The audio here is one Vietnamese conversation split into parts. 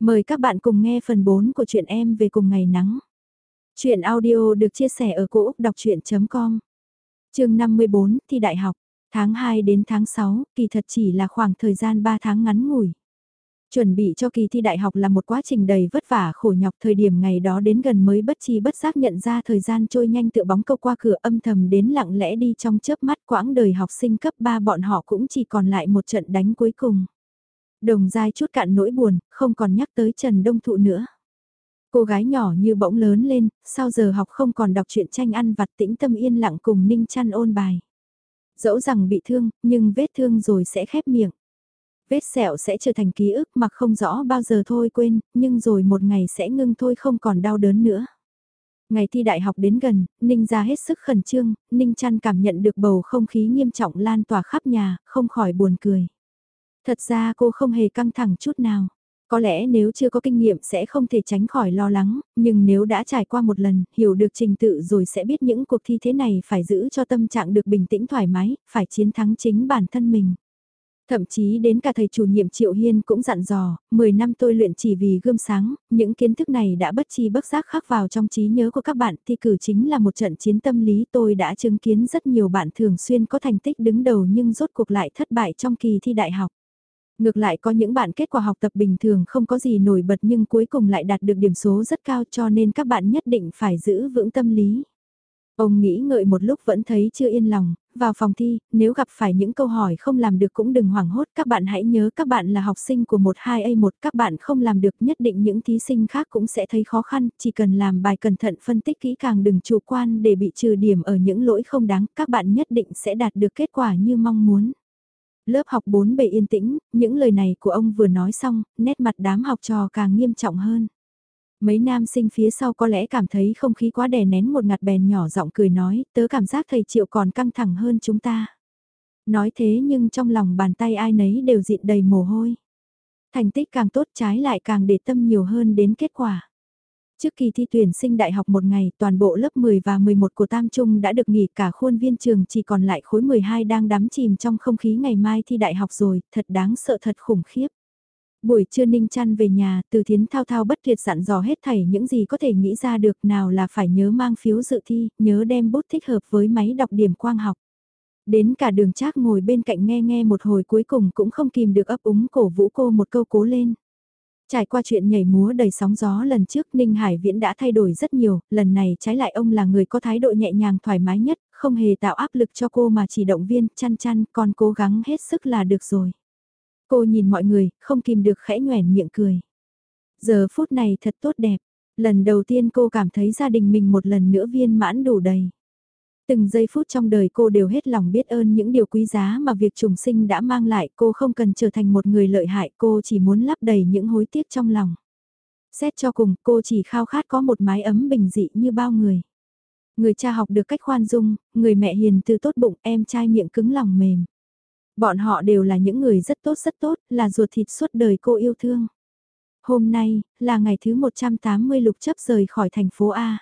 Mời các bạn cùng nghe phần 4 của truyện em về cùng ngày nắng. Chuyện audio được chia sẻ ở cỗ đọc chuyện.com Trường 54, thi đại học, tháng 2 đến tháng 6, kỳ thật chỉ là khoảng thời gian 3 tháng ngắn ngủi. Chuẩn bị cho kỳ thi đại học là một quá trình đầy vất vả khổ nhọc thời điểm ngày đó đến gần mới bất chi bất giác nhận ra thời gian trôi nhanh tựa bóng câu qua cửa âm thầm đến lặng lẽ đi trong chớp mắt quãng đời học sinh cấp 3 bọn họ cũng chỉ còn lại một trận đánh cuối cùng. Đồng dai chút cạn nỗi buồn, không còn nhắc tới Trần Đông Thụ nữa. Cô gái nhỏ như bỗng lớn lên, sau giờ học không còn đọc truyện tranh ăn vặt tĩnh tâm yên lặng cùng Ninh chăn ôn bài. Dẫu rằng bị thương, nhưng vết thương rồi sẽ khép miệng. Vết sẹo sẽ trở thành ký ức mà không rõ bao giờ thôi quên, nhưng rồi một ngày sẽ ngưng thôi không còn đau đớn nữa. Ngày thi đại học đến gần, Ninh ra hết sức khẩn trương, Ninh chăn cảm nhận được bầu không khí nghiêm trọng lan tỏa khắp nhà, không khỏi buồn cười. Thật ra cô không hề căng thẳng chút nào. Có lẽ nếu chưa có kinh nghiệm sẽ không thể tránh khỏi lo lắng, nhưng nếu đã trải qua một lần, hiểu được trình tự rồi sẽ biết những cuộc thi thế này phải giữ cho tâm trạng được bình tĩnh thoải mái, phải chiến thắng chính bản thân mình. Thậm chí đến cả thầy chủ nhiệm Triệu Hiên cũng dặn dò, 10 năm tôi luyện chỉ vì gươm sáng, những kiến thức này đã bất chi bất giác khắc vào trong trí nhớ của các bạn. Thi cử chính là một trận chiến tâm lý tôi đã chứng kiến rất nhiều bạn thường xuyên có thành tích đứng đầu nhưng rốt cuộc lại thất bại trong kỳ thi đại học. Ngược lại có những bạn kết quả học tập bình thường không có gì nổi bật nhưng cuối cùng lại đạt được điểm số rất cao cho nên các bạn nhất định phải giữ vững tâm lý. Ông nghĩ ngợi một lúc vẫn thấy chưa yên lòng, vào phòng thi, nếu gặp phải những câu hỏi không làm được cũng đừng hoảng hốt, các bạn hãy nhớ các bạn là học sinh của 12A1, các bạn không làm được nhất định những thí sinh khác cũng sẽ thấy khó khăn, chỉ cần làm bài cẩn thận phân tích kỹ càng đừng chủ quan để bị trừ điểm ở những lỗi không đáng, các bạn nhất định sẽ đạt được kết quả như mong muốn. Lớp học bốn bề yên tĩnh, những lời này của ông vừa nói xong, nét mặt đám học trò càng nghiêm trọng hơn. Mấy nam sinh phía sau có lẽ cảm thấy không khí quá đè nén một ngặt bèn nhỏ giọng cười nói, tớ cảm giác thầy Triệu còn căng thẳng hơn chúng ta. Nói thế nhưng trong lòng bàn tay ai nấy đều dịn đầy mồ hôi. Thành tích càng tốt trái lại càng để tâm nhiều hơn đến kết quả. Trước kỳ thi tuyển sinh đại học một ngày, toàn bộ lớp 10 và 11 của Tam Trung đã được nghỉ cả khuôn viên trường chỉ còn lại khối 12 đang đắm chìm trong không khí ngày mai thi đại học rồi, thật đáng sợ thật khủng khiếp. Buổi trưa Ninh trăn về nhà, từ thiến thao thao bất tuyệt dặn dò hết thảy những gì có thể nghĩ ra được nào là phải nhớ mang phiếu dự thi, nhớ đem bút thích hợp với máy đọc điểm quang học. Đến cả đường trác ngồi bên cạnh nghe nghe một hồi cuối cùng cũng không kìm được ấp úng cổ vũ cô một câu cố lên. Trải qua chuyện nhảy múa đầy sóng gió lần trước Ninh Hải Viễn đã thay đổi rất nhiều, lần này trái lại ông là người có thái độ nhẹ nhàng thoải mái nhất, không hề tạo áp lực cho cô mà chỉ động viên, chăn chăn, còn cố gắng hết sức là được rồi. Cô nhìn mọi người, không kìm được khẽ nhoẻn miệng cười. Giờ phút này thật tốt đẹp, lần đầu tiên cô cảm thấy gia đình mình một lần nữa viên mãn đủ đầy. Từng giây phút trong đời cô đều hết lòng biết ơn những điều quý giá mà việc trùng sinh đã mang lại cô không cần trở thành một người lợi hại cô chỉ muốn lắp đầy những hối tiếc trong lòng. Xét cho cùng cô chỉ khao khát có một mái ấm bình dị như bao người. Người cha học được cách khoan dung, người mẹ hiền từ tốt bụng em trai miệng cứng lòng mềm. Bọn họ đều là những người rất tốt rất tốt, là ruột thịt suốt đời cô yêu thương. Hôm nay, là ngày thứ 180 lục chấp rời khỏi thành phố A.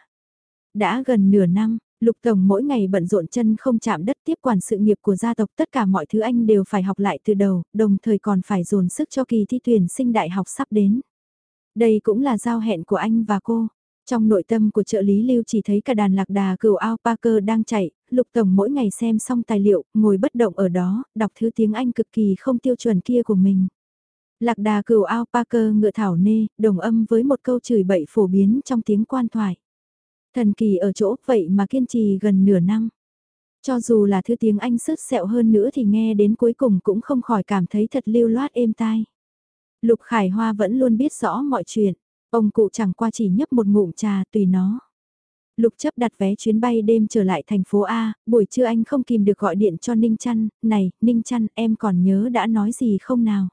Đã gần nửa năm, Lục Tổng mỗi ngày bận rộn chân không chạm đất tiếp quản sự nghiệp của gia tộc tất cả mọi thứ anh đều phải học lại từ đầu, đồng thời còn phải dồn sức cho kỳ thi tuyển sinh đại học sắp đến. Đây cũng là giao hẹn của anh và cô. Trong nội tâm của trợ lý Lưu chỉ thấy cả đàn lạc đà cừu ao Parker đang chạy, Lục Tổng mỗi ngày xem xong tài liệu, ngồi bất động ở đó, đọc thứ tiếng Anh cực kỳ không tiêu chuẩn kia của mình. Lạc đà cừu ao Parker ngựa thảo nê, đồng âm với một câu chửi bậy phổ biến trong tiếng quan thoại. Thần kỳ ở chỗ vậy mà kiên trì gần nửa năm. Cho dù là thứ tiếng Anh sứt sẹo hơn nữa thì nghe đến cuối cùng cũng không khỏi cảm thấy thật lưu loát êm tai. Lục Khải Hoa vẫn luôn biết rõ mọi chuyện. Ông cụ chẳng qua chỉ nhấp một ngụm trà tùy nó. Lục chấp đặt vé chuyến bay đêm trở lại thành phố A, buổi trưa anh không kìm được gọi điện cho Ninh Trăn, này, Ninh Trăn, em còn nhớ đã nói gì không nào?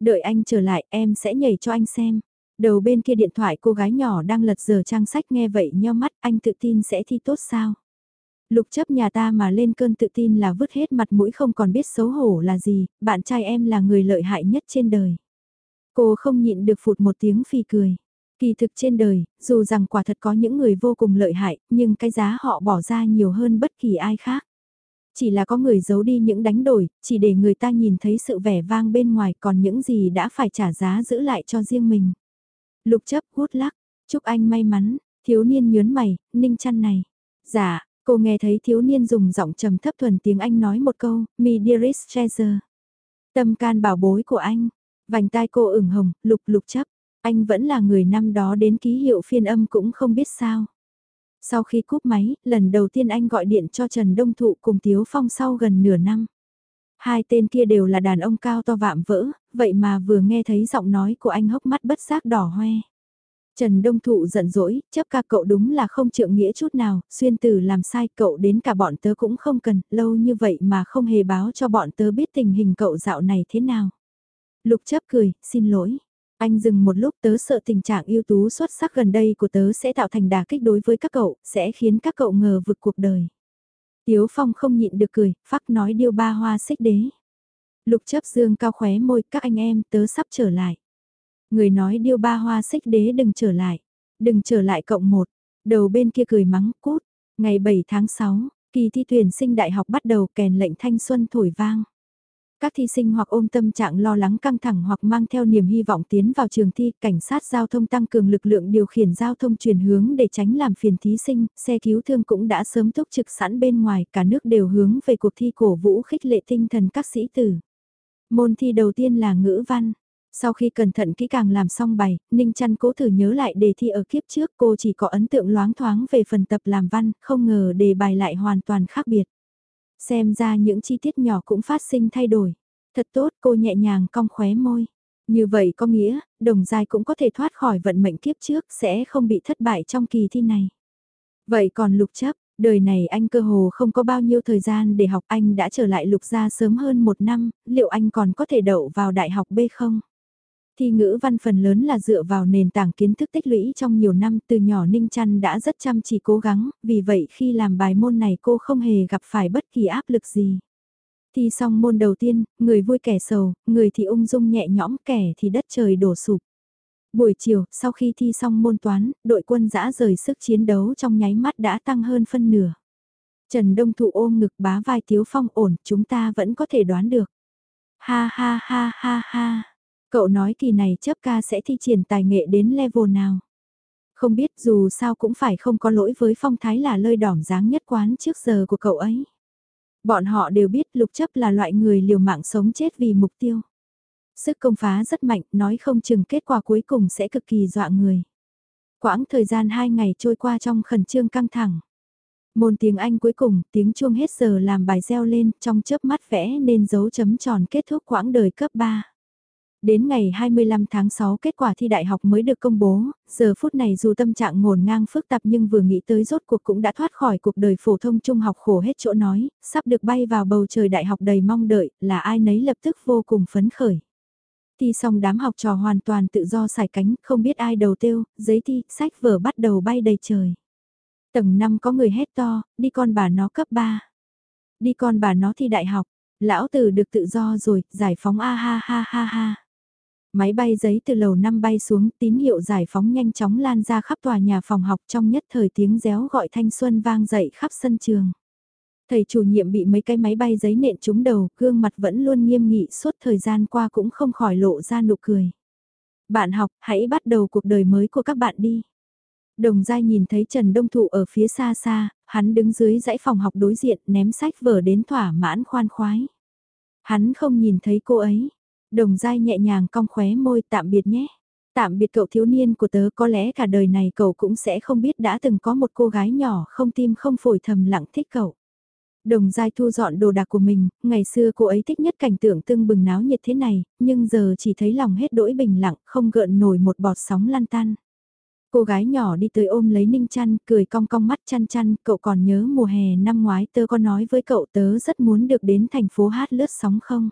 Đợi anh trở lại, em sẽ nhảy cho anh xem. Đầu bên kia điện thoại cô gái nhỏ đang lật dở trang sách nghe vậy nheo mắt anh tự tin sẽ thi tốt sao. Lục chấp nhà ta mà lên cơn tự tin là vứt hết mặt mũi không còn biết xấu hổ là gì, bạn trai em là người lợi hại nhất trên đời. Cô không nhịn được phụt một tiếng phi cười. Kỳ thực trên đời, dù rằng quả thật có những người vô cùng lợi hại, nhưng cái giá họ bỏ ra nhiều hơn bất kỳ ai khác. Chỉ là có người giấu đi những đánh đổi, chỉ để người ta nhìn thấy sự vẻ vang bên ngoài còn những gì đã phải trả giá giữ lại cho riêng mình. Lục chấp hút lắc, chúc anh may mắn, thiếu niên nhớn mày, ninh chăn này. Dạ, cô nghe thấy thiếu niên dùng giọng trầm thấp thuần tiếng Anh nói một câu, mi dearest treasure. Tâm can bảo bối của anh, vành tai cô ửng hồng, lục lục chấp, anh vẫn là người năm đó đến ký hiệu phiên âm cũng không biết sao. Sau khi cúp máy, lần đầu tiên anh gọi điện cho Trần Đông Thụ cùng Tiếu Phong sau gần nửa năm. Hai tên kia đều là đàn ông cao to vạm vỡ, vậy mà vừa nghe thấy giọng nói của anh hốc mắt bất giác đỏ hoe. Trần Đông Thụ giận dỗi, chấp ca cậu đúng là không trượng nghĩa chút nào, xuyên tử làm sai cậu đến cả bọn tớ cũng không cần, lâu như vậy mà không hề báo cho bọn tớ biết tình hình cậu dạo này thế nào. Lục chấp cười, xin lỗi. Anh dừng một lúc tớ sợ tình trạng ưu tú xuất sắc gần đây của tớ sẽ tạo thành đà kích đối với các cậu, sẽ khiến các cậu ngờ vực cuộc đời. Tiếu Phong không nhịn được cười, phắc nói điêu ba hoa xích đế. Lục chấp dương cao khóe môi, các anh em, tớ sắp trở lại. Người nói điêu ba hoa xích đế đừng trở lại. Đừng trở lại cộng một. Đầu bên kia cười mắng, cút. Ngày 7 tháng 6, kỳ thi tuyển sinh đại học bắt đầu kèn lệnh thanh xuân thổi vang. Các thi sinh hoặc ôm tâm trạng lo lắng căng thẳng hoặc mang theo niềm hy vọng tiến vào trường thi, cảnh sát giao thông tăng cường lực lượng điều khiển giao thông chuyển hướng để tránh làm phiền thí sinh, xe cứu thương cũng đã sớm túc trực sẵn bên ngoài, cả nước đều hướng về cuộc thi cổ vũ khích lệ tinh thần các sĩ tử. Môn thi đầu tiên là ngữ văn. Sau khi cẩn thận kỹ càng làm xong bài, Ninh trăn cố thử nhớ lại đề thi ở kiếp trước cô chỉ có ấn tượng loáng thoáng về phần tập làm văn, không ngờ đề bài lại hoàn toàn khác biệt. Xem ra những chi tiết nhỏ cũng phát sinh thay đổi. Thật tốt cô nhẹ nhàng cong khóe môi. Như vậy có nghĩa, đồng giai cũng có thể thoát khỏi vận mệnh kiếp trước sẽ không bị thất bại trong kỳ thi này. Vậy còn lục chấp, đời này anh cơ hồ không có bao nhiêu thời gian để học anh đã trở lại lục gia sớm hơn một năm, liệu anh còn có thể đậu vào đại học B không? Thi ngữ văn phần lớn là dựa vào nền tảng kiến thức tích lũy trong nhiều năm từ nhỏ Ninh Trăn đã rất chăm chỉ cố gắng, vì vậy khi làm bài môn này cô không hề gặp phải bất kỳ áp lực gì. Thi xong môn đầu tiên, người vui kẻ sầu, người thì ung dung nhẹ nhõm kẻ thì đất trời đổ sụp. Buổi chiều, sau khi thi xong môn toán, đội quân dã rời sức chiến đấu trong nháy mắt đã tăng hơn phân nửa. Trần Đông Thụ ôm ngực bá vai Tiếu Phong ổn, chúng ta vẫn có thể đoán được. Ha ha ha ha ha. Cậu nói kỳ này chấp ca sẽ thi triển tài nghệ đến level nào? Không biết dù sao cũng phải không có lỗi với phong thái là lơi đỏm dáng nhất quán trước giờ của cậu ấy. Bọn họ đều biết lục chấp là loại người liều mạng sống chết vì mục tiêu. Sức công phá rất mạnh, nói không chừng kết quả cuối cùng sẽ cực kỳ dọa người. Quãng thời gian hai ngày trôi qua trong khẩn trương căng thẳng. Môn tiếng Anh cuối cùng, tiếng chuông hết giờ làm bài reo lên, trong chớp mắt vẽ nên dấu chấm tròn kết thúc quãng đời cấp 3. Đến ngày 25 tháng 6 kết quả thi đại học mới được công bố, giờ phút này dù tâm trạng ngổn ngang phức tạp nhưng vừa nghĩ tới rốt cuộc cũng đã thoát khỏi cuộc đời phổ thông trung học khổ hết chỗ nói, sắp được bay vào bầu trời đại học đầy mong đợi, là ai nấy lập tức vô cùng phấn khởi. Thi xong đám học trò hoàn toàn tự do xài cánh, không biết ai đầu tiêu, giấy thi, sách vở bắt đầu bay đầy trời. Tầng 5 có người hét to, đi con bà nó cấp 3. Đi con bà nó thi đại học, lão tử được tự do rồi, giải phóng a ha ha ha ha. Máy bay giấy từ lầu năm bay xuống, tín hiệu giải phóng nhanh chóng lan ra khắp tòa nhà phòng học trong nhất thời tiếng réo gọi thanh xuân vang dậy khắp sân trường. Thầy chủ nhiệm bị mấy cái máy bay giấy nện trúng đầu, gương mặt vẫn luôn nghiêm nghị suốt thời gian qua cũng không khỏi lộ ra nụ cười. Bạn học, hãy bắt đầu cuộc đời mới của các bạn đi. Đồng Giai nhìn thấy Trần Đông Thụ ở phía xa xa, hắn đứng dưới dãy phòng học đối diện ném sách vở đến thỏa mãn khoan khoái. Hắn không nhìn thấy cô ấy, Đồng dai nhẹ nhàng cong khóe môi tạm biệt nhé. Tạm biệt cậu thiếu niên của tớ có lẽ cả đời này cậu cũng sẽ không biết đã từng có một cô gái nhỏ không tim không phổi thầm lặng thích cậu. Đồng Giai thu dọn đồ đạc của mình, ngày xưa cô ấy thích nhất cảnh tượng tưng bừng náo nhiệt thế này, nhưng giờ chỉ thấy lòng hết đỗi bình lặng, không gợn nổi một bọt sóng lan tan. Cô gái nhỏ đi tới ôm lấy Ninh Chăn, cười cong cong mắt chăn chăn, cậu còn nhớ mùa hè năm ngoái tớ có nói với cậu tớ rất muốn được đến thành phố hát lướt sóng không?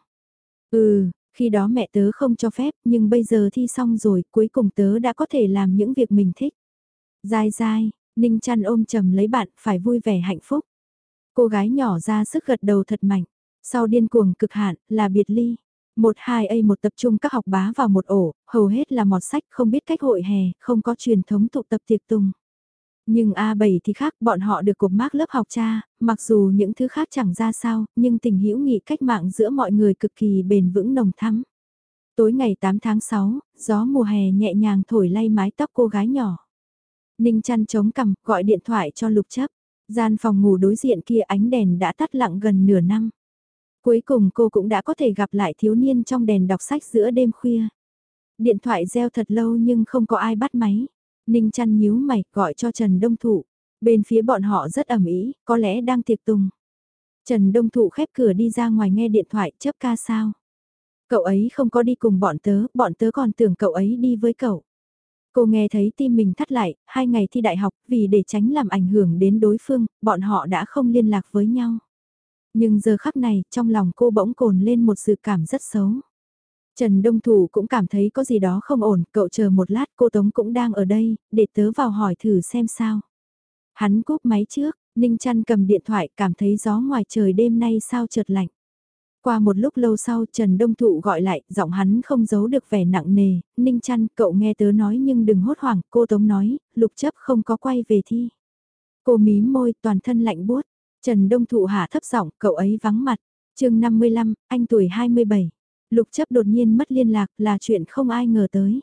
Ừ, khi đó mẹ tớ không cho phép, nhưng bây giờ thi xong rồi, cuối cùng tớ đã có thể làm những việc mình thích. Dai dai, Ninh chăn ôm chầm lấy bạn, phải vui vẻ hạnh phúc. Cô gái nhỏ ra sức gật đầu thật mạnh. Sau điên cuồng cực hạn, là biệt ly. Một hai a một tập trung các học bá vào một ổ, hầu hết là mọt sách không biết cách hội hè, không có truyền thống tụ tập tiệc tùng. Nhưng A7 thì khác, bọn họ được cột mác lớp học cha, mặc dù những thứ khác chẳng ra sao, nhưng tình hữu nghị cách mạng giữa mọi người cực kỳ bền vững nồng thắm. Tối ngày 8 tháng 6, gió mùa hè nhẹ nhàng thổi lay mái tóc cô gái nhỏ. Ninh chăn chống cằm, gọi điện thoại cho lục chấp. Gian phòng ngủ đối diện kia ánh đèn đã tắt lặng gần nửa năm. Cuối cùng cô cũng đã có thể gặp lại thiếu niên trong đèn đọc sách giữa đêm khuya. Điện thoại reo thật lâu nhưng không có ai bắt máy. Ninh chăn nhíu mày gọi cho Trần Đông Thụ. Bên phía bọn họ rất ẩm ý, có lẽ đang tiệc tùng. Trần Đông Thụ khép cửa đi ra ngoài nghe điện thoại chấp ca sao. Cậu ấy không có đi cùng bọn tớ, bọn tớ còn tưởng cậu ấy đi với cậu. Cô nghe thấy tim mình thắt lại, hai ngày thi đại học, vì để tránh làm ảnh hưởng đến đối phương, bọn họ đã không liên lạc với nhau. Nhưng giờ khắc này, trong lòng cô bỗng cồn lên một sự cảm rất xấu. Trần Đông Thủ cũng cảm thấy có gì đó không ổn, cậu chờ một lát cô Tống cũng đang ở đây, để tớ vào hỏi thử xem sao. Hắn cúp máy trước, Ninh Trăn cầm điện thoại cảm thấy gió ngoài trời đêm nay sao chợt lạnh. Qua một lúc lâu sau Trần Đông Thụ gọi lại, giọng hắn không giấu được vẻ nặng nề, Ninh Trăn cậu nghe tớ nói nhưng đừng hốt hoảng, cô Tống nói, lục chấp không có quay về thi. Cô mím môi toàn thân lạnh buốt Trần Đông Thụ hạ thấp giọng cậu ấy vắng mặt, chương 55, anh tuổi 27. Lục chấp đột nhiên mất liên lạc là chuyện không ai ngờ tới.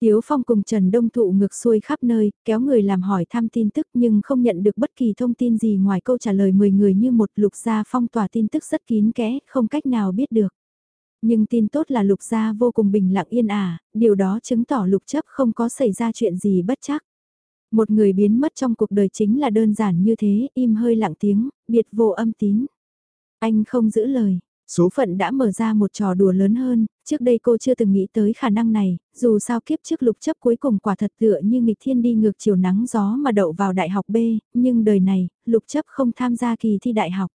Tiếu Phong cùng Trần Đông Thụ ngược xuôi khắp nơi, kéo người làm hỏi thăm tin tức nhưng không nhận được bất kỳ thông tin gì ngoài câu trả lời 10 người như một lục gia phong tỏa tin tức rất kín kẽ, không cách nào biết được. Nhưng tin tốt là lục gia vô cùng bình lặng yên ả, điều đó chứng tỏ lục chấp không có xảy ra chuyện gì bất chắc. Một người biến mất trong cuộc đời chính là đơn giản như thế, im hơi lặng tiếng, biệt vô âm tín. Anh không giữ lời, Số phận đã mở ra một trò đùa lớn hơn, trước đây cô chưa từng nghĩ tới khả năng này, dù sao kiếp trước lục chấp cuối cùng quả thật tựa như nghịch thiên đi ngược chiều nắng gió mà đậu vào đại học B, nhưng đời này, lục chấp không tham gia kỳ thi đại học.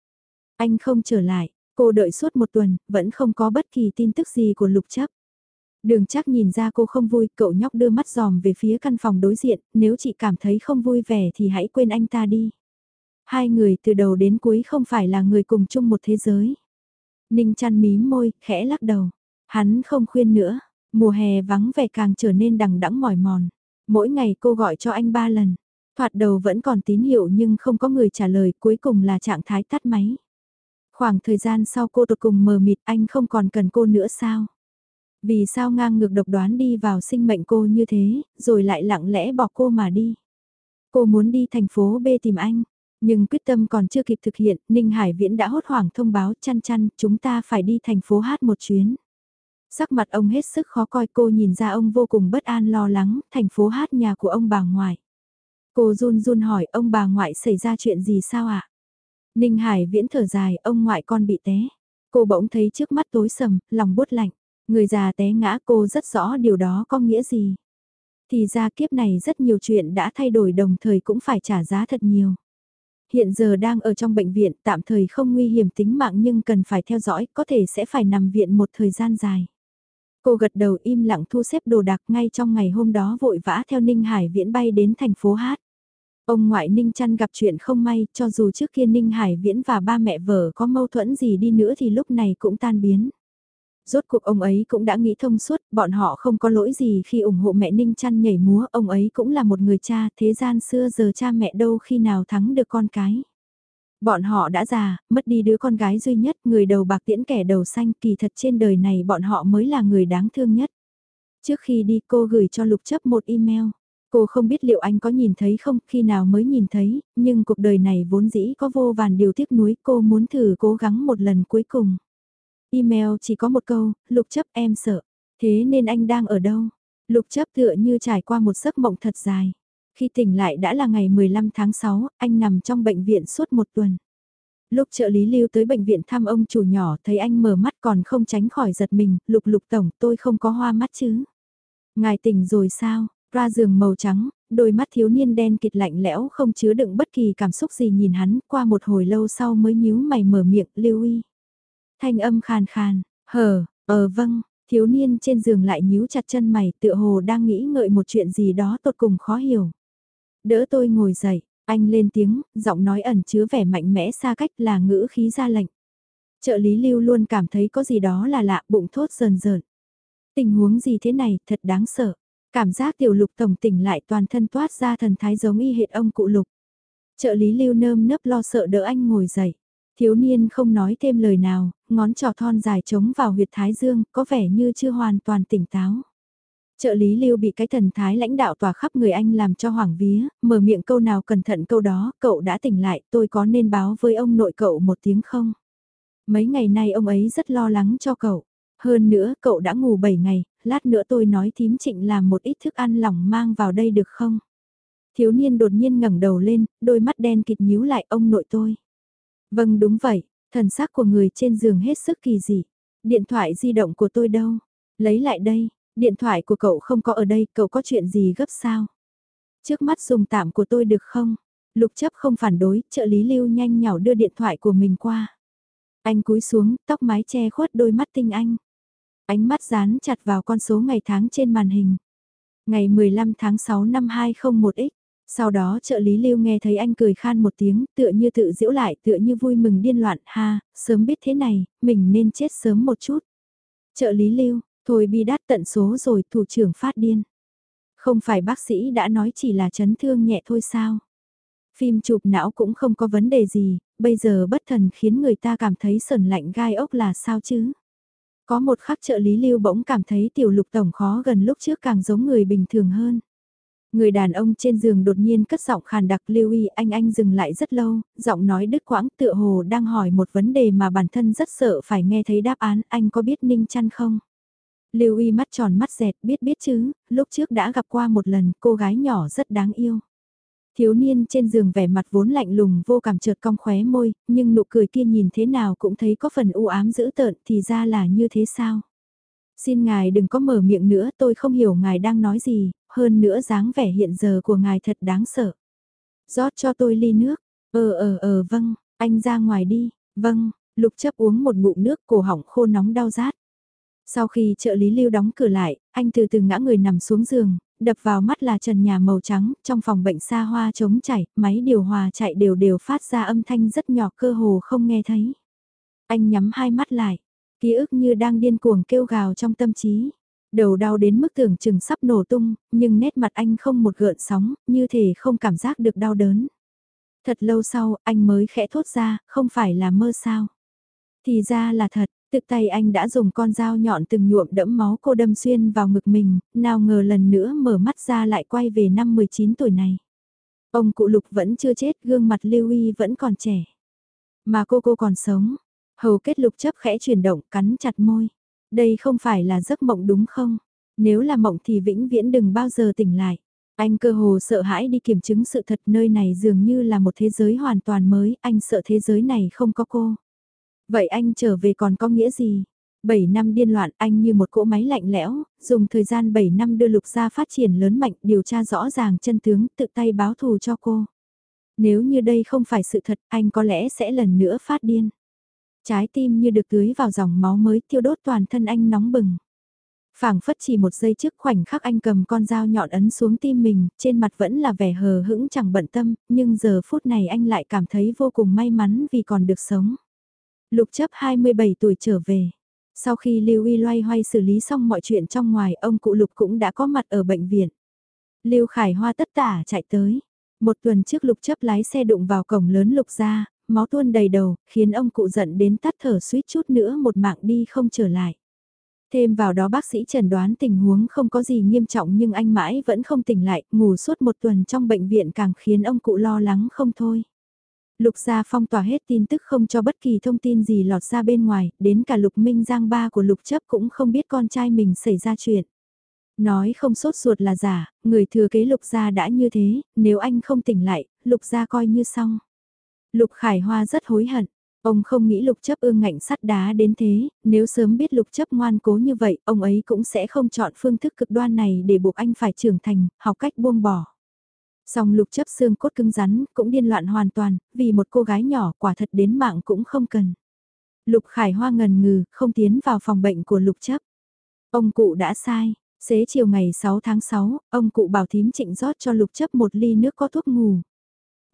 Anh không trở lại, cô đợi suốt một tuần, vẫn không có bất kỳ tin tức gì của lục chấp. Đường chắc nhìn ra cô không vui, cậu nhóc đưa mắt giòm về phía căn phòng đối diện, nếu chị cảm thấy không vui vẻ thì hãy quên anh ta đi. Hai người từ đầu đến cuối không phải là người cùng chung một thế giới. Ninh chăn mím môi, khẽ lắc đầu. Hắn không khuyên nữa, mùa hè vắng vẻ càng trở nên đằng đẵng mỏi mòn. Mỗi ngày cô gọi cho anh ba lần. Thoạt đầu vẫn còn tín hiệu nhưng không có người trả lời, cuối cùng là trạng thái tắt máy. Khoảng thời gian sau cô tột cùng mờ mịt anh không còn cần cô nữa sao? Vì sao ngang ngược độc đoán đi vào sinh mệnh cô như thế, rồi lại lặng lẽ bỏ cô mà đi? Cô muốn đi thành phố B tìm anh, nhưng quyết tâm còn chưa kịp thực hiện, Ninh Hải Viễn đã hốt hoảng thông báo chăn chăn, chúng ta phải đi thành phố hát một chuyến. Sắc mặt ông hết sức khó coi cô nhìn ra ông vô cùng bất an lo lắng, thành phố hát nhà của ông bà ngoại. Cô run run hỏi ông bà ngoại xảy ra chuyện gì sao ạ? À? Ninh Hải Viễn thở dài, ông ngoại con bị té. Cô bỗng thấy trước mắt tối sầm, lòng buốt lạnh. Người già té ngã cô rất rõ điều đó có nghĩa gì. Thì ra kiếp này rất nhiều chuyện đã thay đổi đồng thời cũng phải trả giá thật nhiều. Hiện giờ đang ở trong bệnh viện, tạm thời không nguy hiểm tính mạng nhưng cần phải theo dõi, có thể sẽ phải nằm viện một thời gian dài. Cô gật đầu im lặng thu xếp đồ đạc ngay trong ngày hôm đó vội vã theo Ninh Hải Viễn bay đến thành phố Hát. Ông ngoại Ninh chăn gặp chuyện không may, cho dù trước kia Ninh Hải Viễn và ba mẹ vợ có mâu thuẫn gì đi nữa thì lúc này cũng tan biến. Rốt cuộc ông ấy cũng đã nghĩ thông suốt, bọn họ không có lỗi gì khi ủng hộ mẹ Ninh chăn nhảy múa, ông ấy cũng là một người cha, thế gian xưa giờ cha mẹ đâu khi nào thắng được con cái. Bọn họ đã già, mất đi đứa con gái duy nhất, người đầu bạc tiễn kẻ đầu xanh, kỳ thật trên đời này bọn họ mới là người đáng thương nhất. Trước khi đi cô gửi cho Lục chấp một email. Cô không biết liệu anh có nhìn thấy không, khi nào mới nhìn thấy, nhưng cuộc đời này vốn dĩ có vô vàn điều tiếc nuối, cô muốn thử cố gắng một lần cuối cùng. Email chỉ có một câu, lục chấp em sợ. Thế nên anh đang ở đâu? Lục chấp tựa như trải qua một giấc mộng thật dài. Khi tỉnh lại đã là ngày 15 tháng 6, anh nằm trong bệnh viện suốt một tuần. Lúc trợ lý lưu tới bệnh viện thăm ông chủ nhỏ thấy anh mở mắt còn không tránh khỏi giật mình, lục lục tổng tôi không có hoa mắt chứ. Ngài tỉnh rồi sao, ra giường màu trắng, đôi mắt thiếu niên đen kịt lạnh lẽo không chứa đựng bất kỳ cảm xúc gì nhìn hắn qua một hồi lâu sau mới nhíu mày mở miệng lưu y. Thanh âm khàn khàn, hờ, ờ vâng, thiếu niên trên giường lại nhíu chặt chân mày tựa hồ đang nghĩ ngợi một chuyện gì đó tột cùng khó hiểu. Đỡ tôi ngồi dậy, anh lên tiếng, giọng nói ẩn chứa vẻ mạnh mẽ xa cách là ngữ khí ra lệnh. Trợ lý lưu luôn cảm thấy có gì đó là lạ bụng thốt sờn sờn. Tình huống gì thế này thật đáng sợ. Cảm giác tiểu lục tổng tỉnh lại toàn thân toát ra thần thái giống y hệt ông cụ lục. Trợ lý lưu nơm nớp lo sợ đỡ anh ngồi dậy. Thiếu niên không nói thêm lời nào, ngón trò thon dài trống vào huyệt thái dương, có vẻ như chưa hoàn toàn tỉnh táo. Trợ lý lưu bị cái thần thái lãnh đạo tỏa khắp người anh làm cho hoảng vía, mở miệng câu nào cẩn thận câu đó, cậu đã tỉnh lại, tôi có nên báo với ông nội cậu một tiếng không? Mấy ngày nay ông ấy rất lo lắng cho cậu. Hơn nữa, cậu đã ngủ 7 ngày, lát nữa tôi nói thím trịnh làm một ít thức ăn lỏng mang vào đây được không? Thiếu niên đột nhiên ngẩng đầu lên, đôi mắt đen kịt nhíu lại ông nội tôi. Vâng đúng vậy, thần sắc của người trên giường hết sức kỳ dị. Điện thoại di động của tôi đâu? Lấy lại đây, điện thoại của cậu không có ở đây, cậu có chuyện gì gấp sao? Trước mắt dùng tạm của tôi được không? Lục chấp không phản đối, trợ lý lưu nhanh nhảu đưa điện thoại của mình qua. Anh cúi xuống, tóc mái che khuất đôi mắt tinh anh. Ánh mắt dán chặt vào con số ngày tháng trên màn hình. Ngày 15 tháng 6 năm 201X. Sau đó trợ lý lưu nghe thấy anh cười khan một tiếng, tựa như tự diễu lại, tựa như vui mừng điên loạn, ha, sớm biết thế này, mình nên chết sớm một chút. Trợ lý lưu, thôi bi đát tận số rồi, thủ trưởng phát điên. Không phải bác sĩ đã nói chỉ là chấn thương nhẹ thôi sao? Phim chụp não cũng không có vấn đề gì, bây giờ bất thần khiến người ta cảm thấy sờn lạnh gai ốc là sao chứ? Có một khắc trợ lý lưu bỗng cảm thấy tiểu lục tổng khó gần lúc trước càng giống người bình thường hơn. Người đàn ông trên giường đột nhiên cất giọng khàn đặc lưu y anh anh dừng lại rất lâu, giọng nói đứt quãng tựa hồ đang hỏi một vấn đề mà bản thân rất sợ phải nghe thấy đáp án anh có biết ninh chăn không? Lưu y mắt tròn mắt dẹt biết biết chứ, lúc trước đã gặp qua một lần cô gái nhỏ rất đáng yêu. Thiếu niên trên giường vẻ mặt vốn lạnh lùng vô cảm chợt cong khóe môi, nhưng nụ cười kia nhìn thế nào cũng thấy có phần u ám dữ tợn thì ra là như thế sao? Xin ngài đừng có mở miệng nữa tôi không hiểu ngài đang nói gì, hơn nữa dáng vẻ hiện giờ của ngài thật đáng sợ. rót cho tôi ly nước, ờ ờ ờ vâng, anh ra ngoài đi, vâng, lục chấp uống một ngụm nước cổ họng khô nóng đau rát. Sau khi trợ lý lưu đóng cửa lại, anh từ từ ngã người nằm xuống giường, đập vào mắt là trần nhà màu trắng, trong phòng bệnh xa hoa trống chảy, máy điều hòa chạy đều đều phát ra âm thanh rất nhỏ cơ hồ không nghe thấy. Anh nhắm hai mắt lại, ký ức như đang điên cuồng kêu gào trong tâm trí. Đầu đau đến mức tưởng chừng sắp nổ tung, nhưng nét mặt anh không một gợn sóng, như thể không cảm giác được đau đớn. Thật lâu sau, anh mới khẽ thốt ra, không phải là mơ sao. Thì ra là thật, tự tay anh đã dùng con dao nhọn từng nhuộm đẫm máu cô đâm xuyên vào ngực mình, nào ngờ lần nữa mở mắt ra lại quay về năm 19 tuổi này. Ông cụ lục vẫn chưa chết, gương mặt lưu y vẫn còn trẻ. Mà cô cô còn sống. Hầu kết lục chấp khẽ chuyển động, cắn chặt môi. Đây không phải là giấc mộng đúng không? Nếu là mộng thì vĩnh viễn đừng bao giờ tỉnh lại. Anh cơ hồ sợ hãi đi kiểm chứng sự thật nơi này dường như là một thế giới hoàn toàn mới, anh sợ thế giới này không có cô. Vậy anh trở về còn có nghĩa gì? 7 năm điên loạn anh như một cỗ máy lạnh lẽo, dùng thời gian 7 năm đưa lục gia phát triển lớn mạnh điều tra rõ ràng chân tướng tự tay báo thù cho cô. Nếu như đây không phải sự thật anh có lẽ sẽ lần nữa phát điên. Trái tim như được tưới vào dòng máu mới thiêu đốt toàn thân anh nóng bừng. phảng phất chỉ một giây trước khoảnh khắc anh cầm con dao nhọn ấn xuống tim mình, trên mặt vẫn là vẻ hờ hững chẳng bận tâm, nhưng giờ phút này anh lại cảm thấy vô cùng may mắn vì còn được sống. Lục chấp 27 tuổi trở về. Sau khi Lưu Y loay hoay xử lý xong mọi chuyện trong ngoài, ông cụ Lục cũng đã có mặt ở bệnh viện. Lưu Khải Hoa tất tả chạy tới. Một tuần trước Lục chấp lái xe đụng vào cổng lớn Lục ra, máu tuôn đầy đầu, khiến ông cụ giận đến tắt thở suýt chút nữa một mạng đi không trở lại. Thêm vào đó bác sĩ chẩn đoán tình huống không có gì nghiêm trọng nhưng anh mãi vẫn không tỉnh lại, ngủ suốt một tuần trong bệnh viện càng khiến ông cụ lo lắng không thôi. Lục gia phong tỏa hết tin tức không cho bất kỳ thông tin gì lọt ra bên ngoài, đến cả lục minh giang ba của lục chấp cũng không biết con trai mình xảy ra chuyện. Nói không sốt ruột là giả, người thừa kế lục gia đã như thế, nếu anh không tỉnh lại, lục gia coi như xong. Lục Khải Hoa rất hối hận. Ông không nghĩ lục chấp ương ngạnh sắt đá đến thế, nếu sớm biết lục chấp ngoan cố như vậy, ông ấy cũng sẽ không chọn phương thức cực đoan này để buộc anh phải trưởng thành, học cách buông bỏ. Song lục chấp xương cốt cứng rắn, cũng điên loạn hoàn toàn, vì một cô gái nhỏ quả thật đến mạng cũng không cần. Lục Khải Hoa ngần ngừ, không tiến vào phòng bệnh của lục chấp. Ông cụ đã sai, xế chiều ngày 6 tháng 6, ông cụ bảo thím trịnh rót cho lục chấp một ly nước có thuốc ngủ.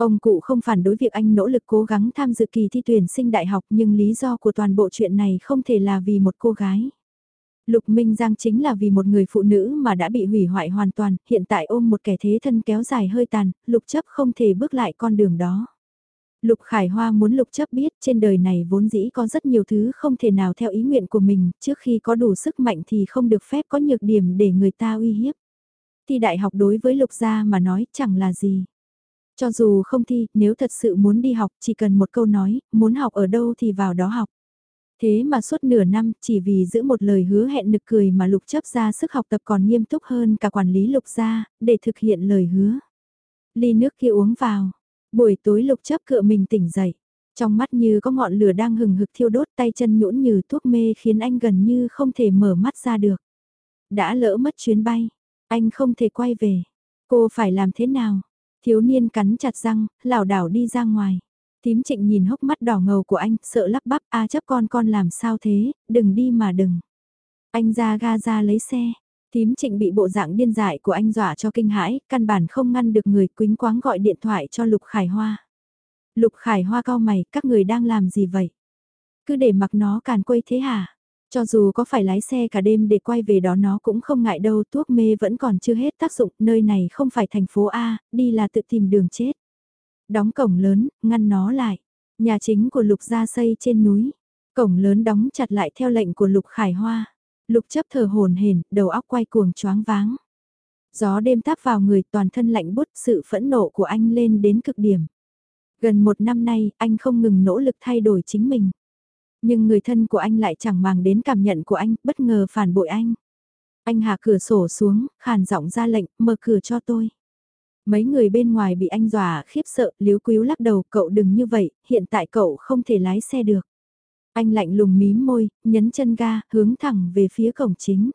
Ông cụ không phản đối việc anh nỗ lực cố gắng tham dự kỳ thi tuyển sinh đại học nhưng lý do của toàn bộ chuyện này không thể là vì một cô gái. Lục Minh Giang chính là vì một người phụ nữ mà đã bị hủy hoại hoàn toàn, hiện tại ôm một kẻ thế thân kéo dài hơi tàn, lục chấp không thể bước lại con đường đó. Lục Khải Hoa muốn Lục chấp biết trên đời này vốn dĩ có rất nhiều thứ không thể nào theo ý nguyện của mình, trước khi có đủ sức mạnh thì không được phép có nhược điểm để người ta uy hiếp. Thi đại học đối với Lục gia mà nói chẳng là gì. Cho dù không thi, nếu thật sự muốn đi học chỉ cần một câu nói, muốn học ở đâu thì vào đó học. Thế mà suốt nửa năm chỉ vì giữ một lời hứa hẹn nực cười mà lục chấp ra sức học tập còn nghiêm túc hơn cả quản lý lục gia, để thực hiện lời hứa. Ly nước kia uống vào, buổi tối lục chấp cựa mình tỉnh dậy, trong mắt như có ngọn lửa đang hừng hực thiêu đốt tay chân nhũn như thuốc mê khiến anh gần như không thể mở mắt ra được. Đã lỡ mất chuyến bay, anh không thể quay về, cô phải làm thế nào? Thiếu niên cắn chặt răng, lảo đảo đi ra ngoài. Tím trịnh nhìn hốc mắt đỏ ngầu của anh, sợ lắp bắp, a chấp con con làm sao thế, đừng đi mà đừng. Anh ra ga ra lấy xe. Tím trịnh bị bộ dạng điên dại của anh dọa cho kinh hãi, căn bản không ngăn được người quính quáng gọi điện thoại cho Lục Khải Hoa. Lục Khải Hoa cao mày, các người đang làm gì vậy? Cứ để mặc nó càn quây thế hả? Cho dù có phải lái xe cả đêm để quay về đó nó cũng không ngại đâu, thuốc mê vẫn còn chưa hết tác dụng, nơi này không phải thành phố A, đi là tự tìm đường chết. Đóng cổng lớn, ngăn nó lại. Nhà chính của Lục gia xây trên núi. Cổng lớn đóng chặt lại theo lệnh của Lục Khải Hoa. Lục chấp thở hồn hển, đầu óc quay cuồng choáng váng. Gió đêm táp vào người toàn thân lạnh bút sự phẫn nộ của anh lên đến cực điểm. Gần một năm nay, anh không ngừng nỗ lực thay đổi chính mình. Nhưng người thân của anh lại chẳng màng đến cảm nhận của anh, bất ngờ phản bội anh. Anh hạ cửa sổ xuống, khàn giọng ra lệnh, mở cửa cho tôi. Mấy người bên ngoài bị anh dọa khiếp sợ, liếu quíu lắc đầu, cậu đừng như vậy, hiện tại cậu không thể lái xe được. Anh lạnh lùng mím môi, nhấn chân ga, hướng thẳng về phía cổng chính.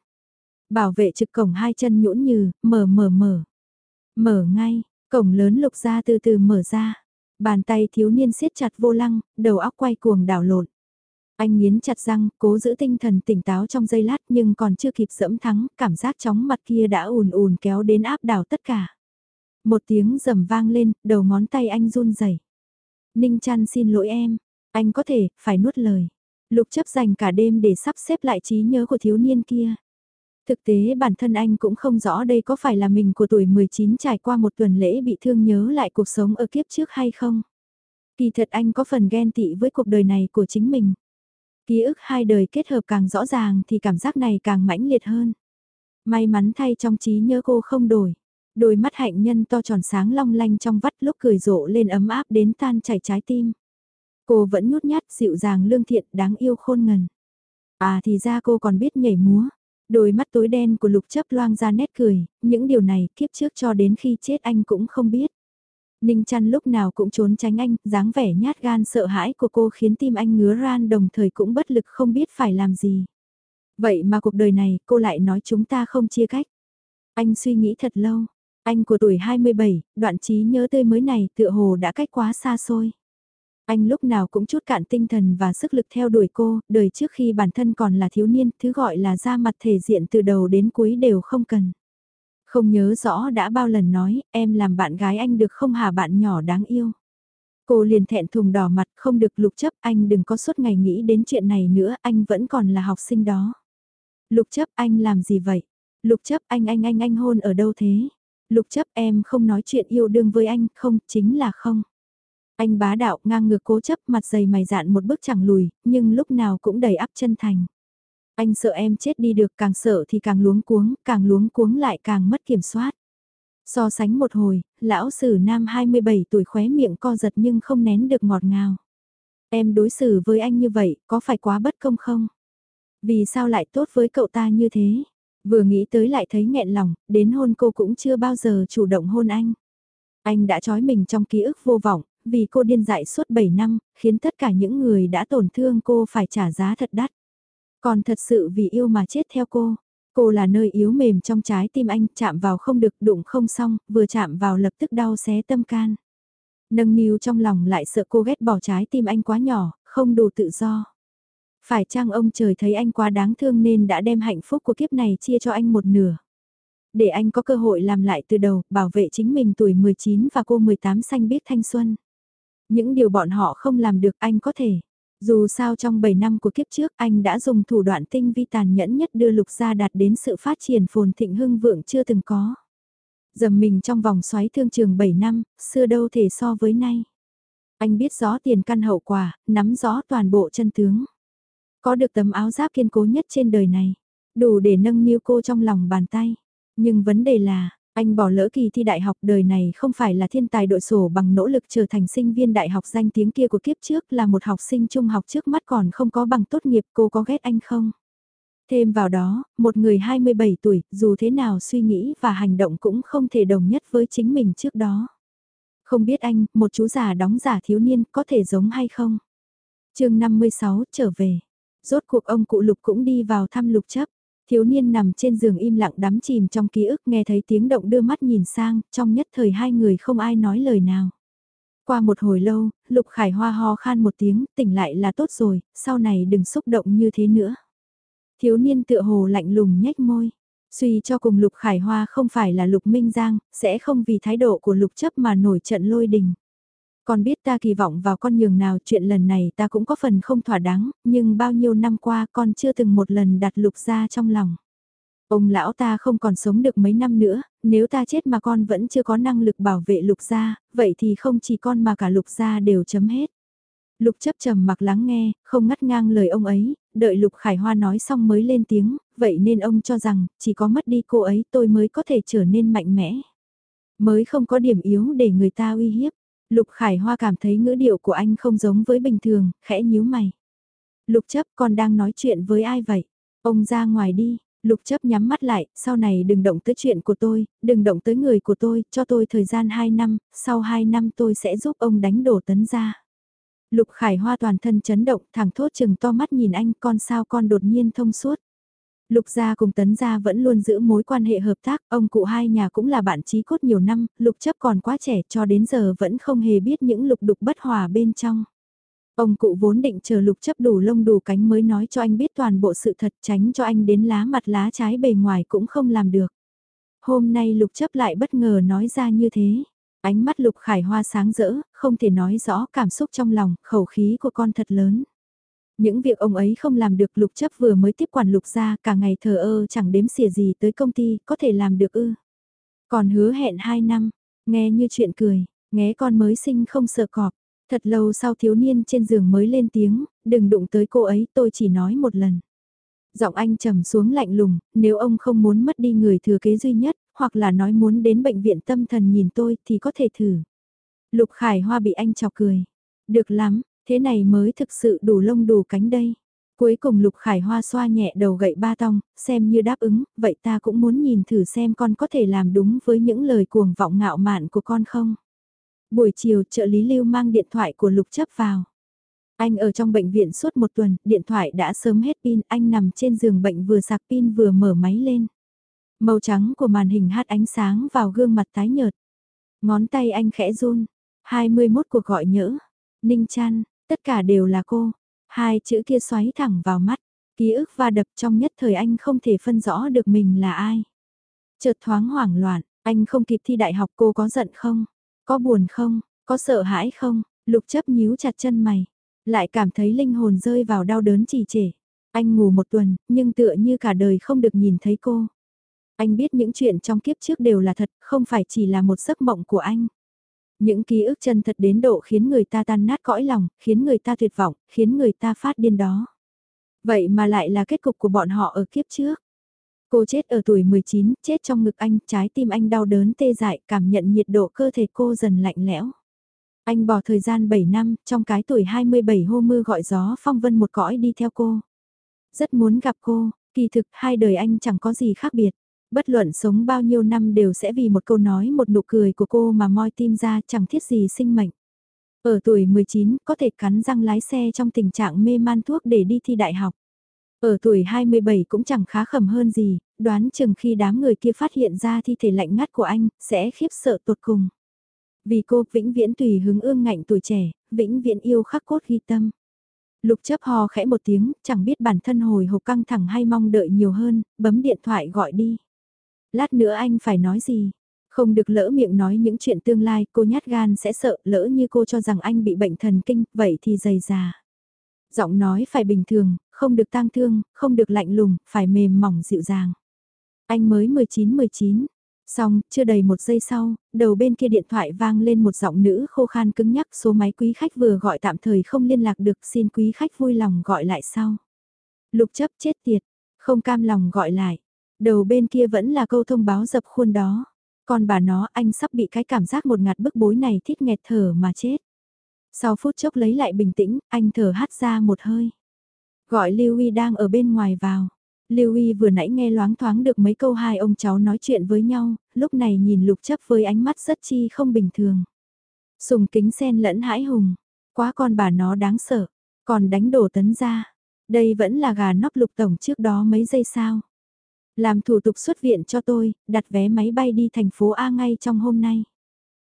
Bảo vệ trực cổng hai chân nhũn như, mở mở mở. Mở ngay, cổng lớn lục ra từ từ mở ra. Bàn tay thiếu niên siết chặt vô lăng, đầu óc quay cuồng đảo lộn. Anh nghiến chặt răng, cố giữ tinh thần tỉnh táo trong giây lát nhưng còn chưa kịp dẫm thắng, cảm giác chóng mặt kia đã ùn ùn kéo đến áp đảo tất cả. Một tiếng rầm vang lên, đầu ngón tay anh run rẩy. Ninh chăn xin lỗi em, anh có thể, phải nuốt lời. Lục chấp dành cả đêm để sắp xếp lại trí nhớ của thiếu niên kia. Thực tế bản thân anh cũng không rõ đây có phải là mình của tuổi 19 trải qua một tuần lễ bị thương nhớ lại cuộc sống ở kiếp trước hay không. Kỳ thật anh có phần ghen tị với cuộc đời này của chính mình. Ký ức hai đời kết hợp càng rõ ràng thì cảm giác này càng mãnh liệt hơn. May mắn thay trong trí nhớ cô không đổi. Đôi mắt hạnh nhân to tròn sáng long lanh trong vắt lúc cười rộ lên ấm áp đến tan chảy trái tim. Cô vẫn nhút nhát dịu dàng lương thiện đáng yêu khôn ngần. À thì ra cô còn biết nhảy múa. Đôi mắt tối đen của lục chấp loang ra nét cười, những điều này kiếp trước cho đến khi chết anh cũng không biết. Ninh chăn lúc nào cũng trốn tránh anh, dáng vẻ nhát gan sợ hãi của cô khiến tim anh ngứa ran đồng thời cũng bất lực không biết phải làm gì. Vậy mà cuộc đời này cô lại nói chúng ta không chia cách. Anh suy nghĩ thật lâu, anh của tuổi 27, đoạn trí nhớ tươi mới này tựa hồ đã cách quá xa xôi. Anh lúc nào cũng chút cạn tinh thần và sức lực theo đuổi cô, đời trước khi bản thân còn là thiếu niên, thứ gọi là ra mặt thể diện từ đầu đến cuối đều không cần. Không nhớ rõ đã bao lần nói, em làm bạn gái anh được không hả bạn nhỏ đáng yêu. Cô liền thẹn thùng đỏ mặt không được lục chấp anh đừng có suốt ngày nghĩ đến chuyện này nữa anh vẫn còn là học sinh đó. Lục chấp anh làm gì vậy? Lục chấp anh anh anh anh hôn ở đâu thế? Lục chấp em không nói chuyện yêu đương với anh không chính là không. Anh bá đạo ngang ngược cố chấp mặt dày mày dạn một bước chẳng lùi nhưng lúc nào cũng đầy áp chân thành. Anh sợ em chết đi được càng sợ thì càng luống cuống, càng luống cuống lại càng mất kiểm soát. So sánh một hồi, lão sử nam 27 tuổi khóe miệng co giật nhưng không nén được ngọt ngào. Em đối xử với anh như vậy, có phải quá bất công không? Vì sao lại tốt với cậu ta như thế? Vừa nghĩ tới lại thấy nghẹn lòng, đến hôn cô cũng chưa bao giờ chủ động hôn anh. Anh đã trói mình trong ký ức vô vọng, vì cô điên dại suốt 7 năm, khiến tất cả những người đã tổn thương cô phải trả giá thật đắt. Còn thật sự vì yêu mà chết theo cô. Cô là nơi yếu mềm trong trái tim anh, chạm vào không được, đụng không xong, vừa chạm vào lập tức đau xé tâm can. Nâng niu trong lòng lại sợ cô ghét bỏ trái tim anh quá nhỏ, không đủ tự do. Phải chăng ông trời thấy anh quá đáng thương nên đã đem hạnh phúc của kiếp này chia cho anh một nửa. Để anh có cơ hội làm lại từ đầu, bảo vệ chính mình tuổi 19 và cô 18 xanh biết thanh xuân. Những điều bọn họ không làm được anh có thể. Dù sao trong 7 năm của kiếp trước anh đã dùng thủ đoạn tinh vi tàn nhẫn nhất đưa lục gia đạt đến sự phát triển phồn thịnh hưng vượng chưa từng có. Dầm mình trong vòng xoáy thương trường 7 năm, xưa đâu thể so với nay. Anh biết rõ tiền căn hậu quả, nắm rõ toàn bộ chân tướng. Có được tấm áo giáp kiên cố nhất trên đời này, đủ để nâng niu cô trong lòng bàn tay. Nhưng vấn đề là, anh bỏ lỡ kỳ thi đại học đời này không phải là thiên tài đội sổ bằng nỗ lực trở thành sinh viên đại học danh tiếng kia của kiếp trước là một học sinh trung học trước mắt còn không có bằng tốt nghiệp cô có ghét anh không? Thêm vào đó, một người 27 tuổi, dù thế nào suy nghĩ và hành động cũng không thể đồng nhất với chính mình trước đó. Không biết anh, một chú già đóng giả thiếu niên, có thể giống hay không? chương 56, trở về. Rốt cuộc ông cụ Lục cũng đi vào thăm Lục chấp. Thiếu niên nằm trên giường im lặng đắm chìm trong ký ức nghe thấy tiếng động đưa mắt nhìn sang, trong nhất thời hai người không ai nói lời nào. Qua một hồi lâu, Lục Khải Hoa ho khan một tiếng, tỉnh lại là tốt rồi, sau này đừng xúc động như thế nữa. Thiếu niên tựa hồ lạnh lùng nhếch môi. Suy cho cùng Lục Khải Hoa không phải là Lục Minh Giang, sẽ không vì thái độ của Lục chấp mà nổi trận lôi đình con biết ta kỳ vọng vào con nhường nào chuyện lần này ta cũng có phần không thỏa đáng, nhưng bao nhiêu năm qua con chưa từng một lần đặt Lục ra trong lòng. Ông lão ta không còn sống được mấy năm nữa, nếu ta chết mà con vẫn chưa có năng lực bảo vệ lục gia, vậy thì không chỉ con mà cả lục gia đều chấm hết. Lục chấp trầm mặc lắng nghe, không ngắt ngang lời ông ấy, đợi Lục Khải Hoa nói xong mới lên tiếng, vậy nên ông cho rằng, chỉ có mất đi cô ấy tôi mới có thể trở nên mạnh mẽ. Mới không có điểm yếu để người ta uy hiếp. Lục Khải Hoa cảm thấy ngữ điệu của anh không giống với bình thường, khẽ nhíu mày. Lục chấp con đang nói chuyện với ai vậy? Ông ra ngoài đi, Lục chấp nhắm mắt lại, sau này đừng động tới chuyện của tôi, đừng động tới người của tôi, cho tôi thời gian 2 năm, sau 2 năm tôi sẽ giúp ông đánh đổ tấn ra. Lục Khải Hoa toàn thân chấn động, thẳng thốt chừng to mắt nhìn anh, con sao con đột nhiên thông suốt. Lục gia cùng tấn gia vẫn luôn giữ mối quan hệ hợp tác, ông cụ hai nhà cũng là bạn trí cốt nhiều năm, lục chấp còn quá trẻ cho đến giờ vẫn không hề biết những lục đục bất hòa bên trong. Ông cụ vốn định chờ lục chấp đủ lông đủ cánh mới nói cho anh biết toàn bộ sự thật tránh cho anh đến lá mặt lá trái bề ngoài cũng không làm được. Hôm nay lục chấp lại bất ngờ nói ra như thế. Ánh mắt Lục Khải Hoa sáng rỡ, không thể nói rõ cảm xúc trong lòng, khẩu khí của con thật lớn. Những việc ông ấy không làm được Lục chấp vừa mới tiếp quản Lục ra cả ngày thờ ơ chẳng đếm xỉa gì tới công ty, có thể làm được ư. Còn hứa hẹn 2 năm, nghe như chuyện cười, nghe con mới sinh không sợ cọp. Thật lâu sau thiếu niên trên giường mới lên tiếng, đừng đụng tới cô ấy, tôi chỉ nói một lần. Giọng anh trầm xuống lạnh lùng, nếu ông không muốn mất đi người thừa kế duy nhất, hoặc là nói muốn đến bệnh viện tâm thần nhìn tôi thì có thể thử. Lục Khải Hoa bị anh chọc cười. Được lắm, thế này mới thực sự đủ lông đủ cánh đây. Cuối cùng Lục Khải Hoa xoa nhẹ đầu gậy ba tong, xem như đáp ứng, vậy ta cũng muốn nhìn thử xem con có thể làm đúng với những lời cuồng vọng ngạo mạn của con không. Buổi chiều trợ lý Lưu mang điện thoại của Lục chấp vào. Anh ở trong bệnh viện suốt một tuần, điện thoại đã sớm hết pin, anh nằm trên giường bệnh vừa sạc pin vừa mở máy lên. Màu trắng của màn hình hát ánh sáng vào gương mặt tái nhợt. Ngón tay anh khẽ run. 21 cuộc gọi nhỡ. Ninh chăn, tất cả đều là cô. Hai chữ kia xoáy thẳng vào mắt. Ký ức va đập trong nhất thời anh không thể phân rõ được mình là ai. Chợt thoáng hoảng loạn, anh không kịp thi đại học cô có giận không? Có buồn không? Có sợ hãi không? Lục chấp nhíu chặt chân mày. Lại cảm thấy linh hồn rơi vào đau đớn trì trệ. Anh ngủ một tuần, nhưng tựa như cả đời không được nhìn thấy cô. Anh biết những chuyện trong kiếp trước đều là thật, không phải chỉ là một giấc mộng của anh. Những ký ức chân thật đến độ khiến người ta tan nát cõi lòng, khiến người ta tuyệt vọng, khiến người ta phát điên đó. Vậy mà lại là kết cục của bọn họ ở kiếp trước. Cô chết ở tuổi 19, chết trong ngực anh, trái tim anh đau đớn tê dại, cảm nhận nhiệt độ cơ thể cô dần lạnh lẽo. Anh bỏ thời gian 7 năm, trong cái tuổi 27 hô mưa gọi gió phong vân một cõi đi theo cô. Rất muốn gặp cô, kỳ thực hai đời anh chẳng có gì khác biệt. Bất luận sống bao nhiêu năm đều sẽ vì một câu nói một nụ cười của cô mà moi tim ra chẳng thiết gì sinh mệnh. Ở tuổi 19 có thể cắn răng lái xe trong tình trạng mê man thuốc để đi thi đại học. Ở tuổi 27 cũng chẳng khá khẩm hơn gì, đoán chừng khi đám người kia phát hiện ra thi thể lạnh ngắt của anh, sẽ khiếp sợ tột cùng. Vì cô vĩnh viễn tùy hứng ương ngạnh tuổi trẻ, vĩnh viễn yêu khắc cốt ghi tâm. Lục chấp hò khẽ một tiếng, chẳng biết bản thân hồi hộp căng thẳng hay mong đợi nhiều hơn, bấm điện thoại gọi đi. Lát nữa anh phải nói gì? Không được lỡ miệng nói những chuyện tương lai, cô nhát gan sẽ sợ, lỡ như cô cho rằng anh bị bệnh thần kinh, vậy thì dày già. Giọng nói phải bình thường, không được tang thương, không được lạnh lùng, phải mềm mỏng dịu dàng. Anh mới 19-19, Xong, chưa đầy một giây sau, đầu bên kia điện thoại vang lên một giọng nữ khô khan cứng nhắc số máy quý khách vừa gọi tạm thời không liên lạc được xin quý khách vui lòng gọi lại sau. Lục chấp chết tiệt, không cam lòng gọi lại. Đầu bên kia vẫn là câu thông báo dập khuôn đó. Còn bà nó anh sắp bị cái cảm giác một ngạt bức bối này thít nghẹt thở mà chết. Sau phút chốc lấy lại bình tĩnh, anh thở hắt ra một hơi. Gọi Lưu Y đang ở bên ngoài vào. Lưu Y vừa nãy nghe loáng thoáng được mấy câu hai ông cháu nói chuyện với nhau, lúc này nhìn lục chấp với ánh mắt rất chi không bình thường. Sùng kính sen lẫn hãi hùng, quá con bà nó đáng sợ, còn đánh đổ tấn ra. Đây vẫn là gà nóc lục tổng trước đó mấy giây sao. Làm thủ tục xuất viện cho tôi, đặt vé máy bay đi thành phố A ngay trong hôm nay.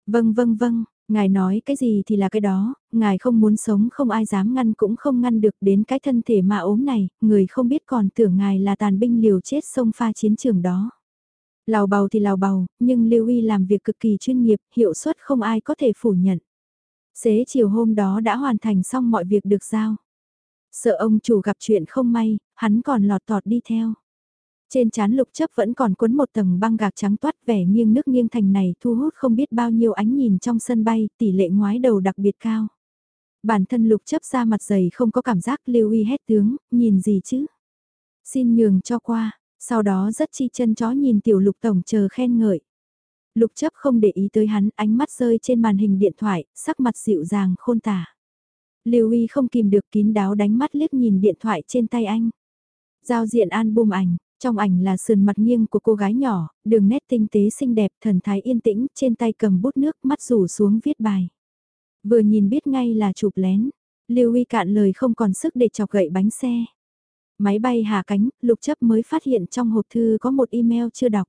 Vâng vâng vâng, ngài nói cái gì thì là cái đó, ngài không muốn sống không ai dám ngăn cũng không ngăn được đến cái thân thể mà ốm này, người không biết còn tưởng ngài là tàn binh liều chết sông pha chiến trường đó. Lào bầu thì lào bầu, nhưng Lưu Y làm việc cực kỳ chuyên nghiệp, hiệu suất không ai có thể phủ nhận. Xế chiều hôm đó đã hoàn thành xong mọi việc được giao. Sợ ông chủ gặp chuyện không may, hắn còn lọt tọt đi theo. Trên chán lục chấp vẫn còn cuốn một tầng băng gạc trắng toát vẻ nghiêng nước nghiêng thành này thu hút không biết bao nhiêu ánh nhìn trong sân bay, tỷ lệ ngoái đầu đặc biệt cao. Bản thân lục chấp ra mặt dày không có cảm giác lưu uy hét tướng, nhìn gì chứ? Xin nhường cho qua, sau đó rất chi chân chó nhìn tiểu lục tổng chờ khen ngợi. Lục chấp không để ý tới hắn, ánh mắt rơi trên màn hình điện thoại, sắc mặt dịu dàng khôn tả. Lưu uy không kìm được kín đáo đánh mắt liếc nhìn điện thoại trên tay anh. Giao diện album ảnh, trong ảnh là sườn mặt nghiêng của cô gái nhỏ, đường nét tinh tế xinh đẹp, thần thái yên tĩnh, trên tay cầm bút nước, mắt rủ xuống viết bài. Vừa nhìn biết ngay là chụp lén, Lưu Uy cạn lời không còn sức để chọc gậy bánh xe. Máy bay hạ cánh, Lục Chấp mới phát hiện trong hộp thư có một email chưa đọc.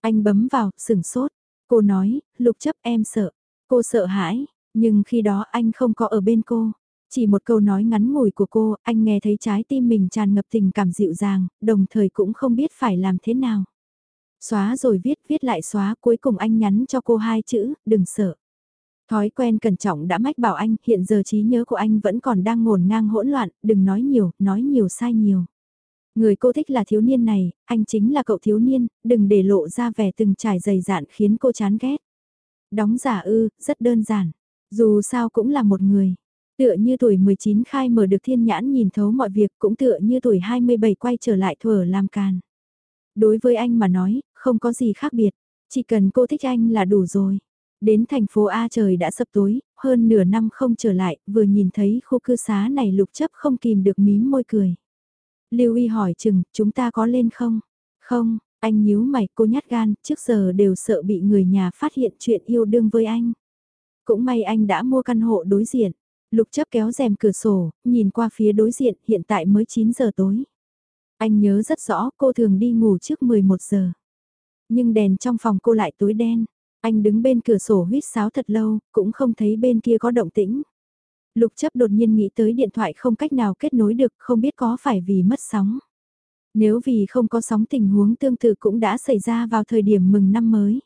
Anh bấm vào, sửng sốt. Cô nói, Lục Chấp em sợ. Cô sợ hãi, nhưng khi đó anh không có ở bên cô. Chỉ một câu nói ngắn ngủi của cô, anh nghe thấy trái tim mình tràn ngập tình cảm dịu dàng, đồng thời cũng không biết phải làm thế nào. Xóa rồi viết, viết lại xóa, cuối cùng anh nhắn cho cô hai chữ, đừng sợ. Thói quen cẩn trọng đã mách bảo anh, hiện giờ trí nhớ của anh vẫn còn đang ngổn ngang hỗn loạn, đừng nói nhiều, nói nhiều sai nhiều. Người cô thích là thiếu niên này, anh chính là cậu thiếu niên, đừng để lộ ra vẻ từng trải dày dạn khiến cô chán ghét. Đóng giả ư, rất đơn giản. Dù sao cũng là một người. Tựa như tuổi 19 khai mở được thiên nhãn nhìn thấu mọi việc cũng tựa như tuổi 27 quay trở lại thuở làm càn. Đối với anh mà nói, không có gì khác biệt, chỉ cần cô thích anh là đủ rồi. Đến thành phố A trời đã sập tối, hơn nửa năm không trở lại, vừa nhìn thấy khu cư xá này lục chấp không kìm được mím môi cười. Lưu Y hỏi chừng, chúng ta có lên không? Không, anh nhíu mày cô nhát gan, trước giờ đều sợ bị người nhà phát hiện chuyện yêu đương với anh. Cũng may anh đã mua căn hộ đối diện. Lục chấp kéo rèm cửa sổ, nhìn qua phía đối diện, hiện tại mới 9 giờ tối. Anh nhớ rất rõ cô thường đi ngủ trước 11 giờ. Nhưng đèn trong phòng cô lại tối đen. Anh đứng bên cửa sổ huyết sáo thật lâu, cũng không thấy bên kia có động tĩnh. Lục chấp đột nhiên nghĩ tới điện thoại không cách nào kết nối được, không biết có phải vì mất sóng. Nếu vì không có sóng tình huống tương tự cũng đã xảy ra vào thời điểm mừng năm mới.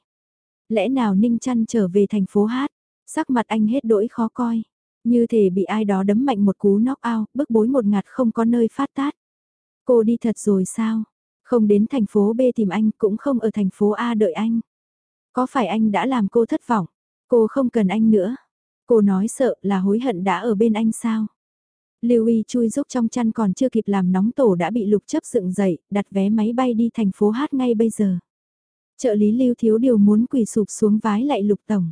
Lẽ nào Ninh Trăn trở về thành phố hát, sắc mặt anh hết đỗi khó coi. Như thể bị ai đó đấm mạnh một cú knock out, bức bối một ngạt không có nơi phát tát. Cô đi thật rồi sao? Không đến thành phố B tìm anh, cũng không ở thành phố A đợi anh. Có phải anh đã làm cô thất vọng? Cô không cần anh nữa. Cô nói sợ là hối hận đã ở bên anh sao? Lưu Y chui rúc trong chăn còn chưa kịp làm nóng tổ đã bị lục chấp dựng dậy, đặt vé máy bay đi thành phố hát ngay bây giờ. Trợ lý Lưu thiếu điều muốn quỳ sụp xuống vái lại lục tổng.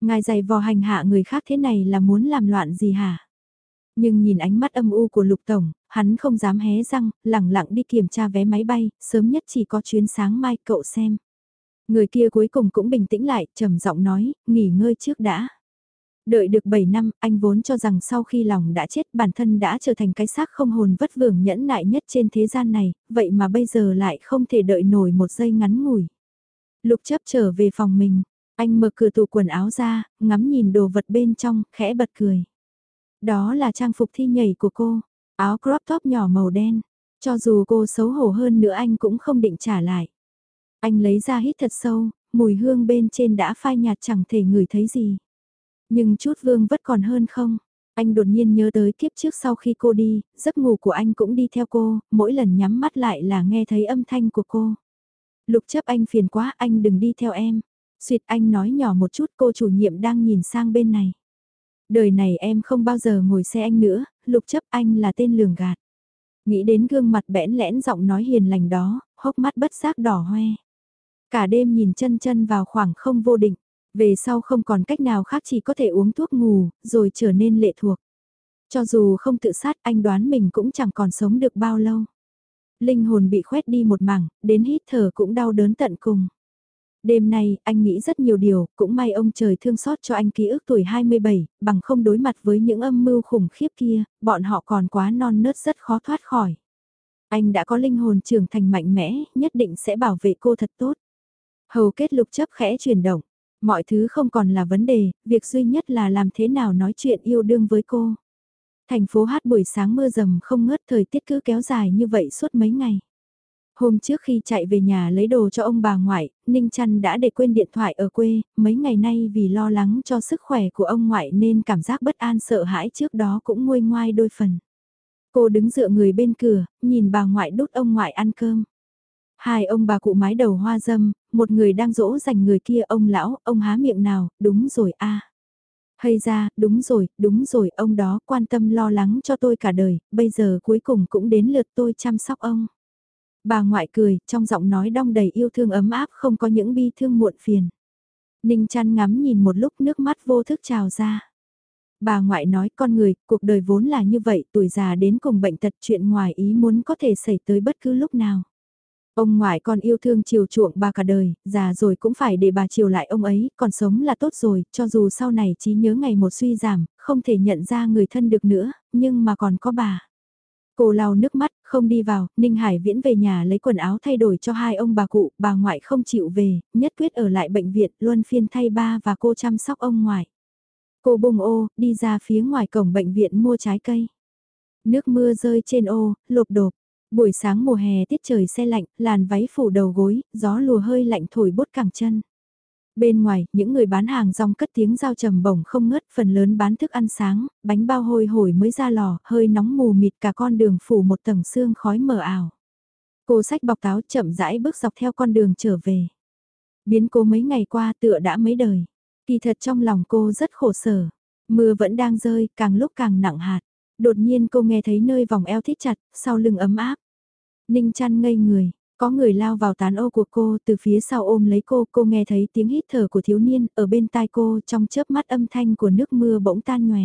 Ngài dày vò hành hạ người khác thế này là muốn làm loạn gì hả? Nhưng nhìn ánh mắt âm u của Lục Tổng, hắn không dám hé răng, lẳng lặng đi kiểm tra vé máy bay, sớm nhất chỉ có chuyến sáng mai cậu xem. Người kia cuối cùng cũng bình tĩnh lại, trầm giọng nói, nghỉ ngơi trước đã. Đợi được 7 năm, anh vốn cho rằng sau khi lòng đã chết bản thân đã trở thành cái xác không hồn vất vưởng nhẫn nại nhất trên thế gian này, vậy mà bây giờ lại không thể đợi nổi một giây ngắn ngủi. Lục chấp trở về phòng mình, anh mở cửa tủ quần áo ra, ngắm nhìn đồ vật bên trong, khẽ bật cười. Đó là trang phục thi nhảy của cô, áo crop top nhỏ màu đen. Cho dù cô xấu hổ hơn nữa anh cũng không định trả lại. Anh lấy ra hít thật sâu, mùi hương bên trên đã phai nhạt chẳng thể ngửi thấy gì. Nhưng chút vương vất còn hơn không? Anh đột nhiên nhớ tới kiếp trước sau khi cô đi, giấc ngủ của anh cũng đi theo cô, mỗi lần nhắm mắt lại là nghe thấy âm thanh của cô. Lục chấp anh phiền quá anh đừng đi theo em. Xuyệt anh nói nhỏ một chút cô chủ nhiệm đang nhìn sang bên này. Đời này em không bao giờ ngồi xe anh nữa, lục chấp anh là tên lường gạt. Nghĩ đến gương mặt bẽn lẽn giọng nói hiền lành đó, hốc mắt bất giác đỏ hoe. Cả đêm nhìn chân chân vào khoảng không vô định, về sau không còn cách nào khác chỉ có thể uống thuốc ngủ, rồi trở nên lệ thuộc. Cho dù không tự sát anh đoán mình cũng chẳng còn sống được bao lâu. Linh hồn bị khoét đi một mảng, đến hít thở cũng đau đớn tận cùng. Đêm nay, anh nghĩ rất nhiều điều, cũng may ông trời thương xót cho anh ký ức tuổi 27, bằng không đối mặt với những âm mưu khủng khiếp kia, bọn họ còn quá non nớt rất khó thoát khỏi. Anh đã có linh hồn trưởng thành mạnh mẽ, nhất định sẽ bảo vệ cô thật tốt. Hầu kết lục chấp khẽ chuyển động, mọi thứ không còn là vấn đề, việc duy nhất là làm thế nào nói chuyện yêu đương với cô. Thành phố hát buổi sáng mưa rầm không ngớt thời tiết cứ kéo dài như vậy suốt mấy ngày. Hôm trước khi chạy về nhà lấy đồ cho ông bà ngoại, Ninh Trăn đã để quên điện thoại ở quê, mấy ngày nay vì lo lắng cho sức khỏe của ông ngoại nên cảm giác bất an sợ hãi trước đó cũng nguôi ngoai đôi phần. Cô đứng dựa người bên cửa, nhìn bà ngoại đút ông ngoại ăn cơm. Hai ông bà cụ mái đầu hoa dâm, một người đang dỗ dành người kia ông lão, ông há miệng nào, đúng rồi a Hay ra, đúng rồi, đúng rồi, ông đó quan tâm lo lắng cho tôi cả đời, bây giờ cuối cùng cũng đến lượt tôi chăm sóc ông. Bà ngoại cười, trong giọng nói đong đầy yêu thương ấm áp không có những bi thương muộn phiền. Ninh chăn ngắm nhìn một lúc nước mắt vô thức trào ra. Bà ngoại nói con người, cuộc đời vốn là như vậy, tuổi già đến cùng bệnh tật chuyện ngoài ý muốn có thể xảy tới bất cứ lúc nào. Ông ngoại con yêu thương chiều chuộng bà cả đời, già rồi cũng phải để bà chiều lại ông ấy, còn sống là tốt rồi, cho dù sau này trí nhớ ngày một suy giảm, không thể nhận ra người thân được nữa, nhưng mà còn có bà. Cô lau nước mắt, không đi vào, Ninh Hải Viễn về nhà lấy quần áo thay đổi cho hai ông bà cụ, bà ngoại không chịu về, nhất quyết ở lại bệnh viện, luôn phiên thay ba và cô chăm sóc ông ngoại. Cô bùng ô, đi ra phía ngoài cổng bệnh viện mua trái cây. Nước mưa rơi trên ô, lộp đột. Buổi sáng mùa hè tiết trời xe lạnh, làn váy phủ đầu gối, gió lùa hơi lạnh thổi bút cẳng chân. Bên ngoài, những người bán hàng rong cất tiếng giao trầm bổng không ngớt, phần lớn bán thức ăn sáng, bánh bao hôi hổi mới ra lò, hơi nóng mù mịt cả con đường phủ một tầng sương khói mờ ảo. Cô sách bọc táo chậm rãi bước dọc theo con đường trở về. Biến cô mấy ngày qua tựa đã mấy đời. Kỳ thật trong lòng cô rất khổ sở. Mưa vẫn đang rơi, càng lúc càng nặng hạt. Đột nhiên cô nghe thấy nơi vòng eo thít chặt, sau lưng ấm áp. Ninh chăn ngây người, có người lao vào tán ô của cô từ phía sau ôm lấy cô, cô nghe thấy tiếng hít thở của thiếu niên ở bên tai cô trong chớp mắt âm thanh của nước mưa bỗng tan nhòe.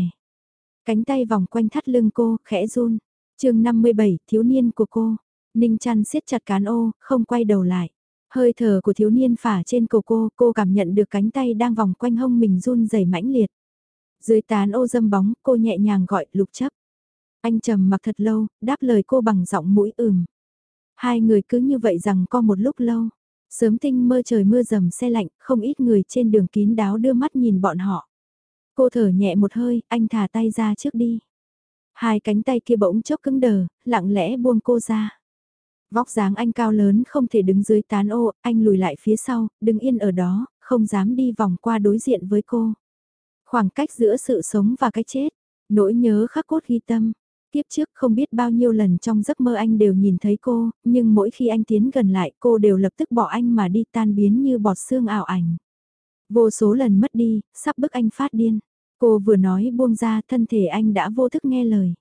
Cánh tay vòng quanh thắt lưng cô, khẽ run. chương 57, thiếu niên của cô. Ninh chăn siết chặt cán ô, không quay đầu lại. Hơi thở của thiếu niên phả trên cổ cô, cô cảm nhận được cánh tay đang vòng quanh hông mình run rẩy mãnh liệt. Dưới tán ô dâm bóng, cô nhẹ nhàng gọi lục chấp. Anh trầm mặc thật lâu, đáp lời cô bằng giọng mũi ừm. Hai người cứ như vậy rằng co một lúc lâu. Sớm tinh mơ trời mưa dầm xe lạnh, không ít người trên đường kín đáo đưa mắt nhìn bọn họ. Cô thở nhẹ một hơi, anh thả tay ra trước đi. Hai cánh tay kia bỗng chốc cứng đờ, lặng lẽ buông cô ra. Vóc dáng anh cao lớn không thể đứng dưới tán ô, anh lùi lại phía sau, đứng yên ở đó, không dám đi vòng qua đối diện với cô. Khoảng cách giữa sự sống và cái chết, nỗi nhớ khắc cốt ghi tâm. Tiếp trước không biết bao nhiêu lần trong giấc mơ anh đều nhìn thấy cô, nhưng mỗi khi anh tiến gần lại cô đều lập tức bỏ anh mà đi tan biến như bọt xương ảo ảnh. Vô số lần mất đi, sắp bức anh phát điên. Cô vừa nói buông ra thân thể anh đã vô thức nghe lời.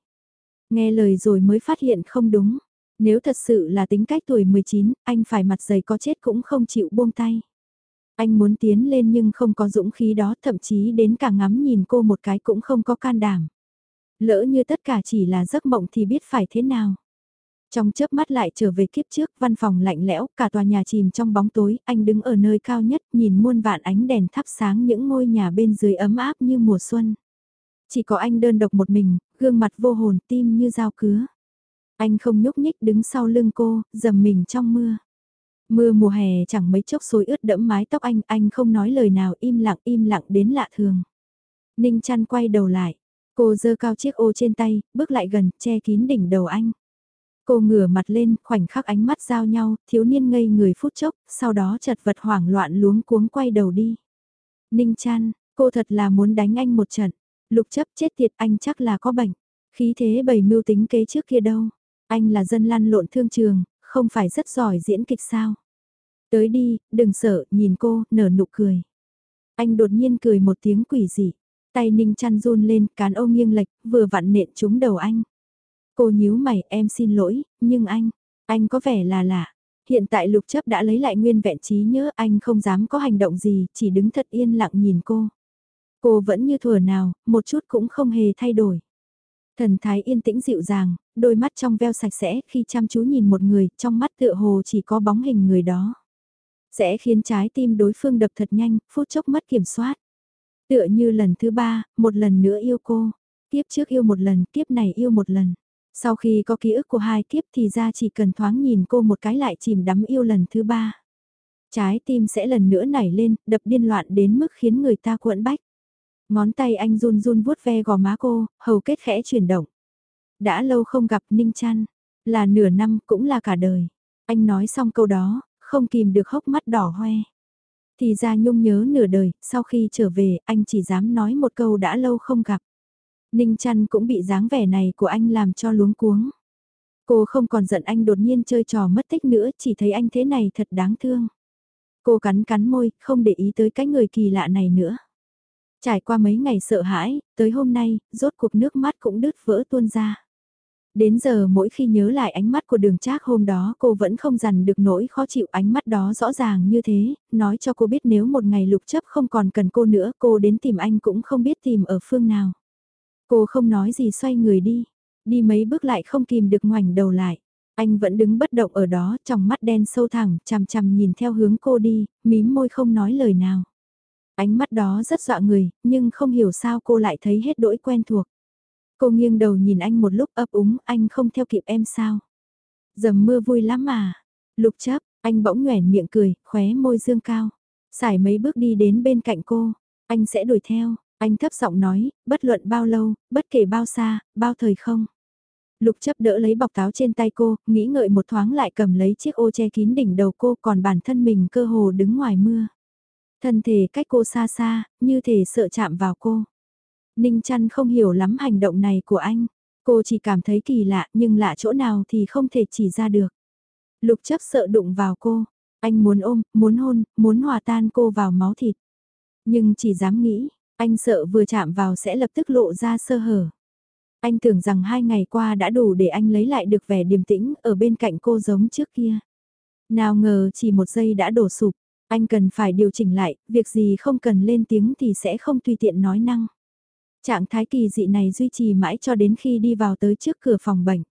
Nghe lời rồi mới phát hiện không đúng. Nếu thật sự là tính cách tuổi 19, anh phải mặt dày có chết cũng không chịu buông tay. Anh muốn tiến lên nhưng không có dũng khí đó thậm chí đến cả ngắm nhìn cô một cái cũng không có can đảm. Lỡ như tất cả chỉ là giấc mộng thì biết phải thế nào. Trong chớp mắt lại trở về kiếp trước, văn phòng lạnh lẽo, cả tòa nhà chìm trong bóng tối, anh đứng ở nơi cao nhất, nhìn muôn vạn ánh đèn thắp sáng những ngôi nhà bên dưới ấm áp như mùa xuân. Chỉ có anh đơn độc một mình, gương mặt vô hồn, tim như dao cứa. Anh không nhúc nhích đứng sau lưng cô, dầm mình trong mưa. Mưa mùa hè chẳng mấy chốc xối ướt đẫm mái tóc anh, anh không nói lời nào im lặng im lặng đến lạ thường. Ninh chăn quay đầu lại, cô giơ cao chiếc ô trên tay, bước lại gần, che kín đỉnh đầu anh. Cô ngửa mặt lên, khoảnh khắc ánh mắt giao nhau, thiếu niên ngây người phút chốc, sau đó chật vật hoảng loạn luống cuống quay đầu đi. Ninh chăn, cô thật là muốn đánh anh một trận. Lục chấp chết tiệt anh chắc là có bệnh. Khí thế bầy mưu tính kế trước kia đâu. Anh là dân lăn lộn thương trường, không phải rất giỏi diễn kịch sao. Tới đi, đừng sợ, nhìn cô, nở nụ cười. Anh đột nhiên cười một tiếng quỷ dị. Tay ninh chăn run lên, cán ô nghiêng lệch, vừa vặn nện trúng đầu anh. Cô nhíu mày, em xin lỗi, nhưng anh, anh có vẻ là lạ. Hiện tại lục chấp đã lấy lại nguyên vẹn trí nhớ anh không dám có hành động gì, chỉ đứng thật yên lặng nhìn cô. Cô vẫn như thừa nào, một chút cũng không hề thay đổi. Thần thái yên tĩnh dịu dàng, đôi mắt trong veo sạch sẽ khi chăm chú nhìn một người, trong mắt tựa hồ chỉ có bóng hình người đó. Sẽ khiến trái tim đối phương đập thật nhanh, phút chốc mất kiểm soát. Tựa như lần thứ ba, một lần nữa yêu cô. Kiếp trước yêu một lần, kiếp này yêu một lần. Sau khi có ký ức của hai kiếp thì ra chỉ cần thoáng nhìn cô một cái lại chìm đắm yêu lần thứ ba. Trái tim sẽ lần nữa nảy lên, đập điên loạn đến mức khiến người ta cuộn bách. Ngón tay anh run run vuốt ve gò má cô, hầu kết khẽ chuyển động. Đã lâu không gặp Ninh Trăn, là nửa năm cũng là cả đời. Anh nói xong câu đó, không kìm được hốc mắt đỏ hoe. Thì ra nhung nhớ nửa đời, sau khi trở về, anh chỉ dám nói một câu đã lâu không gặp. Ninh chăn cũng bị dáng vẻ này của anh làm cho luống cuống. Cô không còn giận anh đột nhiên chơi trò mất tích nữa, chỉ thấy anh thế này thật đáng thương. Cô cắn cắn môi, không để ý tới cái người kỳ lạ này nữa. Trải qua mấy ngày sợ hãi, tới hôm nay, rốt cuộc nước mắt cũng đứt vỡ tuôn ra. Đến giờ mỗi khi nhớ lại ánh mắt của đường trác hôm đó cô vẫn không dằn được nỗi khó chịu ánh mắt đó rõ ràng như thế, nói cho cô biết nếu một ngày lục chấp không còn cần cô nữa cô đến tìm anh cũng không biết tìm ở phương nào. Cô không nói gì xoay người đi, đi mấy bước lại không kìm được ngoảnh đầu lại. Anh vẫn đứng bất động ở đó, trong mắt đen sâu thẳng, chằm chằm nhìn theo hướng cô đi, mím môi không nói lời nào. Ánh mắt đó rất dọa người, nhưng không hiểu sao cô lại thấy hết đỗi quen thuộc. Cô nghiêng đầu nhìn anh một lúc ấp úng, anh không theo kịp em sao? Dầm mưa vui lắm mà. Lục chấp, anh bỗng nhoẻn miệng cười, khóe môi dương cao. Xài mấy bước đi đến bên cạnh cô, anh sẽ đuổi theo, anh thấp giọng nói, bất luận bao lâu, bất kể bao xa, bao thời không. Lục chấp đỡ lấy bọc táo trên tay cô, nghĩ ngợi một thoáng lại cầm lấy chiếc ô che kín đỉnh đầu cô còn bản thân mình cơ hồ đứng ngoài mưa. Thân thể cách cô xa xa, như thể sợ chạm vào cô. Ninh chăn không hiểu lắm hành động này của anh. Cô chỉ cảm thấy kỳ lạ nhưng lạ chỗ nào thì không thể chỉ ra được. Lục chấp sợ đụng vào cô. Anh muốn ôm, muốn hôn, muốn hòa tan cô vào máu thịt. Nhưng chỉ dám nghĩ, anh sợ vừa chạm vào sẽ lập tức lộ ra sơ hở. Anh tưởng rằng hai ngày qua đã đủ để anh lấy lại được vẻ điềm tĩnh ở bên cạnh cô giống trước kia. Nào ngờ chỉ một giây đã đổ sụp, anh cần phải điều chỉnh lại, việc gì không cần lên tiếng thì sẽ không tùy tiện nói năng. Trạng thái kỳ dị này duy trì mãi cho đến khi đi vào tới trước cửa phòng bệnh.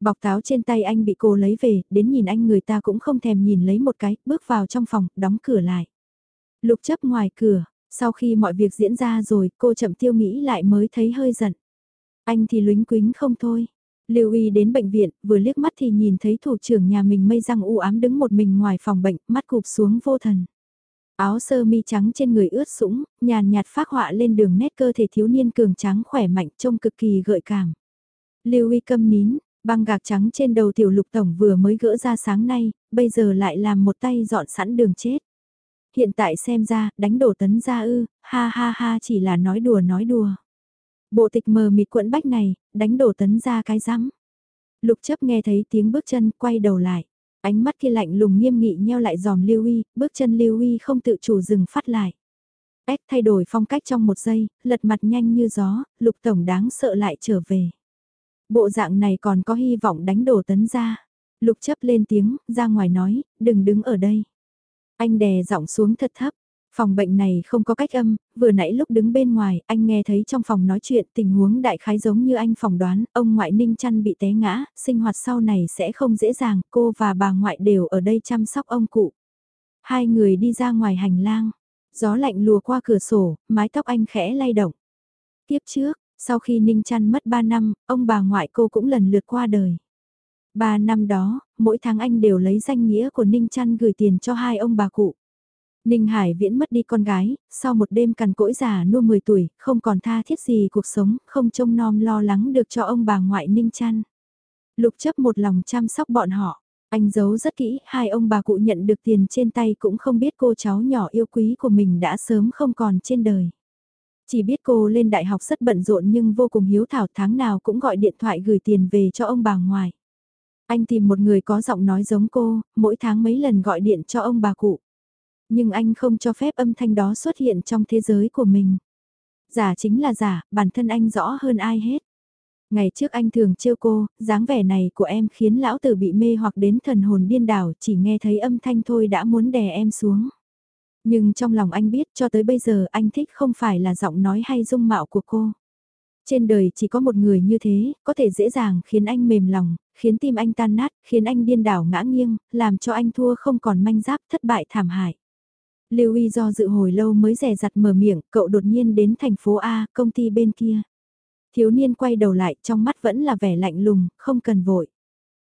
Bọc táo trên tay anh bị cô lấy về, đến nhìn anh người ta cũng không thèm nhìn lấy một cái, bước vào trong phòng, đóng cửa lại. Lục chấp ngoài cửa, sau khi mọi việc diễn ra rồi, cô chậm tiêu nghĩ lại mới thấy hơi giận. Anh thì luyến quính không thôi. Lưu Y đến bệnh viện, vừa liếc mắt thì nhìn thấy thủ trưởng nhà mình mây răng u ám đứng một mình ngoài phòng bệnh, mắt cụp xuống vô thần. Áo sơ mi trắng trên người ướt sũng, nhàn nhạt phác họa lên đường nét cơ thể thiếu niên cường trắng khỏe mạnh trông cực kỳ gợi cảm. Lưu Y câm nín, băng gạc trắng trên đầu tiểu lục tổng vừa mới gỡ ra sáng nay, bây giờ lại làm một tay dọn sẵn đường chết. Hiện tại xem ra, đánh đổ tấn ra ư, ha ha ha chỉ là nói đùa nói đùa. Bộ tịch mờ mịt quẫn bách này, đánh đổ tấn ra cái rắm. Lục chấp nghe thấy tiếng bước chân, quay đầu lại. Ánh mắt kia lạnh lùng nghiêm nghị nheo lại dòm Lưu Uy, bước chân Lưu Uy không tự chủ dừng phát lại. Ếch thay đổi phong cách trong một giây, lật mặt nhanh như gió, lục tổng đáng sợ lại trở về. Bộ dạng này còn có hy vọng đánh đổ tấn ra. Lục chấp lên tiếng, ra ngoài nói, đừng đứng ở đây. Anh đè giọng xuống thật thấp, Phòng bệnh này không có cách âm, vừa nãy lúc đứng bên ngoài, anh nghe thấy trong phòng nói chuyện tình huống đại khái giống như anh phỏng đoán, ông ngoại ninh chăn bị té ngã, sinh hoạt sau này sẽ không dễ dàng, cô và bà ngoại đều ở đây chăm sóc ông cụ. Hai người đi ra ngoài hành lang, gió lạnh lùa qua cửa sổ, mái tóc anh khẽ lay động. Tiếp trước, sau khi ninh chăn mất ba năm, ông bà ngoại cô cũng lần lượt qua đời. Ba năm đó, mỗi tháng anh đều lấy danh nghĩa của Ninh Chăn gửi tiền cho hai ông bà cụ. Ninh Hải Viễn mất đi con gái, sau một đêm cằn cỗi già nua 10 tuổi, không còn tha thiết gì cuộc sống, không trông nom lo lắng được cho ông bà ngoại Ninh Chăn. Lục chấp một lòng chăm sóc bọn họ, anh giấu rất kỹ, hai ông bà cụ nhận được tiền trên tay cũng không biết cô cháu nhỏ yêu quý của mình đã sớm không còn trên đời. Chỉ biết cô lên đại học rất bận rộn nhưng vô cùng hiếu thảo tháng nào cũng gọi điện thoại gửi tiền về cho ông bà ngoại. Anh tìm một người có giọng nói giống cô, mỗi tháng mấy lần gọi điện cho ông bà cụ. Nhưng anh không cho phép âm thanh đó xuất hiện trong thế giới của mình. Giả chính là giả, bản thân anh rõ hơn ai hết. Ngày trước anh thường trêu cô, dáng vẻ này của em khiến lão tử bị mê hoặc đến thần hồn điên đảo, chỉ nghe thấy âm thanh thôi đã muốn đè em xuống. Nhưng trong lòng anh biết cho tới bây giờ anh thích không phải là giọng nói hay dung mạo của cô. Trên đời chỉ có một người như thế, có thể dễ dàng khiến anh mềm lòng, khiến tim anh tan nát, khiến anh điên đảo ngã nghiêng, làm cho anh thua không còn manh giáp thất bại thảm hại. Lưu Y do dự hồi lâu mới rè rặt mở miệng, cậu đột nhiên đến thành phố A, công ty bên kia. Thiếu niên quay đầu lại, trong mắt vẫn là vẻ lạnh lùng, không cần vội.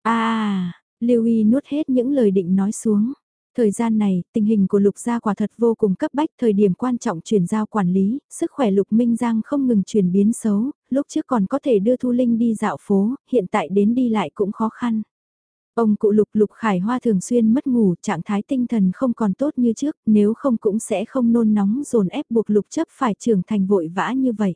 À, Lưu Y nuốt hết những lời định nói xuống. Thời gian này, tình hình của Lục Gia quả thật vô cùng cấp bách, thời điểm quan trọng chuyển giao quản lý, sức khỏe Lục Minh Giang không ngừng chuyển biến xấu, lúc trước còn có thể đưa Thu Linh đi dạo phố, hiện tại đến đi lại cũng khó khăn. Ông cụ Lục Lục Khải Hoa thường xuyên mất ngủ, trạng thái tinh thần không còn tốt như trước, nếu không cũng sẽ không nôn nóng dồn ép buộc Lục chấp phải trưởng thành vội vã như vậy.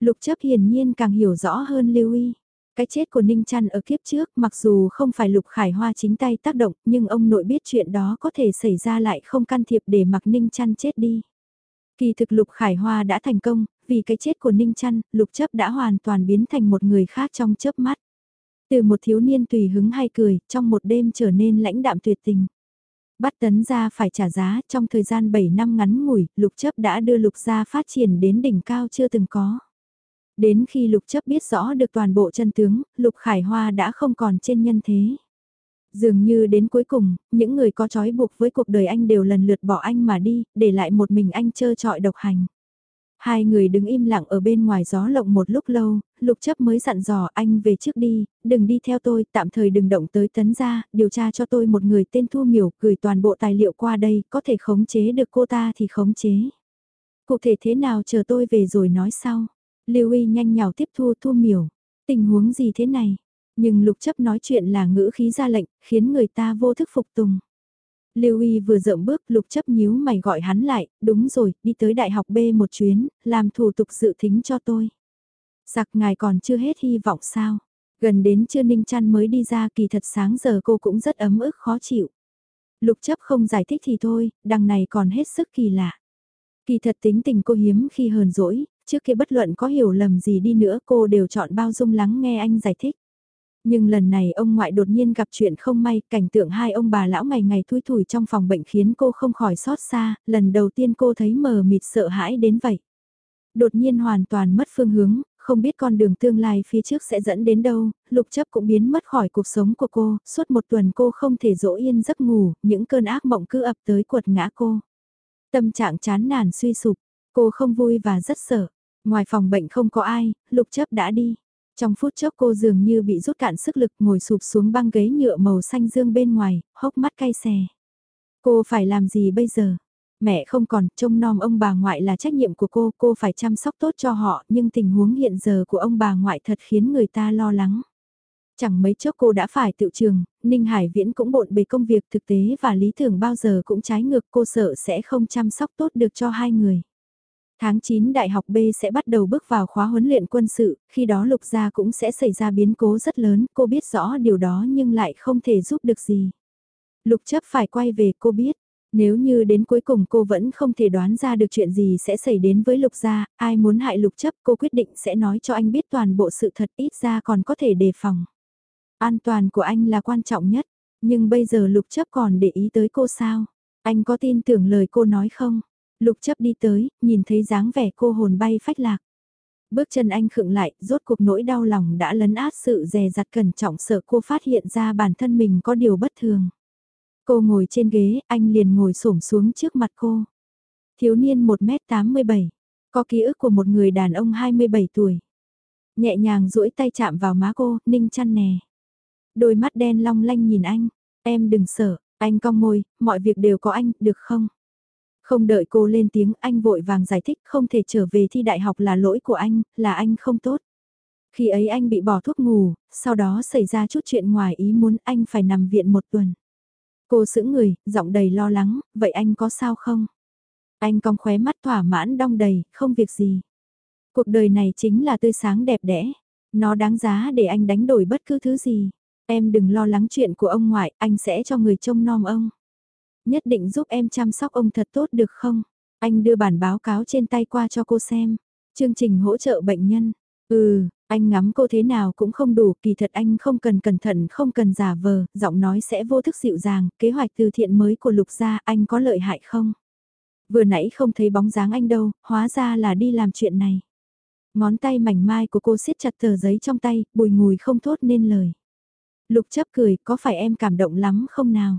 Lục chấp hiển nhiên càng hiểu rõ hơn Lưu Y. Cái chết của Ninh Trăn ở kiếp trước mặc dù không phải Lục Khải Hoa chính tay tác động nhưng ông nội biết chuyện đó có thể xảy ra lại không can thiệp để mặc Ninh Trăn chết đi. Kỳ thực Lục Khải Hoa đã thành công, vì cái chết của Ninh Trăn, Lục chấp đã hoàn toàn biến thành một người khác trong chớp mắt. Từ một thiếu niên tùy hứng hay cười, trong một đêm trở nên lãnh đạm tuyệt tình. Bắt tấn ra phải trả giá, trong thời gian 7 năm ngắn ngủi, lục chấp đã đưa lục gia phát triển đến đỉnh cao chưa từng có. Đến khi lục chấp biết rõ được toàn bộ chân tướng, lục khải hoa đã không còn trên nhân thế. Dường như đến cuối cùng, những người có trói buộc với cuộc đời anh đều lần lượt bỏ anh mà đi, để lại một mình anh trơ trọi độc hành. Hai người đứng im lặng ở bên ngoài gió lộng một lúc lâu, lục chấp mới dặn dò anh về trước đi, đừng đi theo tôi, tạm thời đừng động tới tấn ra, điều tra cho tôi một người tên Thu Miểu, gửi toàn bộ tài liệu qua đây, có thể khống chế được cô ta thì khống chế. Cụ thể thế nào chờ tôi về rồi nói sau. Lưu Y nhanh nhào tiếp thu Thu Miểu. Tình huống gì thế này? Nhưng lục chấp nói chuyện là ngữ khí ra lệnh, khiến người ta vô thức phục tùng. Lưu Y vừa rộng bước lục chấp nhíu mày gọi hắn lại, đúng rồi, đi tới đại học B một chuyến, làm thủ tục dự thính cho tôi. Giặc ngài còn chưa hết hy vọng sao? Gần đến trưa, Ninh Chăn mới đi ra kỳ thật sáng giờ cô cũng rất ấm ức khó chịu. Lục chấp không giải thích thì thôi, đằng này còn hết sức kỳ lạ. Kỳ thật tính tình cô hiếm khi hờn dỗi, trước kia bất luận có hiểu lầm gì đi nữa cô đều chọn bao dung lắng nghe anh giải thích. Nhưng lần này ông ngoại đột nhiên gặp chuyện không may, cảnh tượng hai ông bà lão ngày ngày thui thủi trong phòng bệnh khiến cô không khỏi xót xa, lần đầu tiên cô thấy mờ mịt sợ hãi đến vậy. Đột nhiên hoàn toàn mất phương hướng, không biết con đường tương lai phía trước sẽ dẫn đến đâu, lục chấp cũng biến mất khỏi cuộc sống của cô, suốt một tuần cô không thể dỗ yên giấc ngủ, những cơn ác mộng cứ ập tới quật ngã cô. Tâm trạng chán nản suy sụp, cô không vui và rất sợ. Ngoài phòng bệnh không có ai, lục chấp đã đi. Trong phút chốc cô dường như bị rút cạn sức lực ngồi sụp xuống băng ghế nhựa màu xanh dương bên ngoài, hốc mắt cay xè. Cô phải làm gì bây giờ? Mẹ không còn, trông nom ông bà ngoại là trách nhiệm của cô, cô phải chăm sóc tốt cho họ, nhưng tình huống hiện giờ của ông bà ngoại thật khiến người ta lo lắng. Chẳng mấy chốc cô đã phải tự trường, Ninh Hải Viễn cũng bộn bề công việc thực tế và lý tưởng bao giờ cũng trái ngược cô sợ sẽ không chăm sóc tốt được cho hai người. Tháng 9 Đại học B sẽ bắt đầu bước vào khóa huấn luyện quân sự, khi đó lục gia cũng sẽ xảy ra biến cố rất lớn, cô biết rõ điều đó nhưng lại không thể giúp được gì. Lục chấp phải quay về cô biết, nếu như đến cuối cùng cô vẫn không thể đoán ra được chuyện gì sẽ xảy đến với lục gia, ai muốn hại lục chấp cô quyết định sẽ nói cho anh biết toàn bộ sự thật ít ra còn có thể đề phòng. An toàn của anh là quan trọng nhất, nhưng bây giờ lục chấp còn để ý tới cô sao? Anh có tin tưởng lời cô nói không? Lục chấp đi tới, nhìn thấy dáng vẻ cô hồn bay phách lạc. Bước chân anh khựng lại, rốt cuộc nỗi đau lòng đã lấn át sự dè dặt cẩn trọng sợ cô phát hiện ra bản thân mình có điều bất thường. Cô ngồi trên ghế, anh liền ngồi xổm xuống trước mặt cô. Thiếu niên 1m87, có ký ức của một người đàn ông 27 tuổi. Nhẹ nhàng duỗi tay chạm vào má cô, ninh chăn nè. Đôi mắt đen long lanh nhìn anh, em đừng sợ, anh cong môi, mọi việc đều có anh, được không? Không đợi cô lên tiếng anh vội vàng giải thích không thể trở về thi đại học là lỗi của anh, là anh không tốt. Khi ấy anh bị bỏ thuốc ngủ, sau đó xảy ra chút chuyện ngoài ý muốn anh phải nằm viện một tuần. Cô sững người, giọng đầy lo lắng, vậy anh có sao không? Anh cong khóe mắt thỏa mãn đong đầy, không việc gì. Cuộc đời này chính là tươi sáng đẹp đẽ, nó đáng giá để anh đánh đổi bất cứ thứ gì. Em đừng lo lắng chuyện của ông ngoại, anh sẽ cho người trông nom ông. Nhất định giúp em chăm sóc ông thật tốt được không? Anh đưa bản báo cáo trên tay qua cho cô xem. Chương trình hỗ trợ bệnh nhân. Ừ, anh ngắm cô thế nào cũng không đủ, kỳ thật anh không cần cẩn thận, không cần giả vờ, giọng nói sẽ vô thức dịu dàng, kế hoạch từ thiện mới của Lục gia anh có lợi hại không? Vừa nãy không thấy bóng dáng anh đâu, hóa ra là đi làm chuyện này. Ngón tay mảnh mai của cô siết chặt tờ giấy trong tay, bùi ngùi không thốt nên lời. Lục chấp cười, có phải em cảm động lắm không nào?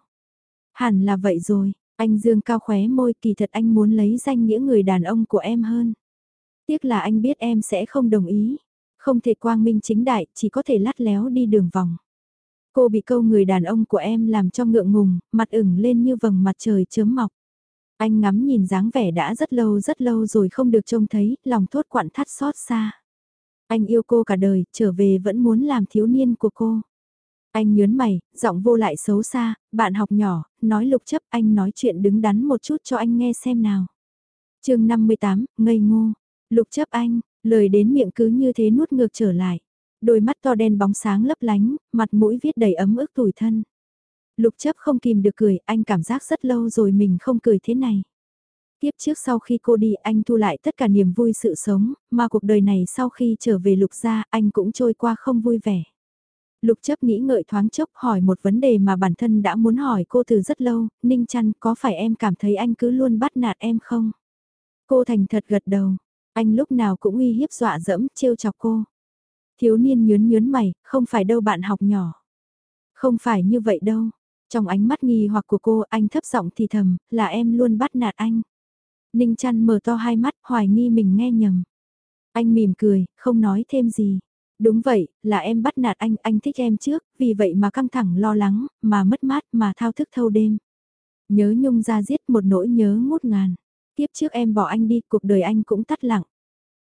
Hẳn là vậy rồi, anh dương cao khóe môi kỳ thật anh muốn lấy danh nghĩa người đàn ông của em hơn. Tiếc là anh biết em sẽ không đồng ý. Không thể quang minh chính đại, chỉ có thể lắt léo đi đường vòng. Cô bị câu người đàn ông của em làm cho ngượng ngùng, mặt ửng lên như vầng mặt trời chớm mọc. Anh ngắm nhìn dáng vẻ đã rất lâu rất lâu rồi không được trông thấy, lòng thốt quặn thắt xót xa. Anh yêu cô cả đời, trở về vẫn muốn làm thiếu niên của cô. Anh nhớn mày, giọng vô lại xấu xa, bạn học nhỏ, nói lục chấp anh nói chuyện đứng đắn một chút cho anh nghe xem nào. chương 58, ngây ngô, lục chấp anh, lời đến miệng cứ như thế nuốt ngược trở lại. Đôi mắt to đen bóng sáng lấp lánh, mặt mũi viết đầy ấm ức tủi thân. Lục chấp không kìm được cười, anh cảm giác rất lâu rồi mình không cười thế này. Tiếp trước sau khi cô đi anh thu lại tất cả niềm vui sự sống, mà cuộc đời này sau khi trở về lục gia anh cũng trôi qua không vui vẻ. Lục chấp nghĩ ngợi thoáng chốc hỏi một vấn đề mà bản thân đã muốn hỏi cô từ rất lâu, Ninh Trăn có phải em cảm thấy anh cứ luôn bắt nạt em không? Cô thành thật gật đầu, anh lúc nào cũng uy hiếp dọa dẫm trêu chọc cô. Thiếu niên nhớn nhớn mày, không phải đâu bạn học nhỏ. Không phải như vậy đâu. Trong ánh mắt nghi hoặc của cô anh thấp giọng thì thầm, là em luôn bắt nạt anh. Ninh chăn mở to hai mắt, hoài nghi mình nghe nhầm. Anh mỉm cười, không nói thêm gì. Đúng vậy, là em bắt nạt anh, anh thích em trước, vì vậy mà căng thẳng lo lắng, mà mất mát, mà thao thức thâu đêm. Nhớ nhung ra giết một nỗi nhớ ngút ngàn. Tiếp trước em bỏ anh đi, cuộc đời anh cũng tắt lặng.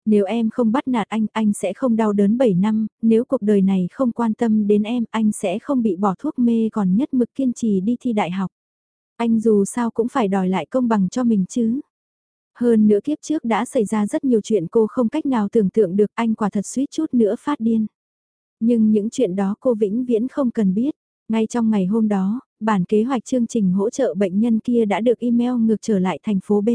Nếu em không bắt nạt anh, anh sẽ không đau đớn 7 năm, nếu cuộc đời này không quan tâm đến em, anh sẽ không bị bỏ thuốc mê còn nhất mực kiên trì đi thi đại học. Anh dù sao cũng phải đòi lại công bằng cho mình chứ. Hơn nữa kiếp trước đã xảy ra rất nhiều chuyện cô không cách nào tưởng tượng được anh quả thật suýt chút nữa phát điên. Nhưng những chuyện đó cô vĩnh viễn không cần biết. Ngay trong ngày hôm đó, bản kế hoạch chương trình hỗ trợ bệnh nhân kia đã được email ngược trở lại thành phố B.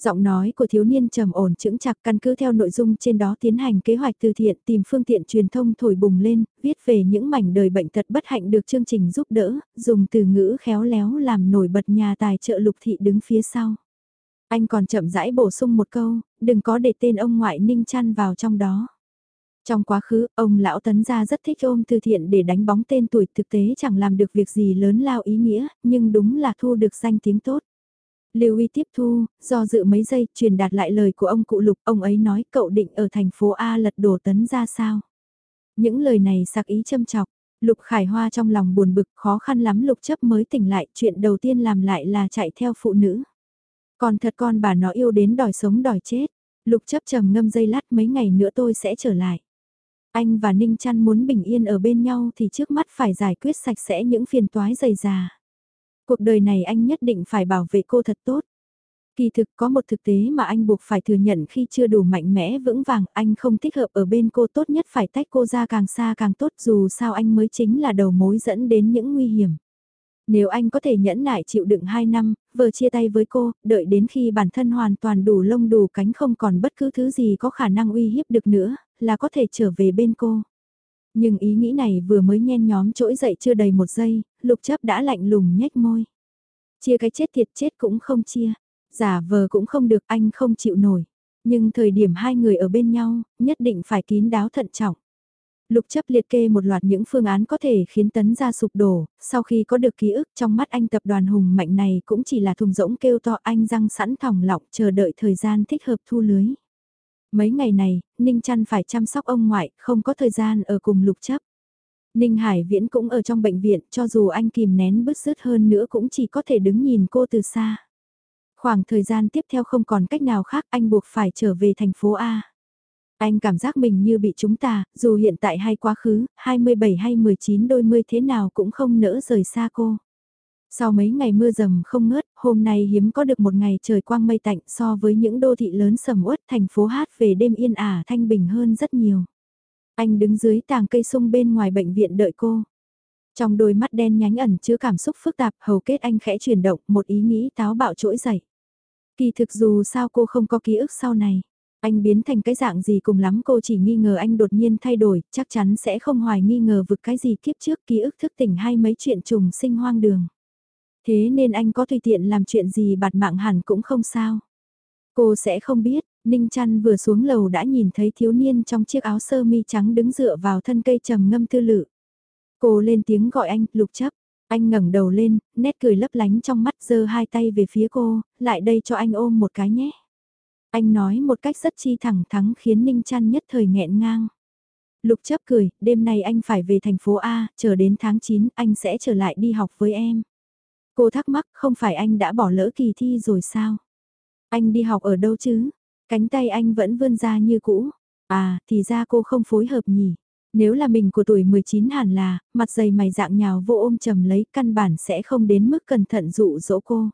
Giọng nói của thiếu niên trầm ổn chững chặt căn cứ theo nội dung trên đó tiến hành kế hoạch từ thiện tìm phương tiện truyền thông thổi bùng lên, viết về những mảnh đời bệnh tật bất hạnh được chương trình giúp đỡ, dùng từ ngữ khéo léo làm nổi bật nhà tài trợ lục thị đứng phía sau. Anh còn chậm rãi bổ sung một câu, đừng có để tên ông ngoại ninh chăn vào trong đó. Trong quá khứ, ông lão tấn gia rất thích ôm từ thiện để đánh bóng tên tuổi thực tế chẳng làm được việc gì lớn lao ý nghĩa, nhưng đúng là thu được danh tiếng tốt. Lưu Y tiếp thu, do dự mấy giây, truyền đạt lại lời của ông cụ Lục, ông ấy nói cậu định ở thành phố A lật đổ tấn ra sao. Những lời này sạc ý châm chọc, Lục Khải Hoa trong lòng buồn bực, khó khăn lắm Lục chấp mới tỉnh lại, chuyện đầu tiên làm lại là chạy theo phụ nữ. Còn thật con bà nó yêu đến đòi sống đòi chết, Lục chấp trầm ngâm dây lát mấy ngày nữa tôi sẽ trở lại. Anh và Ninh trăn muốn bình yên ở bên nhau thì trước mắt phải giải quyết sạch sẽ những phiền toái dày già. Cuộc đời này anh nhất định phải bảo vệ cô thật tốt. Kỳ thực có một thực tế mà anh buộc phải thừa nhận khi chưa đủ mạnh mẽ vững vàng, anh không thích hợp ở bên cô tốt nhất phải tách cô ra càng xa càng tốt dù sao anh mới chính là đầu mối dẫn đến những nguy hiểm. Nếu anh có thể nhẫn nại chịu đựng 2 năm, vừa chia tay với cô, đợi đến khi bản thân hoàn toàn đủ lông đủ cánh không còn bất cứ thứ gì có khả năng uy hiếp được nữa, là có thể trở về bên cô. Nhưng ý nghĩ này vừa mới nhen nhóm trỗi dậy chưa đầy một giây, lục chấp đã lạnh lùng nhếch môi. Chia cái chết thiệt chết cũng không chia, giả vờ cũng không được anh không chịu nổi. Nhưng thời điểm hai người ở bên nhau, nhất định phải kín đáo thận trọng. Lục chấp liệt kê một loạt những phương án có thể khiến tấn ra sụp đổ, sau khi có được ký ức trong mắt anh tập đoàn hùng mạnh này cũng chỉ là thùng rỗng kêu to anh răng sẵn thòng lọng chờ đợi thời gian thích hợp thu lưới. Mấy ngày này, Ninh Trăn phải chăm sóc ông ngoại, không có thời gian ở cùng lục chấp. Ninh Hải Viễn cũng ở trong bệnh viện, cho dù anh kìm nén bứt rứt hơn nữa cũng chỉ có thể đứng nhìn cô từ xa. Khoảng thời gian tiếp theo không còn cách nào khác anh buộc phải trở về thành phố A. Anh cảm giác mình như bị chúng ta, dù hiện tại hay quá khứ, 27 hay 19 đôi mươi thế nào cũng không nỡ rời xa cô. Sau mấy ngày mưa rầm không ngớt, hôm nay hiếm có được một ngày trời quang mây tạnh so với những đô thị lớn sầm uất thành phố hát về đêm yên ả thanh bình hơn rất nhiều. Anh đứng dưới tàng cây sung bên ngoài bệnh viện đợi cô. Trong đôi mắt đen nhánh ẩn chứa cảm xúc phức tạp hầu kết anh khẽ chuyển động một ý nghĩ táo bạo trỗi dậy. Kỳ thực dù sao cô không có ký ức sau này. Anh biến thành cái dạng gì cùng lắm cô chỉ nghi ngờ anh đột nhiên thay đổi, chắc chắn sẽ không hoài nghi ngờ vực cái gì kiếp trước ký ức thức tỉnh hay mấy chuyện trùng sinh hoang đường. Thế nên anh có tùy tiện làm chuyện gì bạt mạng hẳn cũng không sao. Cô sẽ không biết, Ninh Trăn vừa xuống lầu đã nhìn thấy thiếu niên trong chiếc áo sơ mi trắng đứng dựa vào thân cây trầm ngâm tư lự. Cô lên tiếng gọi anh, lục chấp. Anh ngẩng đầu lên, nét cười lấp lánh trong mắt giơ hai tay về phía cô, lại đây cho anh ôm một cái nhé. Anh nói một cách rất chi thẳng thắng khiến Ninh Trăn nhất thời nghẹn ngang. Lục chấp cười, đêm nay anh phải về thành phố A, chờ đến tháng 9 anh sẽ trở lại đi học với em. Cô thắc mắc không phải anh đã bỏ lỡ kỳ thi rồi sao? Anh đi học ở đâu chứ? Cánh tay anh vẫn vươn ra như cũ. À, thì ra cô không phối hợp nhỉ. Nếu là mình của tuổi 19 hẳn là, mặt dày mày dạng nhào vô ôm chầm lấy căn bản sẽ không đến mức cẩn thận dụ dỗ cô.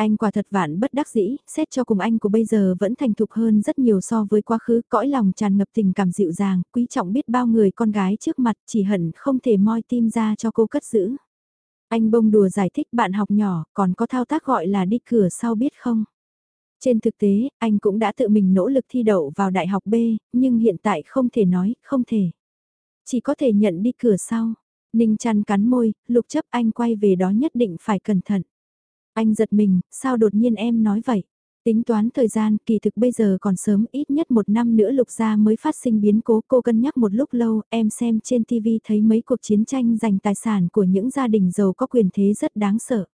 Anh quả thật vạn bất đắc dĩ, xét cho cùng anh của bây giờ vẫn thành thục hơn rất nhiều so với quá khứ, cõi lòng tràn ngập tình cảm dịu dàng, quý trọng biết bao người con gái trước mặt chỉ hận không thể moi tim ra cho cô cất giữ. Anh bông đùa giải thích bạn học nhỏ, còn có thao tác gọi là đi cửa sau biết không? Trên thực tế, anh cũng đã tự mình nỗ lực thi đậu vào đại học B, nhưng hiện tại không thể nói, không thể. Chỉ có thể nhận đi cửa sau. Ninh chăn cắn môi, lục chấp anh quay về đó nhất định phải cẩn thận. Anh giật mình, sao đột nhiên em nói vậy? Tính toán thời gian, kỳ thực bây giờ còn sớm ít nhất một năm nữa lục gia mới phát sinh biến cố cô cân nhắc một lúc lâu, em xem trên TV thấy mấy cuộc chiến tranh giành tài sản của những gia đình giàu có quyền thế rất đáng sợ.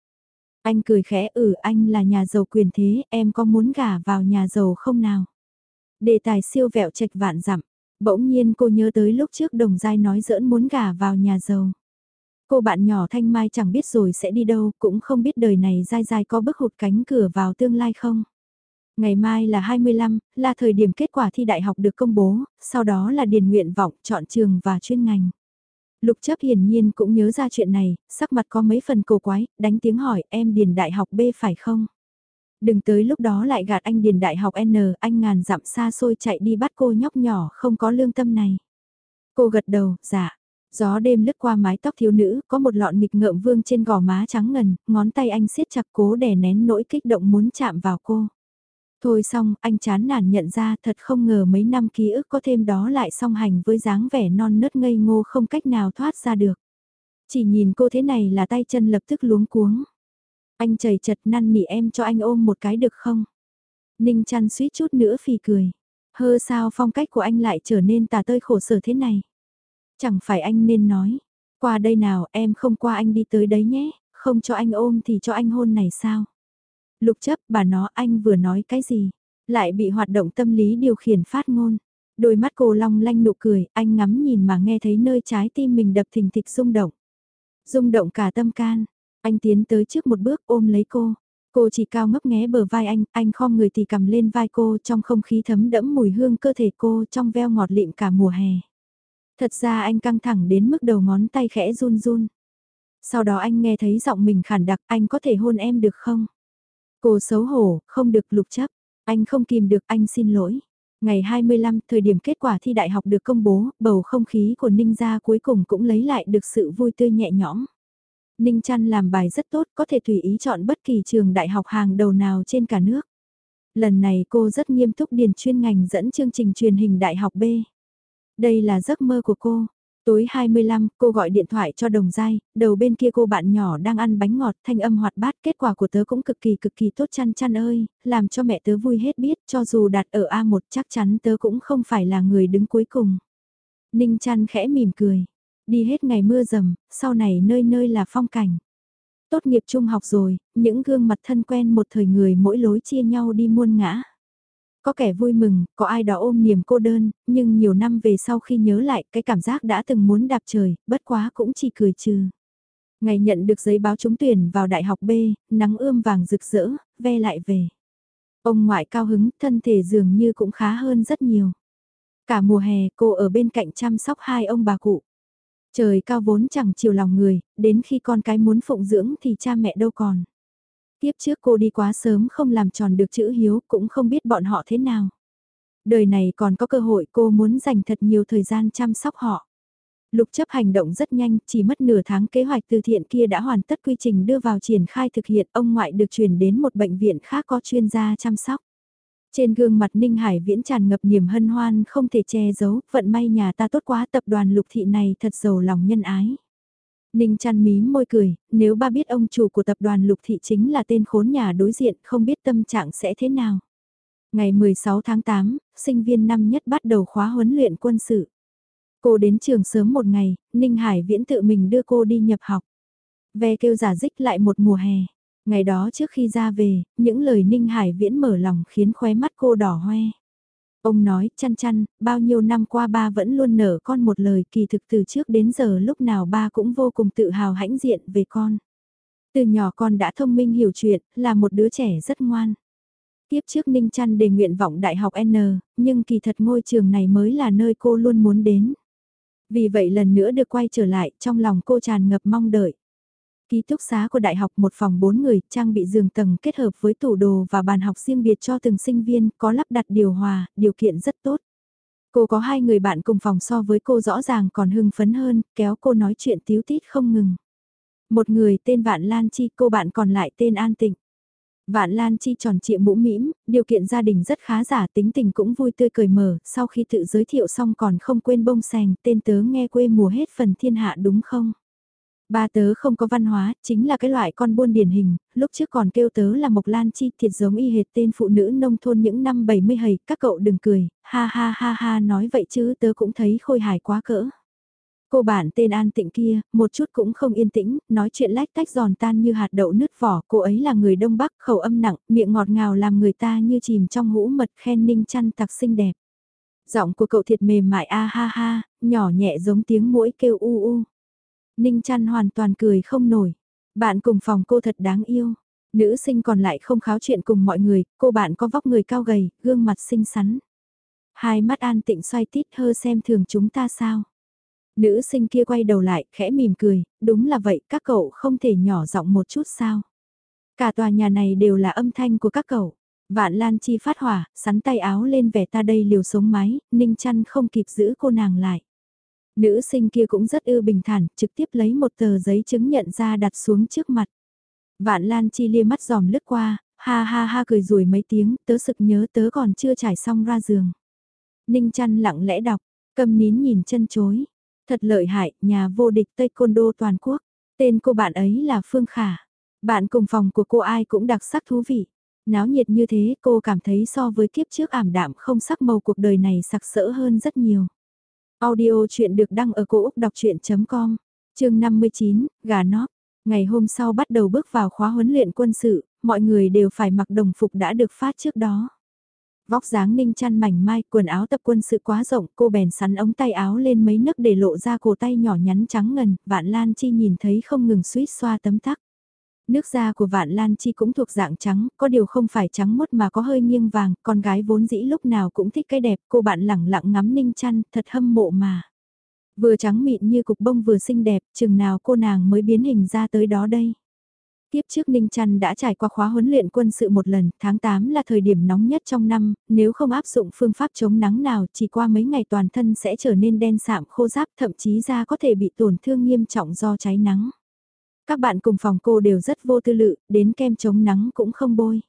Anh cười khẽ ừ anh là nhà giàu quyền thế, em có muốn gả vào nhà giàu không nào? Đề tài siêu vẹo trạch vạn dặm bỗng nhiên cô nhớ tới lúc trước đồng giai nói giỡn muốn gả vào nhà giàu. Cô bạn nhỏ Thanh Mai chẳng biết rồi sẽ đi đâu, cũng không biết đời này dai dai có bước hụt cánh cửa vào tương lai không. Ngày mai là 25, là thời điểm kết quả thi đại học được công bố, sau đó là điền nguyện vọng, chọn trường và chuyên ngành. Lục chấp hiển nhiên cũng nhớ ra chuyện này, sắc mặt có mấy phần cổ quái, đánh tiếng hỏi em điền đại học B phải không? Đừng tới lúc đó lại gạt anh điền đại học N, anh ngàn dặm xa xôi chạy đi bắt cô nhóc nhỏ không có lương tâm này. Cô gật đầu, dạ. Gió đêm lướt qua mái tóc thiếu nữ, có một lọn nghịch ngợm vương trên gò má trắng ngần, ngón tay anh siết chặt cố đè nén nỗi kích động muốn chạm vào cô. Thôi xong, anh chán nản nhận ra thật không ngờ mấy năm ký ức có thêm đó lại song hành với dáng vẻ non nớt ngây ngô không cách nào thoát ra được. Chỉ nhìn cô thế này là tay chân lập tức luống cuống. Anh chảy chật năn nỉ em cho anh ôm một cái được không? Ninh chăn suýt chút nữa phì cười. Hơ sao phong cách của anh lại trở nên tà tơi khổ sở thế này? Chẳng phải anh nên nói. Qua đây nào em không qua anh đi tới đấy nhé, không cho anh ôm thì cho anh hôn này sao? Lục chấp bà nó anh vừa nói cái gì? Lại bị hoạt động tâm lý điều khiển phát ngôn. Đôi mắt cô long lanh nụ cười, anh ngắm nhìn mà nghe thấy nơi trái tim mình đập thình thịch rung động. Rung động cả tâm can, anh tiến tới trước một bước ôm lấy cô. Cô chỉ cao ngấp nghé bờ vai anh, anh khom người thì cầm lên vai cô trong không khí thấm đẫm mùi hương cơ thể cô trong veo ngọt lịm cả mùa hè. Thật ra anh căng thẳng đến mức đầu ngón tay khẽ run run. Sau đó anh nghe thấy giọng mình khản đặc, anh có thể hôn em được không? Cô xấu hổ, không được lục chấp. Anh không kìm được, anh xin lỗi. Ngày 25, thời điểm kết quả thi đại học được công bố, bầu không khí của Ninh Gia cuối cùng cũng lấy lại được sự vui tươi nhẹ nhõm. Ninh Trăn làm bài rất tốt, có thể tùy ý chọn bất kỳ trường đại học hàng đầu nào trên cả nước. Lần này cô rất nghiêm túc điền chuyên ngành dẫn chương trình truyền hình đại học B. Đây là giấc mơ của cô. Tối 25, cô gọi điện thoại cho đồng dai, đầu bên kia cô bạn nhỏ đang ăn bánh ngọt thanh âm hoạt bát, kết quả của tớ cũng cực kỳ cực kỳ tốt chăn chăn ơi, làm cho mẹ tớ vui hết biết, cho dù đạt ở A1 chắc chắn tớ cũng không phải là người đứng cuối cùng. Ninh chăn khẽ mỉm cười, đi hết ngày mưa rầm, sau này nơi nơi là phong cảnh. Tốt nghiệp trung học rồi, những gương mặt thân quen một thời người mỗi lối chia nhau đi muôn ngã. Có kẻ vui mừng, có ai đó ôm niềm cô đơn, nhưng nhiều năm về sau khi nhớ lại cái cảm giác đã từng muốn đạp trời, bất quá cũng chỉ cười trừ. Ngày nhận được giấy báo trúng tuyển vào đại học B, nắng ươm vàng rực rỡ, ve lại về. Ông ngoại cao hứng, thân thể dường như cũng khá hơn rất nhiều. Cả mùa hè cô ở bên cạnh chăm sóc hai ông bà cụ. Trời cao vốn chẳng chiều lòng người, đến khi con cái muốn phụng dưỡng thì cha mẹ đâu còn. Tiếp trước cô đi quá sớm không làm tròn được chữ hiếu cũng không biết bọn họ thế nào. Đời này còn có cơ hội cô muốn dành thật nhiều thời gian chăm sóc họ. Lục chấp hành động rất nhanh, chỉ mất nửa tháng kế hoạch từ thiện kia đã hoàn tất quy trình đưa vào triển khai thực hiện, ông ngoại được chuyển đến một bệnh viện khác có chuyên gia chăm sóc. Trên gương mặt Ninh Hải Viễn tràn ngập niềm hân hoan không thể che giấu, vận may nhà ta tốt quá tập đoàn lục thị này thật giàu lòng nhân ái. Ninh chăn mím môi cười, nếu ba biết ông chủ của tập đoàn lục thị chính là tên khốn nhà đối diện không biết tâm trạng sẽ thế nào. Ngày 16 tháng 8, sinh viên năm nhất bắt đầu khóa huấn luyện quân sự. Cô đến trường sớm một ngày, Ninh Hải Viễn tự mình đưa cô đi nhập học. Ve kêu giả dích lại một mùa hè. Ngày đó trước khi ra về, những lời Ninh Hải Viễn mở lòng khiến khóe mắt cô đỏ hoe. Ông nói, chăn chăn, bao nhiêu năm qua ba vẫn luôn nở con một lời kỳ thực từ trước đến giờ lúc nào ba cũng vô cùng tự hào hãnh diện về con. Từ nhỏ con đã thông minh hiểu chuyện, là một đứa trẻ rất ngoan. Tiếp trước Ninh Trăn đề nguyện vọng Đại học N, nhưng kỳ thật ngôi trường này mới là nơi cô luôn muốn đến. Vì vậy lần nữa được quay trở lại, trong lòng cô tràn ngập mong đợi. Ký túc xá của đại học một phòng bốn người, trang bị giường tầng kết hợp với tủ đồ và bàn học riêng biệt cho từng sinh viên, có lắp đặt điều hòa, điều kiện rất tốt. Cô có hai người bạn cùng phòng so với cô rõ ràng còn hưng phấn hơn, kéo cô nói chuyện tíu tít không ngừng. Một người tên Vạn Lan Chi, cô bạn còn lại tên An Tịnh. Vạn Lan Chi tròn trịa mũ mĩm, điều kiện gia đình rất khá giả tính tình cũng vui tươi cười mở, sau khi tự giới thiệu xong còn không quên bông sành, tên tớ nghe quê mùa hết phần thiên hạ đúng không? Ba tớ không có văn hóa, chính là cái loại con buôn điển hình, lúc trước còn kêu tớ là Mộc Lan Chi thiệt giống y hệt tên phụ nữ nông thôn những năm 70 hầy, các cậu đừng cười, ha ha ha ha nói vậy chứ tớ cũng thấy khôi hài quá cỡ. Cô bạn tên An Tịnh kia, một chút cũng không yên tĩnh, nói chuyện lách tách giòn tan như hạt đậu nứt vỏ, cô ấy là người Đông Bắc, khẩu âm nặng, miệng ngọt ngào làm người ta như chìm trong hũ mật khen ninh chăn tặc xinh đẹp. Giọng của cậu thiệt mềm mại a ha ha, nhỏ nhẹ giống tiếng mũi kêu u u. Ninh chăn hoàn toàn cười không nổi. Bạn cùng phòng cô thật đáng yêu. Nữ sinh còn lại không kháo chuyện cùng mọi người, cô bạn có vóc người cao gầy, gương mặt xinh xắn. Hai mắt an tịnh xoay tít hơ xem thường chúng ta sao. Nữ sinh kia quay đầu lại, khẽ mỉm cười, đúng là vậy, các cậu không thể nhỏ giọng một chút sao. Cả tòa nhà này đều là âm thanh của các cậu. Vạn Lan Chi phát hỏa, sắn tay áo lên vẻ ta đây liều sống máy. Ninh chăn không kịp giữ cô nàng lại. Nữ sinh kia cũng rất ư bình thản, trực tiếp lấy một tờ giấy chứng nhận ra đặt xuống trước mặt. Vạn Lan Chi lia mắt giòm lướt qua, ha ha ha cười rủi mấy tiếng, tớ sực nhớ tớ còn chưa trải xong ra giường. Ninh chăn lặng lẽ đọc, cầm nín nhìn chân chối. Thật lợi hại, nhà vô địch Tây Côn Đô toàn quốc. Tên cô bạn ấy là Phương Khả. Bạn cùng phòng của cô ai cũng đặc sắc thú vị. Náo nhiệt như thế cô cảm thấy so với kiếp trước ảm đạm không sắc màu cuộc đời này sặc sỡ hơn rất nhiều. Audio chuyện được đăng ở cổ Úc đọc chuyện.com, chương 59, gà nóp. Ngày hôm sau bắt đầu bước vào khóa huấn luyện quân sự, mọi người đều phải mặc đồng phục đã được phát trước đó. Vóc dáng ninh chăn mảnh mai, quần áo tập quân sự quá rộng, cô bèn sắn ống tay áo lên mấy nấc để lộ ra cổ tay nhỏ nhắn trắng ngần, vạn lan chi nhìn thấy không ngừng suýt xoa tấm tắc. Nước da của Vạn Lan Chi cũng thuộc dạng trắng, có điều không phải trắng mốt mà có hơi nghiêng vàng, con gái vốn dĩ lúc nào cũng thích cái đẹp, cô bạn lẳng lặng ngắm ninh chăn, thật hâm mộ mà. Vừa trắng mịn như cục bông vừa xinh đẹp, chừng nào cô nàng mới biến hình ra tới đó đây. Tiếp trước Ninh Trăn đã trải qua khóa huấn luyện quân sự một lần, tháng 8 là thời điểm nóng nhất trong năm, nếu không áp dụng phương pháp chống nắng nào chỉ qua mấy ngày toàn thân sẽ trở nên đen sạm khô ráp thậm chí da có thể bị tổn thương nghiêm trọng do cháy nắng. Các bạn cùng phòng cô đều rất vô tư lự, đến kem chống nắng cũng không bôi.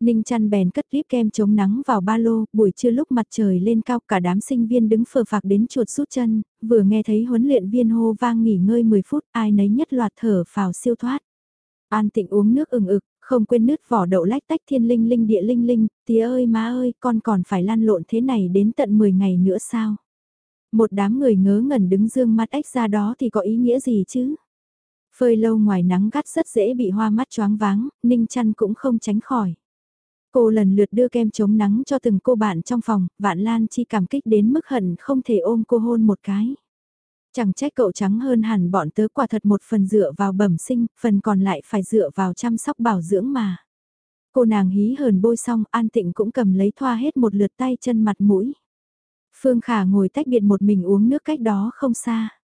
Ninh chăn bèn cất clip kem chống nắng vào ba lô, buổi trưa lúc mặt trời lên cao cả đám sinh viên đứng phờ phạc đến chuột rút chân, vừa nghe thấy huấn luyện viên hô vang nghỉ ngơi 10 phút, ai nấy nhất loạt thở phào siêu thoát. An tịnh uống nước ừng ực, không quên nứt vỏ đậu lách tách thiên linh linh địa linh linh, tía ơi má ơi, con còn phải lan lộn thế này đến tận 10 ngày nữa sao? Một đám người ngớ ngẩn đứng dương mắt ếch ra đó thì có ý nghĩa gì chứ? Phơi lâu ngoài nắng gắt rất dễ bị hoa mắt choáng váng, Ninh chăn cũng không tránh khỏi. Cô lần lượt đưa kem chống nắng cho từng cô bạn trong phòng, Vạn Lan Chi cảm kích đến mức hận không thể ôm cô hôn một cái. Chẳng trách cậu trắng hơn hẳn bọn tớ quả thật một phần dựa vào bẩm sinh, phần còn lại phải dựa vào chăm sóc bảo dưỡng mà. Cô nàng hí hờn bôi xong, An Tịnh cũng cầm lấy thoa hết một lượt tay chân mặt mũi. Phương Khả ngồi tách biệt một mình uống nước cách đó không xa.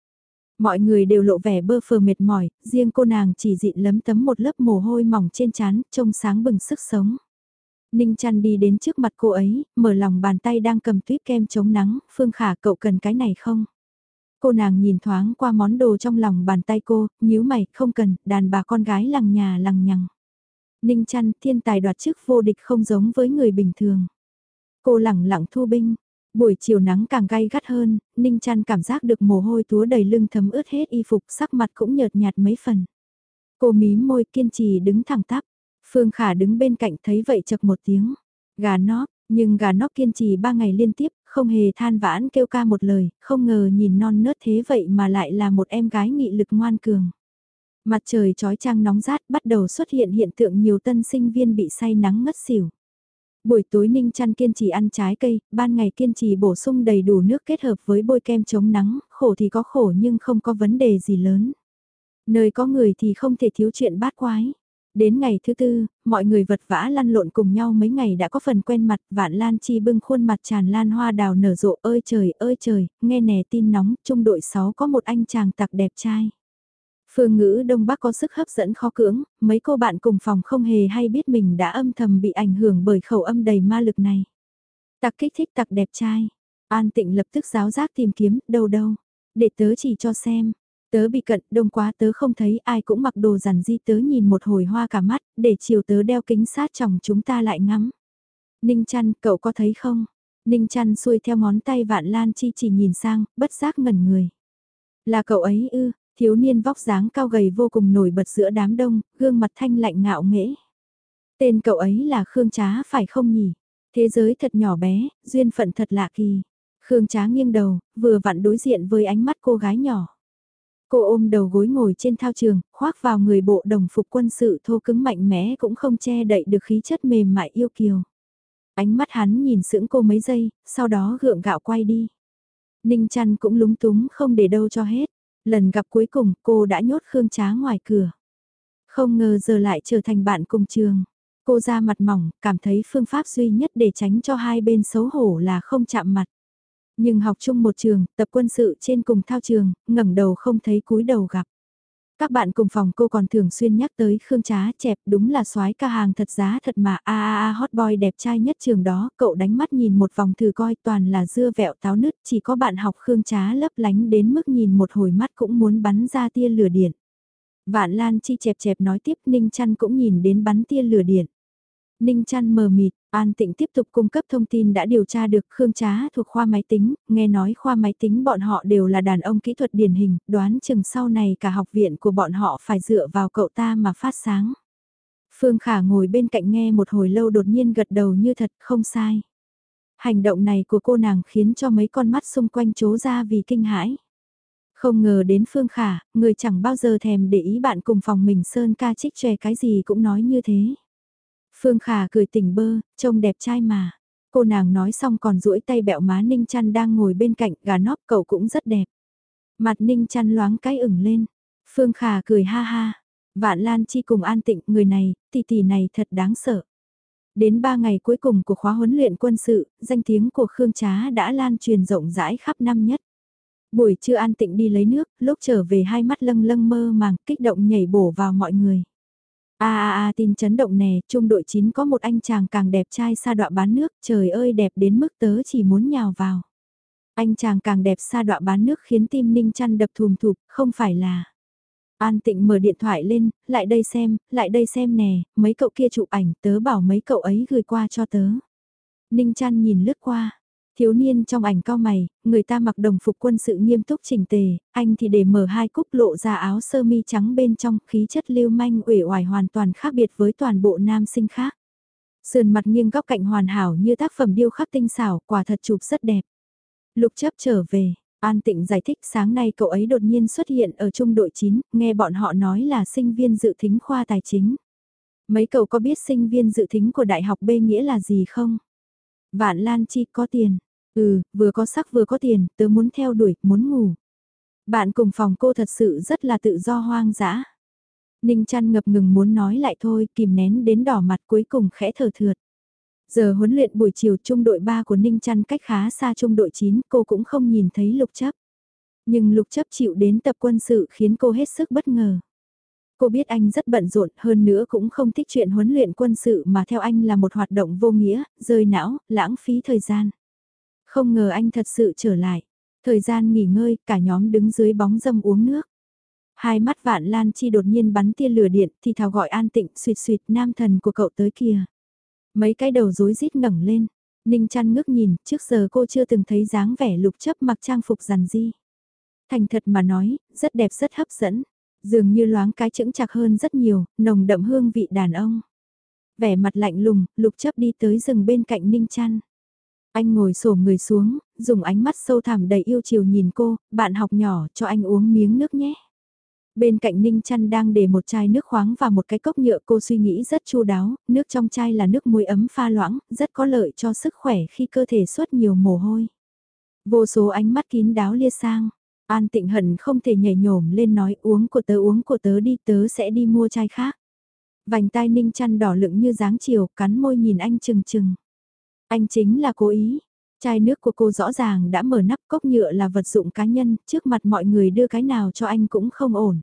Mọi người đều lộ vẻ bơ phờ mệt mỏi, riêng cô nàng chỉ dịn lấm tấm một lớp mồ hôi mỏng trên trán, trông sáng bừng sức sống. Ninh chăn đi đến trước mặt cô ấy, mở lòng bàn tay đang cầm tuyết kem chống nắng, Phương Khả cậu cần cái này không? Cô nàng nhìn thoáng qua món đồ trong lòng bàn tay cô, nhíu mày, không cần, đàn bà con gái lằng nhà lằng nhằng. Ninh chăn thiên tài đoạt chức vô địch không giống với người bình thường. Cô lẳng lặng thu binh, buổi chiều nắng càng gay gắt hơn, Ninh Trăn cảm giác được mồ hôi túa đầy lưng thấm ướt hết y phục sắc mặt cũng nhợt nhạt mấy phần. Cô mím môi kiên trì đứng thẳng tắp, Phương Khả đứng bên cạnh thấy vậy chật một tiếng, gà nóc, nhưng gà nóc kiên trì ba ngày liên tiếp, không hề than vãn kêu ca một lời, không ngờ nhìn non nớt thế vậy mà lại là một em gái nghị lực ngoan cường. Mặt trời trói trang nóng rát bắt đầu xuất hiện hiện tượng nhiều tân sinh viên bị say nắng ngất xỉu. Buổi tối Ninh chăn kiên trì ăn trái cây, ban ngày kiên trì bổ sung đầy đủ nước kết hợp với bôi kem chống nắng, khổ thì có khổ nhưng không có vấn đề gì lớn. Nơi có người thì không thể thiếu chuyện bát quái. Đến ngày thứ tư, mọi người vật vã lăn lộn cùng nhau mấy ngày đã có phần quen mặt, vạn lan chi bưng khuôn mặt tràn lan hoa đào nở rộ ơi trời ơi trời, nghe nè tin nóng, trung đội 6 có một anh chàng tặc đẹp trai. Phương ngữ Đông Bắc có sức hấp dẫn khó cưỡng, mấy cô bạn cùng phòng không hề hay biết mình đã âm thầm bị ảnh hưởng bởi khẩu âm đầy ma lực này. Tặc kích thích tặc đẹp trai. An tịnh lập tức giáo giác tìm kiếm, đâu đâu. Để tớ chỉ cho xem. Tớ bị cận, đông quá tớ không thấy ai cũng mặc đồ giản di tớ nhìn một hồi hoa cả mắt, để chiều tớ đeo kính sát chồng chúng ta lại ngắm. Ninh chăn, cậu có thấy không? Ninh chăn xuôi theo ngón tay vạn lan chi chỉ nhìn sang, bất giác ngẩn người. Là cậu ấy ư, thiếu niên vóc dáng cao gầy vô cùng nổi bật giữa đám đông, gương mặt thanh lạnh ngạo nghễ. Tên cậu ấy là Khương Trá phải không nhỉ? Thế giới thật nhỏ bé, duyên phận thật lạ kỳ. Khương Trá nghiêng đầu, vừa vặn đối diện với ánh mắt cô gái nhỏ. Cô ôm đầu gối ngồi trên thao trường, khoác vào người bộ đồng phục quân sự thô cứng mạnh mẽ cũng không che đậy được khí chất mềm mại yêu kiều. Ánh mắt hắn nhìn sững cô mấy giây, sau đó gượng gạo quay đi. Ninh chăn cũng lúng túng không để đâu cho hết. Lần gặp cuối cùng cô đã nhốt Khương Trá ngoài cửa. Không ngờ giờ lại trở thành bạn cùng trường. Cô ra mặt mỏng, cảm thấy phương pháp duy nhất để tránh cho hai bên xấu hổ là không chạm mặt. Nhưng học chung một trường, tập quân sự trên cùng thao trường, ngẩng đầu không thấy cúi đầu gặp. Các bạn cùng phòng cô còn thường xuyên nhắc tới Khương Trá chẹp đúng là soái ca hàng thật giá thật mà a a a hot boy đẹp trai nhất trường đó, cậu đánh mắt nhìn một vòng thử coi toàn là dưa vẹo táo nứt, chỉ có bạn học Khương Trá lấp lánh đến mức nhìn một hồi mắt cũng muốn bắn ra tia lửa điện. Vạn Lan Chi chẹp chẹp nói tiếp Ninh Chăn cũng nhìn đến bắn tia lửa điện. Ninh Chăn mờ mịt, An Tịnh tiếp tục cung cấp thông tin đã điều tra được Khương Trá thuộc khoa máy tính, nghe nói khoa máy tính bọn họ đều là đàn ông kỹ thuật điển hình, đoán chừng sau này cả học viện của bọn họ phải dựa vào cậu ta mà phát sáng. Phương Khả ngồi bên cạnh nghe một hồi lâu đột nhiên gật đầu như thật không sai. Hành động này của cô nàng khiến cho mấy con mắt xung quanh chố ra vì kinh hãi. Không ngờ đến Phương Khả, người chẳng bao giờ thèm để ý bạn cùng phòng mình Sơn ca trích chè cái gì cũng nói như thế. Phương Khả cười tỉnh bơ, trông đẹp trai mà. Cô nàng nói xong còn duỗi tay bẹo má Ninh Chăn đang ngồi bên cạnh, gà nóp cậu cũng rất đẹp. Mặt Ninh Chăn loáng cái ửng lên. Phương Khả cười ha ha. Vạn Lan Chi cùng an tịnh, người này, tỷ tỷ này thật đáng sợ. Đến 3 ngày cuối cùng của khóa huấn luyện quân sự, danh tiếng của Khương Trá đã lan truyền rộng rãi khắp năm nhất. Buổi trưa an tịnh đi lấy nước, lúc trở về hai mắt lâng lâng mơ màng, kích động nhảy bổ vào mọi người. A a a tin chấn động nè, trung đội 9 có một anh chàng càng đẹp trai xa đọa bán nước, trời ơi đẹp đến mức tớ chỉ muốn nhào vào. Anh chàng càng đẹp xa đọa bán nước khiến tim ninh chăn đập thùm thụp, không phải là. An tịnh mở điện thoại lên, lại đây xem, lại đây xem nè, mấy cậu kia chụp ảnh, tớ bảo mấy cậu ấy gửi qua cho tớ. Ninh chăn nhìn lướt qua, Thiếu niên trong ảnh cao mày, người ta mặc đồng phục quân sự nghiêm túc chỉnh tề, anh thì để mở hai cúc lộ ra áo sơ mi trắng bên trong, khí chất lưu manh uể oải hoàn toàn khác biệt với toàn bộ nam sinh khác. Sườn mặt nghiêng góc cạnh hoàn hảo như tác phẩm điêu khắc tinh xảo, quả thật chụp rất đẹp. Lục chấp trở về, An Tịnh giải thích sáng nay cậu ấy đột nhiên xuất hiện ở trung đội 9, nghe bọn họ nói là sinh viên dự thính khoa tài chính. Mấy cậu có biết sinh viên dự thính của đại học B nghĩa là gì không? Vạn Lan Chi có tiền. Ừ, vừa có sắc vừa có tiền, tớ muốn theo đuổi, muốn ngủ. Bạn cùng phòng cô thật sự rất là tự do hoang dã. Ninh chăn ngập ngừng muốn nói lại thôi, kìm nén đến đỏ mặt cuối cùng khẽ thở thượt. Giờ huấn luyện buổi chiều trung đội 3 của Ninh chăn cách khá xa trung đội 9, cô cũng không nhìn thấy lục chấp. Nhưng lục chấp chịu đến tập quân sự khiến cô hết sức bất ngờ. Cô biết anh rất bận rộn hơn nữa cũng không thích chuyện huấn luyện quân sự mà theo anh là một hoạt động vô nghĩa, rơi não, lãng phí thời gian. Không ngờ anh thật sự trở lại. Thời gian nghỉ ngơi, cả nhóm đứng dưới bóng dâm uống nước. Hai mắt vạn lan chi đột nhiên bắn tia lửa điện thì thào gọi an tịnh suyệt suyệt nam thần của cậu tới kìa. Mấy cái đầu rối rít ngẩng lên. Ninh chăn ngước nhìn, trước giờ cô chưa từng thấy dáng vẻ lục chấp mặc trang phục rằn di. Thành thật mà nói, rất đẹp rất hấp dẫn. Dường như loáng cái chững chạc hơn rất nhiều, nồng đậm hương vị đàn ông. Vẻ mặt lạnh lùng, lục chấp đi tới rừng bên cạnh Ninh chăn. Anh ngồi sổ người xuống, dùng ánh mắt sâu thẳm đầy yêu chiều nhìn cô, bạn học nhỏ cho anh uống miếng nước nhé. Bên cạnh Ninh Chăn đang để một chai nước khoáng và một cái cốc nhựa cô suy nghĩ rất chu đáo, nước trong chai là nước muối ấm pha loãng, rất có lợi cho sức khỏe khi cơ thể xuất nhiều mồ hôi. Vô số ánh mắt kín đáo lia sang, An tịnh hận không thể nhảy nhổm lên nói uống của tớ uống của tớ đi tớ sẽ đi mua chai khác. Vành tai Ninh Chăn đỏ lựng như dáng chiều, cắn môi nhìn anh chừng chừng. Anh chính là cố ý. Chai nước của cô rõ ràng đã mở nắp cốc nhựa là vật dụng cá nhân, trước mặt mọi người đưa cái nào cho anh cũng không ổn.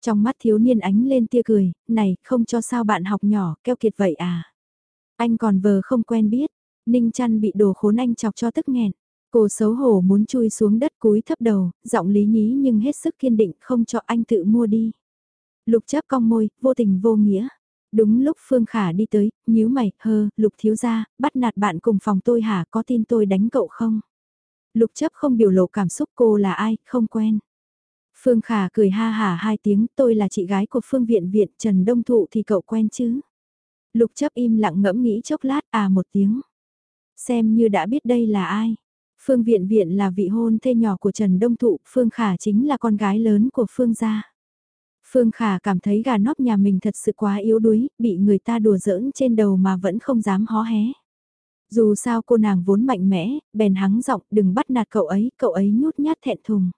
Trong mắt thiếu niên ánh lên tia cười, này, không cho sao bạn học nhỏ, keo kiệt vậy à. Anh còn vờ không quen biết, Ninh chăn bị đồ khốn anh chọc cho tức nghẹn. Cô xấu hổ muốn chui xuống đất cúi thấp đầu, giọng lý nhí nhưng hết sức kiên định không cho anh tự mua đi. Lục chấp cong môi, vô tình vô nghĩa. Đúng lúc Phương Khả đi tới, nhíu mày, hơ, Lục thiếu gia, bắt nạt bạn cùng phòng tôi hả, có tin tôi đánh cậu không? Lục chấp không biểu lộ cảm xúc cô là ai, không quen. Phương Khả cười ha hả hai tiếng, tôi là chị gái của Phương Viện Viện, Trần Đông Thụ thì cậu quen chứ? Lục chấp im lặng ngẫm nghĩ chốc lát, à một tiếng. Xem như đã biết đây là ai. Phương Viện Viện là vị hôn thê nhỏ của Trần Đông Thụ, Phương Khả chính là con gái lớn của Phương gia. Phương Khả cảm thấy gà nóp nhà mình thật sự quá yếu đuối, bị người ta đùa giỡn trên đầu mà vẫn không dám hó hé. Dù sao cô nàng vốn mạnh mẽ, bèn hắng giọng đừng bắt nạt cậu ấy, cậu ấy nhút nhát thẹn thùng.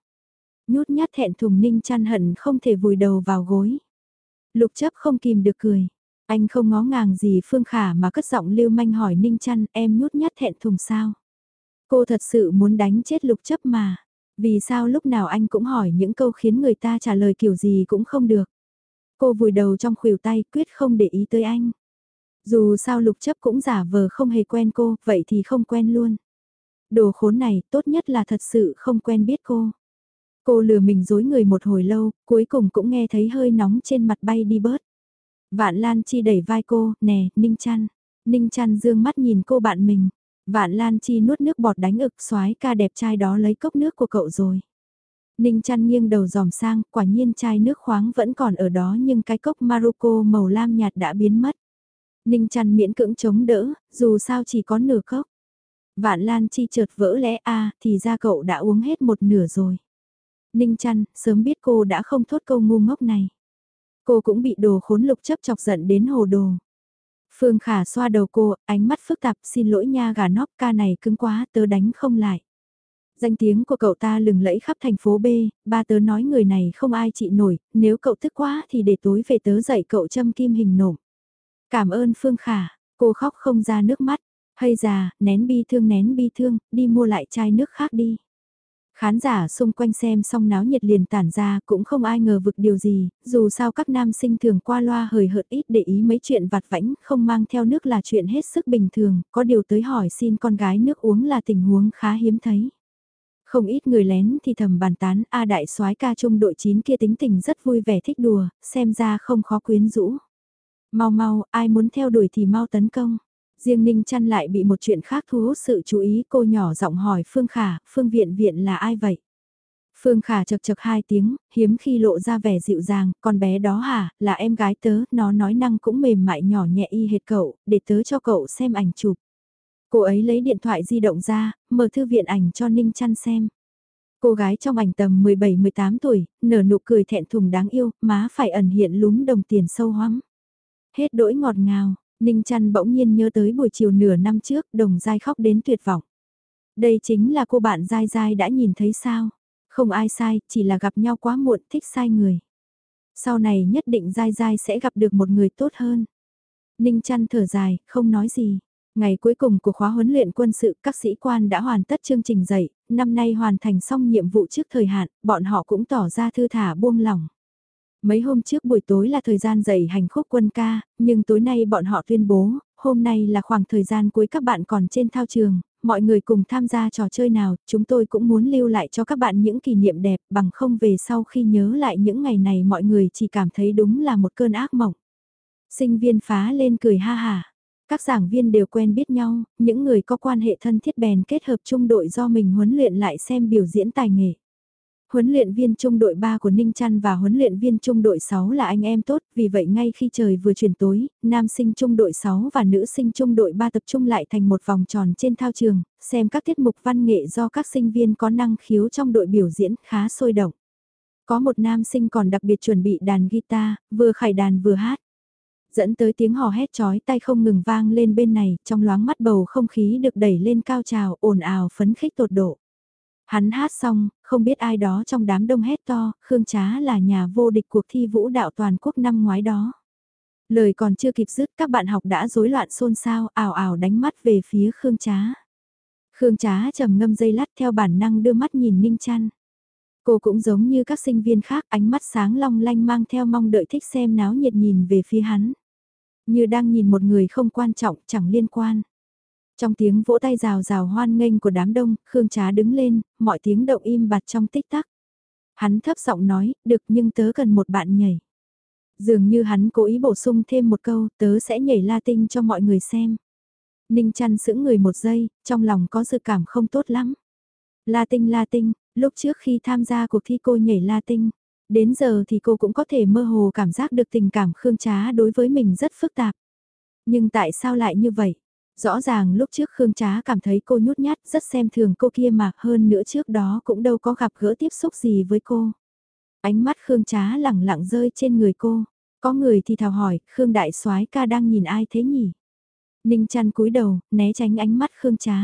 Nhút nhát thẹn thùng ninh chăn hận không thể vùi đầu vào gối. Lục chấp không kìm được cười. Anh không ngó ngàng gì Phương Khả mà cất giọng lưu manh hỏi ninh chăn em nhút nhát thẹn thùng sao. Cô thật sự muốn đánh chết lục chấp mà. Vì sao lúc nào anh cũng hỏi những câu khiến người ta trả lời kiểu gì cũng không được. Cô vùi đầu trong khuỷu tay quyết không để ý tới anh. Dù sao lục chấp cũng giả vờ không hề quen cô, vậy thì không quen luôn. Đồ khốn này tốt nhất là thật sự không quen biết cô. Cô lừa mình dối người một hồi lâu, cuối cùng cũng nghe thấy hơi nóng trên mặt bay đi bớt. Vạn Lan Chi đẩy vai cô, nè, Ninh trăn Ninh trăn dương mắt nhìn cô bạn mình. Vạn Lan Chi nuốt nước bọt đánh ực xoái ca đẹp trai đó lấy cốc nước của cậu rồi. Ninh chăn nghiêng đầu dòm sang, quả nhiên chai nước khoáng vẫn còn ở đó nhưng cái cốc Marocco màu lam nhạt đã biến mất. Ninh chăn miễn cưỡng chống đỡ, dù sao chỉ có nửa cốc. Vạn Lan Chi chợt vỡ lẽ a thì ra cậu đã uống hết một nửa rồi. Ninh chăn, sớm biết cô đã không thốt câu ngu ngốc này. Cô cũng bị đồ khốn lục chấp chọc giận đến hồ đồ. Phương Khả xoa đầu cô, ánh mắt phức tạp, xin lỗi nha gà nóc ca này cứng quá, tớ đánh không lại. Danh tiếng của cậu ta lừng lẫy khắp thành phố B, ba tớ nói người này không ai trị nổi, nếu cậu tức quá thì để tối về tớ dạy cậu châm kim hình nộm. Cảm ơn Phương Khả, cô khóc không ra nước mắt, hay già, nén bi thương nén bi thương, đi mua lại chai nước khác đi. Khán giả xung quanh xem xong náo nhiệt liền tản ra cũng không ai ngờ vực điều gì, dù sao các nam sinh thường qua loa hời hợt ít để ý mấy chuyện vặt vãnh không mang theo nước là chuyện hết sức bình thường, có điều tới hỏi xin con gái nước uống là tình huống khá hiếm thấy. Không ít người lén thì thầm bàn tán A đại soái ca trung đội 9 kia tính tình rất vui vẻ thích đùa, xem ra không khó quyến rũ. Mau mau, ai muốn theo đuổi thì mau tấn công. Riêng Ninh chăn lại bị một chuyện khác thu hút sự chú ý cô nhỏ giọng hỏi Phương Khả, Phương Viện Viện là ai vậy? Phương Khả chật chật hai tiếng, hiếm khi lộ ra vẻ dịu dàng, con bé đó hả, là em gái tớ, nó nói năng cũng mềm mại nhỏ nhẹ y hệt cậu, để tớ cho cậu xem ảnh chụp. Cô ấy lấy điện thoại di động ra, mở thư viện ảnh cho Ninh chăn xem. Cô gái trong ảnh tầm 17-18 tuổi, nở nụ cười thẹn thùng đáng yêu, má phải ẩn hiện lúm đồng tiền sâu hoắm. Hết đỗi ngọt ngào, Ninh chăn bỗng nhiên nhớ tới buổi chiều nửa năm trước, đồng dai khóc đến tuyệt vọng. Đây chính là cô bạn dai dai đã nhìn thấy sao. Không ai sai, chỉ là gặp nhau quá muộn, thích sai người. Sau này nhất định dai dai sẽ gặp được một người tốt hơn. Ninh chăn thở dài, không nói gì. Ngày cuối cùng của khóa huấn luyện quân sự, các sĩ quan đã hoàn tất chương trình dạy, năm nay hoàn thành xong nhiệm vụ trước thời hạn, bọn họ cũng tỏ ra thư thả buông lỏng. Mấy hôm trước buổi tối là thời gian dạy hành khúc quân ca, nhưng tối nay bọn họ tuyên bố, hôm nay là khoảng thời gian cuối các bạn còn trên thao trường, mọi người cùng tham gia trò chơi nào, chúng tôi cũng muốn lưu lại cho các bạn những kỷ niệm đẹp bằng không về sau khi nhớ lại những ngày này mọi người chỉ cảm thấy đúng là một cơn ác mộng. Sinh viên phá lên cười ha hà. Các giảng viên đều quen biết nhau, những người có quan hệ thân thiết bèn kết hợp trung đội do mình huấn luyện lại xem biểu diễn tài nghệ. Huấn luyện viên trung đội 3 của Ninh Trăn và huấn luyện viên trung đội 6 là anh em tốt, vì vậy ngay khi trời vừa chuyển tối, nam sinh trung đội 6 và nữ sinh trung đội 3 tập trung lại thành một vòng tròn trên thao trường, xem các tiết mục văn nghệ do các sinh viên có năng khiếu trong đội biểu diễn khá sôi động. Có một nam sinh còn đặc biệt chuẩn bị đàn guitar, vừa khải đàn vừa hát dẫn tới tiếng hò hét chói tay không ngừng vang lên bên này, trong loáng mắt bầu không khí được đẩy lên cao trào, ồn ào phấn khích tột độ. Hắn hát xong, không biết ai đó trong đám đông hét to, Khương Trá là nhà vô địch cuộc thi vũ đạo toàn quốc năm ngoái đó. Lời còn chưa kịp dứt các bạn học đã rối loạn xôn xao, ảo ảo đánh mắt về phía Khương Trá. Khương Trá trầm ngâm dây lát theo bản năng đưa mắt nhìn Ninh trăn. Cô cũng giống như các sinh viên khác ánh mắt sáng long lanh mang theo mong đợi thích xem náo nhiệt nhìn về phía hắn. Như đang nhìn một người không quan trọng chẳng liên quan. Trong tiếng vỗ tay rào rào hoan nghênh của đám đông, Khương Trá đứng lên, mọi tiếng động im bặt trong tích tắc. Hắn thấp giọng nói, được nhưng tớ cần một bạn nhảy. Dường như hắn cố ý bổ sung thêm một câu, tớ sẽ nhảy la tinh cho mọi người xem. Ninh chăn sững người một giây, trong lòng có dự cảm không tốt lắm. La tinh la tinh, lúc trước khi tham gia cuộc thi cô nhảy la tinh, đến giờ thì cô cũng có thể mơ hồ cảm giác được tình cảm Khương Trá đối với mình rất phức tạp. Nhưng tại sao lại như vậy? Rõ ràng lúc trước Khương Trá cảm thấy cô nhút nhát rất xem thường cô kia mà hơn nữa trước đó cũng đâu có gặp gỡ tiếp xúc gì với cô. Ánh mắt Khương Trá lẳng lặng rơi trên người cô. Có người thì thào hỏi, Khương Đại soái ca đang nhìn ai thế nhỉ? Ninh chăn cúi đầu, né tránh ánh mắt Khương Trá.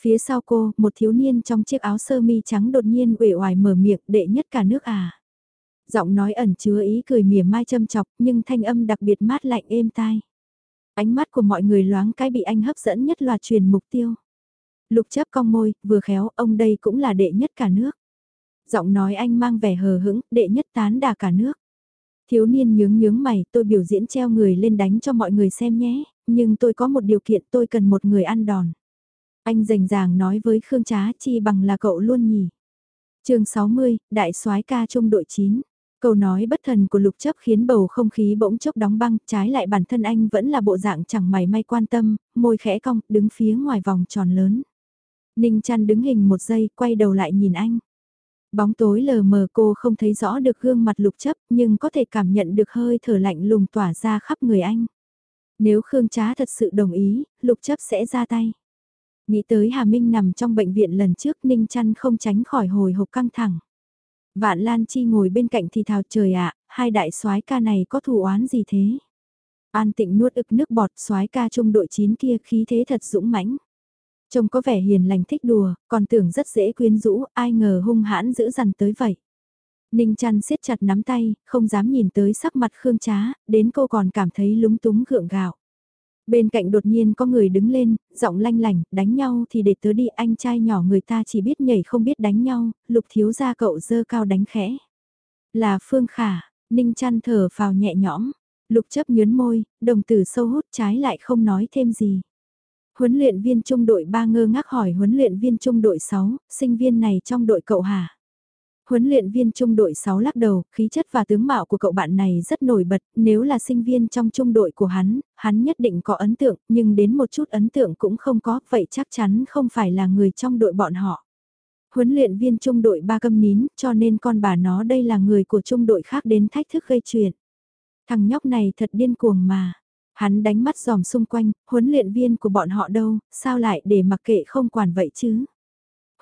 Phía sau cô, một thiếu niên trong chiếc áo sơ mi trắng đột nhiên uể oải mở miệng đệ nhất cả nước à. Giọng nói ẩn chứa ý cười mỉa mai châm chọc nhưng thanh âm đặc biệt mát lạnh êm tai. Ánh mắt của mọi người loáng cái bị anh hấp dẫn nhất loạt truyền mục tiêu. Lục chấp cong môi, vừa khéo, ông đây cũng là đệ nhất cả nước. Giọng nói anh mang vẻ hờ hững, đệ nhất tán đà cả nước. Thiếu niên nhướng nhướng mày, tôi biểu diễn treo người lên đánh cho mọi người xem nhé, nhưng tôi có một điều kiện tôi cần một người ăn đòn. Anh rành ràng nói với Khương Trá chi bằng là cậu luôn nhỉ. chương 60, Đại soái ca trung đội 9. Câu nói bất thần của lục chấp khiến bầu không khí bỗng chốc đóng băng, trái lại bản thân anh vẫn là bộ dạng chẳng mày may quan tâm, môi khẽ cong, đứng phía ngoài vòng tròn lớn. Ninh chăn đứng hình một giây, quay đầu lại nhìn anh. Bóng tối lờ mờ cô không thấy rõ được gương mặt lục chấp, nhưng có thể cảm nhận được hơi thở lạnh lùng tỏa ra khắp người anh. Nếu Khương Trá thật sự đồng ý, lục chấp sẽ ra tay. Nghĩ tới Hà Minh nằm trong bệnh viện lần trước Ninh chăn không tránh khỏi hồi hộp căng thẳng. Vạn Lan Chi ngồi bên cạnh thì thào trời ạ, hai đại soái ca này có thù oán gì thế? An tịnh nuốt ực nước bọt soái ca trung đội 9 kia khí thế thật dũng mãnh. Trông có vẻ hiền lành thích đùa, còn tưởng rất dễ quyến rũ, ai ngờ hung hãn dữ dằn tới vậy. Ninh chăn siết chặt nắm tay, không dám nhìn tới sắc mặt Khương Trá, đến cô còn cảm thấy lúng túng gượng gạo. Bên cạnh đột nhiên có người đứng lên, giọng lanh lành, đánh nhau thì để tớ đi anh trai nhỏ người ta chỉ biết nhảy không biết đánh nhau, lục thiếu ra cậu dơ cao đánh khẽ. Là Phương Khả, Ninh chăn thở vào nhẹ nhõm, lục chấp nhớn môi, đồng tử sâu hút trái lại không nói thêm gì. Huấn luyện viên trung đội 3 ngơ ngác hỏi huấn luyện viên trung đội 6, sinh viên này trong đội cậu hả? Huấn luyện viên trung đội 6 lắc đầu, khí chất và tướng mạo của cậu bạn này rất nổi bật, nếu là sinh viên trong trung đội của hắn, hắn nhất định có ấn tượng, nhưng đến một chút ấn tượng cũng không có, vậy chắc chắn không phải là người trong đội bọn họ. Huấn luyện viên trung đội ba câm nín, cho nên con bà nó đây là người của trung đội khác đến thách thức gây chuyện. Thằng nhóc này thật điên cuồng mà. Hắn đánh mắt dòm xung quanh, huấn luyện viên của bọn họ đâu, sao lại để mặc kệ không quản vậy chứ?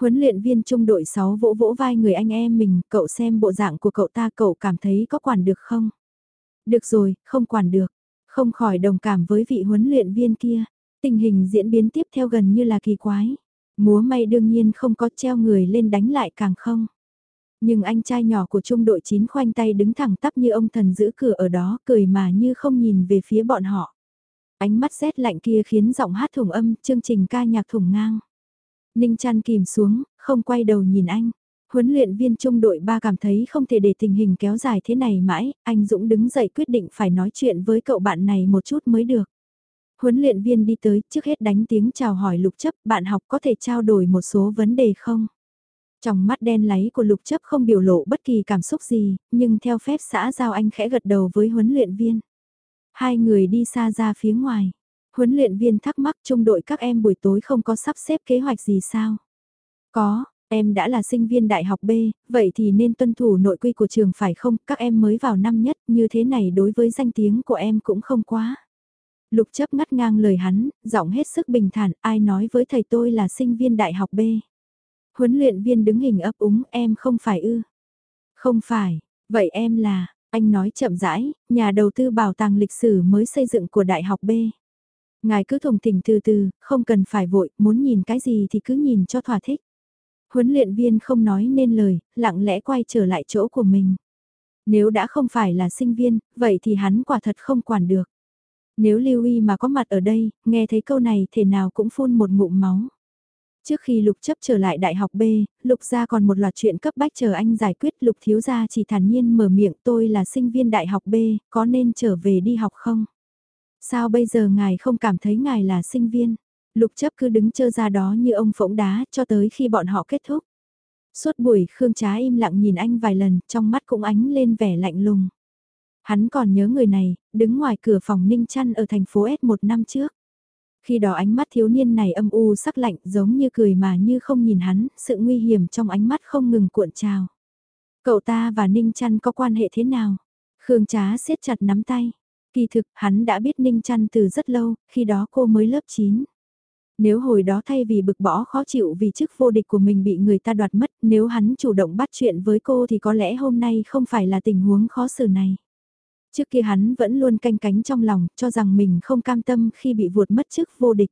Huấn luyện viên trung đội 6 vỗ vỗ vai người anh em mình, cậu xem bộ dạng của cậu ta cậu cảm thấy có quản được không? Được rồi, không quản được. Không khỏi đồng cảm với vị huấn luyện viên kia. Tình hình diễn biến tiếp theo gần như là kỳ quái. Múa may đương nhiên không có treo người lên đánh lại càng không. Nhưng anh trai nhỏ của trung đội 9 khoanh tay đứng thẳng tắp như ông thần giữ cửa ở đó cười mà như không nhìn về phía bọn họ. Ánh mắt rét lạnh kia khiến giọng hát thủng âm chương trình ca nhạc thủng ngang. Ninh chăn kìm xuống, không quay đầu nhìn anh. Huấn luyện viên trung đội 3 cảm thấy không thể để tình hình kéo dài thế này mãi, anh Dũng đứng dậy quyết định phải nói chuyện với cậu bạn này một chút mới được. Huấn luyện viên đi tới, trước hết đánh tiếng chào hỏi lục chấp, bạn học có thể trao đổi một số vấn đề không? Trong mắt đen láy của lục chấp không biểu lộ bất kỳ cảm xúc gì, nhưng theo phép xã giao anh khẽ gật đầu với huấn luyện viên. Hai người đi xa ra phía ngoài. Huấn luyện viên thắc mắc trung đội các em buổi tối không có sắp xếp kế hoạch gì sao? Có, em đã là sinh viên đại học B, vậy thì nên tuân thủ nội quy của trường phải không? Các em mới vào năm nhất, như thế này đối với danh tiếng của em cũng không quá. Lục chấp ngắt ngang lời hắn, giọng hết sức bình thản, ai nói với thầy tôi là sinh viên đại học B. Huấn luyện viên đứng hình ấp úng, em không phải ư. Không phải, vậy em là, anh nói chậm rãi, nhà đầu tư bảo tàng lịch sử mới xây dựng của đại học B. Ngài cứ thùng tỉnh từ từ, không cần phải vội, muốn nhìn cái gì thì cứ nhìn cho thỏa thích. Huấn luyện viên không nói nên lời, lặng lẽ quay trở lại chỗ của mình. Nếu đã không phải là sinh viên, vậy thì hắn quả thật không quản được. Nếu Lưu Y mà có mặt ở đây, nghe thấy câu này thể nào cũng phun một ngụm máu. Trước khi Lục chấp trở lại đại học B, Lục gia còn một loạt chuyện cấp bách chờ anh giải quyết Lục thiếu gia chỉ thản nhiên mở miệng tôi là sinh viên đại học B, có nên trở về đi học không? Sao bây giờ ngài không cảm thấy ngài là sinh viên? Lục chấp cứ đứng chơ ra đó như ông phỗng đá cho tới khi bọn họ kết thúc. Suốt buổi Khương Trá im lặng nhìn anh vài lần, trong mắt cũng ánh lên vẻ lạnh lùng. Hắn còn nhớ người này, đứng ngoài cửa phòng Ninh Chăn ở thành phố S một năm trước. Khi đó ánh mắt thiếu niên này âm u sắc lạnh giống như cười mà như không nhìn hắn, sự nguy hiểm trong ánh mắt không ngừng cuộn trào. Cậu ta và Ninh Chăn có quan hệ thế nào? Khương Trá siết chặt nắm tay. Kỳ thực, hắn đã biết Ninh Trăn từ rất lâu, khi đó cô mới lớp 9. Nếu hồi đó thay vì bực bỏ khó chịu vì chức vô địch của mình bị người ta đoạt mất, nếu hắn chủ động bắt chuyện với cô thì có lẽ hôm nay không phải là tình huống khó xử này. Trước kia hắn vẫn luôn canh cánh trong lòng, cho rằng mình không cam tâm khi bị vụt mất chức vô địch.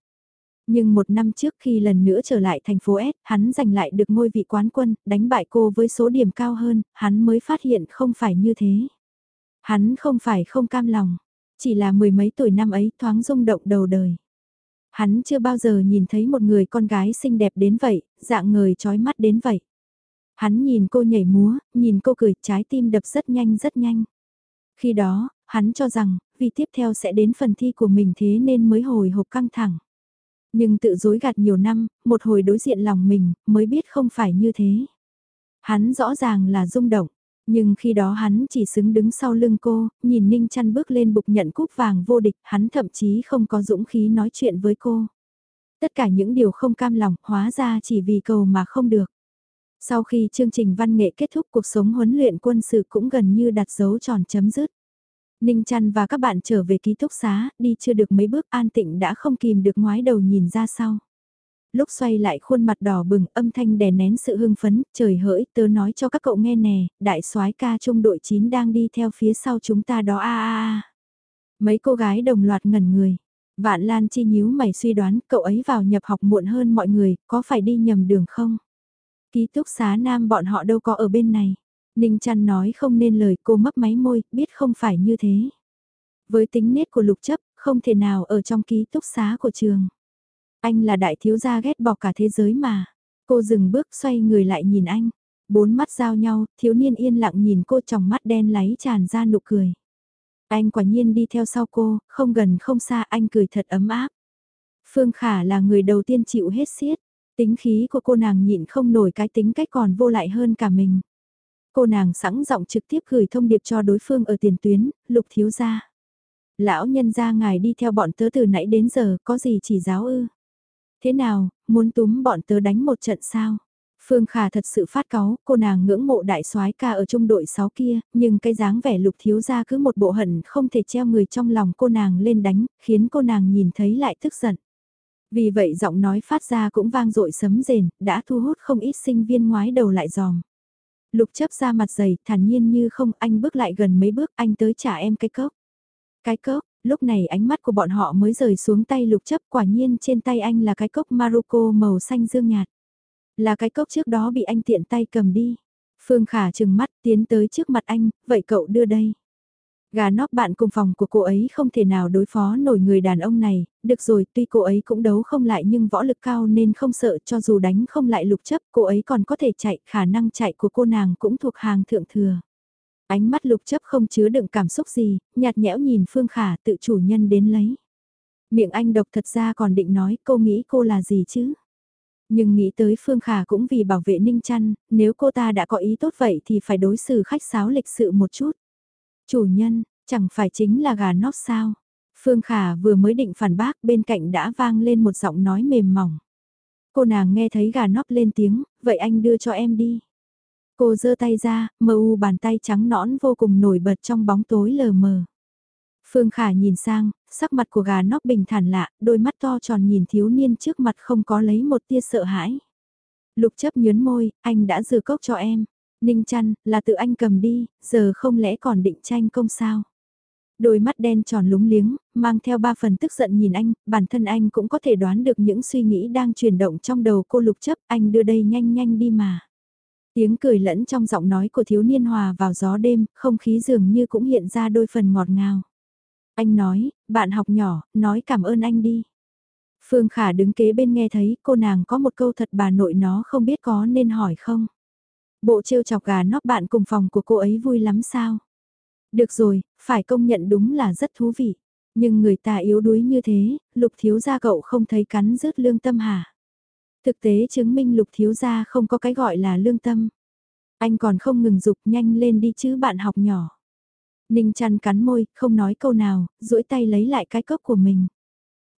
Nhưng một năm trước khi lần nữa trở lại thành phố S, hắn giành lại được ngôi vị quán quân, đánh bại cô với số điểm cao hơn, hắn mới phát hiện không phải như thế. Hắn không phải không cam lòng, chỉ là mười mấy tuổi năm ấy thoáng rung động đầu đời. Hắn chưa bao giờ nhìn thấy một người con gái xinh đẹp đến vậy, dạng người trói mắt đến vậy. Hắn nhìn cô nhảy múa, nhìn cô cười, trái tim đập rất nhanh rất nhanh. Khi đó, hắn cho rằng, vì tiếp theo sẽ đến phần thi của mình thế nên mới hồi hộp căng thẳng. Nhưng tự dối gạt nhiều năm, một hồi đối diện lòng mình, mới biết không phải như thế. Hắn rõ ràng là rung động, nhưng khi đó hắn chỉ xứng đứng sau lưng cô, nhìn Ninh chăn bước lên bục nhận cúp vàng vô địch, hắn thậm chí không có dũng khí nói chuyện với cô. Tất cả những điều không cam lòng, hóa ra chỉ vì cầu mà không được. Sau khi chương trình văn nghệ kết thúc cuộc sống huấn luyện quân sự cũng gần như đặt dấu tròn chấm dứt. Ninh chăn và các bạn trở về ký túc xá, đi chưa được mấy bước an tịnh đã không kìm được ngoái đầu nhìn ra sau. Lúc xoay lại khuôn mặt đỏ bừng âm thanh đè nén sự hưng phấn, trời hỡi tớ nói cho các cậu nghe nè, đại soái ca trung đội 9 đang đi theo phía sau chúng ta đó a a a. Mấy cô gái đồng loạt ngẩn người. Vạn Lan chi nhíu mày suy đoán cậu ấy vào nhập học muộn hơn mọi người, có phải đi nhầm đường không? Ký túc xá nam bọn họ đâu có ở bên này. Ninh chăn nói không nên lời cô mấp máy môi, biết không phải như thế. Với tính nết của lục chấp, không thể nào ở trong ký túc xá của trường. Anh là đại thiếu gia ghét bỏ cả thế giới mà. Cô dừng bước xoay người lại nhìn anh. Bốn mắt giao nhau, thiếu niên yên lặng nhìn cô trong mắt đen láy tràn ra nụ cười. Anh quả nhiên đi theo sau cô, không gần không xa anh cười thật ấm áp. Phương Khả là người đầu tiên chịu hết xiết. Tính khí của cô nàng nhịn không nổi cái tính cách còn vô lại hơn cả mình. Cô nàng sẵn giọng trực tiếp gửi thông điệp cho đối phương ở tiền tuyến, lục thiếu gia. Lão nhân gia ngài đi theo bọn tớ từ nãy đến giờ, có gì chỉ giáo ư? Thế nào, muốn túm bọn tớ đánh một trận sao? Phương Khả thật sự phát cáu, cô nàng ngưỡng mộ đại soái ca ở trung đội 6 kia, nhưng cái dáng vẻ lục thiếu gia cứ một bộ hận không thể treo người trong lòng cô nàng lên đánh, khiến cô nàng nhìn thấy lại tức giận. Vì vậy giọng nói phát ra cũng vang dội sấm rền, đã thu hút không ít sinh viên ngoái đầu lại giòm. Lục chấp ra mặt dày, thản nhiên như không, anh bước lại gần mấy bước, anh tới trả em cái cốc. Cái cốc, lúc này ánh mắt của bọn họ mới rời xuống tay lục chấp, quả nhiên trên tay anh là cái cốc Maruko màu xanh dương nhạt. Là cái cốc trước đó bị anh tiện tay cầm đi. Phương Khả trừng mắt tiến tới trước mặt anh, vậy cậu đưa đây. Gà nóc bạn cùng phòng của cô ấy không thể nào đối phó nổi người đàn ông này, được rồi tuy cô ấy cũng đấu không lại nhưng võ lực cao nên không sợ cho dù đánh không lại lục chấp cô ấy còn có thể chạy, khả năng chạy của cô nàng cũng thuộc hàng thượng thừa. Ánh mắt lục chấp không chứa đựng cảm xúc gì, nhạt nhẽo nhìn Phương Khả tự chủ nhân đến lấy. Miệng anh độc thật ra còn định nói cô nghĩ cô là gì chứ? Nhưng nghĩ tới Phương Khả cũng vì bảo vệ Ninh Trăn, nếu cô ta đã có ý tốt vậy thì phải đối xử khách sáo lịch sự một chút. Chủ nhân, chẳng phải chính là gà nót sao? Phương Khả vừa mới định phản bác bên cạnh đã vang lên một giọng nói mềm mỏng. Cô nàng nghe thấy gà nóc lên tiếng, vậy anh đưa cho em đi. Cô giơ tay ra, mờ u bàn tay trắng nõn vô cùng nổi bật trong bóng tối lờ mờ. Phương Khả nhìn sang, sắc mặt của gà nóc bình thản lạ, đôi mắt to tròn nhìn thiếu niên trước mặt không có lấy một tia sợ hãi. Lục chấp nhớn môi, anh đã dừa cốc cho em. Ninh chăn, là tự anh cầm đi, giờ không lẽ còn định tranh công sao? Đôi mắt đen tròn lúng liếng, mang theo ba phần tức giận nhìn anh, bản thân anh cũng có thể đoán được những suy nghĩ đang chuyển động trong đầu cô lục chấp, anh đưa đây nhanh nhanh đi mà. Tiếng cười lẫn trong giọng nói của thiếu niên hòa vào gió đêm, không khí dường như cũng hiện ra đôi phần ngọt ngào. Anh nói, bạn học nhỏ, nói cảm ơn anh đi. Phương Khả đứng kế bên nghe thấy cô nàng có một câu thật bà nội nó không biết có nên hỏi không. Bộ trêu chọc gà nóc bạn cùng phòng của cô ấy vui lắm sao? Được rồi, phải công nhận đúng là rất thú vị. Nhưng người ta yếu đuối như thế, lục thiếu gia cậu không thấy cắn rứt lương tâm hả? Thực tế chứng minh lục thiếu gia không có cái gọi là lương tâm. Anh còn không ngừng dục nhanh lên đi chứ bạn học nhỏ. Ninh chăn cắn môi, không nói câu nào, duỗi tay lấy lại cái cốc của mình.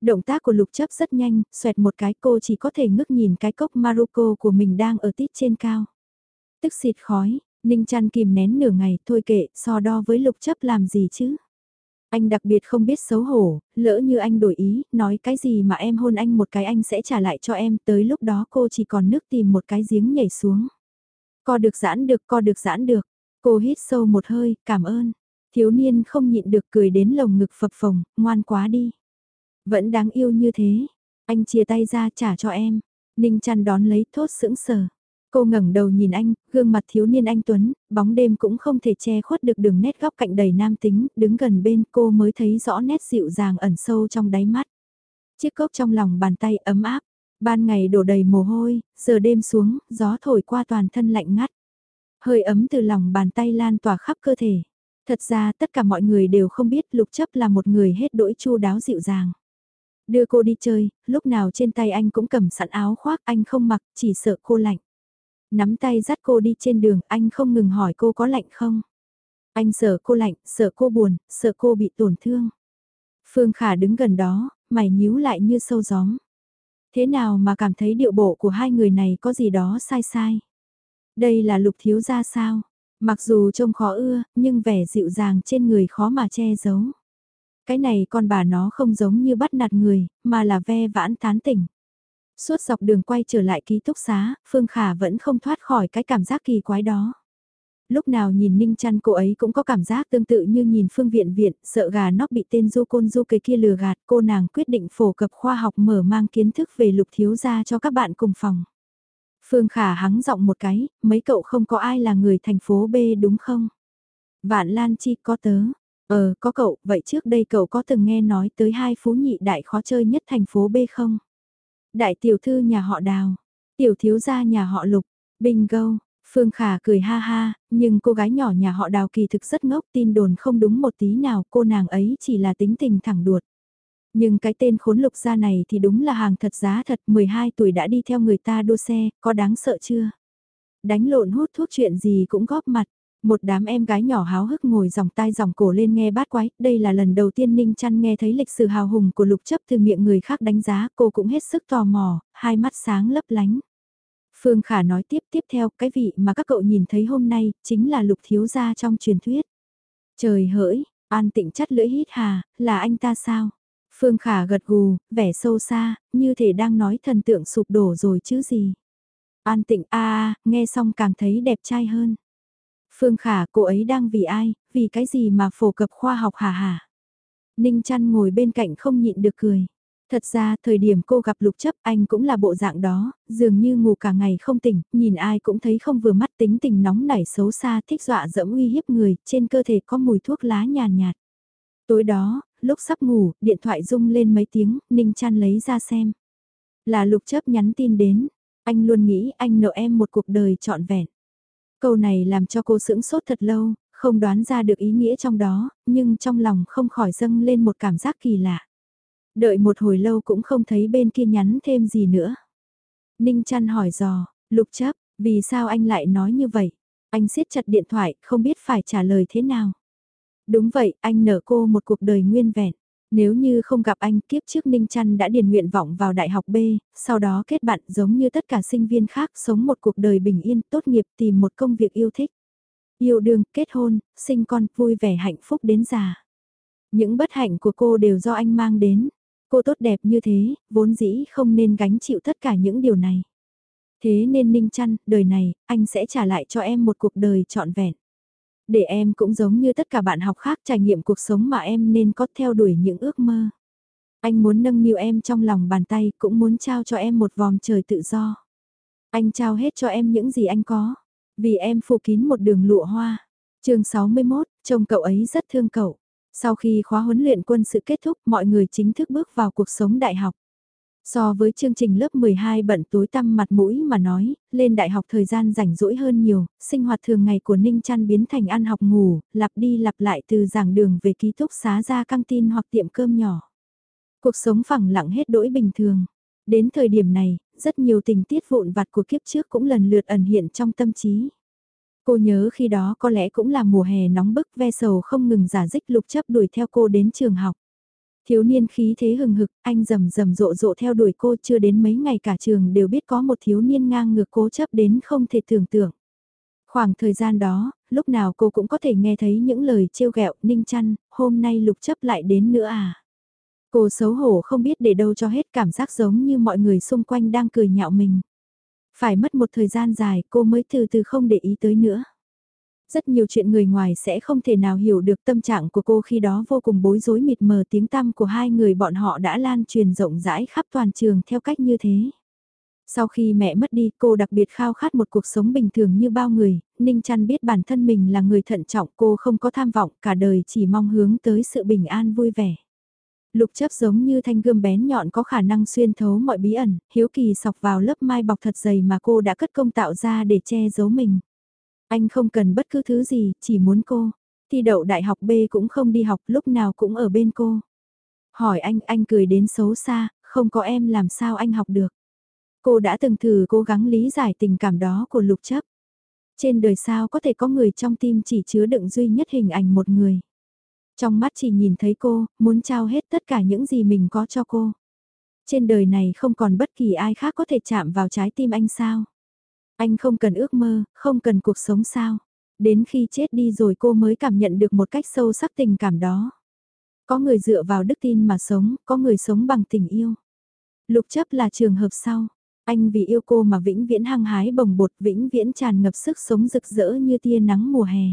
Động tác của lục chấp rất nhanh, xoẹt một cái cô chỉ có thể ngước nhìn cái cốc Maruko của mình đang ở tít trên cao. Tức xịt khói, Ninh chăn kìm nén nửa ngày, thôi kệ, so đo với lục chấp làm gì chứ? Anh đặc biệt không biết xấu hổ, lỡ như anh đổi ý, nói cái gì mà em hôn anh một cái anh sẽ trả lại cho em, tới lúc đó cô chỉ còn nước tìm một cái giếng nhảy xuống. Co được giãn được, co được giãn được. Cô hít sâu một hơi, cảm ơn. Thiếu niên không nhịn được cười đến lồng ngực phập phồng, ngoan quá đi. Vẫn đáng yêu như thế. Anh chia tay ra trả cho em. Ninh chăn đón lấy thốt sững sờ. Cô ngẩng đầu nhìn anh, gương mặt thiếu niên anh Tuấn, bóng đêm cũng không thể che khuất được đường nét góc cạnh đầy nam tính, đứng gần bên cô mới thấy rõ nét dịu dàng ẩn sâu trong đáy mắt. Chiếc cốc trong lòng bàn tay ấm áp, ban ngày đổ đầy mồ hôi, giờ đêm xuống, gió thổi qua toàn thân lạnh ngắt. Hơi ấm từ lòng bàn tay lan tỏa khắp cơ thể. Thật ra tất cả mọi người đều không biết lục chấp là một người hết đỗi chu đáo dịu dàng. Đưa cô đi chơi, lúc nào trên tay anh cũng cầm sẵn áo khoác anh không mặc, chỉ sợ cô lạnh. Nắm tay dắt cô đi trên đường, anh không ngừng hỏi cô có lạnh không. Anh sợ cô lạnh, sợ cô buồn, sợ cô bị tổn thương. Phương Khả đứng gần đó, mày nhíu lại như sâu gióm. Thế nào mà cảm thấy điệu bộ của hai người này có gì đó sai sai? Đây là lục thiếu gia sao? Mặc dù trông khó ưa, nhưng vẻ dịu dàng trên người khó mà che giấu. Cái này con bà nó không giống như bắt nạt người, mà là ve vãn tán tỉnh. Suốt dọc đường quay trở lại ký túc xá, Phương Khả vẫn không thoát khỏi cái cảm giác kỳ quái đó. Lúc nào nhìn Ninh Trăn cô ấy cũng có cảm giác tương tự như nhìn Phương Viện Viện, sợ gà nóc bị tên du côn du cây kia lừa gạt, cô nàng quyết định phổ cập khoa học mở mang kiến thức về lục thiếu gia cho các bạn cùng phòng. Phương Khả hắng giọng một cái, mấy cậu không có ai là người thành phố B đúng không? Vạn Lan Chi có tớ. Ờ, có cậu, vậy trước đây cậu có từng nghe nói tới hai phú nhị đại khó chơi nhất thành phố B không? Đại tiểu thư nhà họ đào, tiểu thiếu gia nhà họ lục, bingo. Phương Khả cười ha ha, nhưng cô gái nhỏ nhà họ đào kỳ thực rất ngốc tin đồn không đúng một tí nào cô nàng ấy chỉ là tính tình thẳng đuột. Nhưng cái tên khốn lục gia này thì đúng là hàng thật giá thật 12 tuổi đã đi theo người ta đua xe, có đáng sợ chưa? Đánh lộn hút thuốc chuyện gì cũng góp mặt. Một đám em gái nhỏ háo hức ngồi dòng tai dòng cổ lên nghe bát quái, đây là lần đầu tiên Ninh Chăn nghe thấy lịch sử hào hùng của lục chấp từ miệng người khác đánh giá, cô cũng hết sức tò mò, hai mắt sáng lấp lánh. Phương Khả nói tiếp tiếp theo, cái vị mà các cậu nhìn thấy hôm nay, chính là lục thiếu gia trong truyền thuyết. Trời hỡi, an tịnh chắt lưỡi hít hà, là anh ta sao? Phương Khả gật gù, vẻ sâu xa, như thể đang nói thần tượng sụp đổ rồi chứ gì. An tịnh a a, nghe xong càng thấy đẹp trai hơn. Phương Khả cô ấy đang vì ai, vì cái gì mà phổ cập khoa học hả hả. Ninh chăn ngồi bên cạnh không nhịn được cười. Thật ra, thời điểm cô gặp lục chấp anh cũng là bộ dạng đó, dường như ngủ cả ngày không tỉnh, nhìn ai cũng thấy không vừa mắt tính tình nóng nảy xấu xa thích dọa dẫm uy hiếp người, trên cơ thể có mùi thuốc lá nhàn nhạt, nhạt. Tối đó, lúc sắp ngủ, điện thoại rung lên mấy tiếng, Ninh chăn lấy ra xem. Là lục chấp nhắn tin đến, anh luôn nghĩ anh nợ em một cuộc đời trọn vẹn. Câu này làm cho cô sững sốt thật lâu, không đoán ra được ý nghĩa trong đó, nhưng trong lòng không khỏi dâng lên một cảm giác kỳ lạ. Đợi một hồi lâu cũng không thấy bên kia nhắn thêm gì nữa. Ninh chăn hỏi dò, lục chấp, vì sao anh lại nói như vậy? Anh siết chặt điện thoại, không biết phải trả lời thế nào. Đúng vậy, anh nợ cô một cuộc đời nguyên vẹn. Nếu như không gặp anh kiếp trước Ninh Trăn đã điền nguyện vọng vào Đại học B, sau đó kết bạn giống như tất cả sinh viên khác sống một cuộc đời bình yên, tốt nghiệp tìm một công việc yêu thích. Yêu đương, kết hôn, sinh con, vui vẻ hạnh phúc đến già. Những bất hạnh của cô đều do anh mang đến. Cô tốt đẹp như thế, vốn dĩ không nên gánh chịu tất cả những điều này. Thế nên Ninh Trăn, đời này, anh sẽ trả lại cho em một cuộc đời trọn vẹn. Để em cũng giống như tất cả bạn học khác trải nghiệm cuộc sống mà em nên có theo đuổi những ước mơ. Anh muốn nâng niu em trong lòng bàn tay, cũng muốn trao cho em một vòng trời tự do. Anh trao hết cho em những gì anh có, vì em phủ kín một đường lụa hoa. chương 61, chồng cậu ấy rất thương cậu. Sau khi khóa huấn luyện quân sự kết thúc, mọi người chính thức bước vào cuộc sống đại học. So với chương trình lớp 12 bận tối tăm mặt mũi mà nói, lên đại học thời gian rảnh rỗi hơn nhiều, sinh hoạt thường ngày của Ninh Trăn biến thành ăn học ngủ, lặp đi lặp lại từ giảng đường về ký túc xá ra căng tin hoặc tiệm cơm nhỏ. Cuộc sống phẳng lặng hết đỗi bình thường. Đến thời điểm này, rất nhiều tình tiết vụn vặt của kiếp trước cũng lần lượt ẩn hiện trong tâm trí. Cô nhớ khi đó có lẽ cũng là mùa hè nóng bức ve sầu không ngừng giả dích lục chấp đuổi theo cô đến trường học. Thiếu niên khí thế hừng hực, anh rầm rầm rộ rộ theo đuổi cô chưa đến mấy ngày cả trường đều biết có một thiếu niên ngang ngược cố chấp đến không thể tưởng tượng. Khoảng thời gian đó, lúc nào cô cũng có thể nghe thấy những lời trêu ghẹo ninh chăn, hôm nay lục chấp lại đến nữa à. Cô xấu hổ không biết để đâu cho hết cảm giác giống như mọi người xung quanh đang cười nhạo mình. Phải mất một thời gian dài cô mới từ từ không để ý tới nữa. Rất nhiều chuyện người ngoài sẽ không thể nào hiểu được tâm trạng của cô khi đó vô cùng bối rối mịt mờ tiếng tăm của hai người bọn họ đã lan truyền rộng rãi khắp toàn trường theo cách như thế. Sau khi mẹ mất đi cô đặc biệt khao khát một cuộc sống bình thường như bao người, Ninh Trăn biết bản thân mình là người thận trọng cô không có tham vọng cả đời chỉ mong hướng tới sự bình an vui vẻ. Lục chấp giống như thanh gươm bén nhọn có khả năng xuyên thấu mọi bí ẩn, hiếu kỳ sọc vào lớp mai bọc thật dày mà cô đã cất công tạo ra để che giấu mình. Anh không cần bất cứ thứ gì, chỉ muốn cô. Thi đậu đại học B cũng không đi học, lúc nào cũng ở bên cô. Hỏi anh, anh cười đến xấu xa, không có em làm sao anh học được. Cô đã từng thử cố gắng lý giải tình cảm đó của lục chấp. Trên đời sao có thể có người trong tim chỉ chứa đựng duy nhất hình ảnh một người. Trong mắt chỉ nhìn thấy cô, muốn trao hết tất cả những gì mình có cho cô. Trên đời này không còn bất kỳ ai khác có thể chạm vào trái tim anh sao. Anh không cần ước mơ, không cần cuộc sống sao. Đến khi chết đi rồi cô mới cảm nhận được một cách sâu sắc tình cảm đó. Có người dựa vào đức tin mà sống, có người sống bằng tình yêu. Lục chấp là trường hợp sau. Anh vì yêu cô mà vĩnh viễn hăng hái bồng bột vĩnh viễn tràn ngập sức sống rực rỡ như tia nắng mùa hè.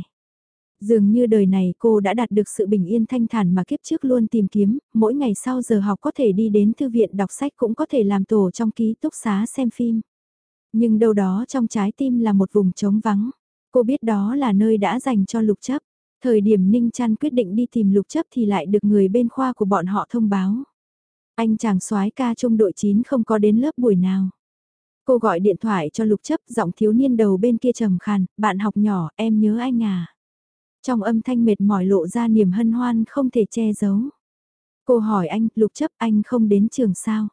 Dường như đời này cô đã đạt được sự bình yên thanh thản mà kiếp trước luôn tìm kiếm, mỗi ngày sau giờ học có thể đi đến thư viện đọc sách cũng có thể làm tổ trong ký túc xá xem phim. Nhưng đâu đó trong trái tim là một vùng trống vắng. Cô biết đó là nơi đã dành cho lục chấp. Thời điểm Ninh Trăn quyết định đi tìm lục chấp thì lại được người bên khoa của bọn họ thông báo. Anh chàng soái ca trung đội 9 không có đến lớp buổi nào. Cô gọi điện thoại cho lục chấp giọng thiếu niên đầu bên kia trầm khàn, bạn học nhỏ, em nhớ anh à. Trong âm thanh mệt mỏi lộ ra niềm hân hoan không thể che giấu. Cô hỏi anh, lục chấp anh không đến trường sao?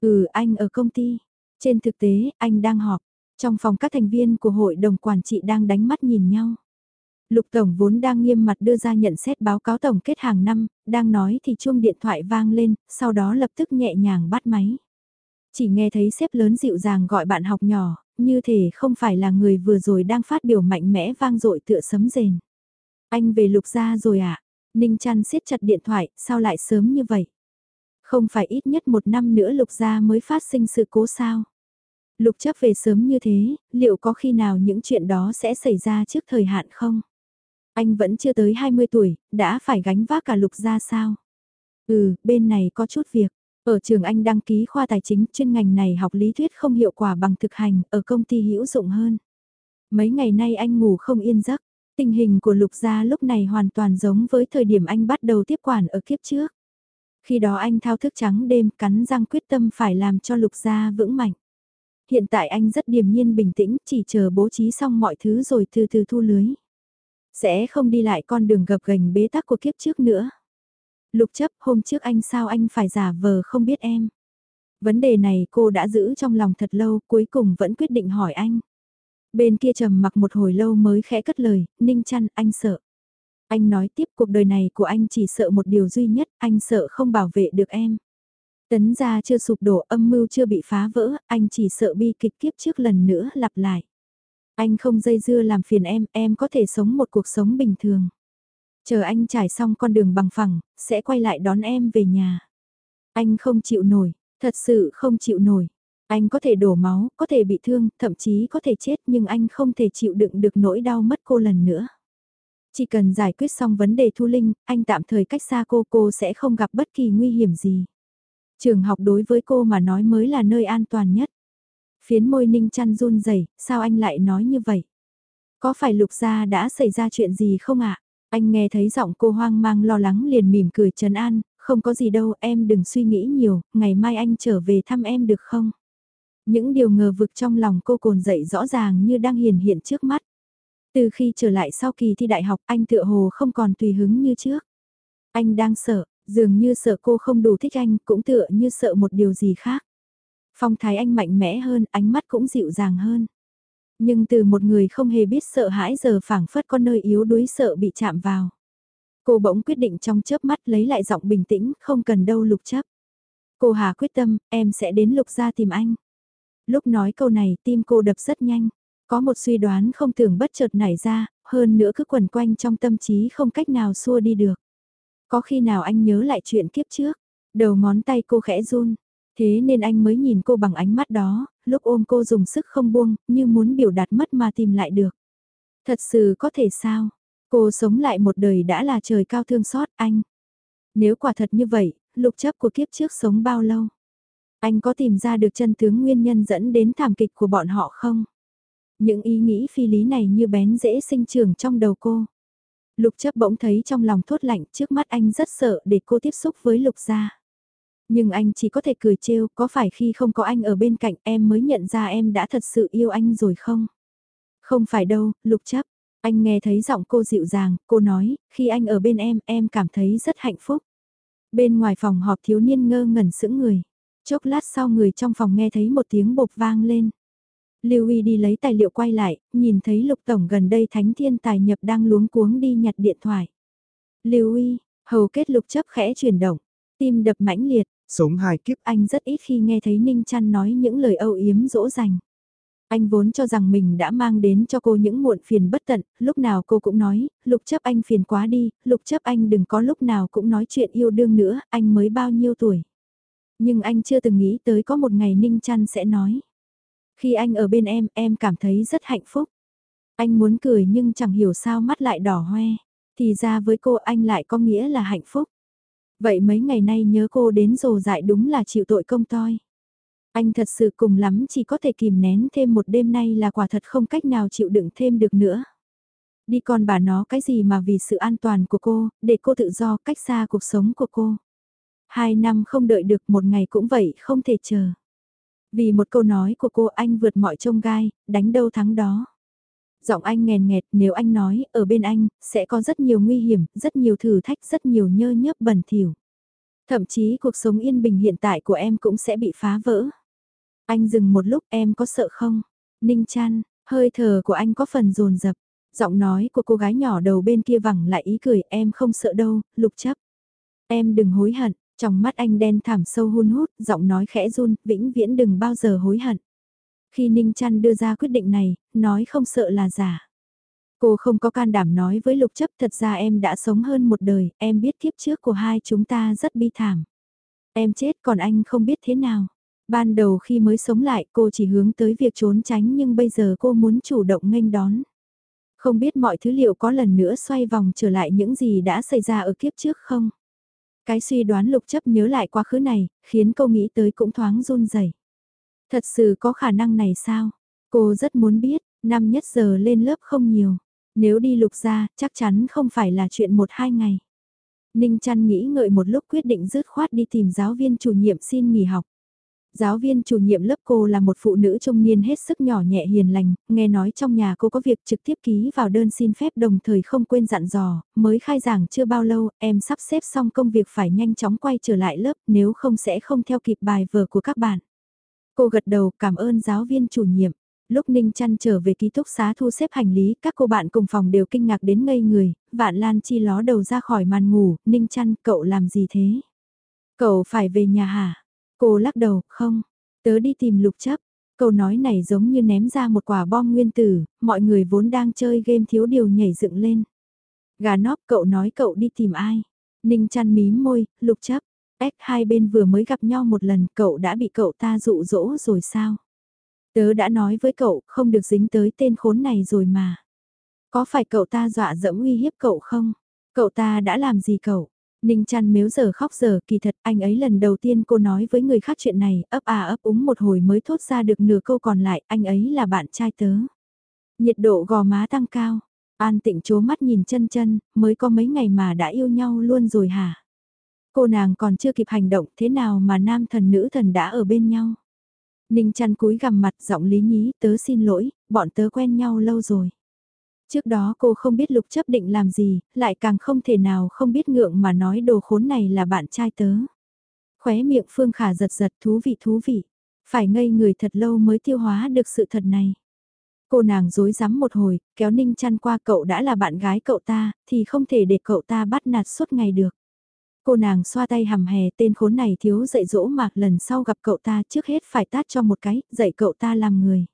Ừ, anh ở công ty. Trên thực tế, anh đang họp. Trong phòng các thành viên của hội đồng quản trị đang đánh mắt nhìn nhau. Lục Tổng vốn đang nghiêm mặt đưa ra nhận xét báo cáo tổng kết hàng năm, đang nói thì chuông điện thoại vang lên, sau đó lập tức nhẹ nhàng bắt máy. Chỉ nghe thấy sếp lớn dịu dàng gọi bạn học nhỏ, như thể không phải là người vừa rồi đang phát biểu mạnh mẽ vang dội tựa sấm rền. Anh về lục gia rồi à? Ninh chăn siết chặt điện thoại, sao lại sớm như vậy? Không phải ít nhất một năm nữa lục gia mới phát sinh sự cố sao? Lục chấp về sớm như thế, liệu có khi nào những chuyện đó sẽ xảy ra trước thời hạn không? Anh vẫn chưa tới 20 tuổi, đã phải gánh vác cả lục gia sao? Ừ, bên này có chút việc. Ở trường anh đăng ký khoa tài chính chuyên ngành này học lý thuyết không hiệu quả bằng thực hành, ở công ty hữu dụng hơn. Mấy ngày nay anh ngủ không yên giấc, tình hình của lục gia lúc này hoàn toàn giống với thời điểm anh bắt đầu tiếp quản ở kiếp trước. Khi đó anh thao thức trắng đêm cắn răng quyết tâm phải làm cho lục gia vững mạnh. Hiện tại anh rất điềm nhiên bình tĩnh, chỉ chờ bố trí xong mọi thứ rồi từ từ thu lưới. Sẽ không đi lại con đường gập gành bế tắc của kiếp trước nữa. Lục chấp hôm trước anh sao anh phải giả vờ không biết em. Vấn đề này cô đã giữ trong lòng thật lâu cuối cùng vẫn quyết định hỏi anh. Bên kia trầm mặc một hồi lâu mới khẽ cất lời, Ninh chăn anh sợ. Anh nói tiếp cuộc đời này của anh chỉ sợ một điều duy nhất, anh sợ không bảo vệ được em. Tấn gia chưa sụp đổ âm mưu chưa bị phá vỡ, anh chỉ sợ bi kịch kiếp trước lần nữa lặp lại. Anh không dây dưa làm phiền em, em có thể sống một cuộc sống bình thường. Chờ anh trải xong con đường bằng phẳng, sẽ quay lại đón em về nhà. Anh không chịu nổi, thật sự không chịu nổi. Anh có thể đổ máu, có thể bị thương, thậm chí có thể chết nhưng anh không thể chịu đựng được nỗi đau mất cô lần nữa. Chỉ cần giải quyết xong vấn đề Thu Linh, anh tạm thời cách xa cô, cô sẽ không gặp bất kỳ nguy hiểm gì. Trường học đối với cô mà nói mới là nơi an toàn nhất. Phiến môi ninh chăn run rẩy sao anh lại nói như vậy? Có phải lục gia đã xảy ra chuyện gì không ạ? Anh nghe thấy giọng cô hoang mang lo lắng liền mỉm cười trấn an, không có gì đâu em đừng suy nghĩ nhiều, ngày mai anh trở về thăm em được không? Những điều ngờ vực trong lòng cô cồn dậy rõ ràng như đang hiển hiện trước mắt. Từ khi trở lại sau kỳ thi đại học anh tựa hồ không còn tùy hứng như trước. Anh đang sợ, dường như sợ cô không đủ thích anh cũng tựa như sợ một điều gì khác. Phong thái anh mạnh mẽ hơn, ánh mắt cũng dịu dàng hơn. Nhưng từ một người không hề biết sợ hãi giờ phảng phất con nơi yếu đuối sợ bị chạm vào. Cô bỗng quyết định trong chớp mắt lấy lại giọng bình tĩnh, không cần đâu lục chấp. Cô Hà quyết tâm, em sẽ đến lục ra tìm anh. Lúc nói câu này tim cô đập rất nhanh. Có một suy đoán không tưởng bất chợt nảy ra, hơn nữa cứ quẩn quanh trong tâm trí không cách nào xua đi được. Có khi nào anh nhớ lại chuyện kiếp trước, đầu ngón tay cô khẽ run, thế nên anh mới nhìn cô bằng ánh mắt đó, lúc ôm cô dùng sức không buông, như muốn biểu đạt mất mà tìm lại được. Thật sự có thể sao? Cô sống lại một đời đã là trời cao thương xót anh. Nếu quả thật như vậy, lục chấp của kiếp trước sống bao lâu? Anh có tìm ra được chân tướng nguyên nhân dẫn đến thảm kịch của bọn họ không? Những ý nghĩ phi lý này như bén dễ sinh trưởng trong đầu cô. Lục chấp bỗng thấy trong lòng thốt lạnh trước mắt anh rất sợ để cô tiếp xúc với lục gia. Nhưng anh chỉ có thể cười trêu, có phải khi không có anh ở bên cạnh em mới nhận ra em đã thật sự yêu anh rồi không? Không phải đâu, lục chấp. Anh nghe thấy giọng cô dịu dàng, cô nói, khi anh ở bên em, em cảm thấy rất hạnh phúc. Bên ngoài phòng họp thiếu niên ngơ ngẩn sững người. Chốc lát sau người trong phòng nghe thấy một tiếng bột vang lên. Lưu Y đi lấy tài liệu quay lại, nhìn thấy Lục Tổng gần đây Thánh Thiên Tài Nhập đang luống cuống đi nhặt điện thoại. Lưu Y, hầu kết lục chấp khẽ chuyển động, tim đập mãnh liệt, sống hai kiếp anh rất ít khi nghe thấy Ninh Chăn nói những lời âu yếm dỗ dành. Anh vốn cho rằng mình đã mang đến cho cô những muộn phiền bất tận, lúc nào cô cũng nói, lục chấp anh phiền quá đi, lục chấp anh đừng có lúc nào cũng nói chuyện yêu đương nữa, anh mới bao nhiêu tuổi. Nhưng anh chưa từng nghĩ tới có một ngày Ninh Chăn sẽ nói. Khi anh ở bên em, em cảm thấy rất hạnh phúc. Anh muốn cười nhưng chẳng hiểu sao mắt lại đỏ hoe. Thì ra với cô anh lại có nghĩa là hạnh phúc. Vậy mấy ngày nay nhớ cô đến rồ dại đúng là chịu tội công toi. Anh thật sự cùng lắm chỉ có thể kìm nén thêm một đêm nay là quả thật không cách nào chịu đựng thêm được nữa. Đi con bà nó cái gì mà vì sự an toàn của cô, để cô tự do cách xa cuộc sống của cô. Hai năm không đợi được một ngày cũng vậy không thể chờ. Vì một câu nói của cô anh vượt mọi trông gai, đánh đâu thắng đó. Giọng anh nghèn nghẹt nếu anh nói ở bên anh sẽ có rất nhiều nguy hiểm, rất nhiều thử thách, rất nhiều nhơ nhớp bẩn thỉu. Thậm chí cuộc sống yên bình hiện tại của em cũng sẽ bị phá vỡ. Anh dừng một lúc em có sợ không? Ninh chăn, hơi thở của anh có phần rồn rập. Giọng nói của cô gái nhỏ đầu bên kia vẳng lại ý cười em không sợ đâu, lục chấp. Em đừng hối hận, trong mắt anh đen thảm sâu hun hút, giọng nói khẽ run, vĩnh viễn đừng bao giờ hối hận. Khi Ninh Trăn đưa ra quyết định này, nói không sợ là giả. Cô không có can đảm nói với Lục Chấp thật ra em đã sống hơn một đời, em biết kiếp trước của hai chúng ta rất bi thảm. Em chết còn anh không biết thế nào. Ban đầu khi mới sống lại cô chỉ hướng tới việc trốn tránh nhưng bây giờ cô muốn chủ động nghênh đón. Không biết mọi thứ liệu có lần nữa xoay vòng trở lại những gì đã xảy ra ở kiếp trước không? Cái suy đoán lục chấp nhớ lại quá khứ này, khiến cô nghĩ tới cũng thoáng run rẩy. Thật sự có khả năng này sao? Cô rất muốn biết, năm nhất giờ lên lớp không nhiều. Nếu đi lục ra, chắc chắn không phải là chuyện một hai ngày. Ninh chăn nghĩ ngợi một lúc quyết định dứt khoát đi tìm giáo viên chủ nhiệm xin nghỉ học. Giáo viên chủ nhiệm lớp cô là một phụ nữ trung niên hết sức nhỏ nhẹ hiền lành, nghe nói trong nhà cô có việc trực tiếp ký vào đơn xin phép đồng thời không quên dặn dò, mới khai giảng chưa bao lâu, em sắp xếp xong công việc phải nhanh chóng quay trở lại lớp nếu không sẽ không theo kịp bài vở của các bạn. Cô gật đầu cảm ơn giáo viên chủ nhiệm. Lúc Ninh Trăn trở về ký túc xá thu xếp hành lý, các cô bạn cùng phòng đều kinh ngạc đến ngây người, Vạn Lan Chi ló đầu ra khỏi màn ngủ, Ninh Trăn, cậu làm gì thế? Cậu phải về nhà hả? Cô lắc đầu, không, tớ đi tìm lục chấp. Câu nói này giống như ném ra một quả bom nguyên tử, mọi người vốn đang chơi game thiếu điều nhảy dựng lên. Gà nóp cậu nói cậu đi tìm ai? Ninh chăn mím môi, lục chấp. Ếch hai bên vừa mới gặp nhau một lần, cậu đã bị cậu ta dụ dỗ rồi sao? Tớ đã nói với cậu, không được dính tới tên khốn này rồi mà. Có phải cậu ta dọa dẫm uy hiếp cậu không? Cậu ta đã làm gì cậu? Ninh chăn mếu giờ khóc giờ kỳ thật anh ấy lần đầu tiên cô nói với người khác chuyện này ấp à ấp úng một hồi mới thốt ra được nửa câu còn lại anh ấy là bạn trai tớ. Nhiệt độ gò má tăng cao, an tịnh chố mắt nhìn chân chân mới có mấy ngày mà đã yêu nhau luôn rồi hả? Cô nàng còn chưa kịp hành động thế nào mà nam thần nữ thần đã ở bên nhau? Ninh chăn cúi gằm mặt giọng lý nhí tớ xin lỗi, bọn tớ quen nhau lâu rồi. Trước đó cô không biết lục chấp định làm gì, lại càng không thể nào không biết ngượng mà nói đồ khốn này là bạn trai tớ. Khóe miệng Phương Khả giật giật thú vị thú vị. Phải ngây người thật lâu mới tiêu hóa được sự thật này. Cô nàng dối rắm một hồi, kéo ninh chăn qua cậu đã là bạn gái cậu ta, thì không thể để cậu ta bắt nạt suốt ngày được. Cô nàng xoa tay hầm hè tên khốn này thiếu dạy dỗ mà lần sau gặp cậu ta trước hết phải tát cho một cái, dạy cậu ta làm người.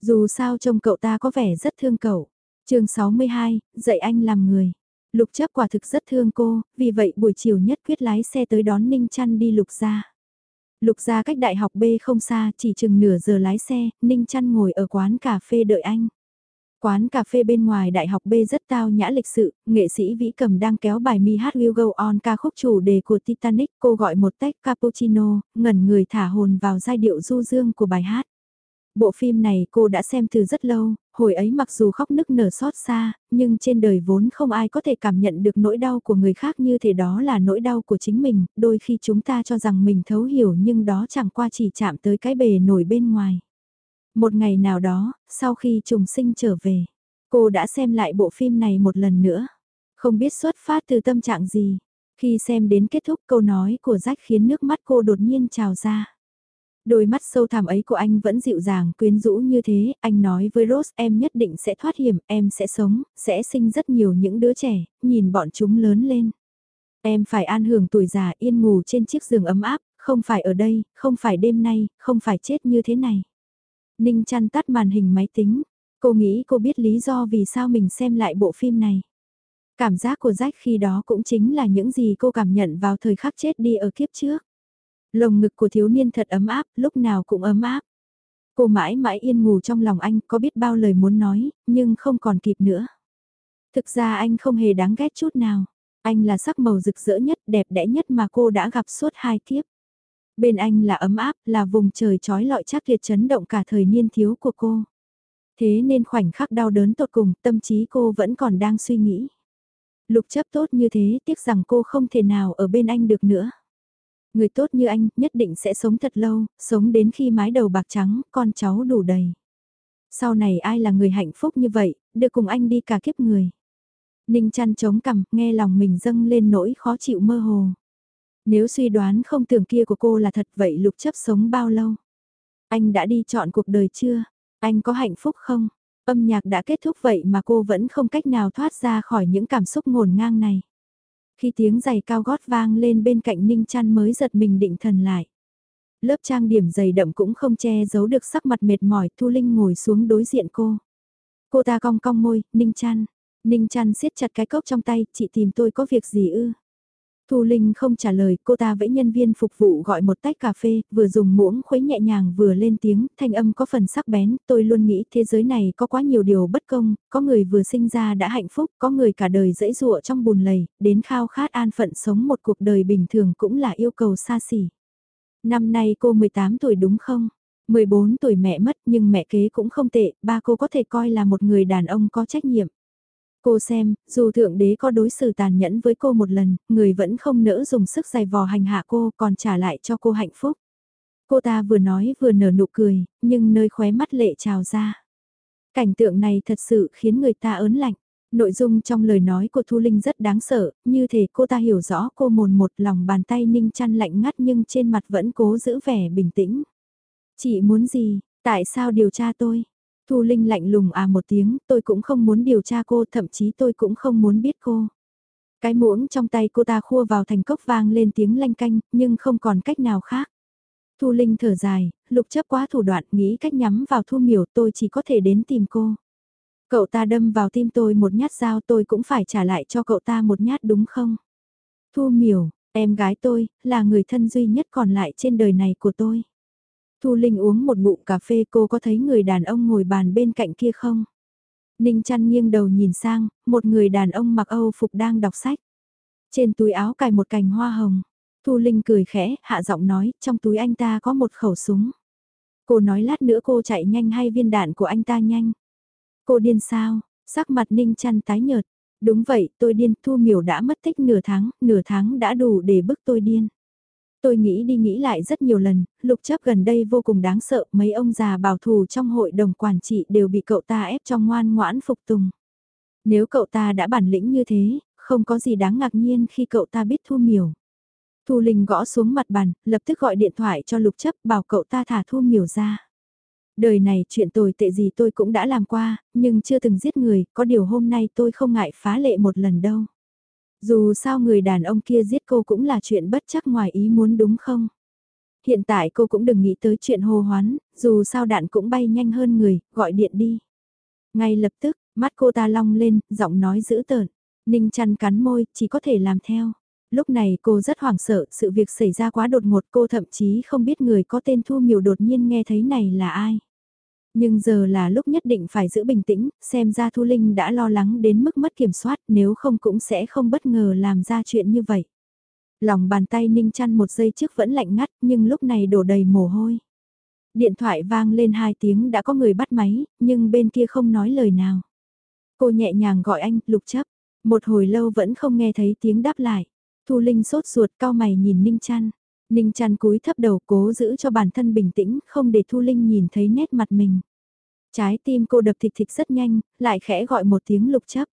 Dù sao trông cậu ta có vẻ rất thương cậu chương 62, dạy anh làm người. Lục chấp quả thực rất thương cô, vì vậy buổi chiều nhất quyết lái xe tới đón Ninh Chăn đi lục ra. Lục ra cách đại học B không xa, chỉ chừng nửa giờ lái xe, Ninh Chăn ngồi ở quán cà phê đợi anh. Quán cà phê bên ngoài đại học B rất tao nhã lịch sự, nghệ sĩ Vĩ Cầm đang kéo bài Mi Hát Will Go On ca khúc chủ đề của Titanic, cô gọi một tách cappuccino, ngẩn người thả hồn vào giai điệu du dương của bài hát. Bộ phim này cô đã xem từ rất lâu, hồi ấy mặc dù khóc nức nở xót xa, nhưng trên đời vốn không ai có thể cảm nhận được nỗi đau của người khác như thể đó là nỗi đau của chính mình, đôi khi chúng ta cho rằng mình thấu hiểu nhưng đó chẳng qua chỉ chạm tới cái bề nổi bên ngoài. Một ngày nào đó, sau khi trùng sinh trở về, cô đã xem lại bộ phim này một lần nữa. Không biết xuất phát từ tâm trạng gì. Khi xem đến kết thúc câu nói của Jack khiến nước mắt cô đột nhiên trào ra. Đôi mắt sâu thẳm ấy của anh vẫn dịu dàng, quyến rũ như thế, anh nói với Rose em nhất định sẽ thoát hiểm, em sẽ sống, sẽ sinh rất nhiều những đứa trẻ, nhìn bọn chúng lớn lên. Em phải an hưởng tuổi già yên ngủ trên chiếc giường ấm áp, không phải ở đây, không phải đêm nay, không phải chết như thế này. Ninh chăn tắt màn hình máy tính, cô nghĩ cô biết lý do vì sao mình xem lại bộ phim này. Cảm giác của Jack khi đó cũng chính là những gì cô cảm nhận vào thời khắc chết đi ở kiếp trước. Lồng ngực của thiếu niên thật ấm áp, lúc nào cũng ấm áp. Cô mãi mãi yên ngủ trong lòng anh, có biết bao lời muốn nói, nhưng không còn kịp nữa. Thực ra anh không hề đáng ghét chút nào. Anh là sắc màu rực rỡ nhất, đẹp đẽ nhất mà cô đã gặp suốt hai kiếp. Bên anh là ấm áp, là vùng trời trói lọi chắc liệt chấn động cả thời niên thiếu của cô. Thế nên khoảnh khắc đau đớn tột cùng, tâm trí cô vẫn còn đang suy nghĩ. Lục chấp tốt như thế, tiếc rằng cô không thể nào ở bên anh được nữa. Người tốt như anh nhất định sẽ sống thật lâu, sống đến khi mái đầu bạc trắng, con cháu đủ đầy. Sau này ai là người hạnh phúc như vậy, được cùng anh đi cả kiếp người. Ninh chăn chống cằm, nghe lòng mình dâng lên nỗi khó chịu mơ hồ. Nếu suy đoán không tưởng kia của cô là thật vậy lục chấp sống bao lâu? Anh đã đi chọn cuộc đời chưa? Anh có hạnh phúc không? Âm nhạc đã kết thúc vậy mà cô vẫn không cách nào thoát ra khỏi những cảm xúc ngổn ngang này. Khi tiếng giày cao gót vang lên bên cạnh Ninh Trăn mới giật mình định thần lại. Lớp trang điểm dày đậm cũng không che giấu được sắc mặt mệt mỏi Thu Linh ngồi xuống đối diện cô. Cô ta cong cong môi, Ninh Trăn. Ninh Trăn siết chặt cái cốc trong tay, chị tìm tôi có việc gì ư? Thu Linh không trả lời, cô ta vẫy nhân viên phục vụ gọi một tách cà phê, vừa dùng muỗng khuấy nhẹ nhàng vừa lên tiếng, thanh âm có phần sắc bén, tôi luôn nghĩ thế giới này có quá nhiều điều bất công, có người vừa sinh ra đã hạnh phúc, có người cả đời dẫy dụa trong bùn lầy, đến khao khát an phận sống một cuộc đời bình thường cũng là yêu cầu xa xỉ. Năm nay cô 18 tuổi đúng không? 14 tuổi mẹ mất nhưng mẹ kế cũng không tệ, ba cô có thể coi là một người đàn ông có trách nhiệm. Cô xem, dù thượng đế có đối xử tàn nhẫn với cô một lần, người vẫn không nỡ dùng sức giày vò hành hạ cô còn trả lại cho cô hạnh phúc. Cô ta vừa nói vừa nở nụ cười, nhưng nơi khóe mắt lệ trào ra. Cảnh tượng này thật sự khiến người ta ớn lạnh. Nội dung trong lời nói của Thu Linh rất đáng sợ, như thể cô ta hiểu rõ cô mồn một lòng bàn tay ninh chăn lạnh ngắt nhưng trên mặt vẫn cố giữ vẻ bình tĩnh. Chị muốn gì, tại sao điều tra tôi? Thu Linh lạnh lùng à một tiếng, tôi cũng không muốn điều tra cô, thậm chí tôi cũng không muốn biết cô. Cái muỗng trong tay cô ta khua vào thành cốc vang lên tiếng lanh canh, nhưng không còn cách nào khác. Thu Linh thở dài, lục chấp quá thủ đoạn nghĩ cách nhắm vào Thu Miểu tôi chỉ có thể đến tìm cô. Cậu ta đâm vào tim tôi một nhát dao tôi cũng phải trả lại cho cậu ta một nhát đúng không? Thu Miểu, em gái tôi, là người thân duy nhất còn lại trên đời này của tôi. Thu Linh uống một ngụm cà phê cô có thấy người đàn ông ngồi bàn bên cạnh kia không? Ninh chăn nghiêng đầu nhìn sang, một người đàn ông mặc Âu phục đang đọc sách. Trên túi áo cài một cành hoa hồng. Thu Linh cười khẽ, hạ giọng nói, trong túi anh ta có một khẩu súng. Cô nói lát nữa cô chạy nhanh hay viên đạn của anh ta nhanh. Cô điên sao? Sắc mặt Ninh chăn tái nhợt. Đúng vậy, tôi điên, Thu Miểu đã mất tích nửa tháng, nửa tháng đã đủ để bức tôi điên. Tôi nghĩ đi nghĩ lại rất nhiều lần, lục chấp gần đây vô cùng đáng sợ, mấy ông già bảo thù trong hội đồng quản trị đều bị cậu ta ép cho ngoan ngoãn phục tùng. Nếu cậu ta đã bản lĩnh như thế, không có gì đáng ngạc nhiên khi cậu ta biết thu miểu. Thu Linh gõ xuống mặt bàn, lập tức gọi điện thoại cho lục chấp bảo cậu ta thả thu miểu ra. Đời này chuyện tồi tệ gì tôi cũng đã làm qua, nhưng chưa từng giết người, có điều hôm nay tôi không ngại phá lệ một lần đâu. Dù sao người đàn ông kia giết cô cũng là chuyện bất chắc ngoài ý muốn đúng không? Hiện tại cô cũng đừng nghĩ tới chuyện hô hoán, dù sao đạn cũng bay nhanh hơn người, gọi điện đi. Ngay lập tức, mắt cô ta long lên, giọng nói dữ tợn. Ninh chăn cắn môi, chỉ có thể làm theo. Lúc này cô rất hoảng sợ, sự việc xảy ra quá đột ngột cô thậm chí không biết người có tên Thu Miểu đột nhiên nghe thấy này là ai. Nhưng giờ là lúc nhất định phải giữ bình tĩnh, xem ra Thu Linh đã lo lắng đến mức mất kiểm soát nếu không cũng sẽ không bất ngờ làm ra chuyện như vậy. Lòng bàn tay ninh chăn một giây trước vẫn lạnh ngắt nhưng lúc này đổ đầy mồ hôi. Điện thoại vang lên hai tiếng đã có người bắt máy, nhưng bên kia không nói lời nào. Cô nhẹ nhàng gọi anh, lục chấp. Một hồi lâu vẫn không nghe thấy tiếng đáp lại. Thu Linh sốt ruột cao mày nhìn Ninh Chăn. Ninh chăn cúi thấp đầu cố giữ cho bản thân bình tĩnh, không để Thu Linh nhìn thấy nét mặt mình. Trái tim cô đập thịt thịt rất nhanh, lại khẽ gọi một tiếng lục chấp.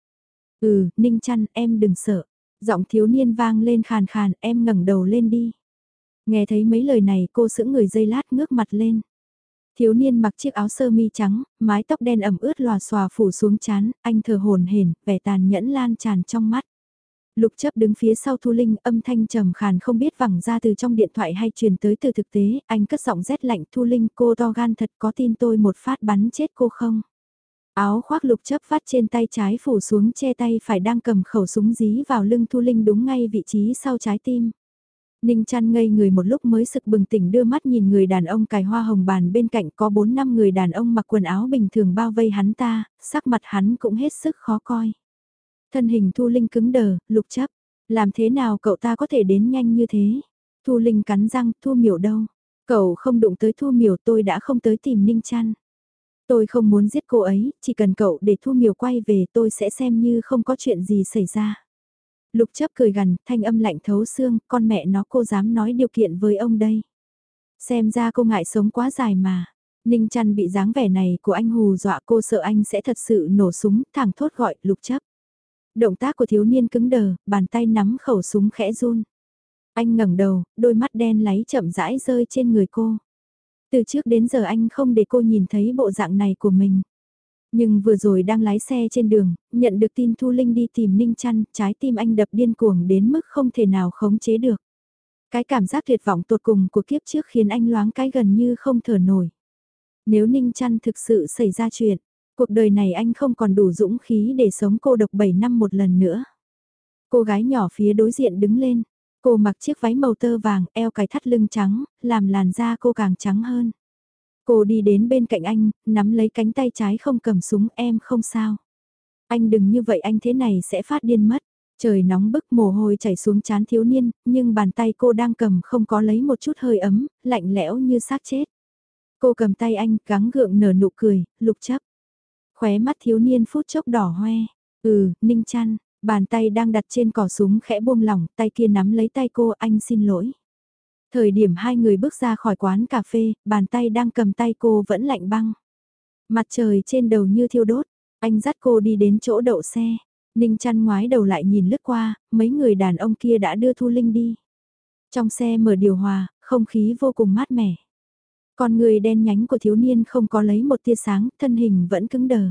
Ừ, Ninh chăn, em đừng sợ. Giọng thiếu niên vang lên khàn khàn, em ngẩng đầu lên đi. Nghe thấy mấy lời này cô sững người dây lát ngước mặt lên. Thiếu niên mặc chiếc áo sơ mi trắng, mái tóc đen ẩm ướt lòa xòa phủ xuống chán, anh thở hồn hển, vẻ tàn nhẫn lan tràn trong mắt. Lục chấp đứng phía sau Thu Linh âm thanh trầm khàn không biết vẳng ra từ trong điện thoại hay truyền tới từ thực tế, anh cất giọng rét lạnh Thu Linh cô to gan thật có tin tôi một phát bắn chết cô không? Áo khoác lục chấp phát trên tay trái phủ xuống che tay phải đang cầm khẩu súng dí vào lưng Thu Linh đúng ngay vị trí sau trái tim. Ninh chăn ngây người một lúc mới sực bừng tỉnh đưa mắt nhìn người đàn ông cài hoa hồng bàn bên cạnh có 4 năm người đàn ông mặc quần áo bình thường bao vây hắn ta, sắc mặt hắn cũng hết sức khó coi. Thân hình Thu Linh cứng đờ, lục chấp. Làm thế nào cậu ta có thể đến nhanh như thế? Thu Linh cắn răng, Thu miểu đâu? Cậu không đụng tới Thu miểu tôi đã không tới tìm Ninh trăn. Tôi không muốn giết cô ấy, chỉ cần cậu để Thu miểu quay về tôi sẽ xem như không có chuyện gì xảy ra. Lục chấp cười gần, thanh âm lạnh thấu xương, con mẹ nó cô dám nói điều kiện với ông đây. Xem ra cô ngại sống quá dài mà. Ninh chăn bị dáng vẻ này của anh hù dọa cô sợ anh sẽ thật sự nổ súng, thẳng thốt gọi, lục chấp. Động tác của thiếu niên cứng đờ, bàn tay nắm khẩu súng khẽ run. Anh ngẩng đầu, đôi mắt đen láy chậm rãi rơi trên người cô. Từ trước đến giờ anh không để cô nhìn thấy bộ dạng này của mình. Nhưng vừa rồi đang lái xe trên đường, nhận được tin Thu Linh đi tìm Ninh Chăn, trái tim anh đập điên cuồng đến mức không thể nào khống chế được. Cái cảm giác tuyệt vọng tột cùng của kiếp trước khiến anh loáng cái gần như không thở nổi. Nếu Ninh Chăn thực sự xảy ra chuyện, Cuộc đời này anh không còn đủ dũng khí để sống cô độc 7 năm một lần nữa. Cô gái nhỏ phía đối diện đứng lên. Cô mặc chiếc váy màu tơ vàng, eo cài thắt lưng trắng, làm làn da cô càng trắng hơn. Cô đi đến bên cạnh anh, nắm lấy cánh tay trái không cầm súng em không sao. Anh đừng như vậy anh thế này sẽ phát điên mất. Trời nóng bức mồ hôi chảy xuống chán thiếu niên, nhưng bàn tay cô đang cầm không có lấy một chút hơi ấm, lạnh lẽo như xác chết. Cô cầm tay anh, gắng gượng nở nụ cười, lục chấp. Khóe mắt thiếu niên phút chốc đỏ hoe. Ừ, ninh chăn, bàn tay đang đặt trên cỏ súng khẽ buông lỏng, tay kia nắm lấy tay cô, anh xin lỗi. Thời điểm hai người bước ra khỏi quán cà phê, bàn tay đang cầm tay cô vẫn lạnh băng. Mặt trời trên đầu như thiêu đốt, anh dắt cô đi đến chỗ đậu xe. Ninh chăn ngoái đầu lại nhìn lướt qua, mấy người đàn ông kia đã đưa Thu Linh đi. Trong xe mở điều hòa, không khí vô cùng mát mẻ. Con người đen nhánh của thiếu niên không có lấy một tia sáng, thân hình vẫn cứng đờ.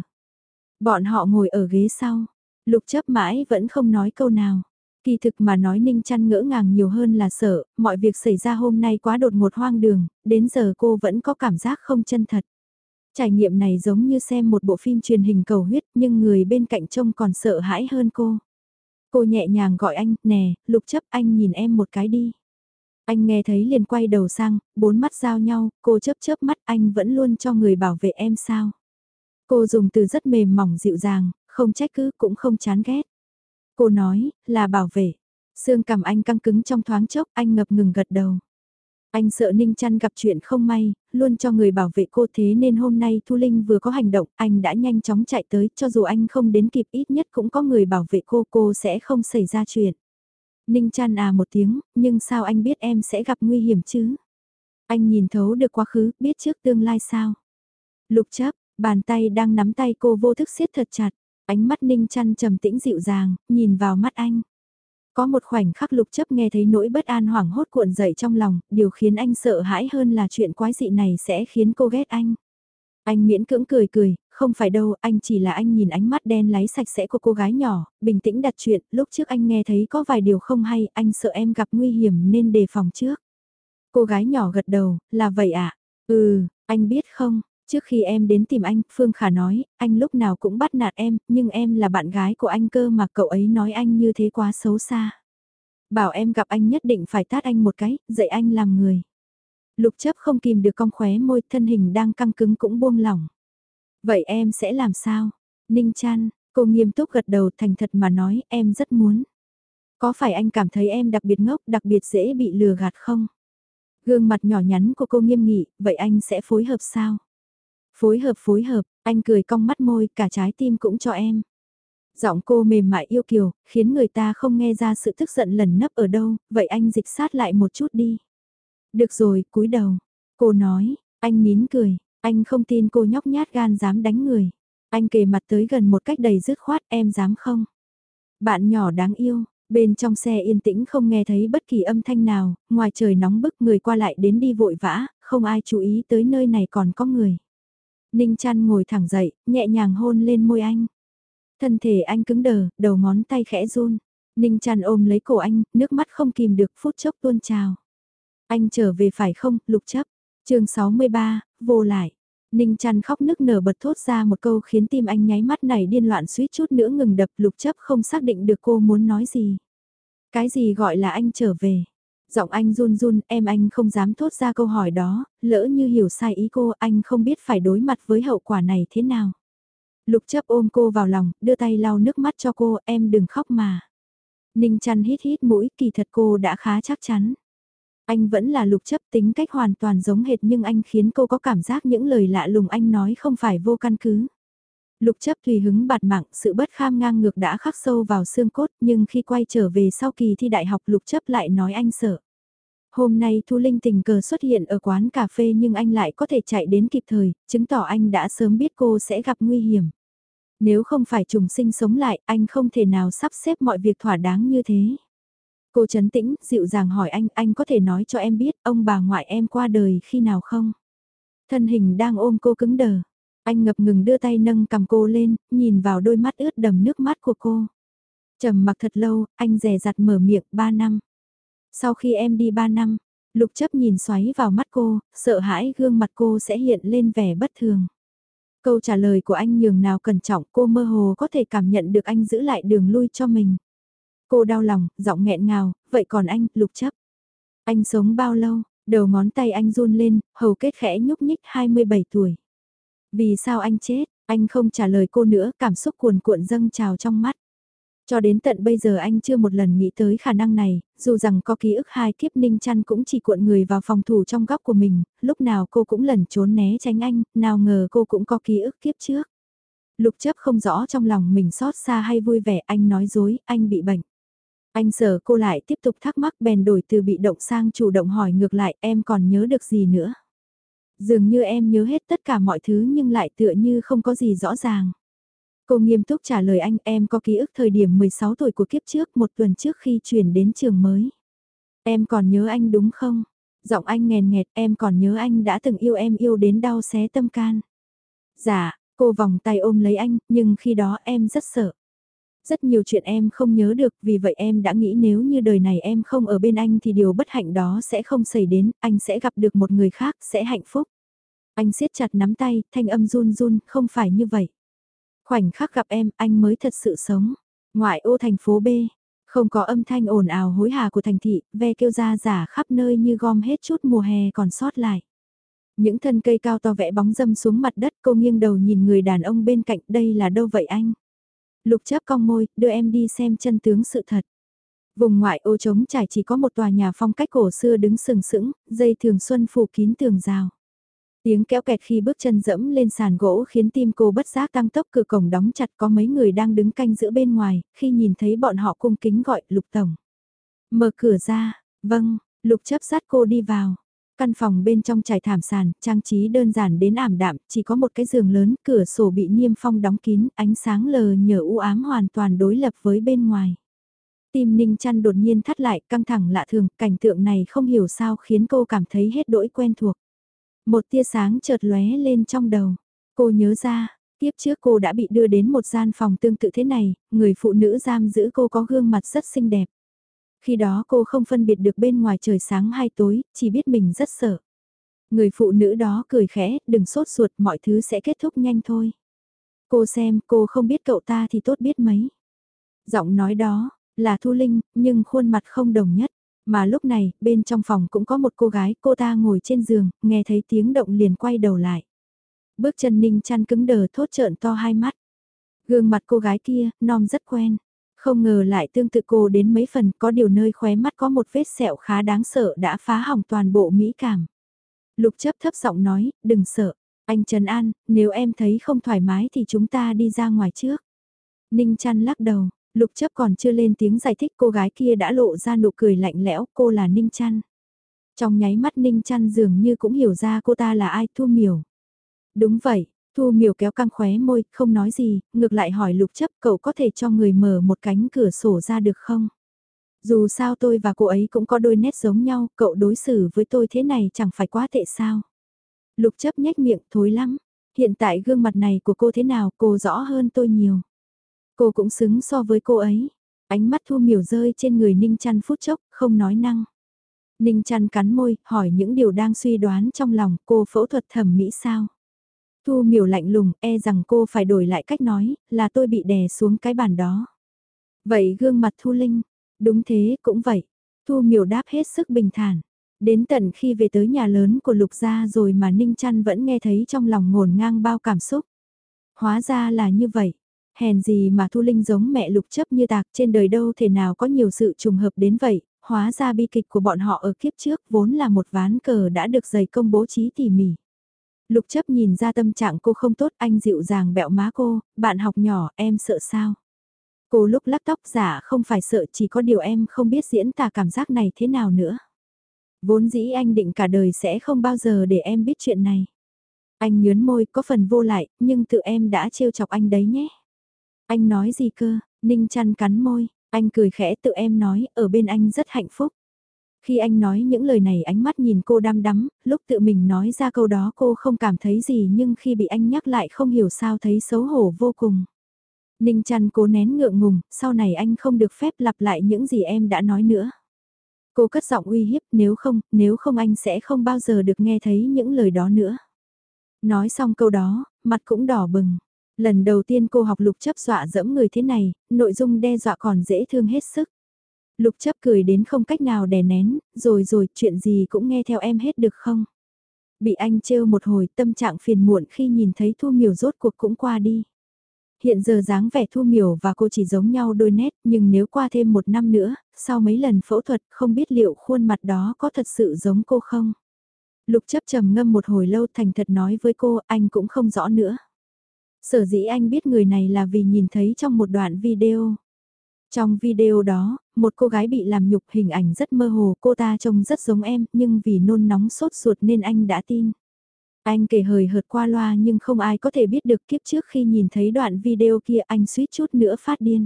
Bọn họ ngồi ở ghế sau, lục chấp mãi vẫn không nói câu nào. Kỳ thực mà nói Ninh chăn ngỡ ngàng nhiều hơn là sợ, mọi việc xảy ra hôm nay quá đột ngột hoang đường, đến giờ cô vẫn có cảm giác không chân thật. Trải nghiệm này giống như xem một bộ phim truyền hình cầu huyết nhưng người bên cạnh trông còn sợ hãi hơn cô. Cô nhẹ nhàng gọi anh, nè, lục chấp anh nhìn em một cái đi. Anh nghe thấy liền quay đầu sang, bốn mắt giao nhau, cô chớp chớp mắt anh vẫn luôn cho người bảo vệ em sao. Cô dùng từ rất mềm mỏng dịu dàng, không trách cứ cũng không chán ghét. Cô nói, là bảo vệ. Xương cầm anh căng cứng trong thoáng chốc, anh ngập ngừng gật đầu. Anh sợ Ninh trăn gặp chuyện không may, luôn cho người bảo vệ cô thế nên hôm nay Thu Linh vừa có hành động, anh đã nhanh chóng chạy tới, cho dù anh không đến kịp ít nhất cũng có người bảo vệ cô, cô sẽ không xảy ra chuyện. Ninh Chăn à một tiếng, nhưng sao anh biết em sẽ gặp nguy hiểm chứ? Anh nhìn thấu được quá khứ, biết trước tương lai sao? Lục chấp, bàn tay đang nắm tay cô vô thức siết thật chặt, ánh mắt Ninh Chăn trầm tĩnh dịu dàng, nhìn vào mắt anh. Có một khoảnh khắc lục chấp nghe thấy nỗi bất an hoảng hốt cuộn dậy trong lòng, điều khiến anh sợ hãi hơn là chuyện quái dị này sẽ khiến cô ghét anh. Anh miễn cưỡng cười cười, không phải đâu, anh chỉ là anh nhìn ánh mắt đen láy sạch sẽ của cô gái nhỏ, bình tĩnh đặt chuyện, lúc trước anh nghe thấy có vài điều không hay, anh sợ em gặp nguy hiểm nên đề phòng trước. Cô gái nhỏ gật đầu, là vậy ạ, à? ừ, anh biết không, trước khi em đến tìm anh, Phương Khả nói, anh lúc nào cũng bắt nạt em, nhưng em là bạn gái của anh cơ mà cậu ấy nói anh như thế quá xấu xa. Bảo em gặp anh nhất định phải tát anh một cái, dạy anh làm người. Lục chấp không kìm được cong khóe môi, thân hình đang căng cứng cũng buông lỏng. Vậy em sẽ làm sao? Ninh chăn, cô nghiêm túc gật đầu thành thật mà nói em rất muốn. Có phải anh cảm thấy em đặc biệt ngốc, đặc biệt dễ bị lừa gạt không? Gương mặt nhỏ nhắn của cô nghiêm nghị, vậy anh sẽ phối hợp sao? Phối hợp phối hợp, anh cười cong mắt môi, cả trái tim cũng cho em. Giọng cô mềm mại yêu kiều, khiến người ta không nghe ra sự tức giận lần nấp ở đâu, vậy anh dịch sát lại một chút đi. Được rồi, cúi đầu. Cô nói, anh nín cười, anh không tin cô nhóc nhát gan dám đánh người. Anh kề mặt tới gần một cách đầy dứt khoát em dám không? Bạn nhỏ đáng yêu, bên trong xe yên tĩnh không nghe thấy bất kỳ âm thanh nào, ngoài trời nóng bức người qua lại đến đi vội vã, không ai chú ý tới nơi này còn có người. Ninh chăn ngồi thẳng dậy, nhẹ nhàng hôn lên môi anh. Thân thể anh cứng đờ, đầu ngón tay khẽ run. Ninh chăn ôm lấy cổ anh, nước mắt không kìm được phút chốc tuôn trào. Anh trở về phải không, lục chấp chương 63, vô lại. Ninh chăn khóc nức nở bật thốt ra một câu khiến tim anh nháy mắt này điên loạn suýt chút nữa ngừng đập lục chấp không xác định được cô muốn nói gì. Cái gì gọi là anh trở về? Giọng anh run run, em anh không dám thốt ra câu hỏi đó, lỡ như hiểu sai ý cô, anh không biết phải đối mặt với hậu quả này thế nào. Lục chấp ôm cô vào lòng, đưa tay lau nước mắt cho cô, em đừng khóc mà. Ninh chăn hít hít mũi, kỳ thật cô đã khá chắc chắn. Anh vẫn là lục chấp tính cách hoàn toàn giống hệt nhưng anh khiến cô có cảm giác những lời lạ lùng anh nói không phải vô căn cứ. Lục chấp tùy hứng bạt mạng, sự bất kham ngang ngược đã khắc sâu vào xương cốt, nhưng khi quay trở về sau kỳ thi đại học lục chấp lại nói anh sợ. Hôm nay Thu Linh tình cờ xuất hiện ở quán cà phê nhưng anh lại có thể chạy đến kịp thời, chứng tỏ anh đã sớm biết cô sẽ gặp nguy hiểm. Nếu không phải trùng sinh sống lại, anh không thể nào sắp xếp mọi việc thỏa đáng như thế. Cô chấn tĩnh, dịu dàng hỏi anh, anh có thể nói cho em biết ông bà ngoại em qua đời khi nào không? Thân hình đang ôm cô cứng đờ. Anh ngập ngừng đưa tay nâng cầm cô lên, nhìn vào đôi mắt ướt đầm nước mắt của cô. trầm mặc thật lâu, anh rè rặt mở miệng, ba năm. Sau khi em đi ba năm, lục chấp nhìn xoáy vào mắt cô, sợ hãi gương mặt cô sẽ hiện lên vẻ bất thường. Câu trả lời của anh nhường nào cẩn trọng cô mơ hồ có thể cảm nhận được anh giữ lại đường lui cho mình. Cô đau lòng, giọng nghẹn ngào, vậy còn anh, lục chấp. Anh sống bao lâu, đầu ngón tay anh run lên, hầu kết khẽ nhúc nhích 27 tuổi. Vì sao anh chết, anh không trả lời cô nữa, cảm xúc cuồn cuộn dâng trào trong mắt. Cho đến tận bây giờ anh chưa một lần nghĩ tới khả năng này, dù rằng có ký ức hai kiếp ninh chăn cũng chỉ cuộn người vào phòng thủ trong góc của mình, lúc nào cô cũng lẩn trốn né tránh anh, nào ngờ cô cũng có ký ức kiếp trước. Lục chấp không rõ trong lòng mình xót xa hay vui vẻ anh nói dối, anh bị bệnh. Anh sợ cô lại tiếp tục thắc mắc bèn đổi từ bị động sang chủ động hỏi ngược lại em còn nhớ được gì nữa. Dường như em nhớ hết tất cả mọi thứ nhưng lại tựa như không có gì rõ ràng. Cô nghiêm túc trả lời anh em có ký ức thời điểm 16 tuổi của kiếp trước một tuần trước khi chuyển đến trường mới. Em còn nhớ anh đúng không? Giọng anh nghèn nghẹt em còn nhớ anh đã từng yêu em yêu đến đau xé tâm can. Dạ, cô vòng tay ôm lấy anh, nhưng khi đó em rất sợ. Rất nhiều chuyện em không nhớ được, vì vậy em đã nghĩ nếu như đời này em không ở bên anh thì điều bất hạnh đó sẽ không xảy đến, anh sẽ gặp được một người khác, sẽ hạnh phúc. Anh siết chặt nắm tay, thanh âm run run, không phải như vậy. Khoảnh khắc gặp em, anh mới thật sự sống. Ngoại ô thành phố B, không có âm thanh ồn ào hối hả của thành thị, ve kêu ra giả khắp nơi như gom hết chút mùa hè còn sót lại. Những thân cây cao to vẽ bóng dâm xuống mặt đất cô nghiêng đầu nhìn người đàn ông bên cạnh đây là đâu vậy anh? Lục chấp cong môi, đưa em đi xem chân tướng sự thật. Vùng ngoại ô trống trải chỉ có một tòa nhà phong cách cổ xưa đứng sừng sững, dây thường xuân phủ kín tường rào. Tiếng kéo kẹt khi bước chân dẫm lên sàn gỗ khiến tim cô bất giác tăng tốc cửa cổng đóng chặt có mấy người đang đứng canh giữa bên ngoài, khi nhìn thấy bọn họ cung kính gọi Lục Tổng. Mở cửa ra, vâng, Lục chấp sát cô đi vào. Căn phòng bên trong trải thảm sàn, trang trí đơn giản đến ảm đạm, chỉ có một cái giường lớn, cửa sổ bị niêm phong đóng kín, ánh sáng lờ nhờ u ám hoàn toàn đối lập với bên ngoài. Tim Ninh chăn đột nhiên thắt lại, căng thẳng lạ thường, cảnh tượng này không hiểu sao khiến cô cảm thấy hết đỗi quen thuộc. Một tia sáng chợt lóe lên trong đầu. Cô nhớ ra, tiếp trước cô đã bị đưa đến một gian phòng tương tự thế này, người phụ nữ giam giữ cô có gương mặt rất xinh đẹp. Khi đó cô không phân biệt được bên ngoài trời sáng hay tối, chỉ biết mình rất sợ. Người phụ nữ đó cười khẽ, đừng sốt ruột, mọi thứ sẽ kết thúc nhanh thôi. Cô xem, cô không biết cậu ta thì tốt biết mấy. Giọng nói đó, là Thu Linh, nhưng khuôn mặt không đồng nhất. Mà lúc này, bên trong phòng cũng có một cô gái, cô ta ngồi trên giường, nghe thấy tiếng động liền quay đầu lại. Bước chân ninh chăn cứng đờ thốt trợn to hai mắt. Gương mặt cô gái kia, non rất quen. Không ngờ lại tương tự cô đến mấy phần có điều nơi khóe mắt có một vết sẹo khá đáng sợ đã phá hỏng toàn bộ mỹ cảm. Lục chấp thấp giọng nói, đừng sợ. Anh Trần An, nếu em thấy không thoải mái thì chúng ta đi ra ngoài trước. Ninh chăn lắc đầu, Lục chấp còn chưa lên tiếng giải thích cô gái kia đã lộ ra nụ cười lạnh lẽo, cô là Ninh Chăn. Trong nháy mắt Ninh Chăn dường như cũng hiểu ra cô ta là ai Thu Miểu. Đúng vậy, Thu Miểu kéo căng khóe môi, không nói gì, ngược lại hỏi lục chấp cậu có thể cho người mở một cánh cửa sổ ra được không? Dù sao tôi và cô ấy cũng có đôi nét giống nhau, cậu đối xử với tôi thế này chẳng phải quá tệ sao? Lục chấp nhếch miệng thối lắm, hiện tại gương mặt này của cô thế nào cô rõ hơn tôi nhiều. Cô cũng xứng so với cô ấy. Ánh mắt thu miểu rơi trên người Ninh Trăn phút chốc, không nói năng. Ninh Trăn cắn môi, hỏi những điều đang suy đoán trong lòng cô phẫu thuật thẩm mỹ sao. Thu miểu lạnh lùng, e rằng cô phải đổi lại cách nói, là tôi bị đè xuống cái bàn đó. Vậy gương mặt Thu Linh, đúng thế, cũng vậy. Thu miểu đáp hết sức bình thản. Đến tận khi về tới nhà lớn của Lục Gia rồi mà Ninh Trăn vẫn nghe thấy trong lòng ngổn ngang bao cảm xúc. Hóa ra là như vậy. Hèn gì mà Thu Linh giống mẹ lục chấp như tạc trên đời đâu thể nào có nhiều sự trùng hợp đến vậy, hóa ra bi kịch của bọn họ ở kiếp trước vốn là một ván cờ đã được dày công bố trí tỉ mỉ. Lục chấp nhìn ra tâm trạng cô không tốt anh dịu dàng bẹo má cô, bạn học nhỏ em sợ sao? Cô lúc lắc tóc giả không phải sợ chỉ có điều em không biết diễn tả cảm giác này thế nào nữa. Vốn dĩ anh định cả đời sẽ không bao giờ để em biết chuyện này. Anh nhớn môi có phần vô lại, nhưng tự em đã trêu chọc anh đấy nhé. Anh nói gì cơ, Ninh chăn cắn môi, anh cười khẽ tự em nói, ở bên anh rất hạnh phúc. Khi anh nói những lời này ánh mắt nhìn cô đăm đắm, lúc tự mình nói ra câu đó cô không cảm thấy gì nhưng khi bị anh nhắc lại không hiểu sao thấy xấu hổ vô cùng. Ninh chăn cố nén ngượng ngùng, sau này anh không được phép lặp lại những gì em đã nói nữa. Cô cất giọng uy hiếp nếu không, nếu không anh sẽ không bao giờ được nghe thấy những lời đó nữa. Nói xong câu đó, mặt cũng đỏ bừng. Lần đầu tiên cô học lục chấp dọa dẫm người thế này, nội dung đe dọa còn dễ thương hết sức. Lục chấp cười đến không cách nào đè nén, rồi rồi chuyện gì cũng nghe theo em hết được không? Bị anh trêu một hồi tâm trạng phiền muộn khi nhìn thấy Thu Miểu rốt cuộc cũng qua đi. Hiện giờ dáng vẻ Thu Miểu và cô chỉ giống nhau đôi nét nhưng nếu qua thêm một năm nữa, sau mấy lần phẫu thuật không biết liệu khuôn mặt đó có thật sự giống cô không? Lục chấp trầm ngâm một hồi lâu thành thật nói với cô anh cũng không rõ nữa. Sở dĩ anh biết người này là vì nhìn thấy trong một đoạn video. Trong video đó, một cô gái bị làm nhục hình ảnh rất mơ hồ, cô ta trông rất giống em, nhưng vì nôn nóng sốt ruột nên anh đã tin. Anh kể hời hợt qua loa nhưng không ai có thể biết được kiếp trước khi nhìn thấy đoạn video kia anh suýt chút nữa phát điên.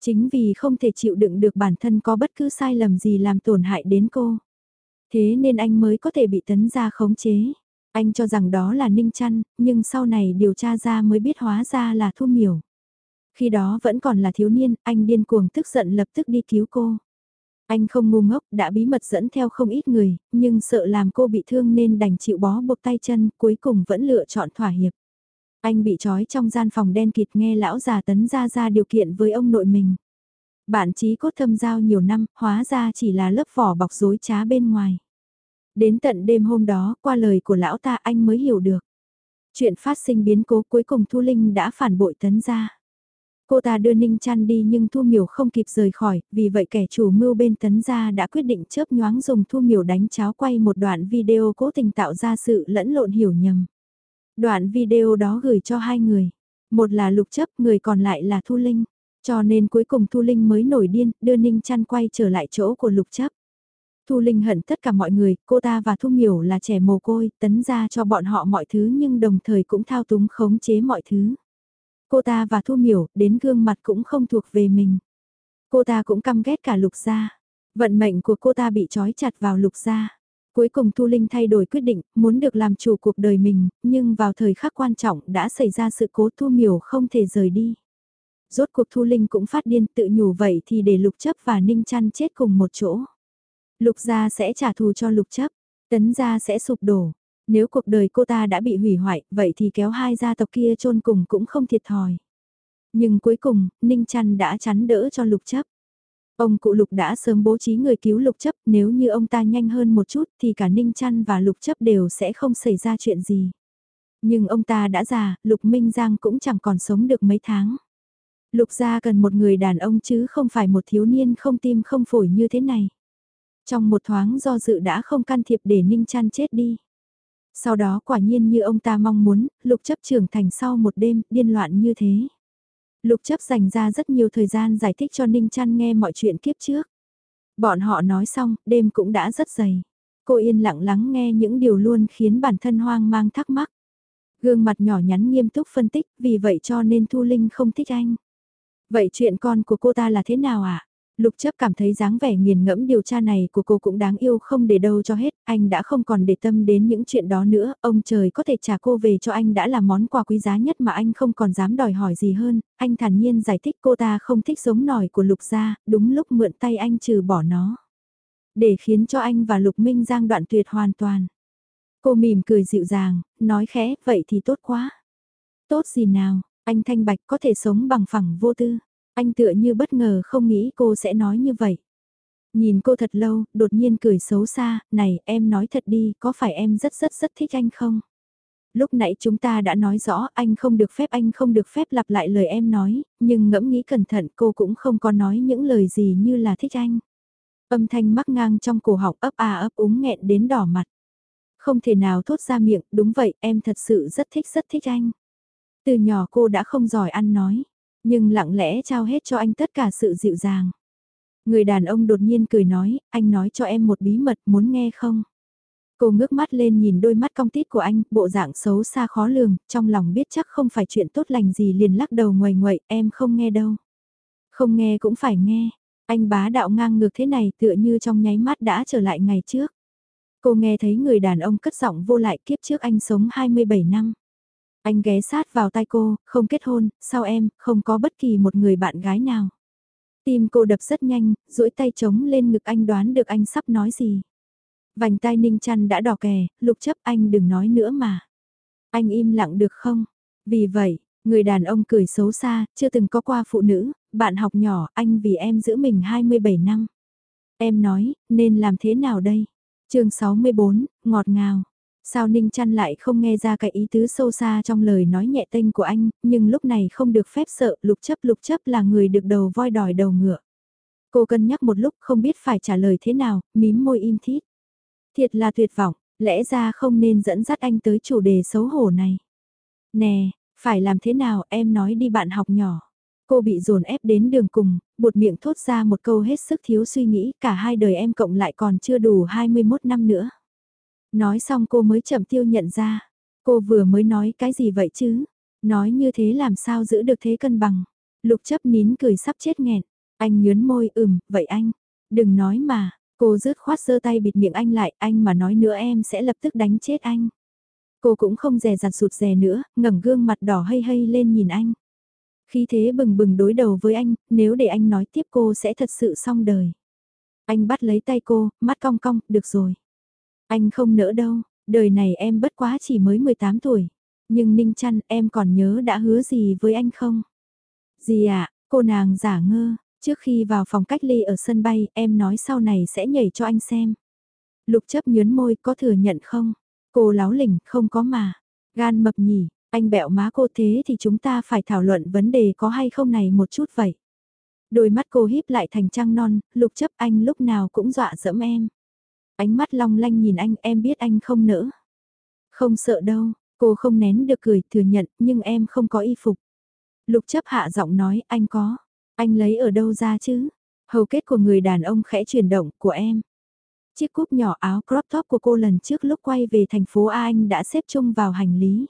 Chính vì không thể chịu đựng được bản thân có bất cứ sai lầm gì làm tổn hại đến cô. Thế nên anh mới có thể bị tấn ra khống chế. Anh cho rằng đó là Ninh Chăn, nhưng sau này điều tra ra mới biết hóa ra là Thu Miểu. Khi đó vẫn còn là thiếu niên, anh điên cuồng tức giận lập tức đi cứu cô. Anh không ngu ngốc, đã bí mật dẫn theo không ít người, nhưng sợ làm cô bị thương nên đành chịu bó buộc tay chân, cuối cùng vẫn lựa chọn thỏa hiệp. Anh bị trói trong gian phòng đen kịt nghe lão già tấn ra ra điều kiện với ông nội mình. Bạn trí cốt thâm giao nhiều năm, hóa ra chỉ là lớp vỏ bọc dối trá bên ngoài. Đến tận đêm hôm đó, qua lời của lão ta anh mới hiểu được. Chuyện phát sinh biến cố cuối cùng Thu Linh đã phản bội tấn ra. Cô ta đưa Ninh Trăn đi nhưng Thu Miểu không kịp rời khỏi, vì vậy kẻ chủ mưu bên tấn gia đã quyết định chớp nhoáng dùng Thu Miểu đánh cháo quay một đoạn video cố tình tạo ra sự lẫn lộn hiểu nhầm. Đoạn video đó gửi cho hai người. Một là lục chấp, người còn lại là Thu Linh. Cho nên cuối cùng Thu Linh mới nổi điên, đưa Ninh Trăn quay trở lại chỗ của lục chấp. Thu Linh hận tất cả mọi người, cô ta và Thu Miểu là trẻ mồ côi, tấn ra cho bọn họ mọi thứ nhưng đồng thời cũng thao túng khống chế mọi thứ. Cô ta và Thu Miểu, đến gương mặt cũng không thuộc về mình. Cô ta cũng căm ghét cả lục gia. Vận mệnh của cô ta bị trói chặt vào lục gia. Cuối cùng Thu Linh thay đổi quyết định, muốn được làm chủ cuộc đời mình, nhưng vào thời khắc quan trọng đã xảy ra sự cố Thu Miểu không thể rời đi. Rốt cuộc Thu Linh cũng phát điên tự nhủ vậy thì để lục chấp và ninh chăn chết cùng một chỗ. Lục gia sẽ trả thù cho lục chấp, tấn gia sẽ sụp đổ. Nếu cuộc đời cô ta đã bị hủy hoại, vậy thì kéo hai gia tộc kia chôn cùng cũng không thiệt thòi. Nhưng cuối cùng, Ninh Trăn đã chắn đỡ cho lục chấp. Ông cụ lục đã sớm bố trí người cứu lục chấp, nếu như ông ta nhanh hơn một chút thì cả Ninh Trăn và lục chấp đều sẽ không xảy ra chuyện gì. Nhưng ông ta đã già, lục Minh Giang cũng chẳng còn sống được mấy tháng. Lục gia cần một người đàn ông chứ không phải một thiếu niên không tim không phổi như thế này. Trong một thoáng do dự đã không can thiệp để Ninh Trăn chết đi. Sau đó quả nhiên như ông ta mong muốn, lục chấp trưởng thành sau một đêm điên loạn như thế. Lục chấp dành ra rất nhiều thời gian giải thích cho Ninh Trăn nghe mọi chuyện kiếp trước. Bọn họ nói xong, đêm cũng đã rất dày. Cô yên lặng lắng nghe những điều luôn khiến bản thân hoang mang thắc mắc. Gương mặt nhỏ nhắn nghiêm túc phân tích, vì vậy cho nên Thu Linh không thích anh. Vậy chuyện con của cô ta là thế nào ạ? À? Lục chấp cảm thấy dáng vẻ nghiền ngẫm điều tra này của cô cũng đáng yêu không để đâu cho hết, anh đã không còn để tâm đến những chuyện đó nữa, ông trời có thể trả cô về cho anh đã là món quà quý giá nhất mà anh không còn dám đòi hỏi gì hơn, anh thản nhiên giải thích cô ta không thích giống nòi của Lục gia, đúng lúc mượn tay anh trừ bỏ nó. Để khiến cho anh và Lục Minh Giang đoạn tuyệt hoàn toàn. Cô mỉm cười dịu dàng, nói khẽ, vậy thì tốt quá. Tốt gì nào, anh Thanh Bạch có thể sống bằng phẳng vô tư. Anh tựa như bất ngờ không nghĩ cô sẽ nói như vậy. Nhìn cô thật lâu, đột nhiên cười xấu xa, này em nói thật đi, có phải em rất rất rất thích anh không? Lúc nãy chúng ta đã nói rõ anh không được phép anh không được phép lặp lại lời em nói, nhưng ngẫm nghĩ cẩn thận cô cũng không có nói những lời gì như là thích anh. Âm thanh mắc ngang trong cổ họng ấp à ấp úng nghẹn đến đỏ mặt. Không thể nào thốt ra miệng, đúng vậy em thật sự rất thích rất thích anh. Từ nhỏ cô đã không giỏi ăn nói. Nhưng lặng lẽ trao hết cho anh tất cả sự dịu dàng. Người đàn ông đột nhiên cười nói, anh nói cho em một bí mật muốn nghe không? Cô ngước mắt lên nhìn đôi mắt cong tít của anh, bộ dạng xấu xa khó lường, trong lòng biết chắc không phải chuyện tốt lành gì liền lắc đầu ngoài ngoậy, em không nghe đâu. Không nghe cũng phải nghe, anh bá đạo ngang ngược thế này tựa như trong nháy mắt đã trở lại ngày trước. Cô nghe thấy người đàn ông cất giọng vô lại kiếp trước anh sống 27 năm. Anh ghé sát vào tay cô, không kết hôn, sao em, không có bất kỳ một người bạn gái nào. Tim cô đập rất nhanh, duỗi tay trống lên ngực anh đoán được anh sắp nói gì. Vành tai ninh chăn đã đỏ kè, lục chấp anh đừng nói nữa mà. Anh im lặng được không? Vì vậy, người đàn ông cười xấu xa, chưa từng có qua phụ nữ, bạn học nhỏ, anh vì em giữ mình 27 năm. Em nói, nên làm thế nào đây? chương 64, ngọt ngào. Sao Ninh chăn lại không nghe ra cái ý tứ sâu xa trong lời nói nhẹ tênh của anh, nhưng lúc này không được phép sợ, lục chấp lục chấp là người được đầu voi đòi đầu ngựa. Cô cân nhắc một lúc không biết phải trả lời thế nào, mím môi im thít. Thiệt là tuyệt vọng, lẽ ra không nên dẫn dắt anh tới chủ đề xấu hổ này. Nè, phải làm thế nào em nói đi bạn học nhỏ. Cô bị dồn ép đến đường cùng, buột miệng thốt ra một câu hết sức thiếu suy nghĩ, cả hai đời em cộng lại còn chưa đủ 21 năm nữa. Nói xong cô mới chậm tiêu nhận ra, cô vừa mới nói cái gì vậy chứ? Nói như thế làm sao giữ được thế cân bằng? Lục chấp nín cười sắp chết nghẹn, anh nhớn môi ừm, vậy anh, đừng nói mà, cô rớt khoát giơ tay bịt miệng anh lại, anh mà nói nữa em sẽ lập tức đánh chết anh. Cô cũng không dè dặt sụt rè nữa, ngẩng gương mặt đỏ hây hây lên nhìn anh. Khi thế bừng bừng đối đầu với anh, nếu để anh nói tiếp cô sẽ thật sự xong đời. Anh bắt lấy tay cô, mắt cong cong, được rồi. Anh không nỡ đâu, đời này em bất quá chỉ mới 18 tuổi. Nhưng Ninh Trăn em còn nhớ đã hứa gì với anh không? Gì ạ, à, cô nàng giả ngơ, trước khi vào phòng cách ly ở sân bay em nói sau này sẽ nhảy cho anh xem. Lục chấp nhớn môi có thừa nhận không? Cô láo lỉnh không có mà. Gan mập nhỉ, anh bẹo má cô thế thì chúng ta phải thảo luận vấn đề có hay không này một chút vậy. Đôi mắt cô híp lại thành trăng non, lục chấp anh lúc nào cũng dọa dẫm em. Ánh mắt long lanh nhìn anh em biết anh không nỡ. Không sợ đâu, cô không nén được cười thừa nhận nhưng em không có y phục. Lục chấp hạ giọng nói anh có, anh lấy ở đâu ra chứ? Hầu kết của người đàn ông khẽ chuyển động của em. Chiếc cúp nhỏ áo crop top của cô lần trước lúc quay về thành phố A Anh đã xếp chung vào hành lý.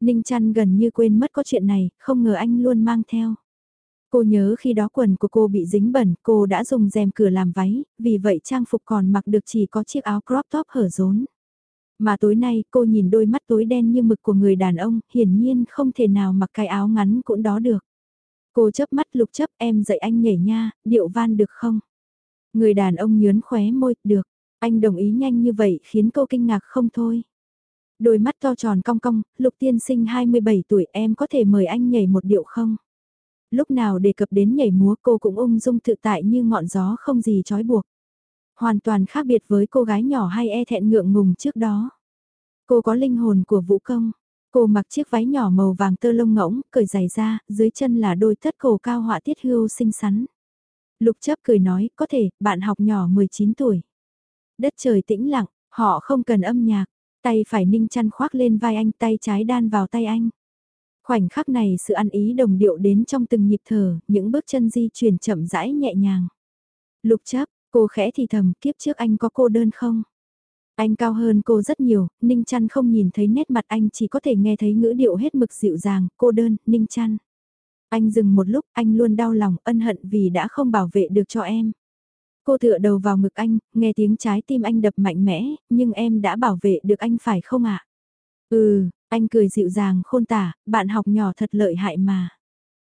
Ninh chăn gần như quên mất có chuyện này, không ngờ anh luôn mang theo. Cô nhớ khi đó quần của cô bị dính bẩn, cô đã dùng rèm cửa làm váy, vì vậy trang phục còn mặc được chỉ có chiếc áo crop top hở rốn. Mà tối nay cô nhìn đôi mắt tối đen như mực của người đàn ông, hiển nhiên không thể nào mặc cái áo ngắn cũng đó được. Cô chớp mắt lục chấp em dạy anh nhảy nha, điệu van được không? Người đàn ông nhớn khóe môi, được. Anh đồng ý nhanh như vậy khiến cô kinh ngạc không thôi. Đôi mắt to tròn cong cong, lục tiên sinh 27 tuổi em có thể mời anh nhảy một điệu không? Lúc nào đề cập đến nhảy múa cô cũng ung dung tự tại như ngọn gió không gì trói buộc. Hoàn toàn khác biệt với cô gái nhỏ hay e thẹn ngượng ngùng trước đó. Cô có linh hồn của vũ công. Cô mặc chiếc váy nhỏ màu vàng tơ lông ngỗng, cởi giày ra, dưới chân là đôi tất cổ cao họa tiết hưu xinh xắn. Lục chấp cười nói, có thể, bạn học nhỏ 19 tuổi. Đất trời tĩnh lặng, họ không cần âm nhạc, tay phải ninh chăn khoác lên vai anh, tay trái đan vào tay anh. Khoảnh khắc này sự ăn ý đồng điệu đến trong từng nhịp thở, những bước chân di chuyển chậm rãi nhẹ nhàng. Lục chấp, cô khẽ thì thầm, kiếp trước anh có cô đơn không? Anh cao hơn cô rất nhiều, Ninh Chăn không nhìn thấy nét mặt anh chỉ có thể nghe thấy ngữ điệu hết mực dịu dàng, cô đơn, Ninh Chăn. Anh dừng một lúc, anh luôn đau lòng, ân hận vì đã không bảo vệ được cho em. Cô tựa đầu vào ngực anh, nghe tiếng trái tim anh đập mạnh mẽ, nhưng em đã bảo vệ được anh phải không ạ? Ừ, anh cười dịu dàng khôn tả, bạn học nhỏ thật lợi hại mà.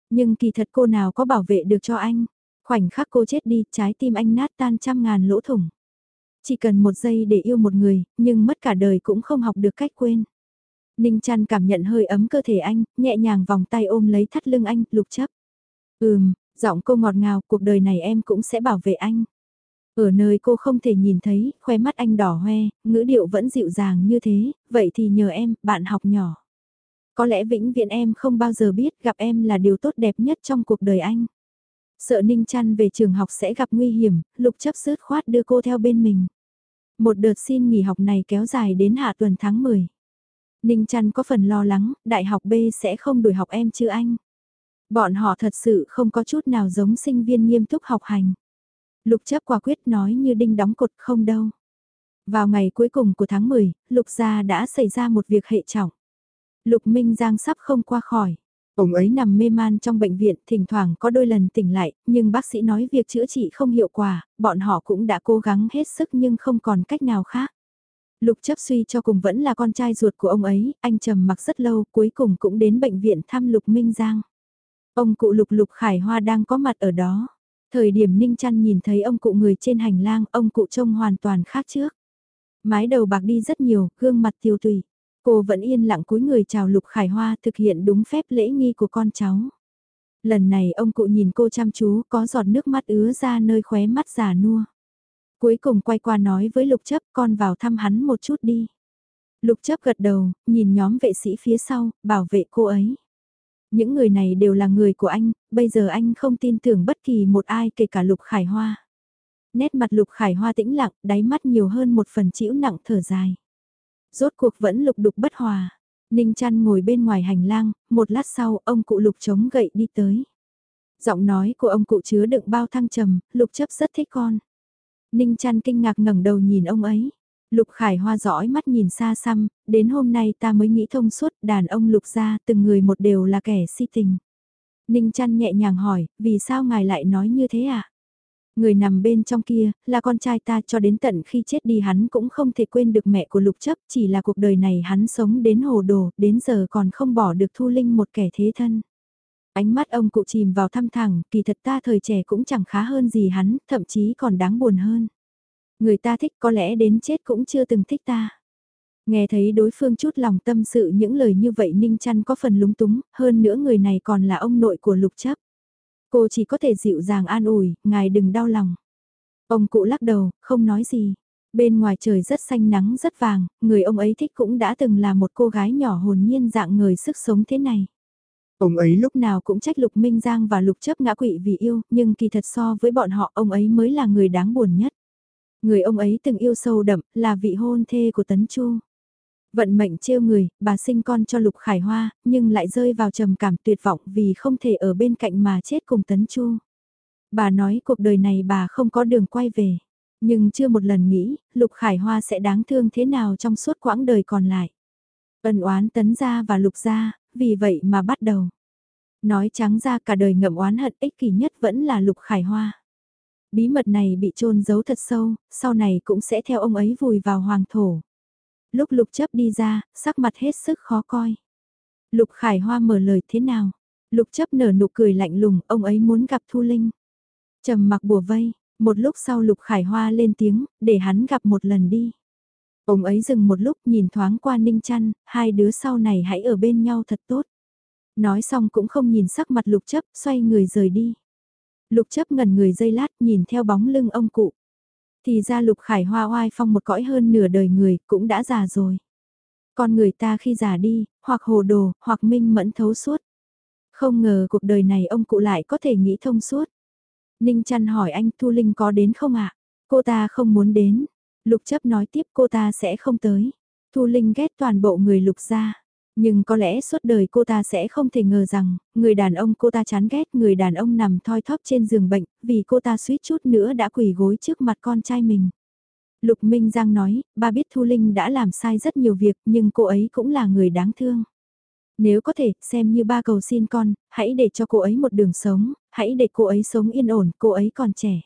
Nhưng kỳ thật cô nào có bảo vệ được cho anh. Khoảnh khắc cô chết đi, trái tim anh nát tan trăm ngàn lỗ thủng. Chỉ cần một giây để yêu một người, nhưng mất cả đời cũng không học được cách quên. Ninh chăn cảm nhận hơi ấm cơ thể anh, nhẹ nhàng vòng tay ôm lấy thắt lưng anh, lục chấp. Ừm, giọng cô ngọt ngào, cuộc đời này em cũng sẽ bảo vệ anh. Ở nơi cô không thể nhìn thấy, khoe mắt anh đỏ hoe, ngữ điệu vẫn dịu dàng như thế, vậy thì nhờ em, bạn học nhỏ. Có lẽ vĩnh viễn em không bao giờ biết gặp em là điều tốt đẹp nhất trong cuộc đời anh. Sợ Ninh Trăn về trường học sẽ gặp nguy hiểm, lục chấp sứt khoát đưa cô theo bên mình. Một đợt xin nghỉ học này kéo dài đến hạ tuần tháng 10. Ninh Trăn có phần lo lắng, đại học B sẽ không đuổi học em chứ anh. Bọn họ thật sự không có chút nào giống sinh viên nghiêm túc học hành. Lục chấp quả quyết nói như đinh đóng cột không đâu. Vào ngày cuối cùng của tháng 10, Lục gia đã xảy ra một việc hệ trọng. Lục Minh Giang sắp không qua khỏi. Ông ấy nằm mê man trong bệnh viện, thỉnh thoảng có đôi lần tỉnh lại, nhưng bác sĩ nói việc chữa trị không hiệu quả, bọn họ cũng đã cố gắng hết sức nhưng không còn cách nào khác. Lục chấp suy cho cùng vẫn là con trai ruột của ông ấy, anh trầm mặc rất lâu, cuối cùng cũng đến bệnh viện thăm Lục Minh Giang. Ông cụ Lục Lục Khải Hoa đang có mặt ở đó. Thời điểm Ninh Trăn nhìn thấy ông cụ người trên hành lang, ông cụ trông hoàn toàn khác trước. Mái đầu bạc đi rất nhiều, gương mặt tiêu tùy. Cô vẫn yên lặng cúi người chào Lục Khải Hoa thực hiện đúng phép lễ nghi của con cháu. Lần này ông cụ nhìn cô chăm chú có giọt nước mắt ứa ra nơi khóe mắt già nua. Cuối cùng quay qua nói với Lục chấp con vào thăm hắn một chút đi. Lục chấp gật đầu, nhìn nhóm vệ sĩ phía sau, bảo vệ cô ấy. Những người này đều là người của anh, bây giờ anh không tin tưởng bất kỳ một ai kể cả Lục Khải Hoa. Nét mặt Lục Khải Hoa tĩnh lặng, đáy mắt nhiều hơn một phần chịu nặng thở dài. Rốt cuộc vẫn lục đục bất hòa. Ninh chăn ngồi bên ngoài hành lang, một lát sau ông cụ lục chống gậy đi tới. Giọng nói của ông cụ chứa đựng bao thăng trầm, lục chấp rất thích con. Ninh chăn kinh ngạc ngẩng đầu nhìn ông ấy. Lục Khải Hoa dõi mắt nhìn xa xăm, đến hôm nay ta mới nghĩ thông suốt đàn ông lục gia từng người một đều là kẻ si tình. Ninh chăn nhẹ nhàng hỏi, vì sao ngài lại nói như thế ạ? À? Người nằm bên trong kia, là con trai ta cho đến tận khi chết đi hắn cũng không thể quên được mẹ của lục chấp, chỉ là cuộc đời này hắn sống đến hồ đồ, đến giờ còn không bỏ được thu linh một kẻ thế thân. Ánh mắt ông cụ chìm vào thăm thẳng, kỳ thật ta thời trẻ cũng chẳng khá hơn gì hắn, thậm chí còn đáng buồn hơn. Người ta thích có lẽ đến chết cũng chưa từng thích ta. Nghe thấy đối phương chút lòng tâm sự những lời như vậy Ninh chăn có phần lúng túng, hơn nữa người này còn là ông nội của lục chấp. Cô chỉ có thể dịu dàng an ủi, ngài đừng đau lòng. Ông cụ lắc đầu, không nói gì. Bên ngoài trời rất xanh nắng rất vàng, người ông ấy thích cũng đã từng là một cô gái nhỏ hồn nhiên dạng người sức sống thế này. Ông ấy lúc nào cũng trách Lục Minh Giang và Lục chấp ngã quỵ vì yêu, nhưng kỳ thật so với bọn họ ông ấy mới là người đáng buồn nhất. Người ông ấy từng yêu sâu đậm, là vị hôn thê của Tấn Chu. Vận mệnh trêu người, bà sinh con cho Lục Khải Hoa, nhưng lại rơi vào trầm cảm tuyệt vọng vì không thể ở bên cạnh mà chết cùng Tấn Chu. Bà nói cuộc đời này bà không có đường quay về, nhưng chưa một lần nghĩ Lục Khải Hoa sẽ đáng thương thế nào trong suốt quãng đời còn lại. Ân oán Tấn gia và Lục gia, vì vậy mà bắt đầu. Nói trắng ra cả đời ngậm oán hận ích kỷ nhất vẫn là Lục Khải Hoa. Bí mật này bị chôn giấu thật sâu, sau này cũng sẽ theo ông ấy vùi vào hoàng thổ. Lúc lục chấp đi ra, sắc mặt hết sức khó coi. Lục Khải Hoa mở lời thế nào? Lục chấp nở nụ cười lạnh lùng, ông ấy muốn gặp Thu Linh. trầm mặc bùa vây, một lúc sau Lục Khải Hoa lên tiếng, để hắn gặp một lần đi. Ông ấy dừng một lúc nhìn thoáng qua Ninh trăn, hai đứa sau này hãy ở bên nhau thật tốt. Nói xong cũng không nhìn sắc mặt Lục chấp, xoay người rời đi. Lục chấp ngẩn người dây lát nhìn theo bóng lưng ông cụ. Thì ra Lục Khải Hoa oai phong một cõi hơn nửa đời người cũng đã già rồi. Con người ta khi già đi, hoặc hồ đồ, hoặc minh mẫn thấu suốt. Không ngờ cuộc đời này ông cụ lại có thể nghĩ thông suốt. Ninh chăn hỏi anh Thu Linh có đến không ạ? Cô ta không muốn đến. Lục chấp nói tiếp cô ta sẽ không tới. Thu Linh ghét toàn bộ người lục ra. Nhưng có lẽ suốt đời cô ta sẽ không thể ngờ rằng, người đàn ông cô ta chán ghét người đàn ông nằm thoi thóp trên giường bệnh, vì cô ta suýt chút nữa đã quỳ gối trước mặt con trai mình. Lục Minh Giang nói, ba biết Thu Linh đã làm sai rất nhiều việc nhưng cô ấy cũng là người đáng thương. Nếu có thể, xem như ba cầu xin con, hãy để cho cô ấy một đường sống, hãy để cô ấy sống yên ổn, cô ấy còn trẻ.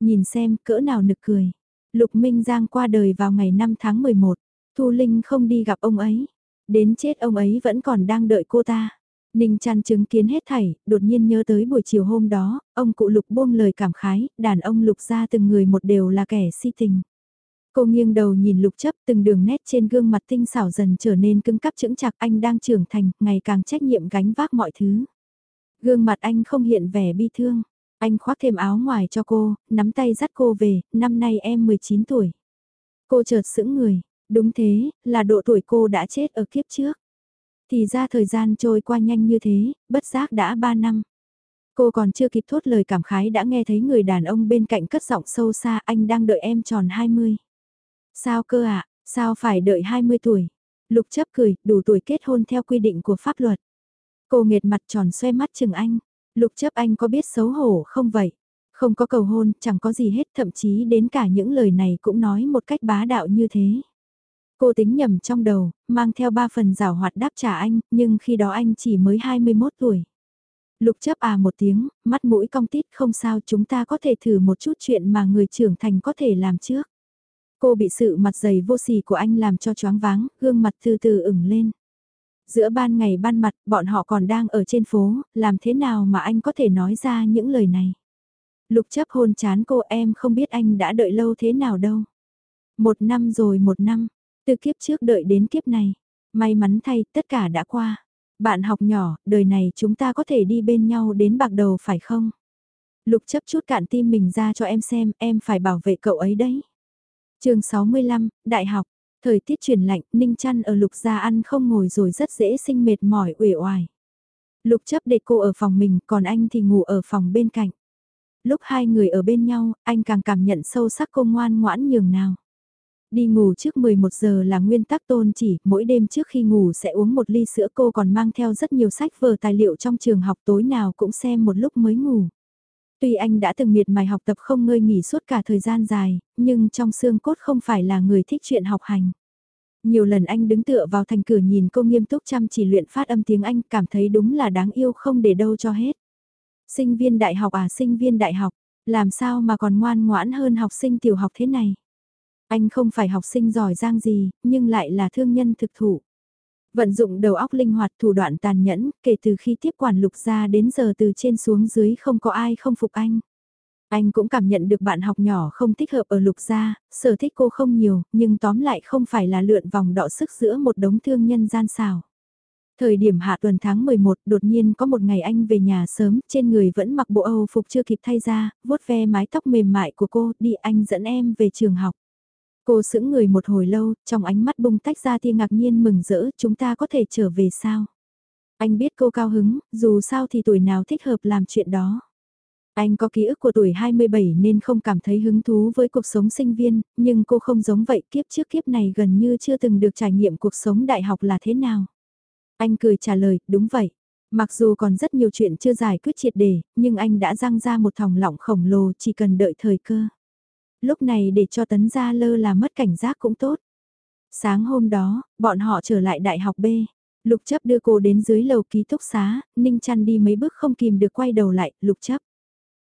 Nhìn xem, cỡ nào nực cười. Lục Minh Giang qua đời vào ngày 5 tháng 11, Thu Linh không đi gặp ông ấy. Đến chết ông ấy vẫn còn đang đợi cô ta. Ninh chăn chứng kiến hết thảy, đột nhiên nhớ tới buổi chiều hôm đó, ông cụ lục buông lời cảm khái, đàn ông lục ra từng người một đều là kẻ si tình. Cô nghiêng đầu nhìn lục chấp từng đường nét trên gương mặt tinh xảo dần trở nên cứng cắp chững chạc anh đang trưởng thành, ngày càng trách nhiệm gánh vác mọi thứ. Gương mặt anh không hiện vẻ bi thương, anh khoác thêm áo ngoài cho cô, nắm tay dắt cô về, năm nay em 19 tuổi. Cô chợt sững người, Đúng thế, là độ tuổi cô đã chết ở kiếp trước. Thì ra thời gian trôi qua nhanh như thế, bất giác đã 3 năm. Cô còn chưa kịp thốt lời cảm khái đã nghe thấy người đàn ông bên cạnh cất giọng sâu xa anh đang đợi em tròn 20. Sao cơ ạ, à? sao phải đợi 20 tuổi? Lục chấp cười, đủ tuổi kết hôn theo quy định của pháp luật. Cô nghệt mặt tròn xoe mắt chừng anh. Lục chấp anh có biết xấu hổ không vậy? Không có cầu hôn, chẳng có gì hết, thậm chí đến cả những lời này cũng nói một cách bá đạo như thế. Cô tính nhầm trong đầu, mang theo ba phần rào hoạt đáp trả anh, nhưng khi đó anh chỉ mới 21 tuổi. Lục chấp à một tiếng, mắt mũi cong tít không sao chúng ta có thể thử một chút chuyện mà người trưởng thành có thể làm trước. Cô bị sự mặt dày vô sỉ của anh làm cho choáng váng, gương mặt từ từ ửng lên. Giữa ban ngày ban mặt, bọn họ còn đang ở trên phố, làm thế nào mà anh có thể nói ra những lời này. Lục chấp hôn chán cô em không biết anh đã đợi lâu thế nào đâu. Một năm rồi một năm, từ kiếp trước đợi đến kiếp này, may mắn thay tất cả đã qua. Bạn học nhỏ, đời này chúng ta có thể đi bên nhau đến bạc đầu phải không? Lục chấp chút cạn tim mình ra cho em xem, em phải bảo vệ cậu ấy đấy. chương 65, Đại học, thời tiết chuyển lạnh, Ninh chăn ở lục gia ăn không ngồi rồi rất dễ sinh mệt mỏi uể oải. Lục chấp để cô ở phòng mình, còn anh thì ngủ ở phòng bên cạnh. Lúc hai người ở bên nhau, anh càng cảm nhận sâu sắc cô ngoan ngoãn nhường nào. Đi ngủ trước 11 giờ là nguyên tắc tôn chỉ, mỗi đêm trước khi ngủ sẽ uống một ly sữa cô còn mang theo rất nhiều sách vở tài liệu trong trường học tối nào cũng xem một lúc mới ngủ. Tuy anh đã từng miệt mài học tập không ngơi nghỉ suốt cả thời gian dài, nhưng trong xương cốt không phải là người thích chuyện học hành. Nhiều lần anh đứng tựa vào thành cửa nhìn cô nghiêm túc chăm chỉ luyện phát âm tiếng Anh cảm thấy đúng là đáng yêu không để đâu cho hết. Sinh viên đại học à sinh viên đại học, làm sao mà còn ngoan ngoãn hơn học sinh tiểu học thế này. Anh không phải học sinh giỏi giang gì, nhưng lại là thương nhân thực thụ. Vận dụng đầu óc linh hoạt thủ đoạn tàn nhẫn, kể từ khi tiếp quản lục gia đến giờ từ trên xuống dưới không có ai không phục anh. Anh cũng cảm nhận được bạn học nhỏ không thích hợp ở lục gia, sở thích cô không nhiều, nhưng tóm lại không phải là lượn vòng đọ sức giữa một đống thương nhân gian xào. Thời điểm hạ tuần tháng 11 đột nhiên có một ngày anh về nhà sớm, trên người vẫn mặc bộ Âu phục chưa kịp thay ra, vuốt ve mái tóc mềm mại của cô, đi anh dẫn em về trường học. Cô sững người một hồi lâu, trong ánh mắt bung tách ra tia ngạc nhiên mừng rỡ, chúng ta có thể trở về sao? Anh biết cô cao hứng, dù sao thì tuổi nào thích hợp làm chuyện đó. Anh có ký ức của tuổi 27 nên không cảm thấy hứng thú với cuộc sống sinh viên, nhưng cô không giống vậy kiếp trước kiếp này gần như chưa từng được trải nghiệm cuộc sống đại học là thế nào. Anh cười trả lời, đúng vậy. Mặc dù còn rất nhiều chuyện chưa giải quyết triệt đề, nhưng anh đã răng ra một thòng lọng khổng lồ chỉ cần đợi thời cơ. Lúc này để cho tấn gia lơ là mất cảnh giác cũng tốt. Sáng hôm đó, bọn họ trở lại đại học B. Lục chấp đưa cô đến dưới lầu ký túc xá, Ninh chăn đi mấy bước không kìm được quay đầu lại, lục chấp.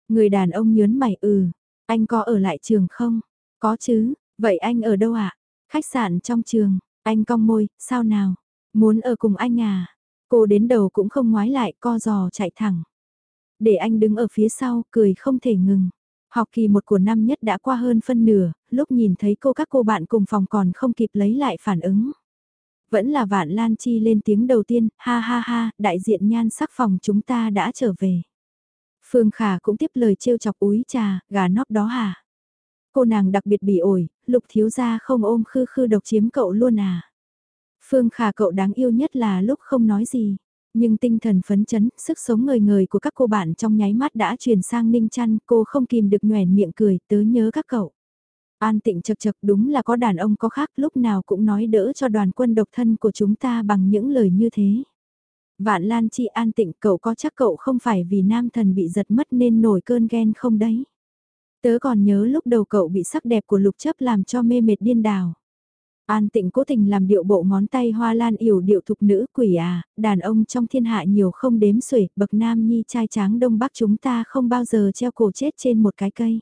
Người đàn ông nhớn mày ừ, anh có ở lại trường không? Có chứ, vậy anh ở đâu ạ? À? Khách sạn trong trường, anh cong môi, sao nào? Muốn ở cùng anh à? Cô đến đầu cũng không ngoái lại, co giò chạy thẳng. Để anh đứng ở phía sau, cười không thể ngừng. Học kỳ một của năm nhất đã qua hơn phân nửa, lúc nhìn thấy cô các cô bạn cùng phòng còn không kịp lấy lại phản ứng. Vẫn là Vạn Lan Chi lên tiếng đầu tiên, ha ha ha, đại diện nhan sắc phòng chúng ta đã trở về. Phương Khả cũng tiếp lời trêu chọc úi trà, gà nóc đó hả? Cô nàng đặc biệt bị ổi, lục thiếu gia không ôm khư khư độc chiếm cậu luôn à? Phương Khả cậu đáng yêu nhất là lúc không nói gì. Nhưng tinh thần phấn chấn, sức sống ngời ngời của các cô bạn trong nháy mắt đã truyền sang Ninh Chăn, cô không kìm được nhoèn miệng cười, tớ nhớ các cậu. An tịnh chật chật đúng là có đàn ông có khác lúc nào cũng nói đỡ cho đoàn quân độc thân của chúng ta bằng những lời như thế. Vạn Lan Chi an tịnh cậu có chắc cậu không phải vì nam thần bị giật mất nên nổi cơn ghen không đấy. Tớ còn nhớ lúc đầu cậu bị sắc đẹp của lục chấp làm cho mê mệt điên đảo. An tịnh cố tình làm điệu bộ ngón tay hoa lan yểu điệu thục nữ quỷ à, đàn ông trong thiên hạ nhiều không đếm xuể, bậc nam nhi trai tráng đông bắc chúng ta không bao giờ treo cổ chết trên một cái cây.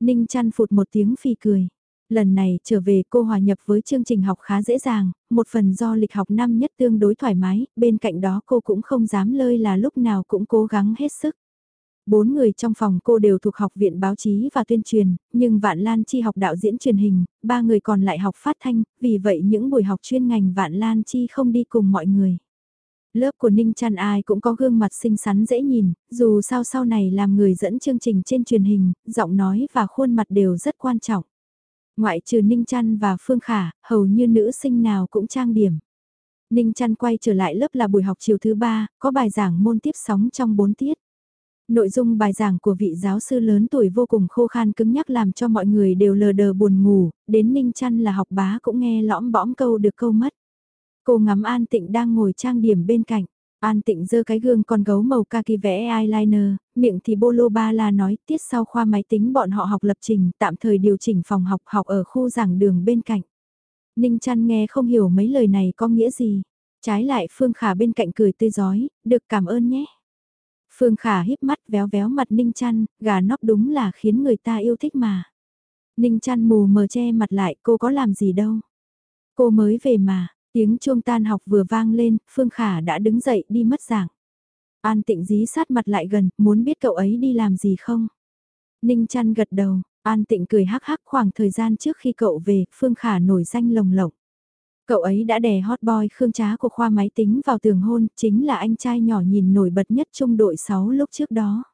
Ninh chăn phụt một tiếng phì cười. Lần này trở về cô hòa nhập với chương trình học khá dễ dàng, một phần do lịch học năm nhất tương đối thoải mái, bên cạnh đó cô cũng không dám lơi là lúc nào cũng cố gắng hết sức. Bốn người trong phòng cô đều thuộc học viện báo chí và tuyên truyền, nhưng Vạn Lan Chi học đạo diễn truyền hình, ba người còn lại học phát thanh, vì vậy những buổi học chuyên ngành Vạn Lan Chi không đi cùng mọi người. Lớp của Ninh Trăn ai cũng có gương mặt xinh xắn dễ nhìn, dù sao sau này làm người dẫn chương trình trên truyền hình, giọng nói và khuôn mặt đều rất quan trọng. Ngoại trừ Ninh Trăn và Phương Khả, hầu như nữ sinh nào cũng trang điểm. Ninh Trăn quay trở lại lớp là buổi học chiều thứ ba, có bài giảng môn tiếp sóng trong 4 tiết. Nội dung bài giảng của vị giáo sư lớn tuổi vô cùng khô khan cứng nhắc làm cho mọi người đều lờ đờ buồn ngủ, đến Ninh Trăn là học bá cũng nghe lõm bõm câu được câu mất. Cô ngắm An Tịnh đang ngồi trang điểm bên cạnh. An Tịnh giơ cái gương con gấu màu kaki vẽ eyeliner, miệng thì bolo ba la nói tiết sau khoa máy tính bọn họ học lập trình tạm thời điều chỉnh phòng học học ở khu giảng đường bên cạnh. Ninh Trăn nghe không hiểu mấy lời này có nghĩa gì. Trái lại Phương Khả bên cạnh cười tươi giói, được cảm ơn nhé. Phương Khả híp mắt véo véo mặt Ninh chăn, gà nóc đúng là khiến người ta yêu thích mà. Ninh chăn mù mờ che mặt lại cô có làm gì đâu. Cô mới về mà, Tiếng chuông tan học vừa vang lên, Phương Khả đã đứng dậy đi mất giảng. An tịnh dí sát mặt lại gần, muốn biết cậu ấy đi làm gì không? Ninh chăn gật đầu, An tịnh cười hắc hắc khoảng thời gian trước khi cậu về, Phương Khả nổi danh lồng lộng. Cậu ấy đã đè hot boy Khương Trá của khoa máy tính vào tường hôn, chính là anh trai nhỏ nhìn nổi bật nhất trung đội 6 lúc trước đó.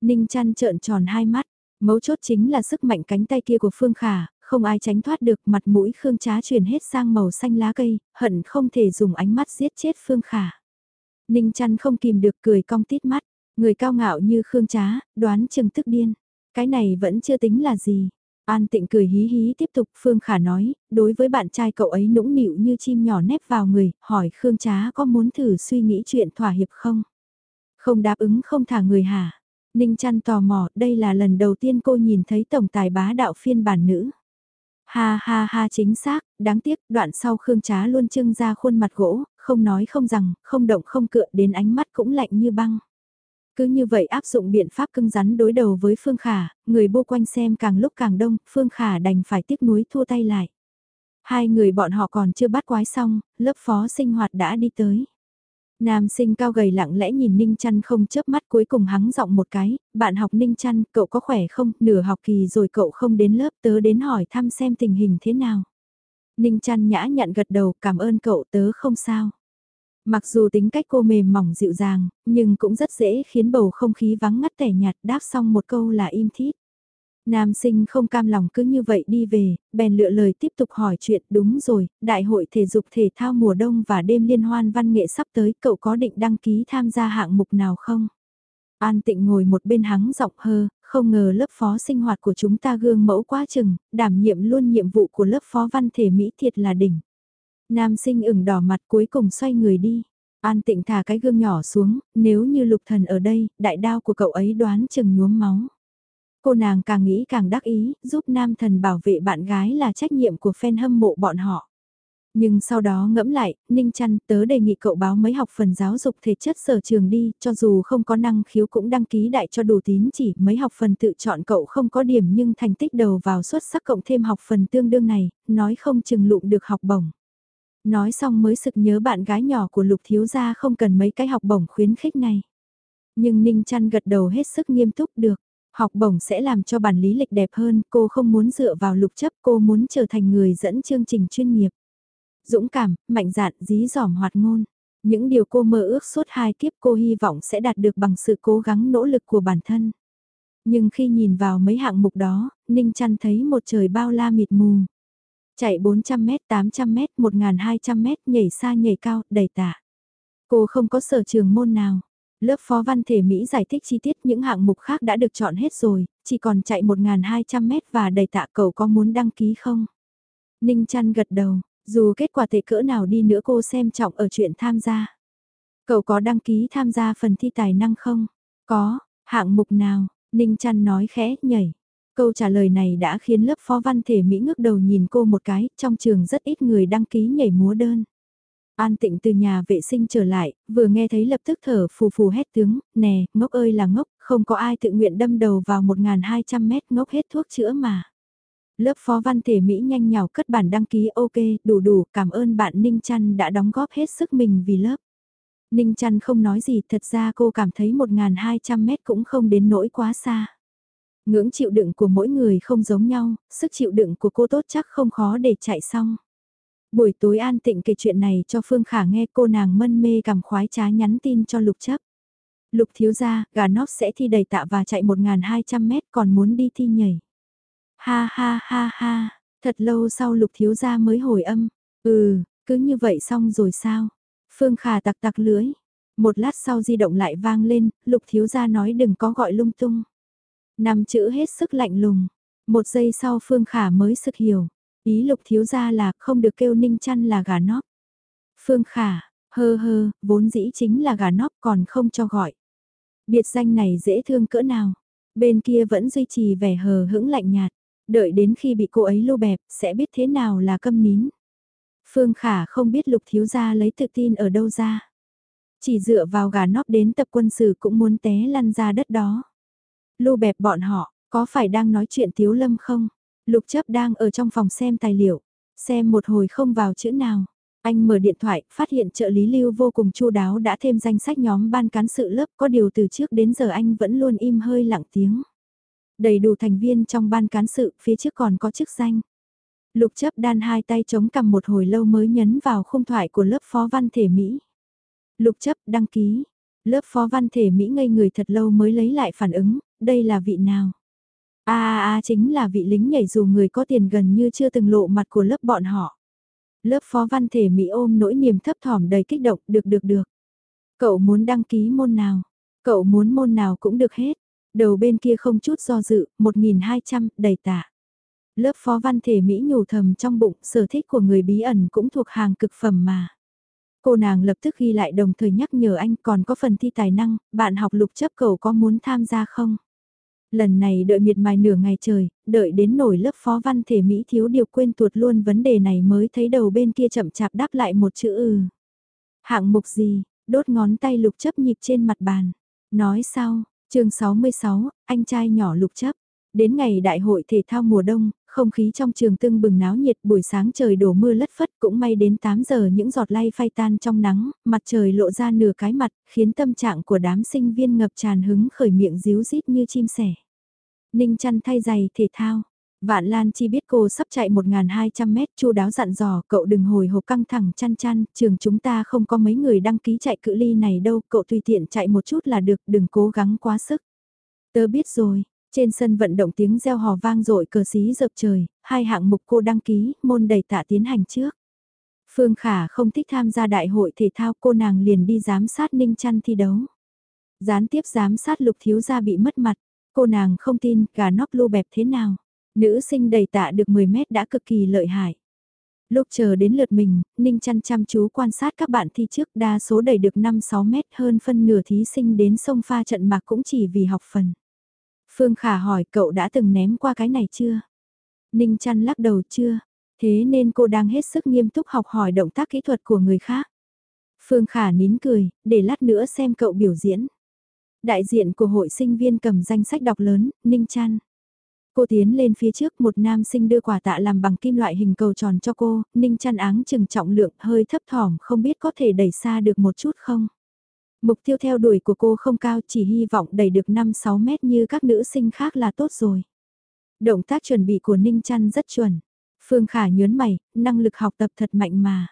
Ninh chăn trợn tròn hai mắt, mấu chốt chính là sức mạnh cánh tay kia của Phương Khả, không ai tránh thoát được mặt mũi Khương Trá chuyển hết sang màu xanh lá cây, hận không thể dùng ánh mắt giết chết Phương Khả. Ninh chăn không kìm được cười cong tít mắt, người cao ngạo như Khương Trá, đoán chừng tức điên. Cái này vẫn chưa tính là gì. An tịnh cười hí hí tiếp tục Phương Khả nói, đối với bạn trai cậu ấy nũng nịu như chim nhỏ nép vào người, hỏi Khương Trá có muốn thử suy nghĩ chuyện thỏa hiệp không? Không đáp ứng không thả người hả? Ninh chăn tò mò, đây là lần đầu tiên cô nhìn thấy tổng tài bá đạo phiên bản nữ. Ha ha ha chính xác, đáng tiếc, đoạn sau Khương Trá luôn trưng ra khuôn mặt gỗ, không nói không rằng, không động không cựa đến ánh mắt cũng lạnh như băng. Cứ như vậy áp dụng biện pháp cưng rắn đối đầu với Phương Khả, người bô quanh xem càng lúc càng đông, Phương Khả đành phải tiếc nuối thua tay lại. Hai người bọn họ còn chưa bắt quái xong, lớp phó sinh hoạt đã đi tới. Nam sinh cao gầy lặng lẽ nhìn Ninh Chăn không chớp mắt cuối cùng hắng giọng một cái, bạn học Ninh Chăn, cậu có khỏe không, nửa học kỳ rồi cậu không đến lớp tớ đến hỏi thăm xem tình hình thế nào. Ninh Chăn nhã nhận gật đầu cảm ơn cậu tớ không sao. Mặc dù tính cách cô mềm mỏng dịu dàng, nhưng cũng rất dễ khiến bầu không khí vắng ngắt tẻ nhạt đáp xong một câu là im thít. Nam sinh không cam lòng cứ như vậy đi về, bèn lựa lời tiếp tục hỏi chuyện đúng rồi, đại hội thể dục thể thao mùa đông và đêm liên hoan văn nghệ sắp tới cậu có định đăng ký tham gia hạng mục nào không? An tịnh ngồi một bên hắng giọng hơ, không ngờ lớp phó sinh hoạt của chúng ta gương mẫu quá chừng, đảm nhiệm luôn nhiệm vụ của lớp phó văn thể Mỹ thiệt là đỉnh. Nam sinh ửng đỏ mặt cuối cùng xoay người đi. An tịnh thả cái gương nhỏ xuống, nếu như lục thần ở đây, đại đao của cậu ấy đoán chừng nhuốm máu. Cô nàng càng nghĩ càng đắc ý, giúp nam thần bảo vệ bạn gái là trách nhiệm của fan hâm mộ bọn họ. Nhưng sau đó ngẫm lại, Ninh Trăn tớ đề nghị cậu báo mấy học phần giáo dục thể chất sở trường đi, cho dù không có năng khiếu cũng đăng ký đại cho đủ tín chỉ mấy học phần tự chọn cậu không có điểm nhưng thành tích đầu vào xuất sắc cộng thêm học phần tương đương này, nói không chừng lụng được học bổng. Nói xong mới sực nhớ bạn gái nhỏ của Lục Thiếu Gia không cần mấy cái học bổng khuyến khích này. Nhưng Ninh Trăn gật đầu hết sức nghiêm túc được. Học bổng sẽ làm cho bản lý lịch đẹp hơn, cô không muốn dựa vào lục chấp, cô muốn trở thành người dẫn chương trình chuyên nghiệp. Dũng cảm, mạnh dạn, dí dỏm hoạt ngôn. Những điều cô mơ ước suốt hai kiếp cô hy vọng sẽ đạt được bằng sự cố gắng nỗ lực của bản thân. Nhưng khi nhìn vào mấy hạng mục đó, Ninh Trăn thấy một trời bao la mịt mù. Chạy 400m, 800m, 1200m, nhảy xa nhảy cao, đầy tạ. Cô không có sở trường môn nào. Lớp phó văn thể Mỹ giải thích chi tiết những hạng mục khác đã được chọn hết rồi, chỉ còn chạy 1.200m và đầy tạ cậu có muốn đăng ký không? Ninh chăn gật đầu, dù kết quả tệ cỡ nào đi nữa cô xem trọng ở chuyện tham gia. Cậu có đăng ký tham gia phần thi tài năng không? Có, hạng mục nào? Ninh chăn nói khẽ, nhảy. Câu trả lời này đã khiến lớp phó văn thể Mỹ ngước đầu nhìn cô một cái, trong trường rất ít người đăng ký nhảy múa đơn. An tịnh từ nhà vệ sinh trở lại, vừa nghe thấy lập tức thở phù phù hét tướng, nè, ngốc ơi là ngốc, không có ai tự nguyện đâm đầu vào 1.200 mét ngốc hết thuốc chữa mà. Lớp phó văn thể Mỹ nhanh nhào cất bản đăng ký ok, đủ đủ, cảm ơn bạn Ninh Trăn đã đóng góp hết sức mình vì lớp. Ninh Trăn không nói gì, thật ra cô cảm thấy 1.200 mét cũng không đến nỗi quá xa. Ngưỡng chịu đựng của mỗi người không giống nhau, sức chịu đựng của cô tốt chắc không khó để chạy xong. Buổi tối an tịnh kể chuyện này cho Phương Khả nghe cô nàng mân mê cầm khoái trá nhắn tin cho Lục chấp. Lục thiếu gia, gà nóc sẽ thi đầy tạ và chạy 1.200 mét còn muốn đi thi nhảy. Ha ha ha ha, thật lâu sau lục thiếu gia mới hồi âm. Ừ, cứ như vậy xong rồi sao? Phương Khả tặc tặc lưới. Một lát sau di động lại vang lên, lục thiếu gia nói đừng có gọi lung tung. Năm chữ hết sức lạnh lùng. Một giây sau Phương Khả mới sực hiểu. Ý lục thiếu gia là không được kêu ninh chăn là gà nóp. Phương Khả, hơ hơ, vốn dĩ chính là gà nóp còn không cho gọi. Biệt danh này dễ thương cỡ nào. Bên kia vẫn duy trì vẻ hờ hững lạnh nhạt. Đợi đến khi bị cô ấy lô bẹp, sẽ biết thế nào là câm nín. Phương Khả không biết lục thiếu gia lấy tự tin ở đâu ra. Chỉ dựa vào gà nóp đến tập quân sự cũng muốn té lăn ra đất đó. Lưu bẹp bọn họ, có phải đang nói chuyện thiếu lâm không? Lục chấp đang ở trong phòng xem tài liệu, xem một hồi không vào chữ nào. Anh mở điện thoại, phát hiện trợ lý lưu vô cùng chu đáo đã thêm danh sách nhóm ban cán sự lớp có điều từ trước đến giờ anh vẫn luôn im hơi lặng tiếng. Đầy đủ thành viên trong ban cán sự, phía trước còn có chức danh. Lục chấp đan hai tay chống cầm một hồi lâu mới nhấn vào khung thoại của lớp phó văn thể Mỹ. Lục chấp đăng ký. Lớp phó văn thể Mỹ ngây người thật lâu mới lấy lại phản ứng, đây là vị nào? a a a chính là vị lính nhảy dù người có tiền gần như chưa từng lộ mặt của lớp bọn họ. Lớp phó văn thể Mỹ ôm nỗi niềm thấp thỏm đầy kích động, được được được. Cậu muốn đăng ký môn nào? Cậu muốn môn nào cũng được hết. Đầu bên kia không chút do dự, 1.200, đầy tạ. Lớp phó văn thể Mỹ nhủ thầm trong bụng, sở thích của người bí ẩn cũng thuộc hàng cực phẩm mà. Cô nàng lập tức ghi lại đồng thời nhắc nhở anh còn có phần thi tài năng, bạn học lục chấp cậu có muốn tham gia không? Lần này đợi miệt mài nửa ngày trời, đợi đến nổi lớp phó văn thể Mỹ thiếu điều quên tuột luôn vấn đề này mới thấy đầu bên kia chậm chạp đáp lại một chữ ừ. Hạng mục gì, đốt ngón tay lục chấp nhịp trên mặt bàn. Nói sau, chương 66, anh trai nhỏ lục chấp. Đến ngày đại hội thể thao mùa đông, không khí trong trường tưng bừng náo nhiệt buổi sáng trời đổ mưa lất phất cũng may đến 8 giờ những giọt lay phai tan trong nắng, mặt trời lộ ra nửa cái mặt, khiến tâm trạng của đám sinh viên ngập tràn hứng khởi miệng díu rít như chim sẻ. Ninh chăn thay giày thể thao. Vạn Lan chi biết cô sắp chạy 1.200 mét, chu đáo dặn dò cậu đừng hồi hộp căng thẳng chăn chăn, trường chúng ta không có mấy người đăng ký chạy cự ly này đâu, cậu tùy tiện chạy một chút là được, đừng cố gắng quá sức. Tớ biết rồi, trên sân vận động tiếng reo hò vang dội cờ xí dập trời, hai hạng mục cô đăng ký, môn đầy tạ tiến hành trước. Phương Khả không thích tham gia đại hội thể thao cô nàng liền đi giám sát Ninh Chăn thi đấu. Gián tiếp giám sát lục thiếu gia bị mất mặt, cô nàng không tin gà nóc lô bẹp thế nào. Nữ sinh đầy tạ được 10 mét đã cực kỳ lợi hại. Lúc chờ đến lượt mình, Ninh chăn chăm chú quan sát các bạn thi trước đa số đầy được 5-6 mét hơn phân nửa thí sinh đến sông pha trận mạc cũng chỉ vì học phần. Phương Khả hỏi cậu đã từng ném qua cái này chưa? Ninh chăn lắc đầu chưa, thế nên cô đang hết sức nghiêm túc học hỏi động tác kỹ thuật của người khác. Phương Khả nín cười, để lát nữa xem cậu biểu diễn. Đại diện của hội sinh viên cầm danh sách đọc lớn, Ninh Trăn. Cô tiến lên phía trước một nam sinh đưa quả tạ làm bằng kim loại hình cầu tròn cho cô, Ninh Trăn áng chừng trọng lượng hơi thấp thỏm không biết có thể đẩy xa được một chút không. Mục tiêu theo đuổi của cô không cao chỉ hy vọng đẩy được 5-6 mét như các nữ sinh khác là tốt rồi. Động tác chuẩn bị của Ninh Trăn rất chuẩn. Phương Khả nhớn mày, năng lực học tập thật mạnh mà.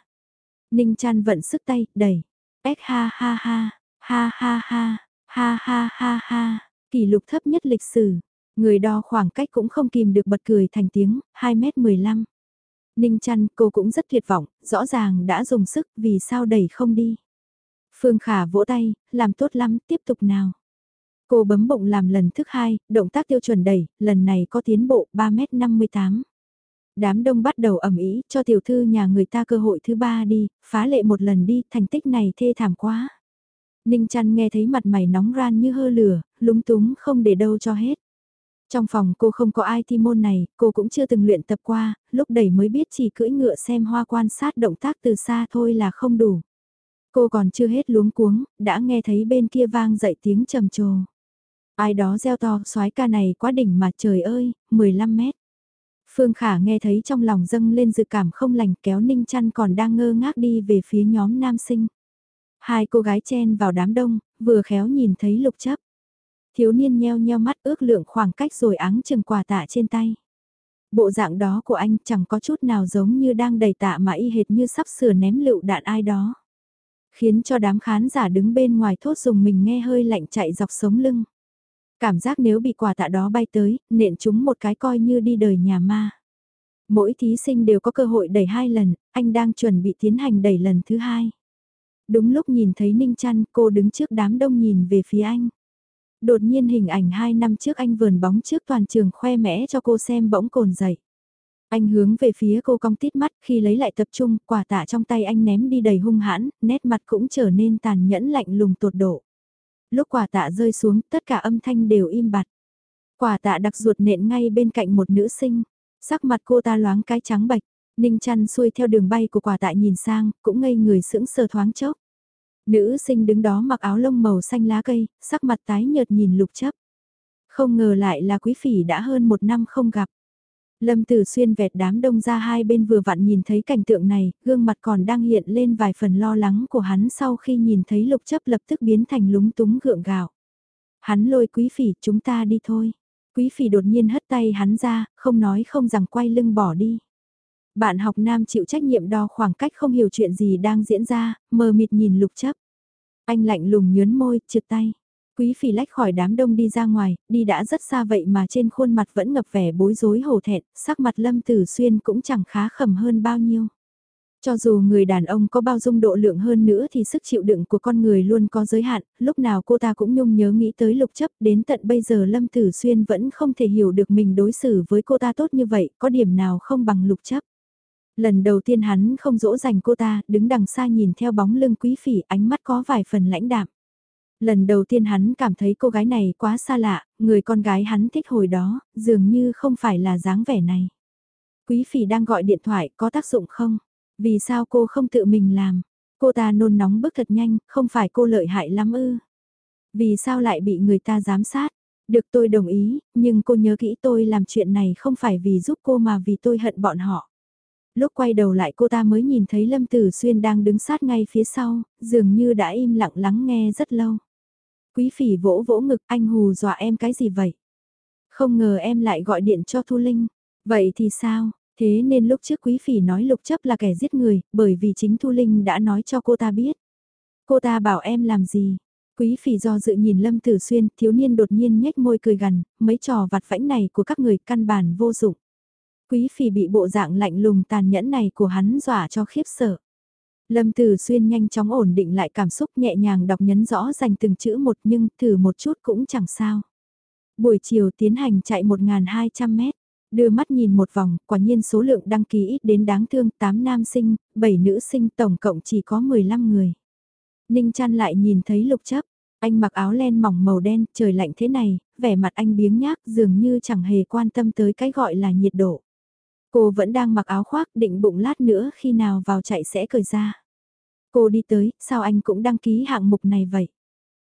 Ninh Trăn vận sức tay, đẩy. Ếch ha ha ha, ha ha ha, ha ha ha ha, kỷ lục thấp nhất lịch sử. Người đo khoảng cách cũng không kìm được bật cười thành tiếng, 2 mét 15. Ninh chăn cô cũng rất tuyệt vọng, rõ ràng đã dùng sức vì sao đẩy không đi. Phương Khả vỗ tay, làm tốt lắm, tiếp tục nào. Cô bấm bụng làm lần thứ hai, động tác tiêu chuẩn đẩy, lần này có tiến bộ 3m58. Đám đông bắt đầu ẩm ý, cho tiểu thư nhà người ta cơ hội thứ ba đi, phá lệ một lần đi, thành tích này thê thảm quá. Ninh chăn nghe thấy mặt mày nóng ran như hơ lửa, lúng túng không để đâu cho hết. Trong phòng cô không có ai thi môn này, cô cũng chưa từng luyện tập qua, lúc đẩy mới biết chỉ cưỡi ngựa xem hoa quan sát động tác từ xa thôi là không đủ. Cô còn chưa hết luống cuống, đã nghe thấy bên kia vang dậy tiếng trầm trồ. Ai đó gieo to, soái ca này quá đỉnh mà trời ơi, 15 mét. Phương Khả nghe thấy trong lòng dâng lên dự cảm không lành kéo Ninh Chăn còn đang ngơ ngác đi về phía nhóm nam sinh. Hai cô gái chen vào đám đông, vừa khéo nhìn thấy lục chấp. Thiếu niên nheo nheo mắt ước lượng khoảng cách rồi áng chừng quà tạ trên tay. Bộ dạng đó của anh chẳng có chút nào giống như đang đầy tạ mà y hệt như sắp sửa ném lựu đạn ai đó khiến cho đám khán giả đứng bên ngoài thốt dùng mình nghe hơi lạnh chạy dọc sống lưng. Cảm giác nếu bị quả tạ đó bay tới, nện chúng một cái coi như đi đời nhà ma. Mỗi thí sinh đều có cơ hội đẩy hai lần, anh đang chuẩn bị tiến hành đẩy lần thứ hai. Đúng lúc nhìn thấy Ninh Trăn, cô đứng trước đám đông nhìn về phía anh. Đột nhiên hình ảnh hai năm trước anh vườn bóng trước toàn trường khoe mẽ cho cô xem bỗng cồn dậy. Anh hướng về phía cô cong tít mắt khi lấy lại tập trung, quả tạ trong tay anh ném đi đầy hung hãn, nét mặt cũng trở nên tàn nhẫn lạnh lùng tột độ. Lúc quả tạ rơi xuống, tất cả âm thanh đều im bặt. Quả tạ đặc ruột nện ngay bên cạnh một nữ sinh. Sắc mặt cô ta loáng cái trắng bạch, Ninh chăn xuôi theo đường bay của quả tại nhìn sang, cũng ngây người sững sờ thoáng chốc. Nữ sinh đứng đó mặc áo lông màu xanh lá cây, sắc mặt tái nhợt nhìn lục chấp. Không ngờ lại là quý phỉ đã hơn một năm không gặp. Lâm Tử Xuyên vẹt đám đông ra hai bên vừa vặn nhìn thấy cảnh tượng này, gương mặt còn đang hiện lên vài phần lo lắng của hắn sau khi nhìn thấy lục chấp lập tức biến thành lúng túng gượng gạo. Hắn lôi quý phỉ chúng ta đi thôi. Quý phỉ đột nhiên hất tay hắn ra, không nói không rằng quay lưng bỏ đi. Bạn học nam chịu trách nhiệm đo khoảng cách không hiểu chuyện gì đang diễn ra, mờ mịt nhìn lục chấp. Anh lạnh lùng nhớn môi, trượt tay. Quý phỉ lách khỏi đám đông đi ra ngoài, đi đã rất xa vậy mà trên khuôn mặt vẫn ngập vẻ bối rối hổ thẹn, sắc mặt lâm tử xuyên cũng chẳng khá khẩm hơn bao nhiêu. Cho dù người đàn ông có bao dung độ lượng hơn nữa thì sức chịu đựng của con người luôn có giới hạn, lúc nào cô ta cũng nhung nhớ nghĩ tới lục chấp đến tận bây giờ Lâm Tử Xuyên vẫn không thể hiểu được mình đối xử với cô ta tốt như vậy, có điểm nào không bằng lục chấp. Lần đầu tiên hắn không dỗ dành cô ta, đứng đằng xa nhìn theo bóng lưng quý phỉ ánh mắt có vài phần lãnh đạm. Lần đầu tiên hắn cảm thấy cô gái này quá xa lạ, người con gái hắn thích hồi đó, dường như không phải là dáng vẻ này. Quý phỉ đang gọi điện thoại có tác dụng không? Vì sao cô không tự mình làm? Cô ta nôn nóng bức thật nhanh, không phải cô lợi hại lắm ư? Vì sao lại bị người ta giám sát? Được tôi đồng ý, nhưng cô nhớ kỹ tôi làm chuyện này không phải vì giúp cô mà vì tôi hận bọn họ. Lúc quay đầu lại cô ta mới nhìn thấy Lâm Tử Xuyên đang đứng sát ngay phía sau, dường như đã im lặng lắng nghe rất lâu. Quý phỉ vỗ vỗ ngực anh hù dọa em cái gì vậy? Không ngờ em lại gọi điện cho Thu Linh. Vậy thì sao? Thế nên lúc trước quý phỉ nói lục chấp là kẻ giết người, bởi vì chính Thu Linh đã nói cho cô ta biết. Cô ta bảo em làm gì? Quý phỉ do dự nhìn Lâm Tử Xuyên, thiếu niên đột nhiên nhếch môi cười gằn, mấy trò vặt vãnh này của các người căn bản vô dụng. Quý phỉ bị bộ dạng lạnh lùng tàn nhẫn này của hắn dọa cho khiếp sợ. Lâm Tử Xuyên nhanh chóng ổn định lại cảm xúc nhẹ nhàng đọc nhấn rõ dành từng chữ một nhưng thử một chút cũng chẳng sao. Buổi chiều tiến hành chạy 1.200 mét. Đưa mắt nhìn một vòng, quả nhiên số lượng đăng ký ít đến đáng thương, 8 nam sinh, 7 nữ sinh tổng cộng chỉ có 15 người. Ninh chăn lại nhìn thấy lục chấp, anh mặc áo len mỏng màu đen, trời lạnh thế này, vẻ mặt anh biếng nhác dường như chẳng hề quan tâm tới cái gọi là nhiệt độ. Cô vẫn đang mặc áo khoác định bụng lát nữa khi nào vào chạy sẽ cởi ra. Cô đi tới, sao anh cũng đăng ký hạng mục này vậy?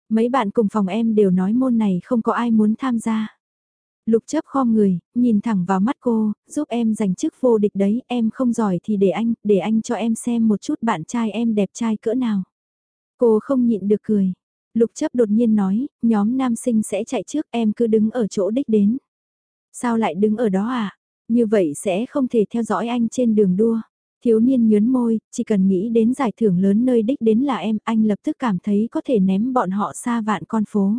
Mấy bạn cùng phòng em đều nói môn này không có ai muốn tham gia. Lục chấp kho người, nhìn thẳng vào mắt cô, giúp em giành chức vô địch đấy, em không giỏi thì để anh, để anh cho em xem một chút bạn trai em đẹp trai cỡ nào. Cô không nhịn được cười. Lục chấp đột nhiên nói, nhóm nam sinh sẽ chạy trước em cứ đứng ở chỗ đích đến. Sao lại đứng ở đó à? Như vậy sẽ không thể theo dõi anh trên đường đua. Thiếu niên nhớn môi, chỉ cần nghĩ đến giải thưởng lớn nơi đích đến là em, anh lập tức cảm thấy có thể ném bọn họ xa vạn con phố.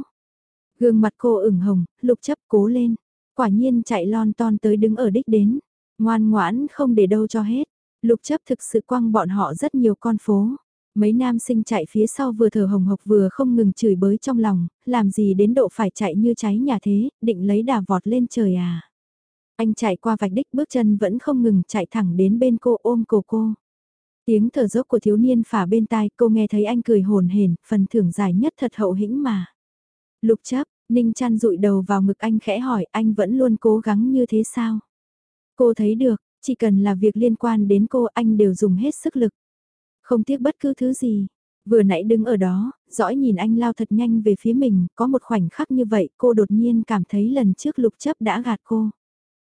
Gương mặt cô ửng hồng, lục chấp cố lên. Quả nhiên chạy lon ton tới đứng ở đích đến. Ngoan ngoãn không để đâu cho hết. Lục chấp thực sự quăng bọn họ rất nhiều con phố. Mấy nam sinh chạy phía sau vừa thở hồng hộc vừa không ngừng chửi bới trong lòng, làm gì đến độ phải chạy như cháy nhà thế, định lấy đà vọt lên trời à. Anh chạy qua vạch đích bước chân vẫn không ngừng chạy thẳng đến bên cô ôm cổ cô. Tiếng thở dốc của thiếu niên phả bên tai cô nghe thấy anh cười hồn hển phần thưởng dài nhất thật hậu hĩnh mà. Lục chấp, Ninh chăn rụi đầu vào ngực anh khẽ hỏi anh vẫn luôn cố gắng như thế sao? Cô thấy được, chỉ cần là việc liên quan đến cô anh đều dùng hết sức lực. Không tiếc bất cứ thứ gì. Vừa nãy đứng ở đó, dõi nhìn anh lao thật nhanh về phía mình, có một khoảnh khắc như vậy cô đột nhiên cảm thấy lần trước lục chấp đã gạt cô.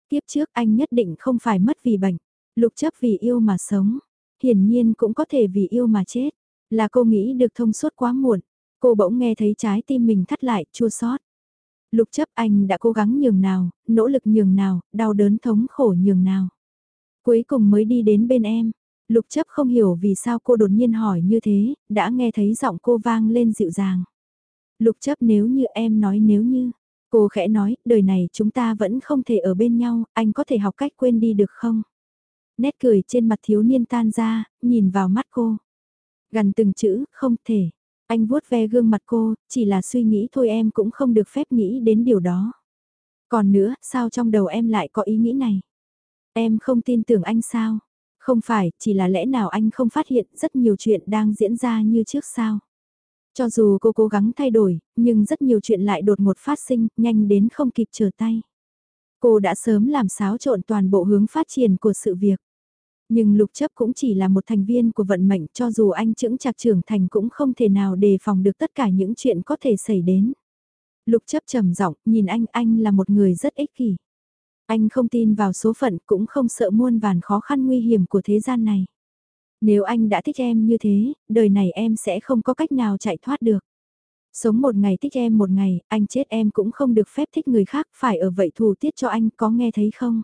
Tiếp trước anh nhất định không phải mất vì bệnh, lục chấp vì yêu mà sống, hiển nhiên cũng có thể vì yêu mà chết. Là cô nghĩ được thông suốt quá muộn, cô bỗng nghe thấy trái tim mình thắt lại, chua xót. Lục chấp anh đã cố gắng nhường nào, nỗ lực nhường nào, đau đớn thống khổ nhường nào. Cuối cùng mới đi đến bên em. Lục chấp không hiểu vì sao cô đột nhiên hỏi như thế, đã nghe thấy giọng cô vang lên dịu dàng. Lục chấp nếu như em nói nếu như, cô khẽ nói, đời này chúng ta vẫn không thể ở bên nhau, anh có thể học cách quên đi được không? Nét cười trên mặt thiếu niên tan ra, nhìn vào mắt cô. Gần từng chữ, không thể. Anh vuốt ve gương mặt cô, chỉ là suy nghĩ thôi em cũng không được phép nghĩ đến điều đó. Còn nữa, sao trong đầu em lại có ý nghĩ này? Em không tin tưởng anh sao? Không phải, chỉ là lẽ nào anh không phát hiện rất nhiều chuyện đang diễn ra như trước sao? Cho dù cô cố gắng thay đổi, nhưng rất nhiều chuyện lại đột ngột phát sinh, nhanh đến không kịp trở tay. Cô đã sớm làm xáo trộn toàn bộ hướng phát triển của sự việc. Nhưng lục chấp cũng chỉ là một thành viên của vận mệnh cho dù anh chững chạc trưởng thành cũng không thể nào đề phòng được tất cả những chuyện có thể xảy đến. Lục chấp trầm giọng nhìn anh, anh là một người rất ích kỷ. Anh không tin vào số phận cũng không sợ muôn vàn khó khăn nguy hiểm của thế gian này. Nếu anh đã thích em như thế, đời này em sẽ không có cách nào chạy thoát được. Sống một ngày thích em một ngày, anh chết em cũng không được phép thích người khác, phải ở vậy thù tiết cho anh, có nghe thấy không?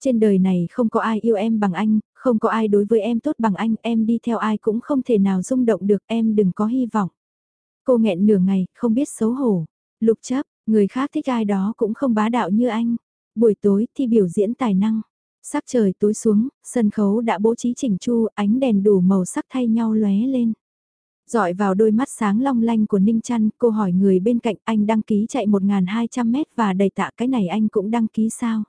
Trên đời này không có ai yêu em bằng anh, không có ai đối với em tốt bằng anh, em đi theo ai cũng không thể nào rung động được, em đừng có hy vọng. Cô nghẹn nửa ngày, không biết xấu hổ. Lục chấp, người khác thích ai đó cũng không bá đạo như anh. Buổi tối thì biểu diễn tài năng. Sắc trời tối xuống, sân khấu đã bố trí chỉnh chu, ánh đèn đủ màu sắc thay nhau lóe lên. Dọi vào đôi mắt sáng long lanh của Ninh Trăn, cô hỏi người bên cạnh anh đăng ký chạy 1.200 mét và đầy tạ cái này anh cũng đăng ký sao?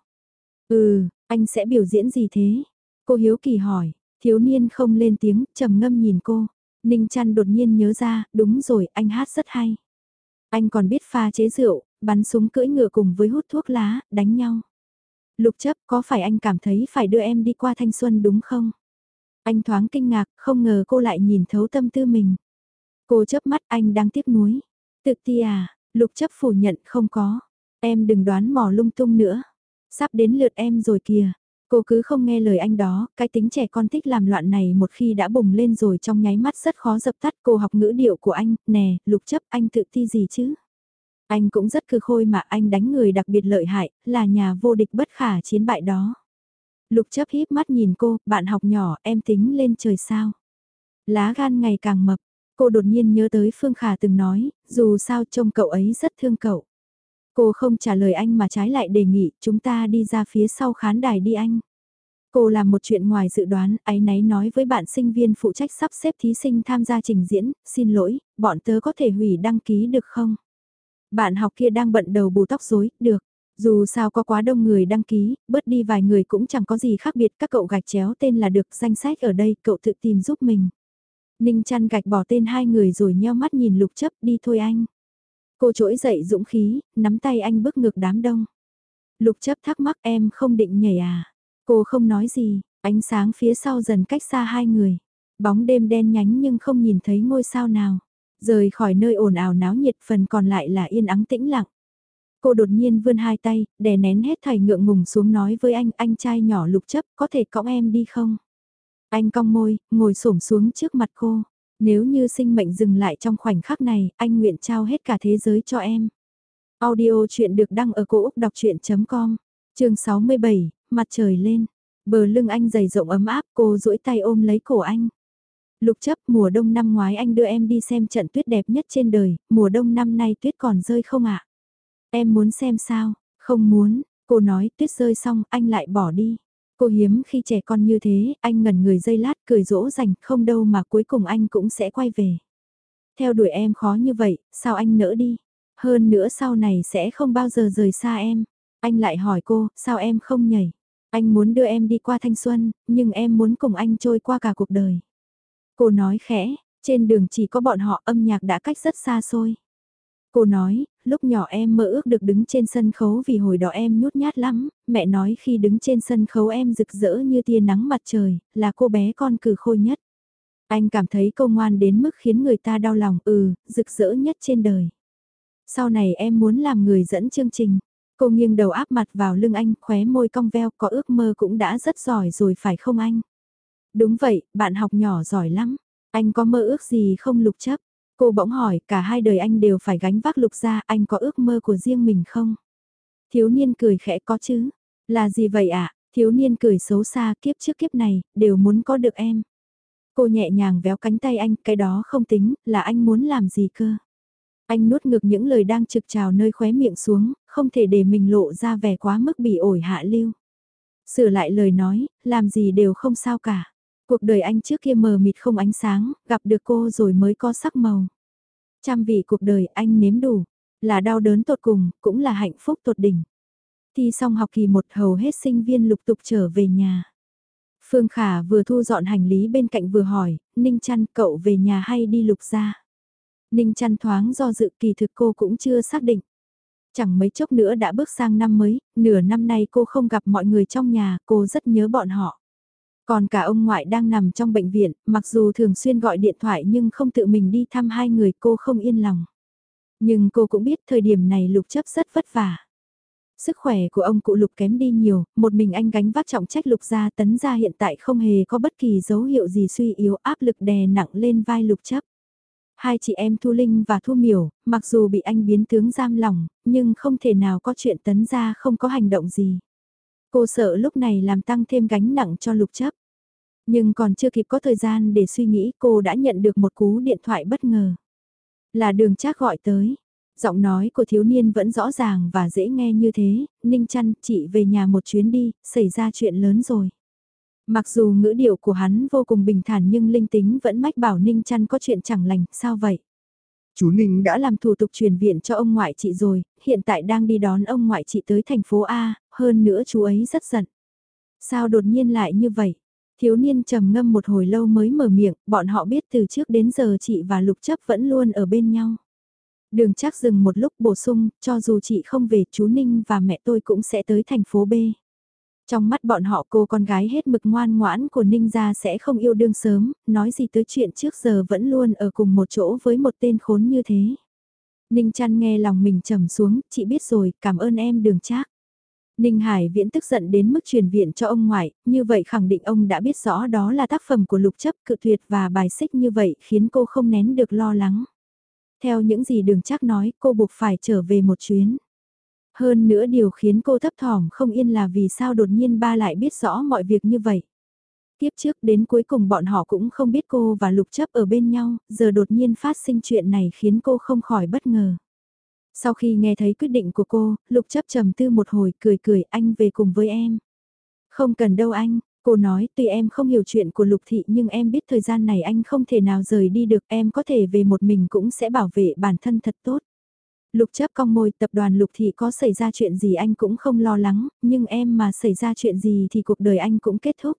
Ừ, anh sẽ biểu diễn gì thế? Cô Hiếu Kỳ hỏi, thiếu niên không lên tiếng, trầm ngâm nhìn cô. Ninh Trăn đột nhiên nhớ ra, đúng rồi, anh hát rất hay. Anh còn biết pha chế rượu, bắn súng cưỡi ngựa cùng với hút thuốc lá, đánh nhau. Lục chấp có phải anh cảm thấy phải đưa em đi qua thanh xuân đúng không? Anh thoáng kinh ngạc, không ngờ cô lại nhìn thấu tâm tư mình. Cô chớp mắt anh đang tiếc nuối. Tự ti à, lục chấp phủ nhận không có. Em đừng đoán mò lung tung nữa. Sắp đến lượt em rồi kìa. Cô cứ không nghe lời anh đó, cái tính trẻ con thích làm loạn này một khi đã bùng lên rồi trong nháy mắt rất khó dập tắt cô học ngữ điệu của anh, nè, lục chấp anh tự ti gì chứ? Anh cũng rất cư khôi mà anh đánh người đặc biệt lợi hại, là nhà vô địch bất khả chiến bại đó. Lục chấp híp mắt nhìn cô, bạn học nhỏ, em tính lên trời sao? Lá gan ngày càng mập, cô đột nhiên nhớ tới Phương Khả từng nói, dù sao trông cậu ấy rất thương cậu. Cô không trả lời anh mà trái lại đề nghị chúng ta đi ra phía sau khán đài đi anh. Cô làm một chuyện ngoài dự đoán, ấy náy nói với bạn sinh viên phụ trách sắp xếp thí sinh tham gia trình diễn, xin lỗi, bọn tớ có thể hủy đăng ký được không? Bạn học kia đang bận đầu bù tóc rối, được. Dù sao có quá đông người đăng ký, bớt đi vài người cũng chẳng có gì khác biệt, các cậu gạch chéo tên là được danh sách ở đây, cậu tự tìm giúp mình. Ninh chăn gạch bỏ tên hai người rồi nheo mắt nhìn lục chấp đi thôi anh. Cô trỗi dậy dũng khí, nắm tay anh bước ngược đám đông. Lục chấp thắc mắc em không định nhảy à. Cô không nói gì, ánh sáng phía sau dần cách xa hai người. Bóng đêm đen nhánh nhưng không nhìn thấy ngôi sao nào. Rời khỏi nơi ồn ào náo nhiệt phần còn lại là yên ắng tĩnh lặng. Cô đột nhiên vươn hai tay, đè nén hết thầy ngượng ngùng xuống nói với anh, anh trai nhỏ lục chấp, có thể cõng em đi không? Anh cong môi, ngồi xổm xuống trước mặt cô. Nếu như sinh mệnh dừng lại trong khoảnh khắc này, anh nguyện trao hết cả thế giới cho em. Audio chuyện được đăng ở cổ Úc đọc chuyện.com, trường 67, mặt trời lên. Bờ lưng anh dày rộng ấm áp, cô duỗi tay ôm lấy cổ anh. Lục chấp mùa đông năm ngoái anh đưa em đi xem trận tuyết đẹp nhất trên đời, mùa đông năm nay tuyết còn rơi không ạ? Em muốn xem sao? Không muốn, cô nói tuyết rơi xong anh lại bỏ đi. Cô hiếm khi trẻ con như thế, anh ngẩn người dây lát cười dỗ dành, không đâu mà cuối cùng anh cũng sẽ quay về. Theo đuổi em khó như vậy, sao anh nỡ đi? Hơn nữa sau này sẽ không bao giờ rời xa em. Anh lại hỏi cô, sao em không nhảy? Anh muốn đưa em đi qua thanh xuân, nhưng em muốn cùng anh trôi qua cả cuộc đời. Cô nói khẽ, trên đường chỉ có bọn họ âm nhạc đã cách rất xa xôi. Cô nói, lúc nhỏ em mơ ước được đứng trên sân khấu vì hồi đó em nhút nhát lắm, mẹ nói khi đứng trên sân khấu em rực rỡ như tia nắng mặt trời, là cô bé con cử khôi nhất. Anh cảm thấy cô ngoan đến mức khiến người ta đau lòng, ừ, rực rỡ nhất trên đời. Sau này em muốn làm người dẫn chương trình. Cô nghiêng đầu áp mặt vào lưng anh, khóe môi cong veo, có ước mơ cũng đã rất giỏi rồi phải không anh? Đúng vậy, bạn học nhỏ giỏi lắm. Anh có mơ ước gì không lục chấp? Cô bỗng hỏi, cả hai đời anh đều phải gánh vác lục ra, anh có ước mơ của riêng mình không? Thiếu niên cười khẽ có chứ. Là gì vậy ạ? À? Thiếu niên cười xấu xa kiếp trước kiếp này, đều muốn có được em. Cô nhẹ nhàng véo cánh tay anh, cái đó không tính, là anh muốn làm gì cơ. Anh nuốt ngược những lời đang trực trào nơi khóe miệng xuống, không thể để mình lộ ra vẻ quá mức bị ổi hạ lưu. Sửa lại lời nói, làm gì đều không sao cả. Cuộc đời anh trước kia mờ mịt không ánh sáng, gặp được cô rồi mới có sắc màu. Trăm vị cuộc đời anh nếm đủ, là đau đớn tột cùng, cũng là hạnh phúc tột đỉnh. Thi xong học kỳ một hầu hết sinh viên lục tục trở về nhà. Phương Khả vừa thu dọn hành lý bên cạnh vừa hỏi, Ninh Trăn cậu về nhà hay đi lục ra? Ninh Trăn thoáng do dự kỳ thực cô cũng chưa xác định. Chẳng mấy chốc nữa đã bước sang năm mới, nửa năm nay cô không gặp mọi người trong nhà, cô rất nhớ bọn họ. Còn cả ông ngoại đang nằm trong bệnh viện, mặc dù thường xuyên gọi điện thoại nhưng không tự mình đi thăm hai người cô không yên lòng. Nhưng cô cũng biết thời điểm này lục chấp rất vất vả. Sức khỏe của ông cụ lục kém đi nhiều, một mình anh gánh vác trọng trách lục gia tấn gia hiện tại không hề có bất kỳ dấu hiệu gì suy yếu áp lực đè nặng lên vai lục chấp. Hai chị em Thu Linh và Thu Miểu, mặc dù bị anh biến tướng giam lỏng, nhưng không thể nào có chuyện tấn gia không có hành động gì. Cô sợ lúc này làm tăng thêm gánh nặng cho lục chấp. Nhưng còn chưa kịp có thời gian để suy nghĩ cô đã nhận được một cú điện thoại bất ngờ. Là đường trác gọi tới. Giọng nói của thiếu niên vẫn rõ ràng và dễ nghe như thế, Ninh chăn chị về nhà một chuyến đi, xảy ra chuyện lớn rồi. Mặc dù ngữ điệu của hắn vô cùng bình thản nhưng linh tính vẫn mách bảo Ninh chăn có chuyện chẳng lành, sao vậy? Chú Ninh đã làm thủ tục truyền viện cho ông ngoại chị rồi, hiện tại đang đi đón ông ngoại chị tới thành phố A, hơn nữa chú ấy rất giận. Sao đột nhiên lại như vậy? Thiếu niên trầm ngâm một hồi lâu mới mở miệng, bọn họ biết từ trước đến giờ chị và Lục chấp vẫn luôn ở bên nhau. Đường chắc dừng một lúc bổ sung, cho dù chị không về chú Ninh và mẹ tôi cũng sẽ tới thành phố B. Trong mắt bọn họ cô con gái hết mực ngoan ngoãn của Ninh gia sẽ không yêu đương sớm, nói gì tới chuyện trước giờ vẫn luôn ở cùng một chỗ với một tên khốn như thế. Ninh chăn nghe lòng mình trầm xuống, chị biết rồi, cảm ơn em đường trác. Ninh Hải Viễn tức giận đến mức truyền viện cho ông ngoại, như vậy khẳng định ông đã biết rõ đó là tác phẩm của lục chấp cự tuyệt và bài xích như vậy khiến cô không nén được lo lắng. Theo những gì đường chắc nói, cô buộc phải trở về một chuyến. Hơn nữa điều khiến cô thấp thỏm không yên là vì sao đột nhiên ba lại biết rõ mọi việc như vậy. Tiếp trước đến cuối cùng bọn họ cũng không biết cô và Lục chấp ở bên nhau, giờ đột nhiên phát sinh chuyện này khiến cô không khỏi bất ngờ. Sau khi nghe thấy quyết định của cô, Lục chấp trầm tư một hồi cười cười anh về cùng với em. Không cần đâu anh, cô nói tuy em không hiểu chuyện của Lục Thị nhưng em biết thời gian này anh không thể nào rời đi được em có thể về một mình cũng sẽ bảo vệ bản thân thật tốt. Lục chấp cong môi tập đoàn Lục Thị có xảy ra chuyện gì anh cũng không lo lắng, nhưng em mà xảy ra chuyện gì thì cuộc đời anh cũng kết thúc.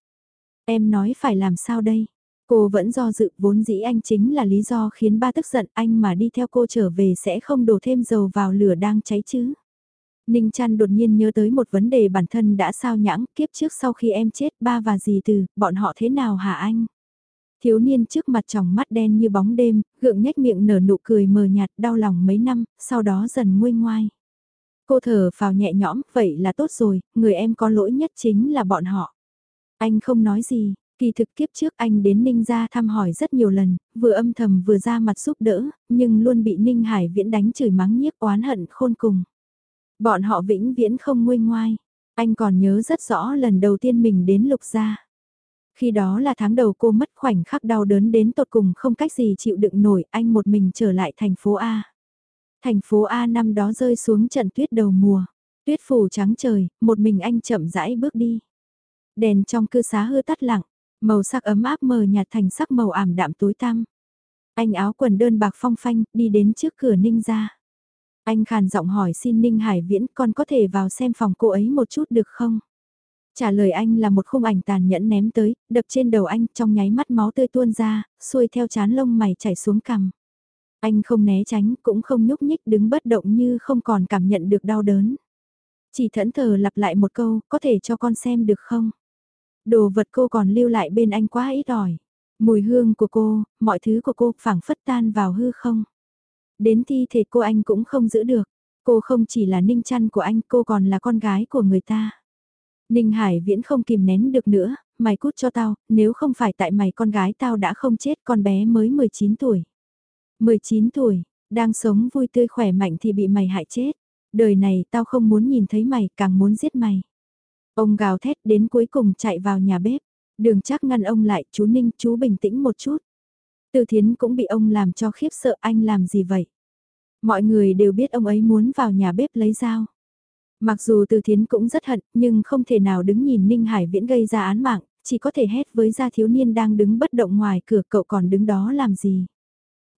Em nói phải làm sao đây? Cô vẫn do dự vốn dĩ anh chính là lý do khiến ba tức giận anh mà đi theo cô trở về sẽ không đổ thêm dầu vào lửa đang cháy chứ. Ninh Trăn đột nhiên nhớ tới một vấn đề bản thân đã sao nhãng kiếp trước sau khi em chết ba và dì từ, bọn họ thế nào hả anh? Thiếu niên trước mặt tròng mắt đen như bóng đêm, gượng nhếch miệng nở nụ cười mờ nhạt đau lòng mấy năm, sau đó dần nguôi ngoai. Cô thở vào nhẹ nhõm, vậy là tốt rồi, người em có lỗi nhất chính là bọn họ. Anh không nói gì, kỳ thực kiếp trước anh đến Ninh gia thăm hỏi rất nhiều lần, vừa âm thầm vừa ra mặt giúp đỡ, nhưng luôn bị Ninh Hải Viễn đánh chửi mắng nhiếc oán hận khôn cùng. Bọn họ vĩnh viễn không nguôi ngoai. Anh còn nhớ rất rõ lần đầu tiên mình đến lục gia. Khi đó là tháng đầu cô mất khoảnh khắc đau đớn đến tột cùng không cách gì chịu đựng nổi anh một mình trở lại thành phố A. Thành phố A năm đó rơi xuống trận tuyết đầu mùa. Tuyết phủ trắng trời, một mình anh chậm rãi bước đi. Đèn trong cư xá hư tắt lặng, màu sắc ấm áp mờ nhạt thành sắc màu ảm đạm tối tăm. Anh áo quần đơn bạc phong phanh, đi đến trước cửa Ninh ra. Anh khàn giọng hỏi xin Ninh Hải Viễn con có thể vào xem phòng cô ấy một chút được không? Trả lời anh là một khung ảnh tàn nhẫn ném tới, đập trên đầu anh trong nháy mắt máu tươi tuôn ra, xuôi theo chán lông mày chảy xuống cằm. Anh không né tránh, cũng không nhúc nhích đứng bất động như không còn cảm nhận được đau đớn. Chỉ thẫn thờ lặp lại một câu, có thể cho con xem được không? Đồ vật cô còn lưu lại bên anh quá ít ỏi. Mùi hương của cô, mọi thứ của cô phảng phất tan vào hư không. Đến thi thể cô anh cũng không giữ được. Cô không chỉ là ninh chăn của anh, cô còn là con gái của người ta. Ninh Hải Viễn không kìm nén được nữa, mày cút cho tao, nếu không phải tại mày con gái tao đã không chết con bé mới 19 tuổi. 19 tuổi, đang sống vui tươi khỏe mạnh thì bị mày hại chết. Đời này tao không muốn nhìn thấy mày, càng muốn giết mày. Ông gào thét đến cuối cùng chạy vào nhà bếp. Đường chắc ngăn ông lại, chú Ninh, chú bình tĩnh một chút. Từ thiến cũng bị ông làm cho khiếp sợ anh làm gì vậy. Mọi người đều biết ông ấy muốn vào nhà bếp lấy dao. Mặc dù từ thiến cũng rất hận, nhưng không thể nào đứng nhìn Ninh Hải Viễn gây ra án mạng, chỉ có thể hét với gia thiếu niên đang đứng bất động ngoài cửa cậu còn đứng đó làm gì.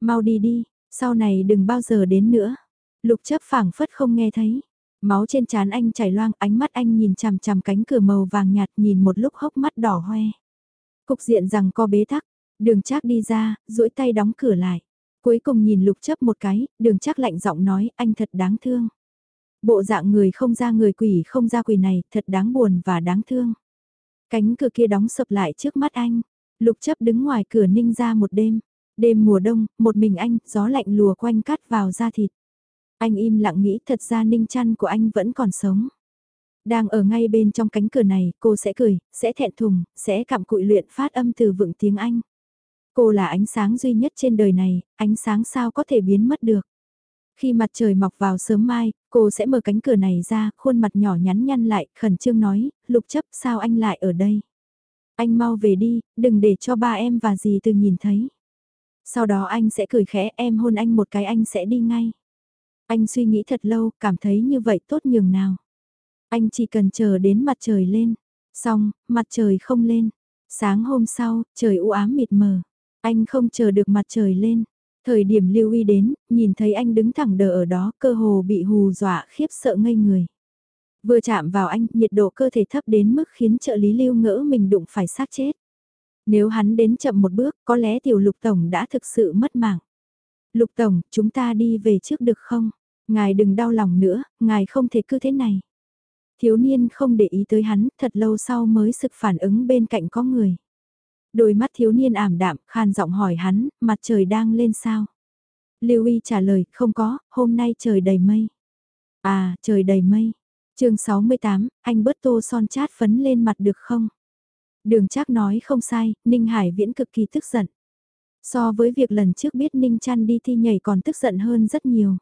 Mau đi đi, sau này đừng bao giờ đến nữa. Lục chấp phảng phất không nghe thấy. Máu trên trán anh chảy loang, ánh mắt anh nhìn chằm chằm cánh cửa màu vàng nhạt nhìn một lúc hốc mắt đỏ hoe. Cục diện rằng co bế tắc, đường trác đi ra, duỗi tay đóng cửa lại. Cuối cùng nhìn lục chấp một cái, đường trác lạnh giọng nói anh thật đáng thương. Bộ dạng người không ra người quỷ không ra quỷ này thật đáng buồn và đáng thương. Cánh cửa kia đóng sập lại trước mắt anh. Lục chấp đứng ngoài cửa ninh ra một đêm. Đêm mùa đông, một mình anh, gió lạnh lùa quanh cắt vào da thịt. Anh im lặng nghĩ thật ra ninh chăn của anh vẫn còn sống. Đang ở ngay bên trong cánh cửa này, cô sẽ cười, sẽ thẹn thùng, sẽ cặm cụi luyện phát âm từ vựng tiếng Anh. Cô là ánh sáng duy nhất trên đời này, ánh sáng sao có thể biến mất được. Khi mặt trời mọc vào sớm mai, cô sẽ mở cánh cửa này ra, khuôn mặt nhỏ nhắn nhăn lại, khẩn trương nói, lục chấp sao anh lại ở đây? Anh mau về đi, đừng để cho ba em và dì từ nhìn thấy. Sau đó anh sẽ cười khẽ em hôn anh một cái anh sẽ đi ngay. Anh suy nghĩ thật lâu, cảm thấy như vậy tốt nhường nào. Anh chỉ cần chờ đến mặt trời lên. Xong, mặt trời không lên. Sáng hôm sau, trời u ám mịt mờ. Anh không chờ được mặt trời lên. Thời điểm lưu uy đến, nhìn thấy anh đứng thẳng đờ ở đó, cơ hồ bị hù dọa khiếp sợ ngây người. Vừa chạm vào anh, nhiệt độ cơ thể thấp đến mức khiến trợ lý lưu ngỡ mình đụng phải xác chết. Nếu hắn đến chậm một bước, có lẽ tiểu lục tổng đã thực sự mất mạng. Lục tổng, chúng ta đi về trước được không? Ngài đừng đau lòng nữa, ngài không thể cứ thế này. Thiếu niên không để ý tới hắn, thật lâu sau mới sực phản ứng bên cạnh có người. Đôi mắt thiếu niên ảm đạm, khan giọng hỏi hắn, mặt trời đang lên sao? Lưu Y trả lời, không có, hôm nay trời đầy mây. À, trời đầy mây. chương 68, anh bớt tô son chát phấn lên mặt được không? Đường Trác nói không sai, Ninh Hải Viễn cực kỳ tức giận. So với việc lần trước biết Ninh Chăn đi thi nhảy còn tức giận hơn rất nhiều.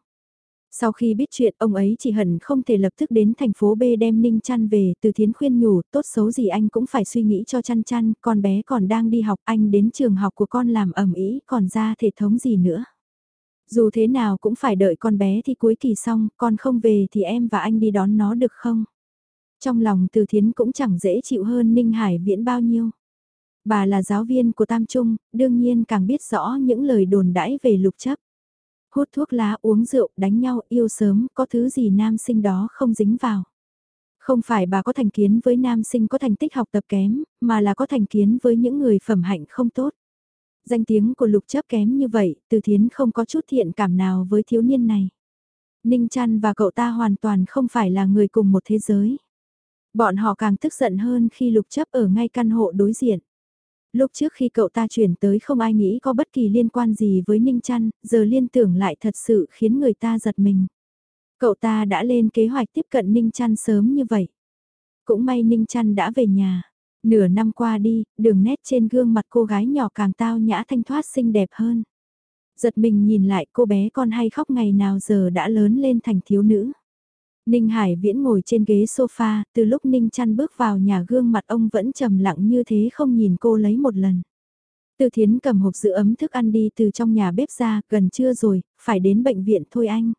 Sau khi biết chuyện ông ấy chỉ hận không thể lập tức đến thành phố B đem Ninh Chăn về từ thiến khuyên nhủ tốt xấu gì anh cũng phải suy nghĩ cho chăn chăn, con bé còn đang đi học anh đến trường học của con làm ẩm ý còn ra thể thống gì nữa. Dù thế nào cũng phải đợi con bé thì cuối kỳ xong, con không về thì em và anh đi đón nó được không? Trong lòng từ thiến cũng chẳng dễ chịu hơn Ninh Hải viễn bao nhiêu. Bà là giáo viên của Tam Trung, đương nhiên càng biết rõ những lời đồn đãi về lục chấp hút thuốc lá uống rượu đánh nhau yêu sớm có thứ gì nam sinh đó không dính vào. Không phải bà có thành kiến với nam sinh có thành tích học tập kém, mà là có thành kiến với những người phẩm hạnh không tốt. Danh tiếng của lục chấp kém như vậy, từ thiến không có chút thiện cảm nào với thiếu niên này. Ninh chăn và cậu ta hoàn toàn không phải là người cùng một thế giới. Bọn họ càng tức giận hơn khi lục chấp ở ngay căn hộ đối diện. Lúc trước khi cậu ta chuyển tới không ai nghĩ có bất kỳ liên quan gì với Ninh Trăn, giờ liên tưởng lại thật sự khiến người ta giật mình. Cậu ta đã lên kế hoạch tiếp cận Ninh Trăn sớm như vậy. Cũng may Ninh Trăn đã về nhà. Nửa năm qua đi, đường nét trên gương mặt cô gái nhỏ càng tao nhã thanh thoát xinh đẹp hơn. Giật mình nhìn lại cô bé con hay khóc ngày nào giờ đã lớn lên thành thiếu nữ. Ninh Hải Viễn ngồi trên ghế sofa, từ lúc Ninh Chăn bước vào nhà gương mặt ông vẫn trầm lặng như thế không nhìn cô lấy một lần. Từ thiến cầm hộp giữ ấm thức ăn đi từ trong nhà bếp ra, gần trưa rồi, phải đến bệnh viện thôi anh.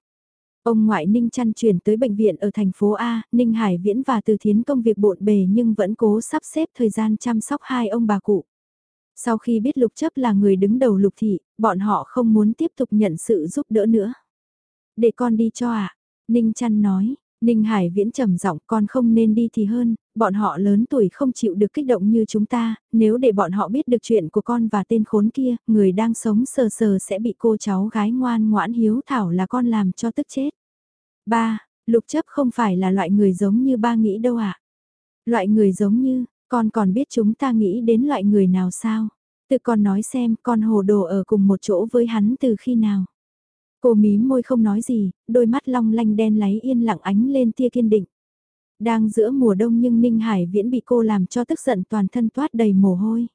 Ông ngoại Ninh Chăn chuyển tới bệnh viện ở thành phố A, Ninh Hải Viễn và Từ Thiến công việc bộn bề nhưng vẫn cố sắp xếp thời gian chăm sóc hai ông bà cụ. Sau khi biết Lục Chấp là người đứng đầu Lục Thị, bọn họ không muốn tiếp tục nhận sự giúp đỡ nữa. Để con đi cho ạ, Ninh chăn nói, Ninh Hải Viễn trầm giọng con không nên đi thì hơn, bọn họ lớn tuổi không chịu được kích động như chúng ta, nếu để bọn họ biết được chuyện của con và tên khốn kia, người đang sống sờ sờ sẽ bị cô cháu gái ngoan ngoãn hiếu thảo là con làm cho tức chết. Ba, Lục chấp không phải là loại người giống như ba nghĩ đâu ạ. À? Loại người giống như, con còn biết chúng ta nghĩ đến loại người nào sao? Tự con nói xem con hồ đồ ở cùng một chỗ với hắn từ khi nào? Cô mí môi không nói gì, đôi mắt long lanh đen láy yên lặng ánh lên tia kiên định. Đang giữa mùa đông nhưng Ninh Hải Viễn bị cô làm cho tức giận toàn thân toát đầy mồ hôi.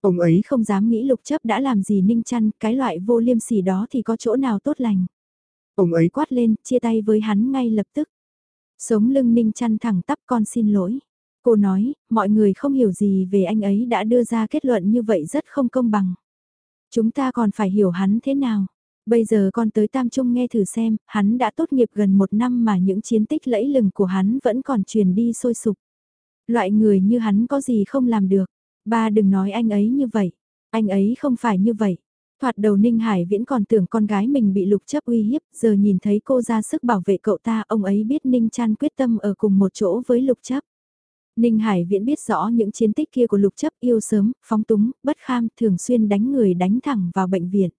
Ông ấy không dám nghĩ lục chấp đã làm gì Ninh chăn, cái loại vô liêm sỉ đó thì có chỗ nào tốt lành. Ông ấy quát lên, chia tay với hắn ngay lập tức. Sống lưng Ninh chăn thẳng tắp con xin lỗi. Cô nói, mọi người không hiểu gì về anh ấy đã đưa ra kết luận như vậy rất không công bằng. Chúng ta còn phải hiểu hắn thế nào. Bây giờ con tới Tam Trung nghe thử xem, hắn đã tốt nghiệp gần một năm mà những chiến tích lẫy lừng của hắn vẫn còn truyền đi sôi sục. Loại người như hắn có gì không làm được. Ba đừng nói anh ấy như vậy. Anh ấy không phải như vậy. Thoạt đầu Ninh Hải Viễn còn tưởng con gái mình bị lục chấp uy hiếp, giờ nhìn thấy cô ra sức bảo vệ cậu ta, ông ấy biết Ninh Chan quyết tâm ở cùng một chỗ với lục chấp. Ninh Hải Viễn biết rõ những chiến tích kia của lục chấp yêu sớm, phóng túng, bất kham, thường xuyên đánh người đánh thẳng vào bệnh viện.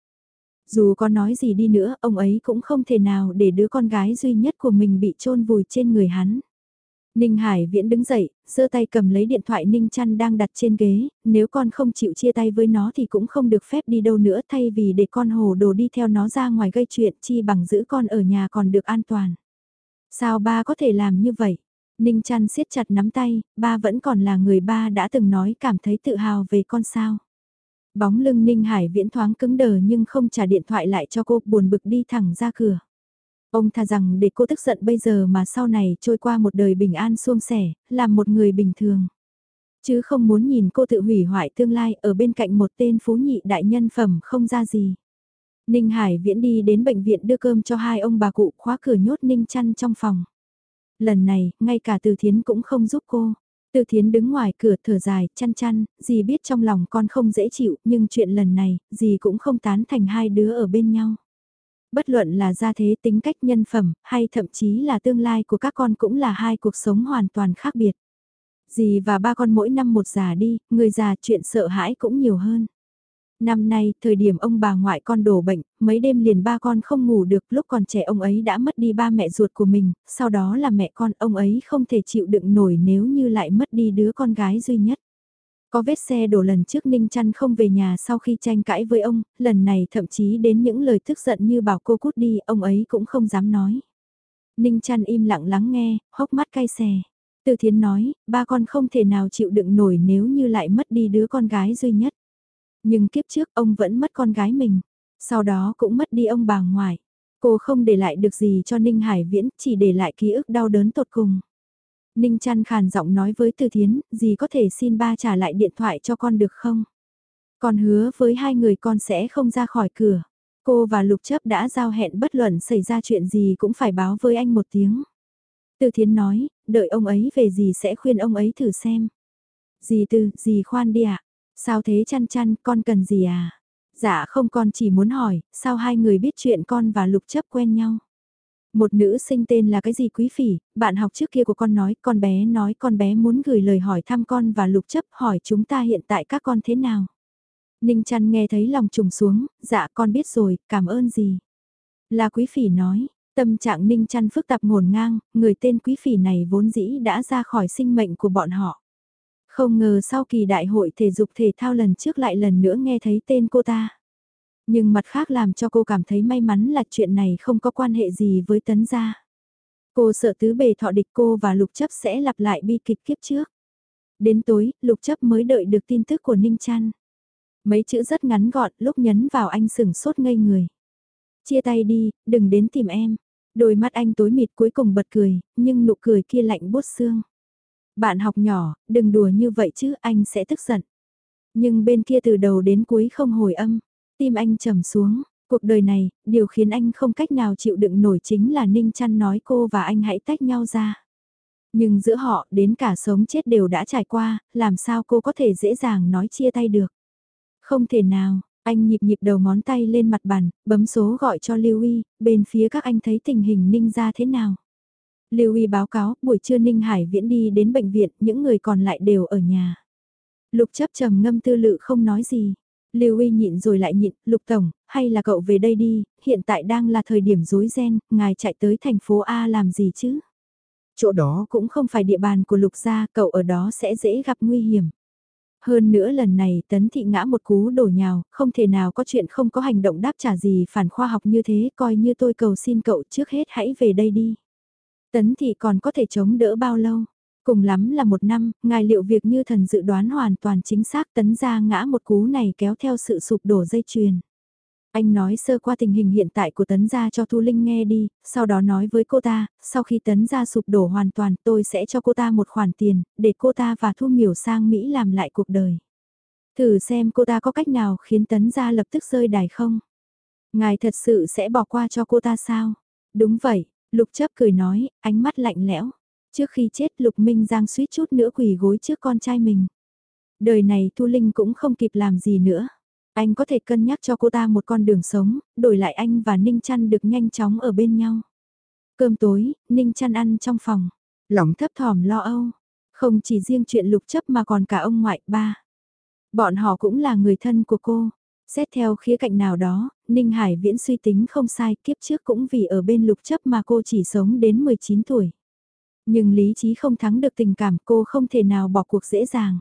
Dù có nói gì đi nữa, ông ấy cũng không thể nào để đứa con gái duy nhất của mình bị chôn vùi trên người hắn. Ninh Hải Viễn đứng dậy, giơ tay cầm lấy điện thoại Ninh Chăn đang đặt trên ghế, nếu con không chịu chia tay với nó thì cũng không được phép đi đâu nữa thay vì để con hồ đồ đi theo nó ra ngoài gây chuyện chi bằng giữ con ở nhà còn được an toàn. Sao ba có thể làm như vậy? Ninh Chăn siết chặt nắm tay, ba vẫn còn là người ba đã từng nói cảm thấy tự hào về con sao. Bóng lưng Ninh Hải viễn thoáng cứng đờ nhưng không trả điện thoại lại cho cô, buồn bực đi thẳng ra cửa. Ông thà rằng để cô tức giận bây giờ mà sau này trôi qua một đời bình an suông sẻ, làm một người bình thường. Chứ không muốn nhìn cô tự hủy hoại tương lai ở bên cạnh một tên phú nhị đại nhân phẩm không ra gì. Ninh Hải Viễn đi đến bệnh viện đưa cơm cho hai ông bà cụ khóa cửa nhốt Ninh chăn trong phòng. Lần này, ngay cả Từ Thiến cũng không giúp cô. Từ Thiến đứng ngoài cửa thở dài, chăn chăn, dì biết trong lòng con không dễ chịu, nhưng chuyện lần này, dì cũng không tán thành hai đứa ở bên nhau. Bất luận là gia thế tính cách nhân phẩm, hay thậm chí là tương lai của các con cũng là hai cuộc sống hoàn toàn khác biệt. Dì và ba con mỗi năm một già đi, người già chuyện sợ hãi cũng nhiều hơn. Năm nay, thời điểm ông bà ngoại con đổ bệnh, mấy đêm liền ba con không ngủ được, lúc còn trẻ ông ấy đã mất đi ba mẹ ruột của mình, sau đó là mẹ con, ông ấy không thể chịu đựng nổi nếu như lại mất đi đứa con gái duy nhất. Có vết xe đổ lần trước Ninh Trăn không về nhà sau khi tranh cãi với ông, lần này thậm chí đến những lời tức giận như bảo cô cút đi, ông ấy cũng không dám nói. Ninh Trăn im lặng lắng nghe, hốc mắt cay xè. Từ Thiến nói, ba con không thể nào chịu đựng nổi nếu như lại mất đi đứa con gái duy nhất. Nhưng kiếp trước ông vẫn mất con gái mình, sau đó cũng mất đi ông bà ngoại. Cô không để lại được gì cho Ninh Hải Viễn, chỉ để lại ký ức đau đớn tột cùng. Ninh chăn khàn giọng nói với Từ Thiến, gì có thể xin ba trả lại điện thoại cho con được không? Con hứa với hai người con sẽ không ra khỏi cửa. Cô và Lục Chấp đã giao hẹn bất luận xảy ra chuyện gì cũng phải báo với anh một tiếng. Từ Thiến nói, đợi ông ấy về gì sẽ khuyên ông ấy thử xem. Dì Từ, dì khoan đi ạ. Sao thế chăn chăn, con cần gì à? Dạ không con chỉ muốn hỏi, sao hai người biết chuyện con và Lục Chấp quen nhau? Một nữ sinh tên là cái gì quý phỉ, bạn học trước kia của con nói, con bé nói con bé muốn gửi lời hỏi thăm con và lục chấp hỏi chúng ta hiện tại các con thế nào. Ninh chăn nghe thấy lòng trùng xuống, dạ con biết rồi, cảm ơn gì. Là quý phỉ nói, tâm trạng ninh chăn phức tạp ngổn ngang, người tên quý phỉ này vốn dĩ đã ra khỏi sinh mệnh của bọn họ. Không ngờ sau kỳ đại hội thể dục thể thao lần trước lại lần nữa nghe thấy tên cô ta. Nhưng mặt khác làm cho cô cảm thấy may mắn là chuyện này không có quan hệ gì với tấn gia. Cô sợ tứ bề thọ địch cô và lục chấp sẽ lặp lại bi kịch kiếp trước. Đến tối, lục chấp mới đợi được tin tức của Ninh Trăn. Mấy chữ rất ngắn gọn, lúc nhấn vào anh sừng sốt ngây người. Chia tay đi, đừng đến tìm em. Đôi mắt anh tối mịt cuối cùng bật cười, nhưng nụ cười kia lạnh bút xương. Bạn học nhỏ, đừng đùa như vậy chứ anh sẽ tức giận. Nhưng bên kia từ đầu đến cuối không hồi âm. Tim anh trầm xuống, cuộc đời này, điều khiến anh không cách nào chịu đựng nổi chính là Ninh Chăn nói cô và anh hãy tách nhau ra. Nhưng giữa họ, đến cả sống chết đều đã trải qua, làm sao cô có thể dễ dàng nói chia tay được. Không thể nào, anh nhịp nhịp đầu ngón tay lên mặt bàn, bấm số gọi cho Lưu Y, bên phía các anh thấy tình hình Ninh ra thế nào. Lưu Y báo cáo, buổi trưa Ninh Hải Viễn đi đến bệnh viện, những người còn lại đều ở nhà. Lục chấp trầm ngâm tư lự không nói gì. Lưu Uy nhịn rồi lại nhịn, Lục Tổng, hay là cậu về đây đi, hiện tại đang là thời điểm rối ren, ngài chạy tới thành phố A làm gì chứ? Chỗ đó cũng không phải địa bàn của Lục gia, cậu ở đó sẽ dễ gặp nguy hiểm. Hơn nữa lần này tấn thị ngã một cú đổ nhào, không thể nào có chuyện không có hành động đáp trả gì phản khoa học như thế, coi như tôi cầu xin cậu trước hết hãy về đây đi. Tấn thị còn có thể chống đỡ bao lâu? Cùng lắm là một năm, ngài liệu việc như thần dự đoán hoàn toàn chính xác tấn ra ngã một cú này kéo theo sự sụp đổ dây chuyền. Anh nói sơ qua tình hình hiện tại của tấn gia cho Thu Linh nghe đi, sau đó nói với cô ta, sau khi tấn gia sụp đổ hoàn toàn tôi sẽ cho cô ta một khoản tiền, để cô ta và Thu Miểu sang Mỹ làm lại cuộc đời. Thử xem cô ta có cách nào khiến tấn gia lập tức rơi đài không? Ngài thật sự sẽ bỏ qua cho cô ta sao? Đúng vậy, Lục chấp cười nói, ánh mắt lạnh lẽo. Trước khi chết Lục Minh Giang suýt chút nữa quỳ gối trước con trai mình. Đời này Thu Linh cũng không kịp làm gì nữa. Anh có thể cân nhắc cho cô ta một con đường sống, đổi lại anh và Ninh Chăn được nhanh chóng ở bên nhau. Cơm tối, Ninh Chăn ăn trong phòng. Lòng thấp thỏm lo âu. Không chỉ riêng chuyện lục chấp mà còn cả ông ngoại ba. Bọn họ cũng là người thân của cô. Xét theo khía cạnh nào đó, Ninh Hải Viễn suy tính không sai kiếp trước cũng vì ở bên lục chấp mà cô chỉ sống đến 19 tuổi. Nhưng lý trí không thắng được tình cảm cô không thể nào bỏ cuộc dễ dàng.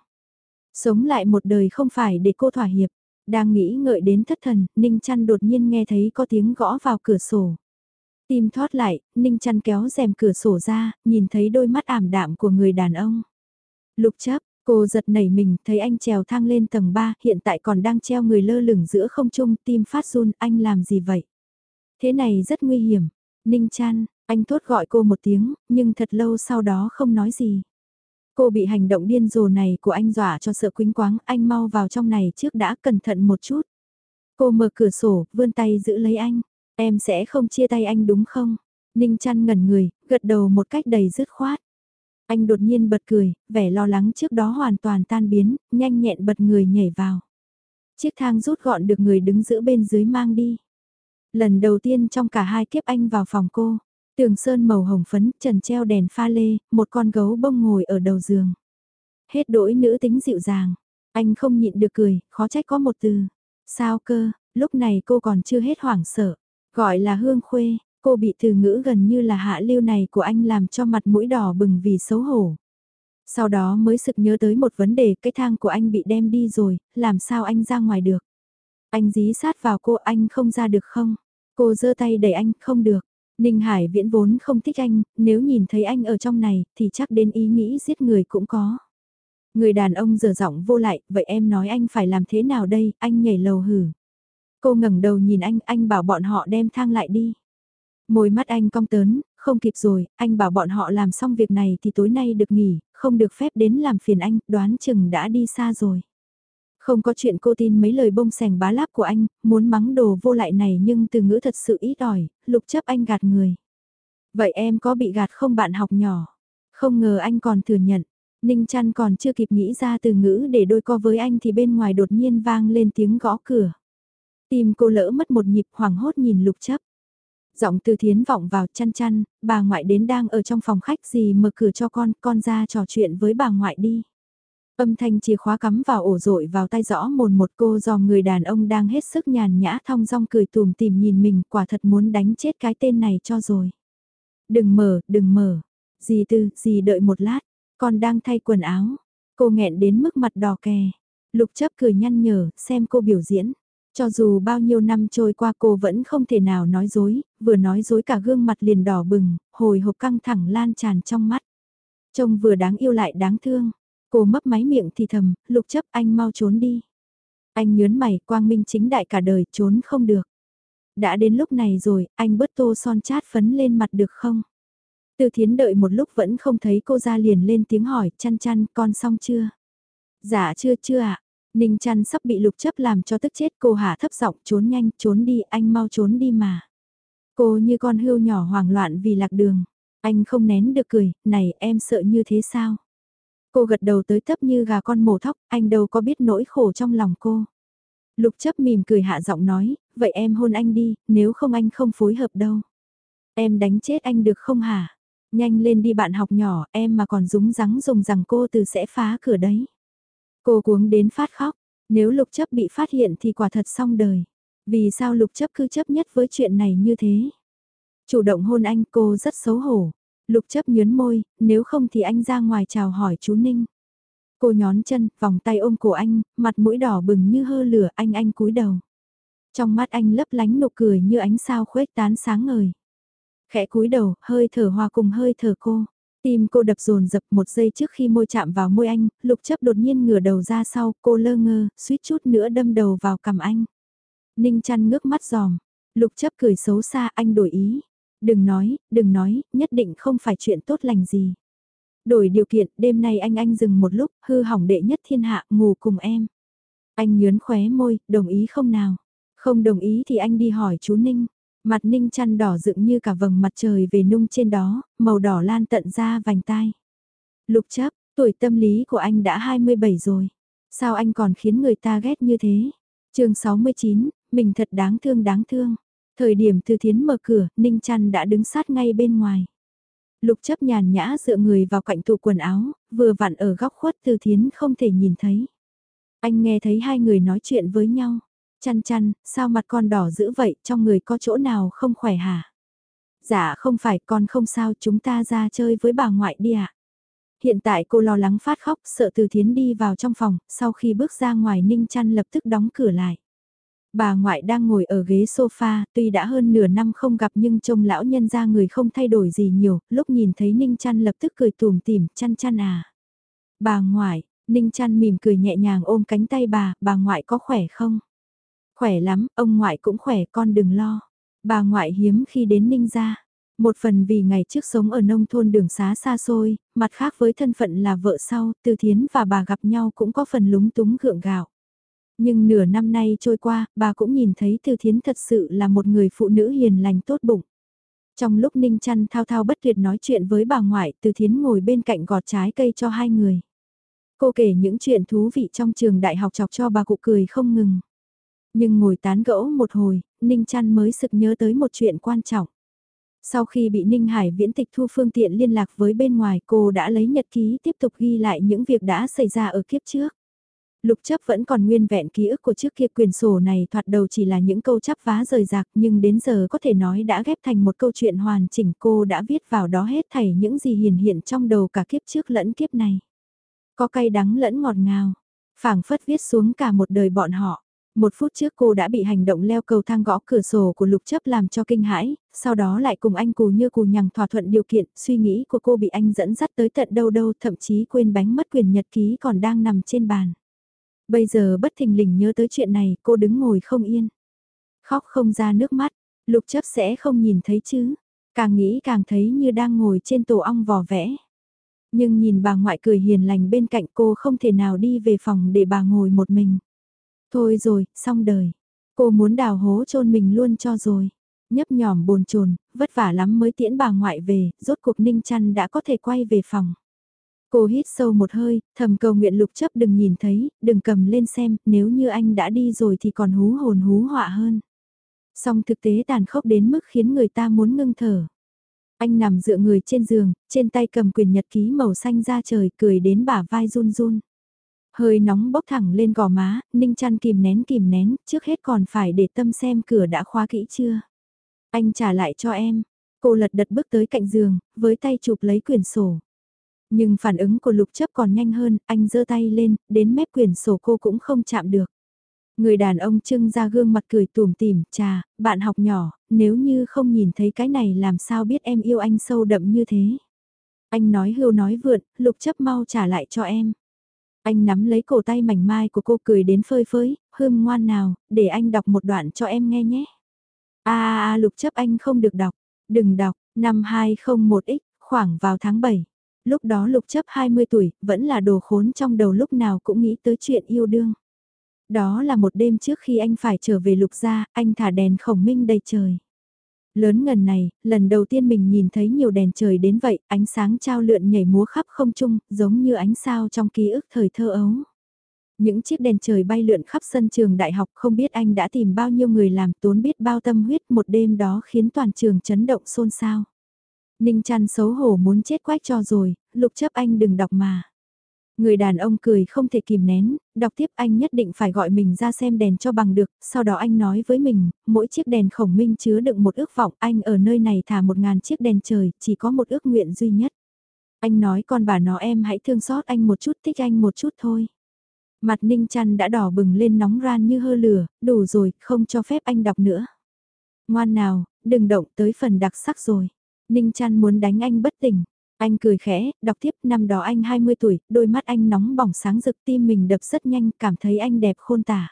Sống lại một đời không phải để cô thỏa hiệp. Đang nghĩ ngợi đến thất thần, Ninh Trăn đột nhiên nghe thấy có tiếng gõ vào cửa sổ. Tim thoát lại, Ninh Trăn kéo rèm cửa sổ ra, nhìn thấy đôi mắt ảm đạm của người đàn ông. Lục chấp, cô giật nảy mình, thấy anh trèo thang lên tầng 3, hiện tại còn đang treo người lơ lửng giữa không trung, tim phát run, anh làm gì vậy? Thế này rất nguy hiểm. Ninh chan, anh thốt gọi cô một tiếng, nhưng thật lâu sau đó không nói gì. Cô bị hành động điên rồ này của anh dọa cho sợ quính quáng, anh mau vào trong này trước đã cẩn thận một chút. Cô mở cửa sổ, vươn tay giữ lấy anh. Em sẽ không chia tay anh đúng không? Ninh chăn ngẩn người, gật đầu một cách đầy dứt khoát. Anh đột nhiên bật cười, vẻ lo lắng trước đó hoàn toàn tan biến, nhanh nhẹn bật người nhảy vào. Chiếc thang rút gọn được người đứng giữ bên dưới mang đi. Lần đầu tiên trong cả hai kiếp anh vào phòng cô, tường sơn màu hồng phấn, trần treo đèn pha lê, một con gấu bông ngồi ở đầu giường. Hết đổi nữ tính dịu dàng, anh không nhịn được cười, khó trách có một từ. Sao cơ, lúc này cô còn chưa hết hoảng sợ, gọi là hương khuê, cô bị từ ngữ gần như là hạ lưu này của anh làm cho mặt mũi đỏ bừng vì xấu hổ. Sau đó mới sực nhớ tới một vấn đề cái thang của anh bị đem đi rồi, làm sao anh ra ngoài được. Anh dí sát vào cô anh không ra được không? Cô giơ tay đẩy anh, không được. Ninh Hải viễn vốn không thích anh, nếu nhìn thấy anh ở trong này thì chắc đến ý nghĩ giết người cũng có. Người đàn ông dở giọng vô lại, vậy em nói anh phải làm thế nào đây, anh nhảy lầu hử. Cô ngẩng đầu nhìn anh, anh bảo bọn họ đem thang lại đi. Môi mắt anh cong tớn, không kịp rồi, anh bảo bọn họ làm xong việc này thì tối nay được nghỉ, không được phép đến làm phiền anh, đoán chừng đã đi xa rồi. Không có chuyện cô tin mấy lời bông sèn bá láp của anh, muốn mắng đồ vô lại này nhưng từ ngữ thật sự ít ỏi, lục chấp anh gạt người. Vậy em có bị gạt không bạn học nhỏ? Không ngờ anh còn thừa nhận. Ninh chăn còn chưa kịp nghĩ ra từ ngữ để đôi co với anh thì bên ngoài đột nhiên vang lên tiếng gõ cửa. Tim cô lỡ mất một nhịp hoảng hốt nhìn lục chấp. Giọng từ thiến vọng vào chăn chăn, bà ngoại đến đang ở trong phòng khách gì mở cửa cho con, con ra trò chuyện với bà ngoại đi. Âm thanh chìa khóa cắm vào ổ rội vào tay rõ mồn một cô do người đàn ông đang hết sức nhàn nhã thong dong cười tùm tìm nhìn mình quả thật muốn đánh chết cái tên này cho rồi. Đừng mở, đừng mở. Dì tư, dì đợi một lát, con đang thay quần áo. Cô nghẹn đến mức mặt đỏ kè. Lục chấp cười nhăn nhở, xem cô biểu diễn. Cho dù bao nhiêu năm trôi qua cô vẫn không thể nào nói dối, vừa nói dối cả gương mặt liền đỏ bừng, hồi hộp căng thẳng lan tràn trong mắt. Trông vừa đáng yêu lại đáng thương. Cô mấp máy miệng thì thầm, lục chấp anh mau trốn đi. Anh nhớn mày, quang minh chính đại cả đời, trốn không được. Đã đến lúc này rồi, anh bớt tô son chát phấn lên mặt được không? Từ thiến đợi một lúc vẫn không thấy cô ra liền lên tiếng hỏi, chăn chăn, con xong chưa? Dạ chưa chưa ạ. Ninh chăn sắp bị lục chấp làm cho tức chết cô hạ thấp giọng trốn nhanh, trốn đi, anh mau trốn đi mà. Cô như con hươu nhỏ hoảng loạn vì lạc đường. Anh không nén được cười, này em sợ như thế sao? Cô gật đầu tới thấp như gà con mổ thóc, anh đâu có biết nỗi khổ trong lòng cô. Lục chấp mỉm cười hạ giọng nói, vậy em hôn anh đi, nếu không anh không phối hợp đâu. Em đánh chết anh được không hả? Nhanh lên đi bạn học nhỏ, em mà còn rúng rắng dùng rằng cô từ sẽ phá cửa đấy. Cô cuống đến phát khóc, nếu lục chấp bị phát hiện thì quả thật xong đời. Vì sao lục chấp cứ chấp nhất với chuyện này như thế? Chủ động hôn anh cô rất xấu hổ. Lục chấp nhớn môi, nếu không thì anh ra ngoài chào hỏi chú Ninh. Cô nhón chân, vòng tay ôm cổ anh, mặt mũi đỏ bừng như hơ lửa anh anh cúi đầu. Trong mắt anh lấp lánh nụ cười như ánh sao khuếch tán sáng ngời. Khẽ cúi đầu, hơi thở hòa cùng hơi thở cô. Tim cô đập dồn dập một giây trước khi môi chạm vào môi anh, lục chấp đột nhiên ngửa đầu ra sau, cô lơ ngơ, suýt chút nữa đâm đầu vào cằm anh. Ninh chăn ngước mắt giòm, lục chấp cười xấu xa anh đổi ý. Đừng nói, đừng nói, nhất định không phải chuyện tốt lành gì. Đổi điều kiện, đêm nay anh anh dừng một lúc, hư hỏng đệ nhất thiên hạ, ngủ cùng em. Anh nhớn khóe môi, đồng ý không nào? Không đồng ý thì anh đi hỏi chú Ninh. Mặt ninh chăn đỏ dựng như cả vầng mặt trời về nung trên đó, màu đỏ lan tận ra vành tai. Lục chấp, tuổi tâm lý của anh đã 27 rồi. Sao anh còn khiến người ta ghét như thế? chương 69, mình thật đáng thương đáng thương. Thời điểm từ thiến mở cửa, ninh chăn đã đứng sát ngay bên ngoài. Lục chấp nhàn nhã dựa người vào cạnh tủ quần áo, vừa vặn ở góc khuất từ thiến không thể nhìn thấy. Anh nghe thấy hai người nói chuyện với nhau chăn chăn, sao mặt con đỏ dữ vậy, trong người có chỗ nào không khỏe hả? Dạ không phải, con không sao, chúng ta ra chơi với bà ngoại đi ạ. Hiện tại cô lo lắng phát khóc, sợ từ thiến đi vào trong phòng, sau khi bước ra ngoài ninh chăn lập tức đóng cửa lại. Bà ngoại đang ngồi ở ghế sofa, tuy đã hơn nửa năm không gặp nhưng trông lão nhân ra người không thay đổi gì nhiều, lúc nhìn thấy Ninh chăn lập tức cười tùm tìm, chăn chăn à. Bà ngoại, Ninh chăn mỉm cười nhẹ nhàng ôm cánh tay bà, bà ngoại có khỏe không? Khỏe lắm, ông ngoại cũng khỏe con đừng lo. Bà ngoại hiếm khi đến Ninh gia. Một phần vì ngày trước sống ở nông thôn đường xá xa xôi, mặt khác với thân phận là vợ sau, Từ Thiến và bà gặp nhau cũng có phần lúng túng gượng gạo. Nhưng nửa năm nay trôi qua, bà cũng nhìn thấy Từ Thiến thật sự là một người phụ nữ hiền lành tốt bụng. Trong lúc Ninh trăn thao thao bất tuyệt nói chuyện với bà ngoại, Từ Thiến ngồi bên cạnh gọt trái cây cho hai người. Cô kể những chuyện thú vị trong trường đại học chọc cho bà cụ cười không ngừng. Nhưng ngồi tán gẫu một hồi, Ninh Trăn mới sực nhớ tới một chuyện quan trọng. Sau khi bị Ninh Hải viễn tịch thu phương tiện liên lạc với bên ngoài cô đã lấy nhật ký tiếp tục ghi lại những việc đã xảy ra ở kiếp trước. Lục chấp vẫn còn nguyên vẹn ký ức của trước kia quyền sổ này thoạt đầu chỉ là những câu chắp vá rời rạc nhưng đến giờ có thể nói đã ghép thành một câu chuyện hoàn chỉnh cô đã viết vào đó hết thảy những gì hiển hiện trong đầu cả kiếp trước lẫn kiếp này. Có cay đắng lẫn ngọt ngào, phảng phất viết xuống cả một đời bọn họ. Một phút trước cô đã bị hành động leo cầu thang gõ cửa sổ của lục chấp làm cho kinh hãi, sau đó lại cùng anh cù như cù nhằng thỏa thuận điều kiện, suy nghĩ của cô bị anh dẫn dắt tới tận đâu đâu thậm chí quên bánh mất quyền nhật ký còn đang nằm trên bàn. Bây giờ bất thình lình nhớ tới chuyện này, cô đứng ngồi không yên. Khóc không ra nước mắt, lục chấp sẽ không nhìn thấy chứ. Càng nghĩ càng thấy như đang ngồi trên tổ ong vò vẽ. Nhưng nhìn bà ngoại cười hiền lành bên cạnh cô không thể nào đi về phòng để bà ngồi một mình. Thôi rồi, xong đời. Cô muốn đào hố chôn mình luôn cho rồi. Nhấp nhòm bồn chồn, vất vả lắm mới tiễn bà ngoại về, rốt cuộc ninh chăn đã có thể quay về phòng. Cô hít sâu một hơi, thầm cầu nguyện lục chấp đừng nhìn thấy, đừng cầm lên xem, nếu như anh đã đi rồi thì còn hú hồn hú họa hơn. Song thực tế tàn khốc đến mức khiến người ta muốn ngưng thở. Anh nằm dựa người trên giường, trên tay cầm quyền nhật ký màu xanh ra trời cười đến bả vai run run. Hơi nóng bốc thẳng lên gò má, Ninh chăn kìm nén kìm nén, trước hết còn phải để tâm xem cửa đã khóa kỹ chưa. Anh trả lại cho em. Cô lật đật bước tới cạnh giường, với tay chụp lấy quyển sổ. Nhưng phản ứng của lục chấp còn nhanh hơn, anh giơ tay lên, đến mép quyển sổ cô cũng không chạm được. Người đàn ông trưng ra gương mặt cười tủm tỉm, trà, bạn học nhỏ, nếu như không nhìn thấy cái này làm sao biết em yêu anh sâu đậm như thế. Anh nói hưu nói vượn, lục chấp mau trả lại cho em. Anh nắm lấy cổ tay mảnh mai của cô cười đến phơi phới, hương ngoan nào, để anh đọc một đoạn cho em nghe nhé. À, à, lục chấp anh không được đọc, đừng đọc, năm 201X, khoảng vào tháng 7. Lúc đó lục chấp 20 tuổi, vẫn là đồ khốn trong đầu lúc nào cũng nghĩ tới chuyện yêu đương. Đó là một đêm trước khi anh phải trở về lục gia, anh thả đèn khổng minh đầy trời. Lớn ngần này, lần đầu tiên mình nhìn thấy nhiều đèn trời đến vậy, ánh sáng trao lượn nhảy múa khắp không trung, giống như ánh sao trong ký ức thời thơ ấu. Những chiếc đèn trời bay lượn khắp sân trường đại học không biết anh đã tìm bao nhiêu người làm tốn biết bao tâm huyết một đêm đó khiến toàn trường chấn động xôn xao. Ninh chăn xấu hổ muốn chết quách cho rồi, lục chấp anh đừng đọc mà. Người đàn ông cười không thể kìm nén, đọc tiếp anh nhất định phải gọi mình ra xem đèn cho bằng được, sau đó anh nói với mình, mỗi chiếc đèn khổng minh chứa đựng một ước vọng, anh ở nơi này thả một ngàn chiếc đèn trời, chỉ có một ước nguyện duy nhất. Anh nói con bà nó em hãy thương xót anh một chút, thích anh một chút thôi. Mặt ninh chăn đã đỏ bừng lên nóng ran như hơ lửa, đủ rồi, không cho phép anh đọc nữa. Ngoan nào, đừng động tới phần đặc sắc rồi. Ninh chăn muốn đánh anh bất tỉnh. Anh cười khẽ, đọc tiếp năm đó anh 20 tuổi, đôi mắt anh nóng bỏng sáng rực tim mình đập rất nhanh, cảm thấy anh đẹp khôn tả.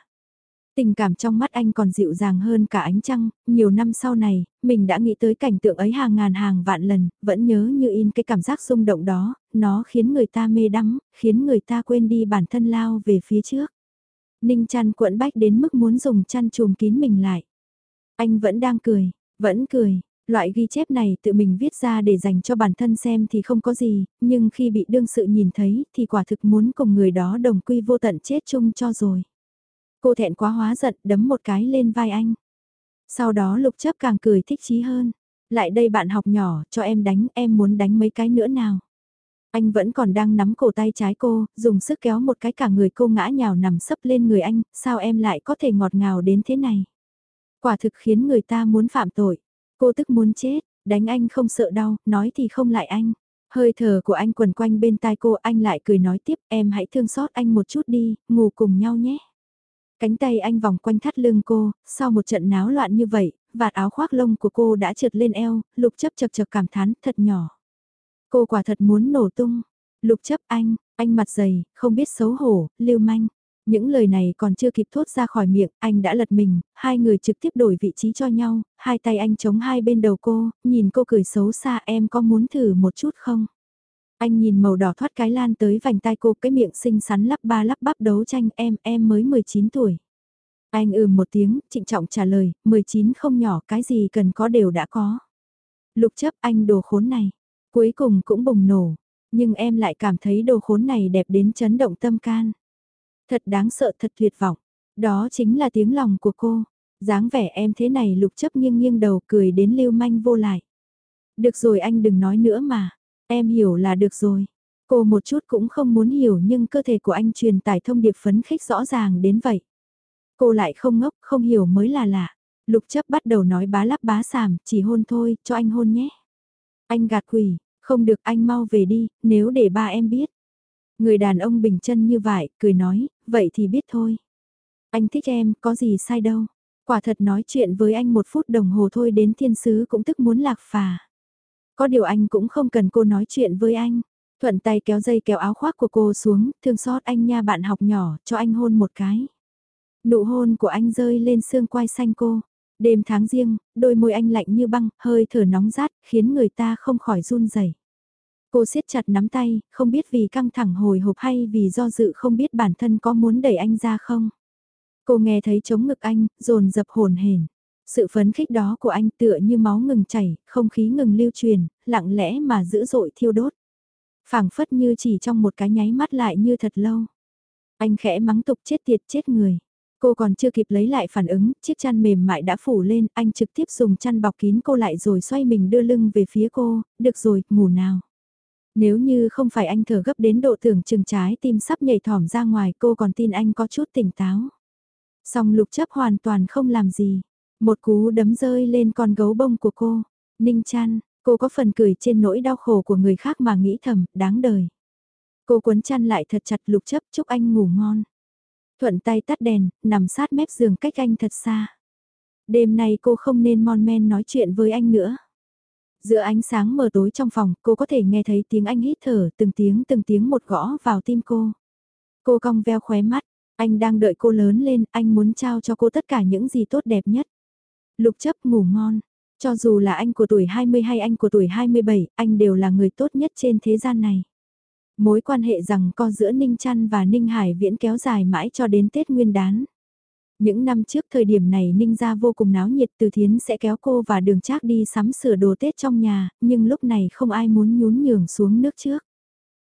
Tình cảm trong mắt anh còn dịu dàng hơn cả ánh trăng, nhiều năm sau này, mình đã nghĩ tới cảnh tượng ấy hàng ngàn hàng vạn lần, vẫn nhớ như in cái cảm giác rung động đó, nó khiến người ta mê đắm, khiến người ta quên đi bản thân lao về phía trước. Ninh chăn cuộn bách đến mức muốn dùng chăn chùm kín mình lại. Anh vẫn đang cười, vẫn cười, Loại ghi chép này tự mình viết ra để dành cho bản thân xem thì không có gì, nhưng khi bị đương sự nhìn thấy thì quả thực muốn cùng người đó đồng quy vô tận chết chung cho rồi. Cô thẹn quá hóa giận đấm một cái lên vai anh. Sau đó lục chấp càng cười thích chí hơn. Lại đây bạn học nhỏ, cho em đánh, em muốn đánh mấy cái nữa nào. Anh vẫn còn đang nắm cổ tay trái cô, dùng sức kéo một cái cả người cô ngã nhào nằm sấp lên người anh, sao em lại có thể ngọt ngào đến thế này. Quả thực khiến người ta muốn phạm tội. Cô tức muốn chết, đánh anh không sợ đau, nói thì không lại anh. Hơi thở của anh quần quanh bên tai cô anh lại cười nói tiếp em hãy thương xót anh một chút đi, ngủ cùng nhau nhé. Cánh tay anh vòng quanh thắt lưng cô, sau một trận náo loạn như vậy, vạt áo khoác lông của cô đã trượt lên eo, lục chấp chật chật cảm thán thật nhỏ. Cô quả thật muốn nổ tung. Lục chấp anh, anh mặt dày, không biết xấu hổ, lưu manh. Những lời này còn chưa kịp thốt ra khỏi miệng, anh đã lật mình, hai người trực tiếp đổi vị trí cho nhau, hai tay anh chống hai bên đầu cô, nhìn cô cười xấu xa em có muốn thử một chút không? Anh nhìn màu đỏ thoát cái lan tới vành tai cô cái miệng xinh xắn lắp ba lắp bắp đấu tranh em, em mới 19 tuổi. Anh ừm một tiếng, trịnh trọng trả lời, 19 không nhỏ, cái gì cần có đều đã có. Lục chấp anh đồ khốn này, cuối cùng cũng bùng nổ, nhưng em lại cảm thấy đồ khốn này đẹp đến chấn động tâm can. Thật đáng sợ thật tuyệt vọng, đó chính là tiếng lòng của cô. dáng vẻ em thế này lục chấp nghiêng nghiêng đầu cười đến lưu manh vô lại. Được rồi anh đừng nói nữa mà, em hiểu là được rồi. Cô một chút cũng không muốn hiểu nhưng cơ thể của anh truyền tải thông điệp phấn khích rõ ràng đến vậy. Cô lại không ngốc, không hiểu mới là lạ. Lục chấp bắt đầu nói bá lắp bá sàm, chỉ hôn thôi, cho anh hôn nhé. Anh gạt quỷ, không được anh mau về đi, nếu để ba em biết. Người đàn ông bình chân như vậy, cười nói, vậy thì biết thôi. Anh thích em, có gì sai đâu. Quả thật nói chuyện với anh một phút đồng hồ thôi đến thiên sứ cũng tức muốn lạc phà. Có điều anh cũng không cần cô nói chuyện với anh. Thuận tay kéo dây kéo áo khoác của cô xuống, thương xót anh nha bạn học nhỏ, cho anh hôn một cái. Nụ hôn của anh rơi lên xương quai xanh cô. Đêm tháng riêng, đôi môi anh lạnh như băng, hơi thở nóng rát, khiến người ta không khỏi run rẩy. Cô siết chặt nắm tay, không biết vì căng thẳng hồi hộp hay vì do dự không biết bản thân có muốn đẩy anh ra không. Cô nghe thấy chống ngực anh, rồn dập hồn hển. Sự phấn khích đó của anh tựa như máu ngừng chảy, không khí ngừng lưu truyền, lặng lẽ mà dữ dội thiêu đốt. phảng phất như chỉ trong một cái nháy mắt lại như thật lâu. Anh khẽ mắng tục chết tiệt chết người. Cô còn chưa kịp lấy lại phản ứng, chiếc chăn mềm mại đã phủ lên, anh trực tiếp dùng chăn bọc kín cô lại rồi xoay mình đưa lưng về phía cô, được rồi, ngủ nào. Nếu như không phải anh thở gấp đến độ tưởng chừng trái tim sắp nhảy thỏm ra ngoài cô còn tin anh có chút tỉnh táo. Song lục chấp hoàn toàn không làm gì. Một cú đấm rơi lên con gấu bông của cô. Ninh chăn, cô có phần cười trên nỗi đau khổ của người khác mà nghĩ thầm, đáng đời. Cô quấn chăn lại thật chặt lục chấp chúc anh ngủ ngon. Thuận tay tắt đèn, nằm sát mép giường cách anh thật xa. Đêm nay cô không nên mon men nói chuyện với anh nữa. Giữa ánh sáng mờ tối trong phòng, cô có thể nghe thấy tiếng anh hít thở, từng tiếng từng tiếng một gõ vào tim cô. Cô cong veo khóe mắt, anh đang đợi cô lớn lên, anh muốn trao cho cô tất cả những gì tốt đẹp nhất. Lục chấp ngủ ngon, cho dù là anh của tuổi 20 hay anh của tuổi 27, anh đều là người tốt nhất trên thế gian này. Mối quan hệ rằng co giữa Ninh Trăn và Ninh Hải Viễn kéo dài mãi cho đến Tết Nguyên đán. Những năm trước thời điểm này Ninh gia vô cùng náo nhiệt từ thiến sẽ kéo cô và đường trác đi sắm sửa đồ Tết trong nhà, nhưng lúc này không ai muốn nhún nhường xuống nước trước.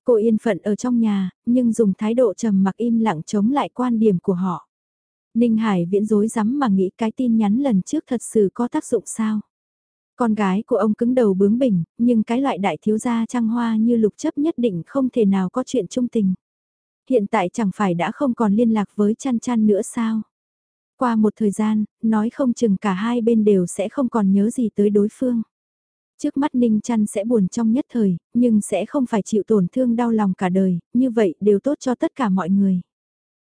Cô yên phận ở trong nhà, nhưng dùng thái độ trầm mặc im lặng chống lại quan điểm của họ. Ninh Hải viễn dối rắm mà nghĩ cái tin nhắn lần trước thật sự có tác dụng sao. Con gái của ông cứng đầu bướng bỉnh, nhưng cái loại đại thiếu gia trăng hoa như lục chấp nhất định không thể nào có chuyện trung tình. Hiện tại chẳng phải đã không còn liên lạc với chăn chăn nữa sao? Qua một thời gian, nói không chừng cả hai bên đều sẽ không còn nhớ gì tới đối phương. Trước mắt Ninh Trăn sẽ buồn trong nhất thời, nhưng sẽ không phải chịu tổn thương đau lòng cả đời, như vậy đều tốt cho tất cả mọi người.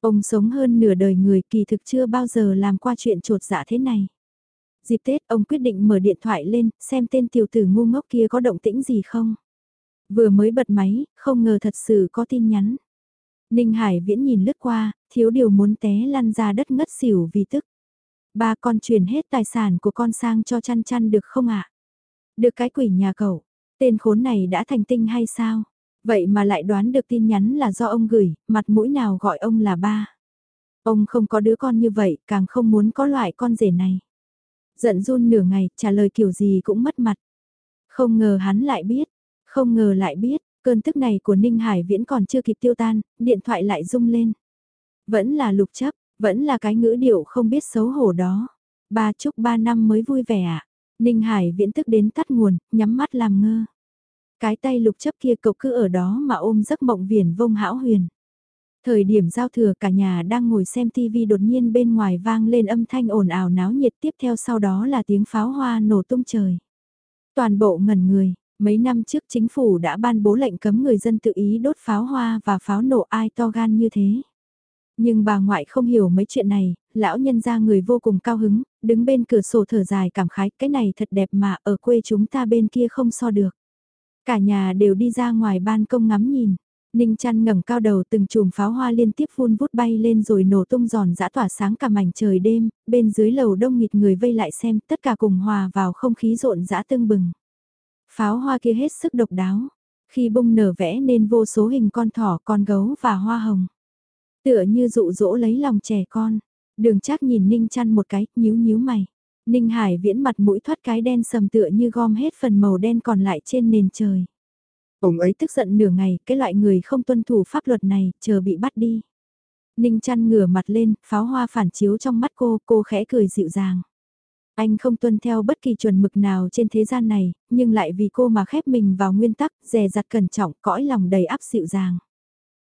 Ông sống hơn nửa đời người kỳ thực chưa bao giờ làm qua chuyện trột dạ thế này. Dịp Tết ông quyết định mở điện thoại lên, xem tên tiểu tử ngu ngốc kia có động tĩnh gì không. Vừa mới bật máy, không ngờ thật sự có tin nhắn. Ninh Hải viễn nhìn lướt qua, thiếu điều muốn té lăn ra đất ngất xỉu vì tức. Ba con truyền hết tài sản của con sang cho chăn chăn được không ạ? Được cái quỷ nhà cậu, tên khốn này đã thành tinh hay sao? Vậy mà lại đoán được tin nhắn là do ông gửi, mặt mũi nào gọi ông là ba. Ông không có đứa con như vậy, càng không muốn có loại con rể này. Giận run nửa ngày, trả lời kiểu gì cũng mất mặt. Không ngờ hắn lại biết, không ngờ lại biết, cơn tức này của Ninh Hải Viễn còn chưa kịp tiêu tan, điện thoại lại rung lên. Vẫn là lục chấp, vẫn là cái ngữ điệu không biết xấu hổ đó. Ba chúc ba năm mới vui vẻ ạ. À? Ninh Hải Viễn tức đến tắt nguồn, nhắm mắt làm ngơ. Cái tay lục chấp kia cậu cứ ở đó mà ôm giấc mộng viển vông hão huyền. Thời điểm giao thừa cả nhà đang ngồi xem tivi đột nhiên bên ngoài vang lên âm thanh ồn ào náo nhiệt tiếp theo sau đó là tiếng pháo hoa nổ tung trời. Toàn bộ ngẩn người, mấy năm trước chính phủ đã ban bố lệnh cấm người dân tự ý đốt pháo hoa và pháo nổ ai to gan như thế. Nhưng bà ngoại không hiểu mấy chuyện này, lão nhân ra người vô cùng cao hứng, đứng bên cửa sổ thở dài cảm khái, cái này thật đẹp mà ở quê chúng ta bên kia không so được. Cả nhà đều đi ra ngoài ban công ngắm nhìn. Ninh chăn ngẩng cao đầu từng chùm pháo hoa liên tiếp phun vút bay lên rồi nổ tung giòn giã tỏa sáng cả mảnh trời đêm, bên dưới lầu đông nghịt người vây lại xem tất cả cùng hòa vào không khí rộn rã tưng bừng. Pháo hoa kia hết sức độc đáo, Khi bung nở vẽ nên vô số hình con thỏ, con gấu và hoa hồng. Tựa như dụ dỗ lấy lòng trẻ con. Đường chắc nhìn Ninh chăn một cái, nhíu nhíu mày. Ninh Hải viễn mặt mũi thoát cái đen sầm tựa như gom hết phần màu đen còn lại trên nền trời. Ông ấy tức giận nửa ngày, cái loại người không tuân thủ pháp luật này, chờ bị bắt đi. Ninh chăn ngửa mặt lên, pháo hoa phản chiếu trong mắt cô, cô khẽ cười dịu dàng. Anh không tuân theo bất kỳ chuẩn mực nào trên thế gian này, nhưng lại vì cô mà khép mình vào nguyên tắc, dè dặt cẩn trọng, cõi lòng đầy áp dịu dàng.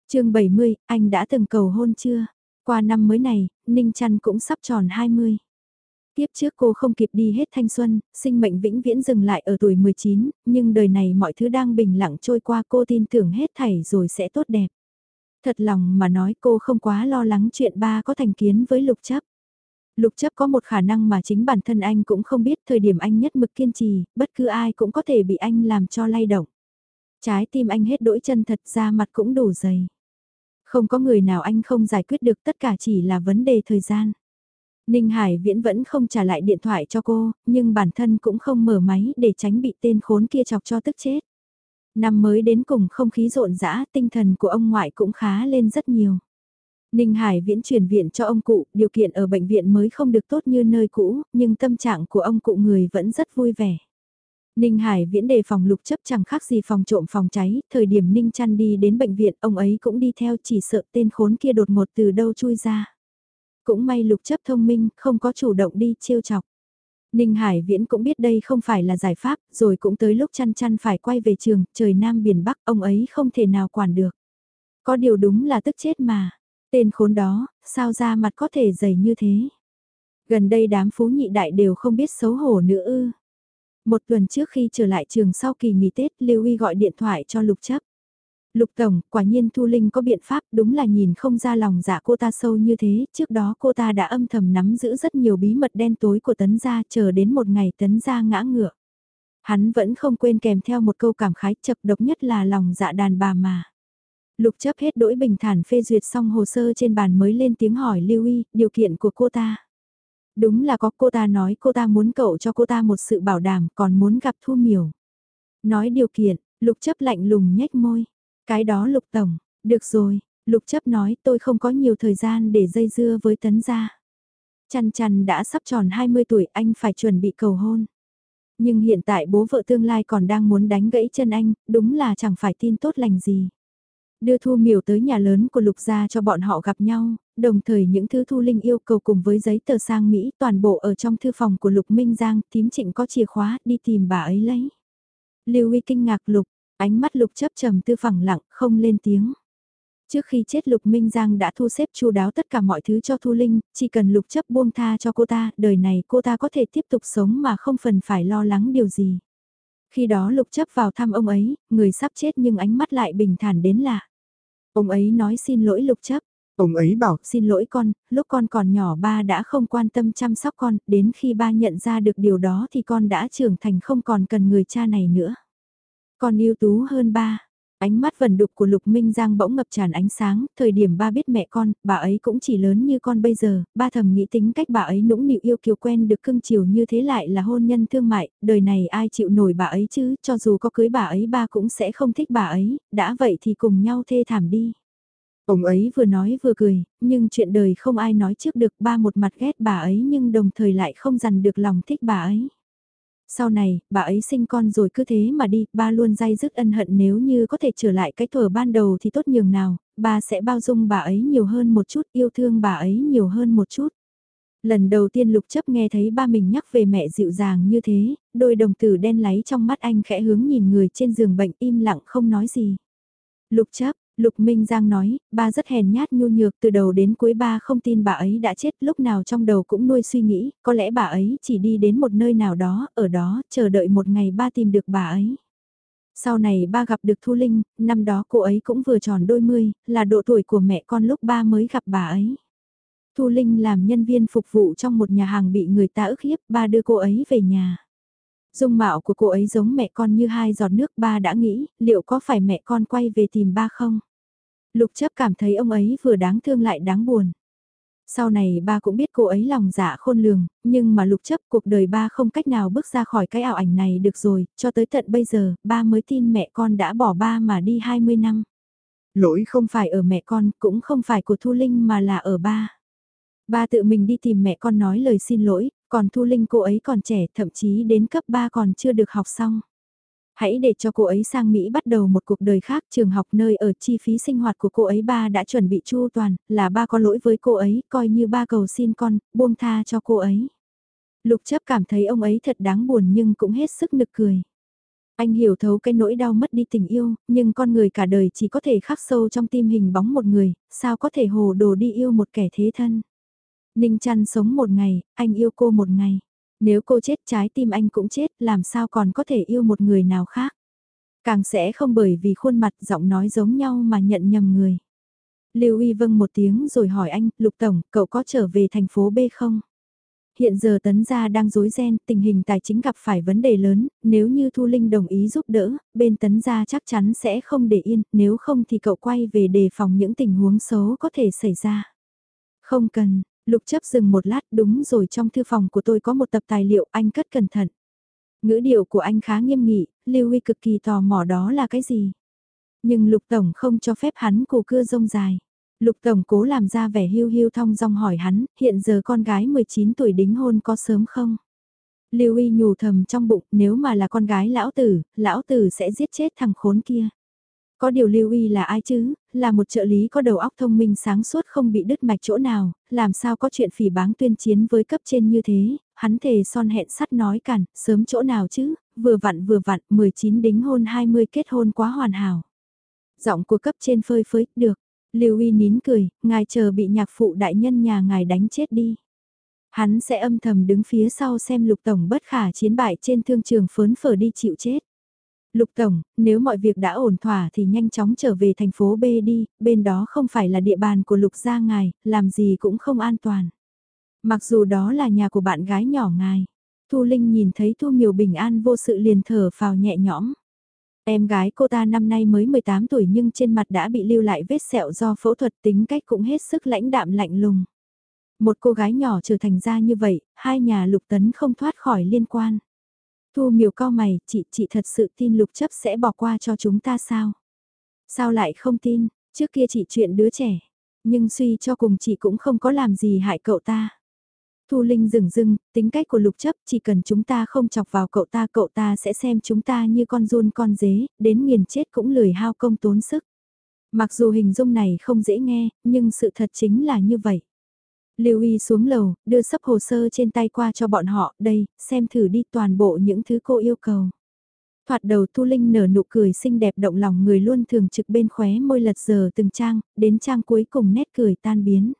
chương 70, anh đã từng cầu hôn chưa? Qua năm mới này, Ninh Trăn cũng sắp tròn 20. Tiếp trước cô không kịp đi hết thanh xuân, sinh mệnh vĩnh viễn dừng lại ở tuổi 19, nhưng đời này mọi thứ đang bình lặng trôi qua cô tin tưởng hết thảy rồi sẽ tốt đẹp. Thật lòng mà nói cô không quá lo lắng chuyện ba có thành kiến với lục chấp. Lục chấp có một khả năng mà chính bản thân anh cũng không biết thời điểm anh nhất mực kiên trì, bất cứ ai cũng có thể bị anh làm cho lay động. Trái tim anh hết đỗi chân thật ra mặt cũng đủ dày. Không có người nào anh không giải quyết được tất cả chỉ là vấn đề thời gian. Ninh Hải Viễn vẫn không trả lại điện thoại cho cô, nhưng bản thân cũng không mở máy để tránh bị tên khốn kia chọc cho tức chết. Năm mới đến cùng không khí rộn rã, tinh thần của ông ngoại cũng khá lên rất nhiều. Ninh Hải Viễn chuyển viện cho ông cụ, điều kiện ở bệnh viện mới không được tốt như nơi cũ, nhưng tâm trạng của ông cụ người vẫn rất vui vẻ. Ninh Hải Viễn đề phòng lục chấp chẳng khác gì phòng trộm phòng cháy, thời điểm Ninh Trăn đi đến bệnh viện ông ấy cũng đi theo chỉ sợ tên khốn kia đột ngột từ đâu chui ra. Cũng may lục chấp thông minh, không có chủ động đi trêu chọc. Ninh Hải Viễn cũng biết đây không phải là giải pháp, rồi cũng tới lúc chăn chăn phải quay về trường, trời Nam biển Bắc, ông ấy không thể nào quản được. Có điều đúng là tức chết mà. Tên khốn đó, sao ra mặt có thể dày như thế? Gần đây đám phú nhị đại đều không biết xấu hổ nữa ư. Một tuần trước khi trở lại trường sau kỳ nghỉ Tết, Lưu Y gọi điện thoại cho Lục Chấp. Lục Tổng, quả nhiên Thu Linh có biện pháp, đúng là nhìn không ra lòng dạ cô ta sâu như thế, trước đó cô ta đã âm thầm nắm giữ rất nhiều bí mật đen tối của Tấn Gia chờ đến một ngày Tấn Gia ngã ngựa. Hắn vẫn không quên kèm theo một câu cảm khái chật độc nhất là lòng dạ đàn bà mà. Lục chấp hết đỗi bình thản phê duyệt xong hồ sơ trên bàn mới lên tiếng hỏi Lưu Y, điều kiện của cô ta. Đúng là có cô ta nói cô ta muốn cậu cho cô ta một sự bảo đảm còn muốn gặp Thu Miểu. Nói điều kiện, lục chấp lạnh lùng nhếch môi. Cái đó lục tổng, được rồi, lục chấp nói tôi không có nhiều thời gian để dây dưa với tấn gia. Chăn chăn đã sắp tròn 20 tuổi anh phải chuẩn bị cầu hôn. Nhưng hiện tại bố vợ tương lai còn đang muốn đánh gãy chân anh, đúng là chẳng phải tin tốt lành gì đưa Thu Miểu tới nhà lớn của Lục Gia cho bọn họ gặp nhau, đồng thời những thứ Thu Linh yêu cầu cùng với giấy tờ sang Mỹ toàn bộ ở trong thư phòng của Lục Minh Giang, tím trịnh có chìa khóa, đi tìm bà ấy lấy. Lưu Uy kinh ngạc Lục, ánh mắt Lục chấp trầm tư phẳng lặng, không lên tiếng. Trước khi chết Lục Minh Giang đã thu xếp chu đáo tất cả mọi thứ cho Thu Linh, chỉ cần Lục chấp buông tha cho cô ta, đời này cô ta có thể tiếp tục sống mà không phần phải lo lắng điều gì. Khi đó Lục chấp vào thăm ông ấy, người sắp chết nhưng ánh mắt lại bình thản đến lạ. Ông ấy nói xin lỗi lục chấp. Ông ấy bảo xin lỗi con, lúc con còn nhỏ ba đã không quan tâm chăm sóc con, đến khi ba nhận ra được điều đó thì con đã trưởng thành không còn cần người cha này nữa. Con yêu tú hơn ba. Ánh mắt vần đục của Lục Minh Giang bỗng ngập tràn ánh sáng, thời điểm ba biết mẹ con, bà ấy cũng chỉ lớn như con bây giờ, ba thầm nghĩ tính cách bà ấy nũng nịu yêu kiều quen được cưng chiều như thế lại là hôn nhân thương mại, đời này ai chịu nổi bà ấy chứ, cho dù có cưới bà ấy ba cũng sẽ không thích bà ấy, đã vậy thì cùng nhau thê thảm đi. Ông ấy vừa nói vừa cười, nhưng chuyện đời không ai nói trước được ba một mặt ghét bà ấy nhưng đồng thời lại không dằn được lòng thích bà ấy. Sau này, bà ấy sinh con rồi cứ thế mà đi, ba luôn dai dứt ân hận nếu như có thể trở lại cái thuở ban đầu thì tốt nhường nào, ba sẽ bao dung bà ấy nhiều hơn một chút, yêu thương bà ấy nhiều hơn một chút. Lần đầu tiên lục chấp nghe thấy ba mình nhắc về mẹ dịu dàng như thế, đôi đồng tử đen láy trong mắt anh khẽ hướng nhìn người trên giường bệnh im lặng không nói gì. Lục chấp, Lục Minh Giang nói, ba rất hèn nhát nhu nhược từ đầu đến cuối ba không tin bà ấy đã chết lúc nào trong đầu cũng nuôi suy nghĩ, có lẽ bà ấy chỉ đi đến một nơi nào đó, ở đó, chờ đợi một ngày ba tìm được bà ấy. Sau này ba gặp được Thu Linh, năm đó cô ấy cũng vừa tròn đôi mươi, là độ tuổi của mẹ con lúc ba mới gặp bà ấy. Thu Linh làm nhân viên phục vụ trong một nhà hàng bị người ta ức hiếp, ba đưa cô ấy về nhà. Dung mạo của cô ấy giống mẹ con như hai giọt nước ba đã nghĩ, liệu có phải mẹ con quay về tìm ba không? Lục chấp cảm thấy ông ấy vừa đáng thương lại đáng buồn. Sau này ba cũng biết cô ấy lòng dạ khôn lường, nhưng mà lục chấp cuộc đời ba không cách nào bước ra khỏi cái ảo ảnh này được rồi, cho tới tận bây giờ, ba mới tin mẹ con đã bỏ ba mà đi 20 năm. Lỗi không phải ở mẹ con, cũng không phải của Thu Linh mà là ở ba. Ba tự mình đi tìm mẹ con nói lời xin lỗi, còn Thu Linh cô ấy còn trẻ thậm chí đến cấp 3 còn chưa được học xong. Hãy để cho cô ấy sang Mỹ bắt đầu một cuộc đời khác trường học nơi ở chi phí sinh hoạt của cô ấy ba đã chuẩn bị chu toàn, là ba có lỗi với cô ấy, coi như ba cầu xin con, buông tha cho cô ấy. Lục chấp cảm thấy ông ấy thật đáng buồn nhưng cũng hết sức nực cười. Anh hiểu thấu cái nỗi đau mất đi tình yêu, nhưng con người cả đời chỉ có thể khắc sâu trong tim hình bóng một người, sao có thể hồ đồ đi yêu một kẻ thế thân. Ninh chăn sống một ngày, anh yêu cô một ngày. Nếu cô chết trái tim anh cũng chết, làm sao còn có thể yêu một người nào khác. Càng sẽ không bởi vì khuôn mặt giọng nói giống nhau mà nhận nhầm người. Lưu Y vâng một tiếng rồi hỏi anh, Lục Tổng, cậu có trở về thành phố B không? Hiện giờ tấn gia đang rối ren, tình hình tài chính gặp phải vấn đề lớn, nếu như Thu Linh đồng ý giúp đỡ, bên tấn gia chắc chắn sẽ không để yên, nếu không thì cậu quay về đề phòng những tình huống xấu có thể xảy ra. Không cần, Lục chấp dừng một lát đúng rồi trong thư phòng của tôi có một tập tài liệu anh cất cẩn thận. Ngữ điệu của anh khá nghiêm nghị, Lưu Huy cực kỳ tò mò đó là cái gì. Nhưng Lục Tổng không cho phép hắn cổ cưa rông dài. Lục Tổng cố làm ra vẻ hiu hiu thong dong hỏi hắn, hiện giờ con gái 19 tuổi đính hôn có sớm không? Lưu Huy nhủ thầm trong bụng, nếu mà là con gái lão tử, lão tử sẽ giết chết thằng khốn kia. Có điều Lưu Y là ai chứ, là một trợ lý có đầu óc thông minh sáng suốt không bị đứt mạch chỗ nào, làm sao có chuyện phỉ báng tuyên chiến với cấp trên như thế, hắn thề son hẹn sắt nói cản, sớm chỗ nào chứ, vừa vặn vừa vặn, 19 đính hôn 20 kết hôn quá hoàn hảo. Giọng của cấp trên phơi phới, được, Lưu Y nín cười, ngài chờ bị nhạc phụ đại nhân nhà ngài đánh chết đi. Hắn sẽ âm thầm đứng phía sau xem lục tổng bất khả chiến bại trên thương trường phớn phở đi chịu chết. Lục Tổng, nếu mọi việc đã ổn thỏa thì nhanh chóng trở về thành phố B đi, bên đó không phải là địa bàn của Lục gia ngài, làm gì cũng không an toàn. Mặc dù đó là nhà của bạn gái nhỏ ngài, Thu Linh nhìn thấy Thu Miều bình an vô sự liền thở phào nhẹ nhõm. Em gái cô ta năm nay mới 18 tuổi nhưng trên mặt đã bị lưu lại vết sẹo do phẫu thuật tính cách cũng hết sức lãnh đạm lạnh lùng. Một cô gái nhỏ trở thành ra như vậy, hai nhà lục tấn không thoát khỏi liên quan. Thu miều cao mày, chị, chị thật sự tin lục chấp sẽ bỏ qua cho chúng ta sao? Sao lại không tin, trước kia chị chuyện đứa trẻ, nhưng suy cho cùng chị cũng không có làm gì hại cậu ta. Thu Linh dừng dưng, tính cách của lục chấp chỉ cần chúng ta không chọc vào cậu ta cậu ta sẽ xem chúng ta như con run con dế, đến nghiền chết cũng lười hao công tốn sức. Mặc dù hình dung này không dễ nghe, nhưng sự thật chính là như vậy. Lưu Y xuống lầu, đưa sắp hồ sơ trên tay qua cho bọn họ, đây, xem thử đi toàn bộ những thứ cô yêu cầu. Thoạt đầu Thu Linh nở nụ cười xinh đẹp động lòng người luôn thường trực bên khóe môi lật giờ từng trang, đến trang cuối cùng nét cười tan biến.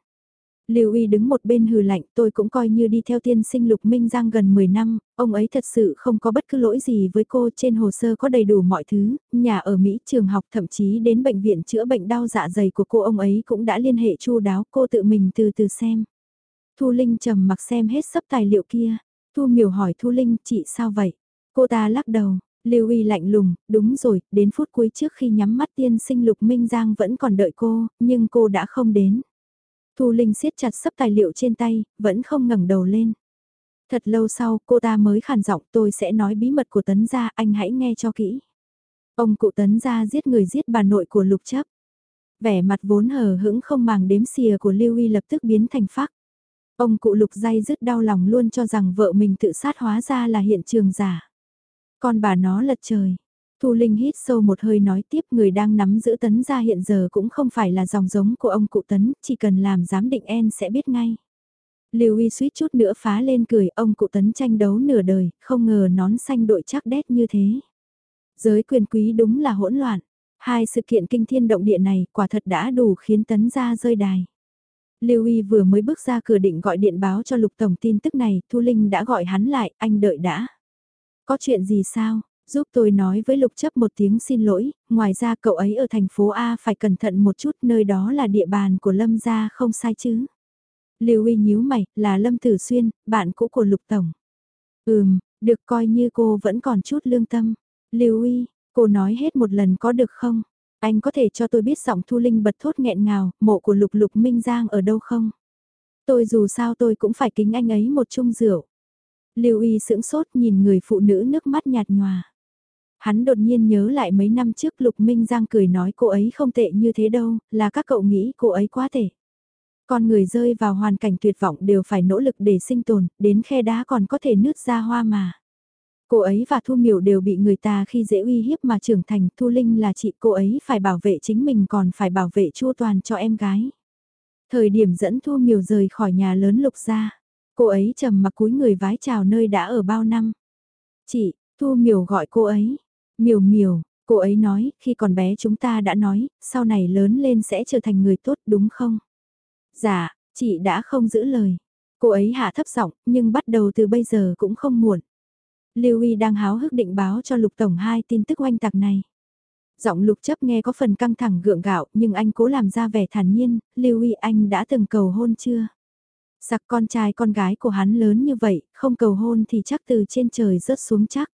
Lưu Y đứng một bên hừ lạnh, tôi cũng coi như đi theo tiên sinh Lục Minh Giang gần 10 năm, ông ấy thật sự không có bất cứ lỗi gì với cô, trên hồ sơ có đầy đủ mọi thứ, nhà ở Mỹ, trường học thậm chí đến bệnh viện chữa bệnh đau dạ dày của cô ông ấy cũng đã liên hệ chu đáo, cô tự mình từ từ xem. Thu Linh trầm mặc xem hết sấp tài liệu kia, Thu miểu hỏi Thu Linh, chị sao vậy? Cô ta lắc đầu, Lưu Y lạnh lùng, đúng rồi, đến phút cuối trước khi nhắm mắt tiên sinh Lục Minh Giang vẫn còn đợi cô, nhưng cô đã không đến. Thu Linh siết chặt sấp tài liệu trên tay, vẫn không ngẩng đầu lên. Thật lâu sau, cô ta mới khàn giọng tôi sẽ nói bí mật của tấn gia, anh hãy nghe cho kỹ. Ông cụ tấn gia giết người giết bà nội của lục chấp. Vẻ mặt vốn hờ hững không màng đếm xìa của Lưu Y lập tức biến thành phác. Ông cụ lục dây rất đau lòng luôn cho rằng vợ mình tự sát hóa ra là hiện trường giả. Con bà nó lật trời, Thu Linh hít sâu một hơi nói tiếp người đang nắm giữ tấn ra hiện giờ cũng không phải là dòng giống của ông cụ tấn, chỉ cần làm giám định en sẽ biết ngay. Lưu Y suýt chút nữa phá lên cười ông cụ tấn tranh đấu nửa đời, không ngờ nón xanh đội chắc đét như thế. Giới quyền quý đúng là hỗn loạn. Hai sự kiện kinh thiên động địa này quả thật đã đủ khiến tấn ra rơi đài. Lưu Y vừa mới bước ra cửa định gọi điện báo cho Lục Tổng tin tức này, Thu Linh đã gọi hắn lại, anh đợi đã. Có chuyện gì sao? Giúp tôi nói với Lục chấp một tiếng xin lỗi, ngoài ra cậu ấy ở thành phố A phải cẩn thận một chút nơi đó là địa bàn của Lâm gia không sai chứ. Lưu uy nhíu mày, là Lâm Tử Xuyên, bạn cũ của Lục Tổng. Ừm, được coi như cô vẫn còn chút lương tâm. Lưu uy cô nói hết một lần có được không? Anh có thể cho tôi biết giọng Thu Linh bật thốt nghẹn ngào, mộ của Lục Lục Minh Giang ở đâu không? Tôi dù sao tôi cũng phải kính anh ấy một chung rượu. Lưu Y sững sốt nhìn người phụ nữ nước mắt nhạt nhòa. Hắn đột nhiên nhớ lại mấy năm trước Lục Minh Giang cười nói cô ấy không tệ như thế đâu, là các cậu nghĩ cô ấy quá tệ. Con người rơi vào hoàn cảnh tuyệt vọng đều phải nỗ lực để sinh tồn, đến khe đá còn có thể nứt ra hoa mà. Cô ấy và Thu Miểu đều bị người ta khi dễ uy hiếp mà trưởng thành, Thu Linh là chị cô ấy phải bảo vệ chính mình còn phải bảo vệ chu toàn cho em gái. Thời điểm dẫn Thu Miểu rời khỏi nhà lớn lục ra, cô ấy trầm mặc cúi người vái chào nơi đã ở bao năm. Chị, Thu Miểu gọi cô ấy, Miểu Miểu, cô ấy nói, khi còn bé chúng ta đã nói, sau này lớn lên sẽ trở thành người tốt đúng không? Dạ, chị đã không giữ lời. Cô ấy hạ thấp giọng, nhưng bắt đầu từ bây giờ cũng không muộn. Lưu Y đang háo hức định báo cho Lục Tổng hai tin tức oanh tạc này. Giọng Lục chấp nghe có phần căng thẳng gượng gạo, nhưng anh cố làm ra vẻ thản nhiên, Lưu Y anh đã từng cầu hôn chưa? Sặc con trai con gái của hắn lớn như vậy, không cầu hôn thì chắc từ trên trời rớt xuống chắc.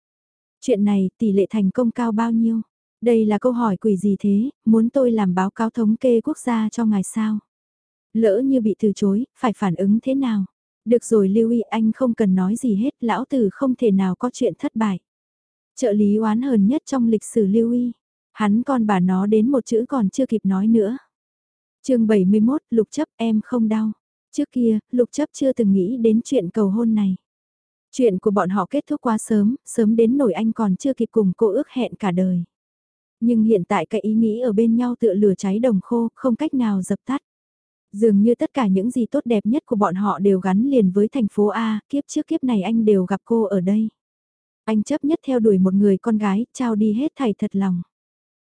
Chuyện này tỷ lệ thành công cao bao nhiêu? Đây là câu hỏi quỷ gì thế, muốn tôi làm báo cáo thống kê quốc gia cho ngài sao? Lỡ như bị từ chối, phải phản ứng thế nào? Được rồi Lưu Y anh không cần nói gì hết, lão tử không thể nào có chuyện thất bại. Trợ lý oán hờn nhất trong lịch sử Lưu Y. Hắn còn bà nó đến một chữ còn chưa kịp nói nữa. chương 71, lục chấp em không đau. Trước kia, lục chấp chưa từng nghĩ đến chuyện cầu hôn này. Chuyện của bọn họ kết thúc quá sớm, sớm đến nổi anh còn chưa kịp cùng cô ước hẹn cả đời. Nhưng hiện tại cái ý nghĩ ở bên nhau tựa lửa cháy đồng khô, không cách nào dập tắt. Dường như tất cả những gì tốt đẹp nhất của bọn họ đều gắn liền với thành phố A, kiếp trước kiếp này anh đều gặp cô ở đây. Anh chấp nhất theo đuổi một người con gái, trao đi hết thảy thật lòng.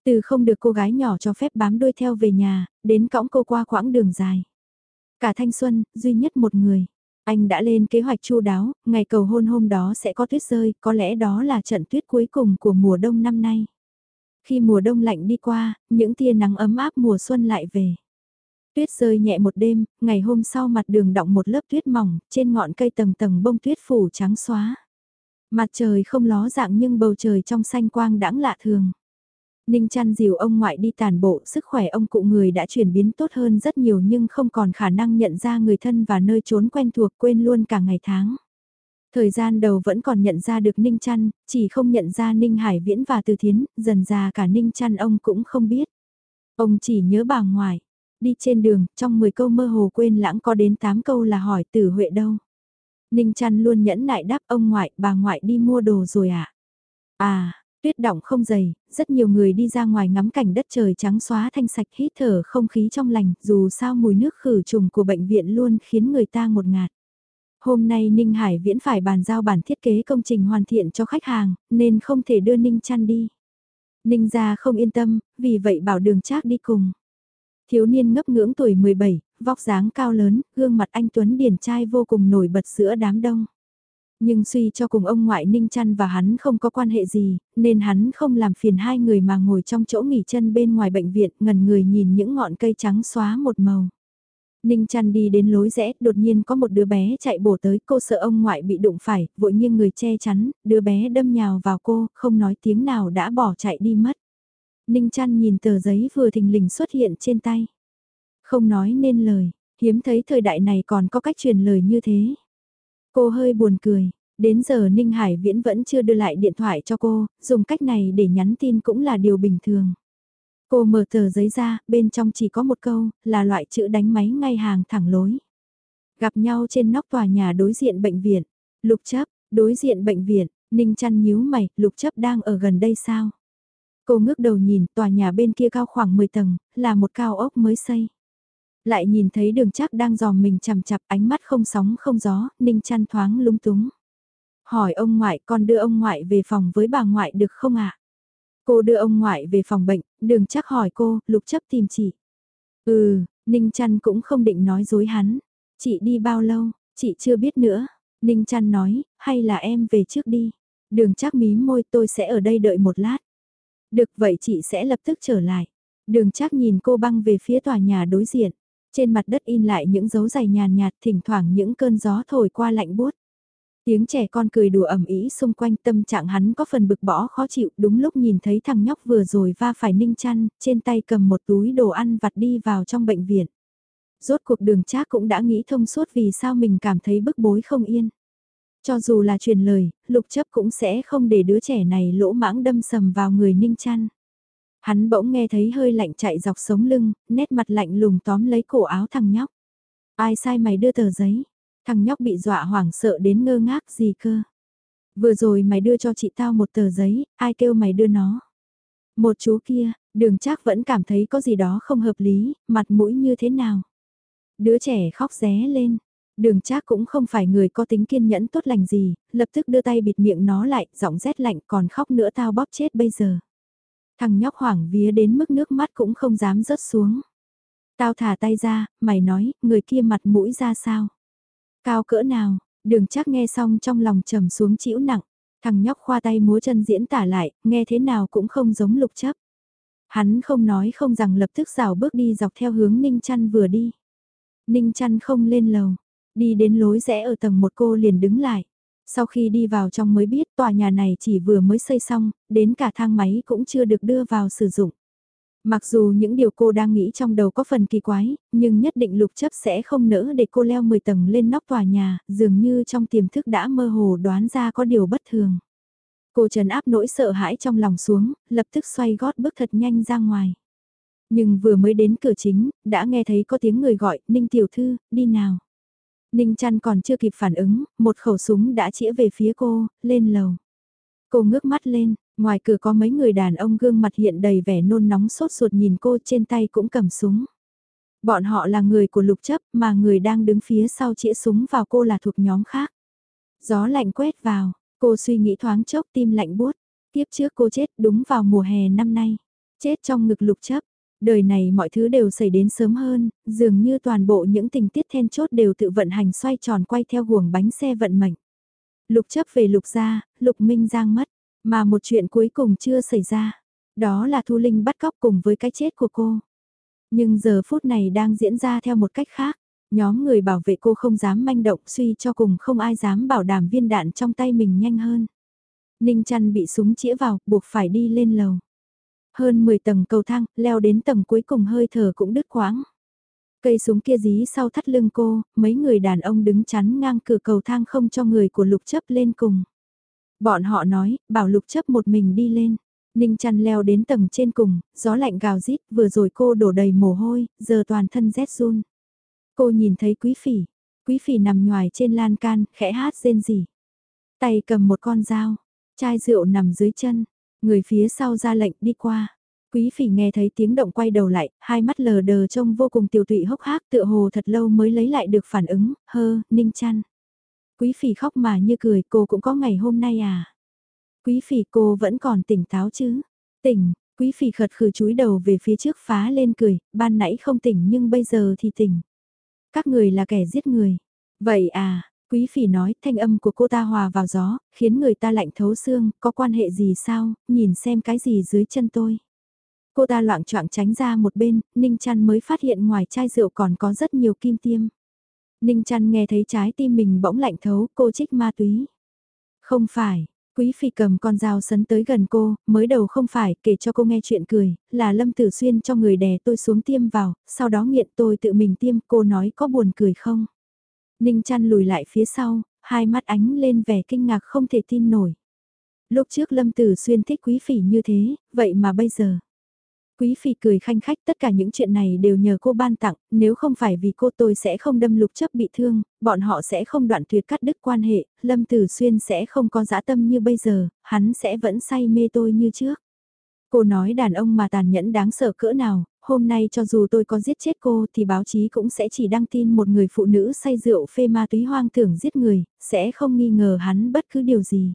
Từ không được cô gái nhỏ cho phép bám đuôi theo về nhà, đến cõng cô qua quãng đường dài. Cả thanh xuân, duy nhất một người. Anh đã lên kế hoạch chu đáo, ngày cầu hôn hôm đó sẽ có tuyết rơi, có lẽ đó là trận tuyết cuối cùng của mùa đông năm nay. Khi mùa đông lạnh đi qua, những tia nắng ấm áp mùa xuân lại về. Tuyết rơi nhẹ một đêm, ngày hôm sau mặt đường đọng một lớp tuyết mỏng, trên ngọn cây tầng tầng bông tuyết phủ trắng xóa. Mặt trời không ló dạng nhưng bầu trời trong xanh quang đãng lạ thường. Ninh chăn dìu ông ngoại đi tàn bộ, sức khỏe ông cụ người đã chuyển biến tốt hơn rất nhiều nhưng không còn khả năng nhận ra người thân và nơi trốn quen thuộc quên luôn cả ngày tháng. Thời gian đầu vẫn còn nhận ra được Ninh chăn, chỉ không nhận ra Ninh Hải Viễn và Từ Thiến, dần ra cả Ninh chăn ông cũng không biết. Ông chỉ nhớ bà ngoại, đi trên đường, trong 10 câu mơ hồ quên lãng có đến 8 câu là hỏi tử huệ đâu. Ninh chăn luôn nhẫn nại đáp ông ngoại, bà ngoại đi mua đồ rồi à? À, tuyết động không dày, rất nhiều người đi ra ngoài ngắm cảnh đất trời trắng xóa thanh sạch hít thở không khí trong lành, dù sao mùi nước khử trùng của bệnh viện luôn khiến người ta một ngạt. Hôm nay Ninh Hải Viễn phải bàn giao bản thiết kế công trình hoàn thiện cho khách hàng, nên không thể đưa Ninh chăn đi. Ninh ra không yên tâm, vì vậy bảo đường trác đi cùng. Thiếu niên ngấp ngưỡng tuổi 17, vóc dáng cao lớn, gương mặt anh Tuấn điển trai vô cùng nổi bật giữa đám đông. Nhưng suy cho cùng ông ngoại Ninh Trăn và hắn không có quan hệ gì, nên hắn không làm phiền hai người mà ngồi trong chỗ nghỉ chân bên ngoài bệnh viện ngần người nhìn những ngọn cây trắng xóa một màu. Ninh Trăn đi đến lối rẽ, đột nhiên có một đứa bé chạy bổ tới, cô sợ ông ngoại bị đụng phải, vội nghiêng người che chắn, đứa bé đâm nhào vào cô, không nói tiếng nào đã bỏ chạy đi mất. Ninh chăn nhìn tờ giấy vừa thình lình xuất hiện trên tay. Không nói nên lời, hiếm thấy thời đại này còn có cách truyền lời như thế. Cô hơi buồn cười, đến giờ Ninh Hải Viễn vẫn chưa đưa lại điện thoại cho cô, dùng cách này để nhắn tin cũng là điều bình thường. Cô mở tờ giấy ra, bên trong chỉ có một câu, là loại chữ đánh máy ngay hàng thẳng lối. Gặp nhau trên nóc tòa nhà đối diện bệnh viện. Lục chấp, đối diện bệnh viện, Ninh chăn nhíu mày, lục chấp đang ở gần đây sao? Cô ngước đầu nhìn tòa nhà bên kia cao khoảng 10 tầng, là một cao ốc mới xây. Lại nhìn thấy đường chắc đang dòm mình chằm chặp ánh mắt không sóng không gió, ninh chăn thoáng lúng túng. Hỏi ông ngoại con đưa ông ngoại về phòng với bà ngoại được không ạ? Cô đưa ông ngoại về phòng bệnh, đường chắc hỏi cô, lục chấp tìm chị. Ừ, Ninh chăn cũng không định nói dối hắn. Chị đi bao lâu, chị chưa biết nữa. Ninh chăn nói, hay là em về trước đi. Đường chắc mí môi tôi sẽ ở đây đợi một lát. Được vậy chị sẽ lập tức trở lại. Đường chắc nhìn cô băng về phía tòa nhà đối diện. Trên mặt đất in lại những dấu giày nhàn nhạt thỉnh thoảng những cơn gió thổi qua lạnh buốt. Tiếng trẻ con cười đùa ẩm ý xung quanh tâm trạng hắn có phần bực bỏ khó chịu đúng lúc nhìn thấy thằng nhóc vừa rồi va phải ninh chăn, trên tay cầm một túi đồ ăn vặt đi vào trong bệnh viện. Rốt cuộc đường trác cũng đã nghĩ thông suốt vì sao mình cảm thấy bức bối không yên. Cho dù là truyền lời, lục chấp cũng sẽ không để đứa trẻ này lỗ mãng đâm sầm vào người ninh chăn. Hắn bỗng nghe thấy hơi lạnh chạy dọc sống lưng, nét mặt lạnh lùng tóm lấy cổ áo thằng nhóc. Ai sai mày đưa tờ giấy? Thằng nhóc bị dọa hoảng sợ đến ngơ ngác gì cơ? Vừa rồi mày đưa cho chị tao một tờ giấy, ai kêu mày đưa nó? Một chú kia, đường trác vẫn cảm thấy có gì đó không hợp lý, mặt mũi như thế nào? Đứa trẻ khóc ré lên. Đường Trác cũng không phải người có tính kiên nhẫn tốt lành gì, lập tức đưa tay bịt miệng nó lại, giọng rét lạnh còn khóc nữa tao bóp chết bây giờ. Thằng nhóc hoảng vía đến mức nước mắt cũng không dám rớt xuống. Tao thả tay ra, mày nói, người kia mặt mũi ra sao? Cao cỡ nào? Đường chắc nghe xong trong lòng trầm xuống chịu nặng. Thằng nhóc khoa tay múa chân diễn tả lại, nghe thế nào cũng không giống lục chấp. Hắn không nói không rằng lập tức rào bước đi dọc theo hướng Ninh Chăn vừa đi. Ninh Chăn không lên lầu, đi đến lối rẽ ở tầng một cô liền đứng lại. Sau khi đi vào trong mới biết tòa nhà này chỉ vừa mới xây xong, đến cả thang máy cũng chưa được đưa vào sử dụng. Mặc dù những điều cô đang nghĩ trong đầu có phần kỳ quái, nhưng nhất định lục chấp sẽ không nỡ để cô leo 10 tầng lên nóc tòa nhà, dường như trong tiềm thức đã mơ hồ đoán ra có điều bất thường. Cô trấn áp nỗi sợ hãi trong lòng xuống, lập tức xoay gót bước thật nhanh ra ngoài. Nhưng vừa mới đến cửa chính, đã nghe thấy có tiếng người gọi, Ninh Tiểu Thư, đi nào. Ninh chăn còn chưa kịp phản ứng, một khẩu súng đã chĩa về phía cô, lên lầu. Cô ngước mắt lên, ngoài cửa có mấy người đàn ông gương mặt hiện đầy vẻ nôn nóng sốt ruột nhìn cô trên tay cũng cầm súng. Bọn họ là người của lục chấp mà người đang đứng phía sau chĩa súng vào cô là thuộc nhóm khác. Gió lạnh quét vào, cô suy nghĩ thoáng chốc tim lạnh buốt. Tiếp trước cô chết đúng vào mùa hè năm nay. Chết trong ngực lục chấp, Đời này mọi thứ đều xảy đến sớm hơn, dường như toàn bộ những tình tiết then chốt đều tự vận hành xoay tròn quay theo guồng bánh xe vận mệnh. Lục chấp về lục gia, lục minh giang mất, mà một chuyện cuối cùng chưa xảy ra. Đó là Thu Linh bắt cóc cùng với cái chết của cô. Nhưng giờ phút này đang diễn ra theo một cách khác. Nhóm người bảo vệ cô không dám manh động suy cho cùng không ai dám bảo đảm viên đạn trong tay mình nhanh hơn. Ninh chăn bị súng chĩa vào, buộc phải đi lên lầu. Hơn 10 tầng cầu thang, leo đến tầng cuối cùng hơi thở cũng đứt quãng. Cây súng kia dí sau thắt lưng cô, mấy người đàn ông đứng chắn ngang cửa cầu thang không cho người của lục chấp lên cùng. Bọn họ nói, bảo lục chấp một mình đi lên. Ninh chăn leo đến tầng trên cùng, gió lạnh gào rít, vừa rồi cô đổ đầy mồ hôi, giờ toàn thân rét run. Cô nhìn thấy quý phỉ, quý phỉ nằm ngoài trên lan can, khẽ hát rên rỉ. Tay cầm một con dao, chai rượu nằm dưới chân, Người phía sau ra lệnh đi qua. Quý phỉ nghe thấy tiếng động quay đầu lại, hai mắt lờ đờ trông vô cùng tiêu tụy hốc hác tựa hồ thật lâu mới lấy lại được phản ứng, hơ, ninh chăn. Quý phỉ khóc mà như cười, cô cũng có ngày hôm nay à. Quý phỉ cô vẫn còn tỉnh táo chứ. Tỉnh, quý phỉ khật khử chúi đầu về phía trước phá lên cười, ban nãy không tỉnh nhưng bây giờ thì tỉnh. Các người là kẻ giết người. Vậy à, Quý phỉ nói, thanh âm của cô ta hòa vào gió, khiến người ta lạnh thấu xương, có quan hệ gì sao, nhìn xem cái gì dưới chân tôi. Cô ta loạn choạng tránh ra một bên, Ninh Trăn mới phát hiện ngoài chai rượu còn có rất nhiều kim tiêm. Ninh Trăn nghe thấy trái tim mình bỗng lạnh thấu, cô trích ma túy. Không phải, Quý phi cầm con dao sấn tới gần cô, mới đầu không phải, kể cho cô nghe chuyện cười, là Lâm Tử Xuyên cho người đè tôi xuống tiêm vào, sau đó nghiện tôi tự mình tiêm, cô nói có buồn cười không? Ninh chăn lùi lại phía sau, hai mắt ánh lên vẻ kinh ngạc không thể tin nổi. Lúc trước Lâm Tử Xuyên thích quý phỉ như thế, vậy mà bây giờ. Quý Phi cười khanh khách tất cả những chuyện này đều nhờ cô ban tặng, nếu không phải vì cô tôi sẽ không đâm lục chấp bị thương, bọn họ sẽ không đoạn tuyệt cắt đứt quan hệ, Lâm Tử Xuyên sẽ không có dã tâm như bây giờ, hắn sẽ vẫn say mê tôi như trước. Cô nói đàn ông mà tàn nhẫn đáng sợ cỡ nào, hôm nay cho dù tôi có giết chết cô thì báo chí cũng sẽ chỉ đăng tin một người phụ nữ say rượu phê ma túy hoang tưởng giết người, sẽ không nghi ngờ hắn bất cứ điều gì.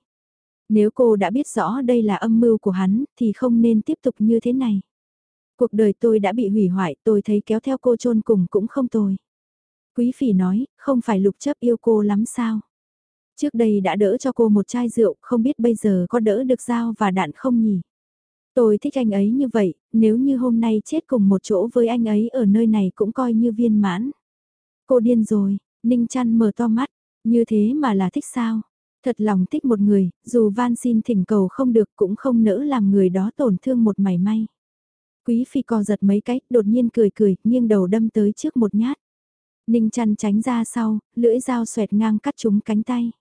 Nếu cô đã biết rõ đây là âm mưu của hắn thì không nên tiếp tục như thế này. Cuộc đời tôi đã bị hủy hoại, tôi thấy kéo theo cô chôn cùng cũng không tồi. Quý phỉ nói, không phải lục chấp yêu cô lắm sao? Trước đây đã đỡ cho cô một chai rượu, không biết bây giờ có đỡ được dao và đạn không nhỉ? Tôi thích anh ấy như vậy, nếu như hôm nay chết cùng một chỗ với anh ấy ở nơi này cũng coi như viên mãn. Cô điên rồi, Ninh trăn mở to mắt, như thế mà là thích sao? Thật lòng thích một người, dù van xin thỉnh cầu không được cũng không nỡ làm người đó tổn thương một mảy may. Quý phi co giật mấy cái, đột nhiên cười cười, nghiêng đầu đâm tới trước một nhát. Ninh chăn tránh ra sau, lưỡi dao xoẹt ngang cắt trúng cánh tay.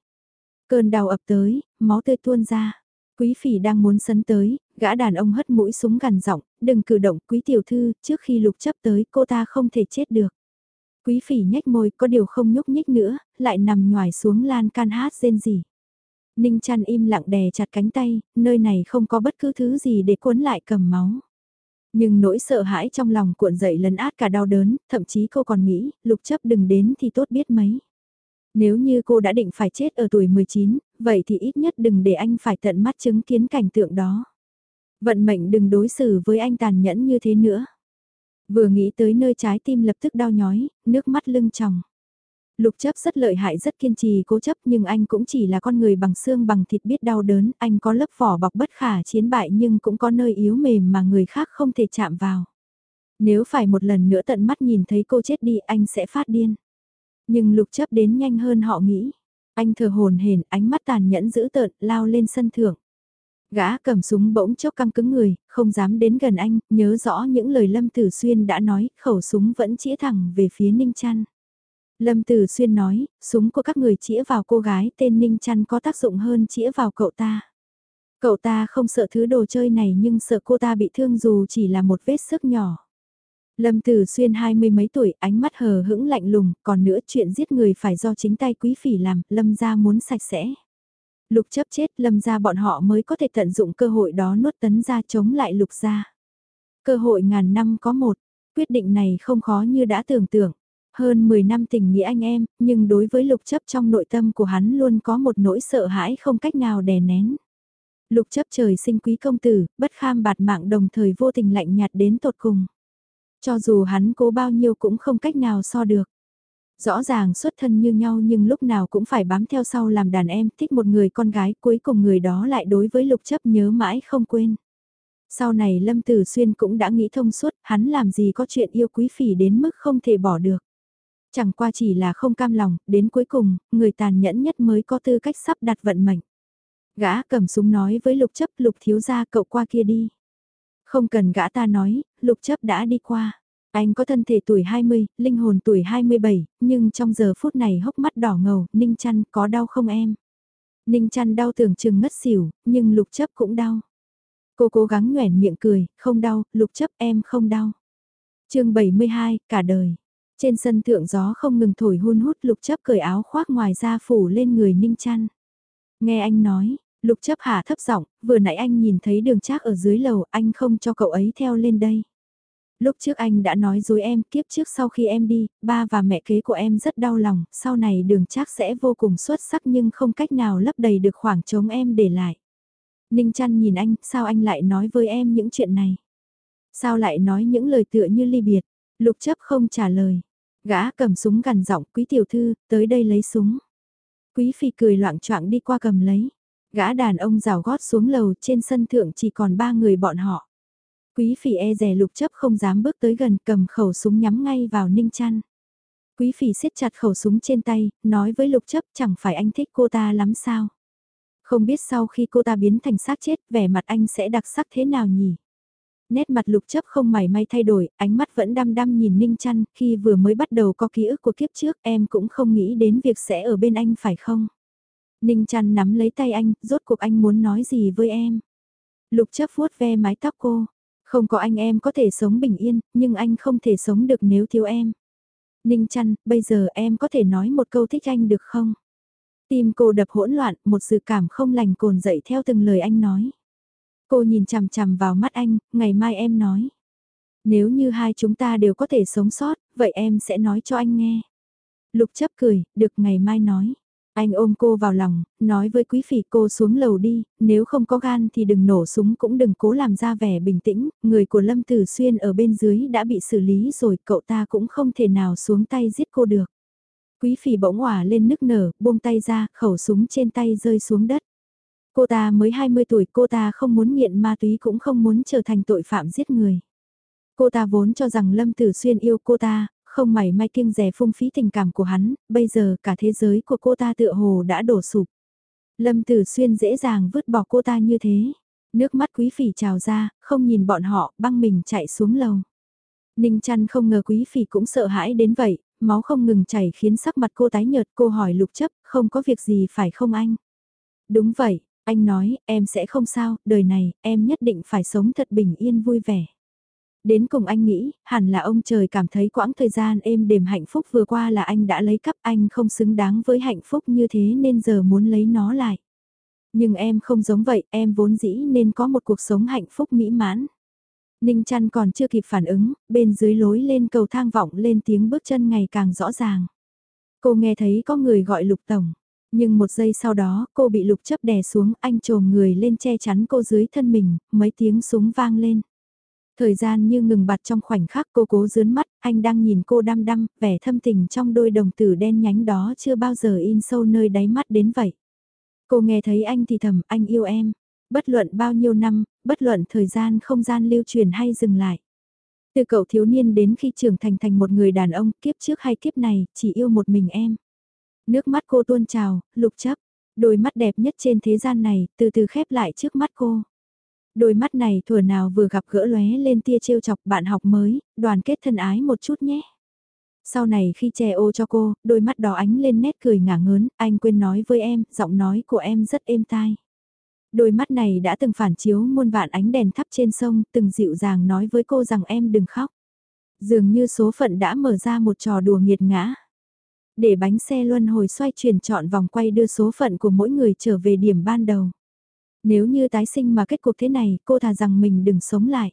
Cơn đau ập tới, máu tươi tuôn ra. Quý phỉ đang muốn sấn tới, gã đàn ông hất mũi súng gần giọng, đừng cử động quý tiểu thư, trước khi lục chấp tới cô ta không thể chết được. Quý phỉ nhếch môi có điều không nhúc nhích nữa, lại nằm nhòi xuống lan can hát rên gì. Ninh chăn im lặng đè chặt cánh tay, nơi này không có bất cứ thứ gì để cuốn lại cầm máu. Nhưng nỗi sợ hãi trong lòng cuộn dậy lấn át cả đau đớn, thậm chí cô còn nghĩ, lục chấp đừng đến thì tốt biết mấy. Nếu như cô đã định phải chết ở tuổi 19, vậy thì ít nhất đừng để anh phải tận mắt chứng kiến cảnh tượng đó. Vận mệnh đừng đối xử với anh tàn nhẫn như thế nữa. Vừa nghĩ tới nơi trái tim lập tức đau nhói, nước mắt lưng tròng. Lục chấp rất lợi hại rất kiên trì cố chấp nhưng anh cũng chỉ là con người bằng xương bằng thịt biết đau đớn, anh có lớp vỏ bọc bất khả chiến bại nhưng cũng có nơi yếu mềm mà người khác không thể chạm vào. Nếu phải một lần nữa tận mắt nhìn thấy cô chết đi anh sẽ phát điên. Nhưng lục chấp đến nhanh hơn họ nghĩ. Anh thờ hồn hển ánh mắt tàn nhẫn dữ tợn lao lên sân thượng. Gã cầm súng bỗng chốc căng cứng người, không dám đến gần anh, nhớ rõ những lời Lâm Tử Xuyên đã nói, khẩu súng vẫn chĩa thẳng về phía Ninh Chăn. Lâm Tử Xuyên nói, súng của các người chĩa vào cô gái tên Ninh Chăn có tác dụng hơn chĩa vào cậu ta. Cậu ta không sợ thứ đồ chơi này nhưng sợ cô ta bị thương dù chỉ là một vết sức nhỏ. Lâm Tử Xuyên hai mươi mấy tuổi, ánh mắt hờ hững lạnh lùng, còn nữa chuyện giết người phải do chính tay quý phỉ làm, Lâm gia muốn sạch sẽ. Lục chấp chết, Lâm ra bọn họ mới có thể tận dụng cơ hội đó nuốt tấn ra chống lại lục gia. Cơ hội ngàn năm có một, quyết định này không khó như đã tưởng tượng. Hơn 10 năm tình nghĩa anh em, nhưng đối với lục chấp trong nội tâm của hắn luôn có một nỗi sợ hãi không cách nào đè nén. Lục chấp trời sinh quý công tử, bất kham bạt mạng đồng thời vô tình lạnh nhạt đến tột cùng. Cho dù hắn cố bao nhiêu cũng không cách nào so được. Rõ ràng xuất thân như nhau nhưng lúc nào cũng phải bám theo sau làm đàn em thích một người con gái cuối cùng người đó lại đối với lục chấp nhớ mãi không quên. Sau này Lâm Tử Xuyên cũng đã nghĩ thông suốt, hắn làm gì có chuyện yêu quý phỉ đến mức không thể bỏ được. Chẳng qua chỉ là không cam lòng, đến cuối cùng, người tàn nhẫn nhất mới có tư cách sắp đặt vận mệnh. Gã cầm súng nói với lục chấp lục thiếu gia cậu qua kia đi. Không cần gã ta nói, lục chấp đã đi qua. Anh có thân thể tuổi 20, linh hồn tuổi 27, nhưng trong giờ phút này hốc mắt đỏ ngầu, Ninh chăn có đau không em? Ninh chăn đau tưởng chừng ngất xỉu, nhưng lục chấp cũng đau. Cô cố gắng nhoẻn miệng cười, không đau, lục chấp em không đau. chương 72, cả đời. Trên sân thượng gió không ngừng thổi hun hút lục chấp cởi áo khoác ngoài ra phủ lên người ninh chăn. Nghe anh nói, lục chấp hạ thấp giọng vừa nãy anh nhìn thấy đường trác ở dưới lầu anh không cho cậu ấy theo lên đây. Lúc trước anh đã nói dối em kiếp trước sau khi em đi, ba và mẹ kế của em rất đau lòng, sau này đường trác sẽ vô cùng xuất sắc nhưng không cách nào lấp đầy được khoảng trống em để lại. Ninh chăn nhìn anh, sao anh lại nói với em những chuyện này? Sao lại nói những lời tựa như ly biệt? Lục chấp không trả lời. Gã cầm súng gần giọng quý tiểu thư, tới đây lấy súng. Quý phi cười loạn choạng đi qua cầm lấy. Gã đàn ông rào gót xuống lầu trên sân thượng chỉ còn ba người bọn họ. Quý phỉ e rè lục chấp không dám bước tới gần cầm khẩu súng nhắm ngay vào ninh chăn. Quý phỉ siết chặt khẩu súng trên tay, nói với lục chấp chẳng phải anh thích cô ta lắm sao. Không biết sau khi cô ta biến thành xác chết vẻ mặt anh sẽ đặc sắc thế nào nhỉ? nét mặt lục chấp không mảy may thay đổi, ánh mắt vẫn đăm đăm nhìn Ninh Chăn, khi vừa mới bắt đầu có ký ức của kiếp trước em cũng không nghĩ đến việc sẽ ở bên anh phải không? Ninh Chăn nắm lấy tay anh, rốt cuộc anh muốn nói gì với em? Lục chấp vuốt ve mái tóc cô, không có anh em có thể sống bình yên, nhưng anh không thể sống được nếu thiếu em. Ninh Chăn, bây giờ em có thể nói một câu thích anh được không? Tim cô đập hỗn loạn, một sự cảm không lành cồn dậy theo từng lời anh nói. Cô nhìn chằm chằm vào mắt anh, ngày mai em nói. Nếu như hai chúng ta đều có thể sống sót, vậy em sẽ nói cho anh nghe. Lục chấp cười, được ngày mai nói. Anh ôm cô vào lòng, nói với quý phỉ cô xuống lầu đi, nếu không có gan thì đừng nổ súng cũng đừng cố làm ra vẻ bình tĩnh, người của Lâm Tử Xuyên ở bên dưới đã bị xử lý rồi cậu ta cũng không thể nào xuống tay giết cô được. Quý phỉ bỗng hỏa lên nức nở, buông tay ra, khẩu súng trên tay rơi xuống đất. Cô ta mới 20 tuổi, cô ta không muốn nghiện ma túy cũng không muốn trở thành tội phạm giết người. Cô ta vốn cho rằng Lâm Tử Xuyên yêu cô ta, không mảy may kiêng rẻ phung phí tình cảm của hắn, bây giờ cả thế giới của cô ta tựa hồ đã đổ sụp. Lâm Tử Xuyên dễ dàng vứt bỏ cô ta như thế. Nước mắt quý phỉ trào ra, không nhìn bọn họ, băng mình chạy xuống lầu. Ninh chăn không ngờ quý phỉ cũng sợ hãi đến vậy, máu không ngừng chảy khiến sắc mặt cô tái nhợt cô hỏi lục chấp, không có việc gì phải không anh? Đúng vậy, anh nói, em sẽ không sao, đời này, em nhất định phải sống thật bình yên vui vẻ. Đến cùng anh nghĩ, hẳn là ông trời cảm thấy quãng thời gian êm đềm hạnh phúc vừa qua là anh đã lấy cắp anh không xứng đáng với hạnh phúc như thế nên giờ muốn lấy nó lại. Nhưng em không giống vậy, em vốn dĩ nên có một cuộc sống hạnh phúc mỹ mãn. Ninh chăn còn chưa kịp phản ứng, bên dưới lối lên cầu thang vọng lên tiếng bước chân ngày càng rõ ràng. Cô nghe thấy có người gọi lục tổng. Nhưng một giây sau đó, cô bị lục chấp đè xuống, anh trồm người lên che chắn cô dưới thân mình, mấy tiếng súng vang lên. Thời gian như ngừng bặt trong khoảnh khắc cô cố dướn mắt, anh đang nhìn cô đăm đăm, vẻ thâm tình trong đôi đồng tử đen nhánh đó chưa bao giờ in sâu nơi đáy mắt đến vậy. Cô nghe thấy anh thì thầm, anh yêu em. Bất luận bao nhiêu năm, bất luận thời gian không gian lưu truyền hay dừng lại. Từ cậu thiếu niên đến khi trưởng thành thành một người đàn ông, kiếp trước hay kiếp này, chỉ yêu một mình em. Nước mắt cô tuôn trào, lục chấp, đôi mắt đẹp nhất trên thế gian này, từ từ khép lại trước mắt cô. Đôi mắt này thừa nào vừa gặp gỡ lóe lên tia trêu chọc bạn học mới, đoàn kết thân ái một chút nhé. Sau này khi che ô cho cô, đôi mắt đỏ ánh lên nét cười ngả ngớn, anh quên nói với em, giọng nói của em rất êm tai. Đôi mắt này đã từng phản chiếu muôn vạn ánh đèn thắp trên sông, từng dịu dàng nói với cô rằng em đừng khóc. Dường như số phận đã mở ra một trò đùa nghiệt ngã. Để bánh xe luân hồi xoay chuyển trọn vòng quay đưa số phận của mỗi người trở về điểm ban đầu. Nếu như tái sinh mà kết cục thế này, cô thà rằng mình đừng sống lại.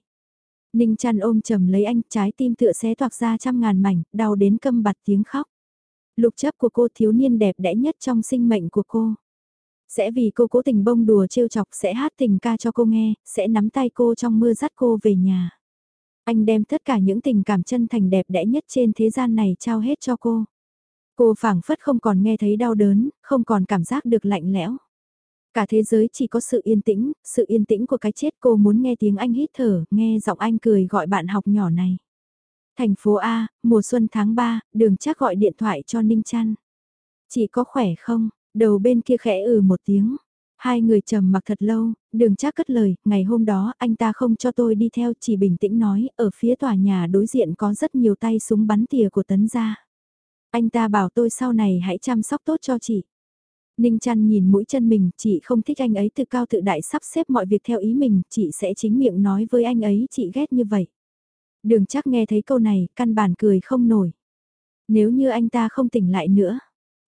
Ninh chăn ôm chầm lấy anh, trái tim tựa xé toạc ra trăm ngàn mảnh, đau đến câm bặt tiếng khóc. Lục chấp của cô thiếu niên đẹp đẽ nhất trong sinh mệnh của cô. Sẽ vì cô cố tình bông đùa trêu chọc sẽ hát tình ca cho cô nghe, sẽ nắm tay cô trong mưa dắt cô về nhà. Anh đem tất cả những tình cảm chân thành đẹp đẽ nhất trên thế gian này trao hết cho cô. Cô phảng phất không còn nghe thấy đau đớn, không còn cảm giác được lạnh lẽo. Cả thế giới chỉ có sự yên tĩnh, sự yên tĩnh của cái chết cô muốn nghe tiếng anh hít thở, nghe giọng anh cười gọi bạn học nhỏ này. Thành phố A, mùa xuân tháng 3, đường chắc gọi điện thoại cho Ninh Trăn. Chị có khỏe không? Đầu bên kia khẽ ừ một tiếng. Hai người trầm mặc thật lâu, đường chắc cất lời, ngày hôm đó anh ta không cho tôi đi theo chỉ bình tĩnh nói, ở phía tòa nhà đối diện có rất nhiều tay súng bắn tỉa của tấn gia. Anh ta bảo tôi sau này hãy chăm sóc tốt cho chị. Ninh chăn nhìn mũi chân mình, chị không thích anh ấy tự cao tự đại sắp xếp mọi việc theo ý mình, chị sẽ chính miệng nói với anh ấy chị ghét như vậy. Đường chắc nghe thấy câu này, căn bản cười không nổi. Nếu như anh ta không tỉnh lại nữa,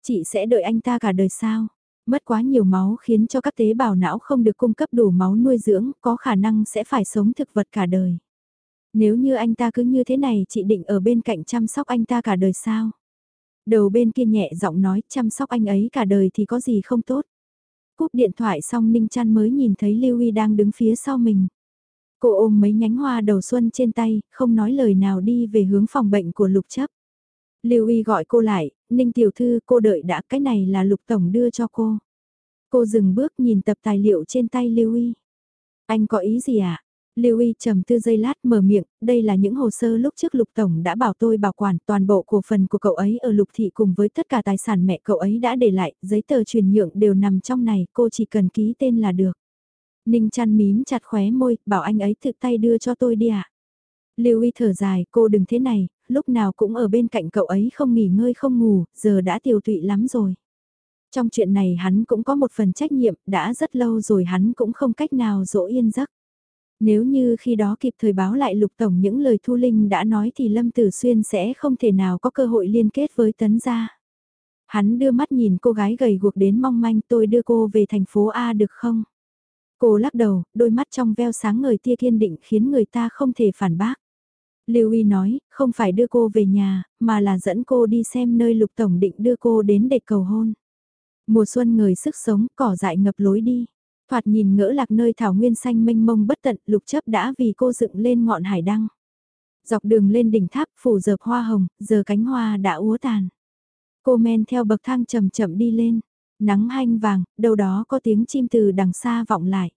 chị sẽ đợi anh ta cả đời sao? Mất quá nhiều máu khiến cho các tế bào não không được cung cấp đủ máu nuôi dưỡng, có khả năng sẽ phải sống thực vật cả đời. Nếu như anh ta cứ như thế này chị định ở bên cạnh chăm sóc anh ta cả đời sao? Đầu bên kia nhẹ giọng nói chăm sóc anh ấy cả đời thì có gì không tốt. Cúp điện thoại xong Ninh Trăn mới nhìn thấy Lưu Y đang đứng phía sau mình. Cô ôm mấy nhánh hoa đầu xuân trên tay, không nói lời nào đi về hướng phòng bệnh của Lục Chấp. Lưu Y gọi cô lại, Ninh Tiểu Thư cô đợi đã cái này là Lục Tổng đưa cho cô. Cô dừng bước nhìn tập tài liệu trên tay Lưu Y. Anh có ý gì ạ? À? Lưu Y trầm tư giây lát mở miệng, đây là những hồ sơ lúc trước Lục Tổng đã bảo tôi bảo quản toàn bộ cổ phần của cậu ấy ở Lục Thị cùng với tất cả tài sản mẹ cậu ấy đã để lại, giấy tờ truyền nhượng đều nằm trong này, cô chỉ cần ký tên là được. Ninh chăn mím chặt khóe môi, bảo anh ấy thực tay đưa cho tôi đi ạ. À? Lưu Y thở dài, cô đừng thế này, lúc nào cũng ở bên cạnh cậu ấy không nghỉ ngơi không ngủ, giờ đã tiêu tụy lắm rồi. Trong chuyện này hắn cũng có một phần trách nhiệm, đã rất lâu rồi hắn cũng không cách nào dỗ yên giấc. Nếu như khi đó kịp thời báo lại Lục Tổng những lời Thu Linh đã nói thì Lâm Tử Xuyên sẽ không thể nào có cơ hội liên kết với Tấn Gia. Hắn đưa mắt nhìn cô gái gầy guộc đến mong manh tôi đưa cô về thành phố A được không? Cô lắc đầu, đôi mắt trong veo sáng ngời tia kiên định khiến người ta không thể phản bác. Lưu Y nói, không phải đưa cô về nhà, mà là dẫn cô đi xem nơi Lục Tổng định đưa cô đến để cầu hôn. Mùa xuân người sức sống, cỏ dại ngập lối đi. Thoạt nhìn ngỡ lạc nơi thảo nguyên xanh mênh mông bất tận, lục chấp đã vì cô dựng lên ngọn hải đăng. Dọc đường lên đỉnh tháp phủ dợp hoa hồng, giờ cánh hoa đã úa tàn. Cô men theo bậc thang chậm chậm đi lên, nắng hanh vàng, đâu đó có tiếng chim từ đằng xa vọng lại.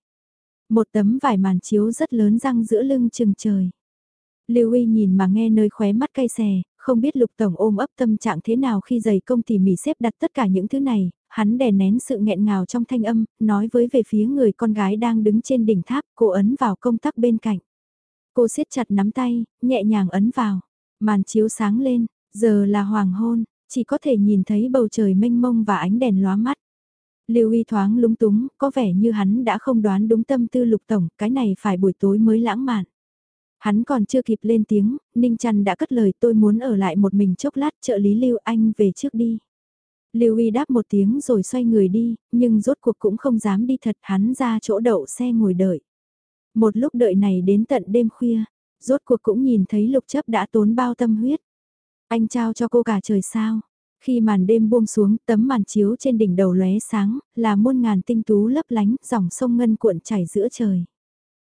Một tấm vải màn chiếu rất lớn răng giữa lưng chừng trời. Lưu Y nhìn mà nghe nơi khóe mắt cay xè, không biết Lục Tổng ôm ấp tâm trạng thế nào khi giày công tỉ mỉ xếp đặt tất cả những thứ này, hắn đè nén sự nghẹn ngào trong thanh âm, nói với về phía người con gái đang đứng trên đỉnh tháp, cô ấn vào công tắc bên cạnh. Cô siết chặt nắm tay, nhẹ nhàng ấn vào, màn chiếu sáng lên, Giờ là hoàng hôn, chỉ có thể nhìn thấy bầu trời mênh mông và ánh đèn lóa mắt. Lưu Y thoáng lúng túng, có vẻ như hắn đã không đoán đúng tâm tư lục tổng, cái này phải buổi tối mới lãng mạn. Hắn còn chưa kịp lên tiếng, Ninh Trăn đã cất lời tôi muốn ở lại một mình chốc lát trợ lý Lưu Anh về trước đi. Lưu Y đáp một tiếng rồi xoay người đi, nhưng rốt cuộc cũng không dám đi thật hắn ra chỗ đậu xe ngồi đợi. Một lúc đợi này đến tận đêm khuya, rốt cuộc cũng nhìn thấy lục chấp đã tốn bao tâm huyết. Anh trao cho cô cả trời sao. Khi màn đêm buông xuống, tấm màn chiếu trên đỉnh đầu lóe sáng, là muôn ngàn tinh tú lấp lánh, dòng sông ngân cuộn chảy giữa trời.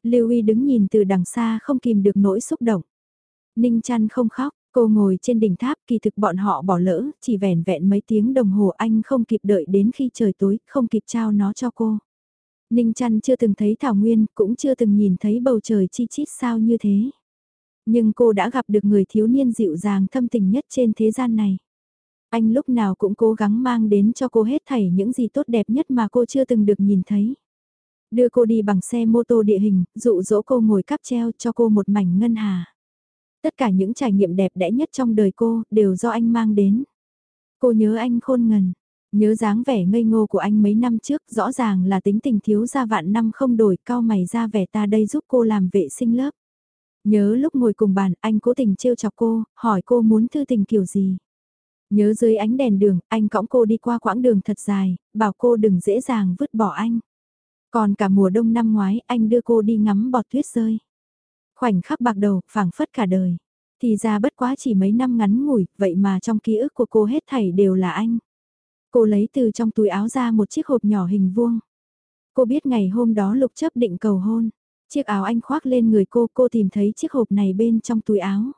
Lưu Y đứng nhìn từ đằng xa không kìm được nỗi xúc động. Ninh chăn không khóc, cô ngồi trên đỉnh tháp kỳ thực bọn họ bỏ lỡ, chỉ vẻn vẹn mấy tiếng đồng hồ anh không kịp đợi đến khi trời tối, không kịp trao nó cho cô. Ninh chăn chưa từng thấy Thảo Nguyên, cũng chưa từng nhìn thấy bầu trời chi chít sao như thế. Nhưng cô đã gặp được người thiếu niên dịu dàng thâm tình nhất trên thế gian này. Anh lúc nào cũng cố gắng mang đến cho cô hết thảy những gì tốt đẹp nhất mà cô chưa từng được nhìn thấy. Đưa cô đi bằng xe mô tô địa hình, dụ dỗ cô ngồi cắp treo cho cô một mảnh ngân hà. Tất cả những trải nghiệm đẹp đẽ nhất trong đời cô đều do anh mang đến. Cô nhớ anh khôn ngần, nhớ dáng vẻ ngây ngô của anh mấy năm trước rõ ràng là tính tình thiếu gia vạn năm không đổi cao mày ra vẻ ta đây giúp cô làm vệ sinh lớp. Nhớ lúc ngồi cùng bàn anh cố tình trêu chọc cô, hỏi cô muốn thư tình kiểu gì. Nhớ dưới ánh đèn đường, anh cõng cô đi qua quãng đường thật dài, bảo cô đừng dễ dàng vứt bỏ anh. Còn cả mùa đông năm ngoái, anh đưa cô đi ngắm bọt tuyết rơi. Khoảnh khắc bạc đầu, phảng phất cả đời. Thì ra bất quá chỉ mấy năm ngắn ngủi, vậy mà trong ký ức của cô hết thảy đều là anh. Cô lấy từ trong túi áo ra một chiếc hộp nhỏ hình vuông. Cô biết ngày hôm đó lục chấp định cầu hôn. Chiếc áo anh khoác lên người cô, cô tìm thấy chiếc hộp này bên trong túi áo.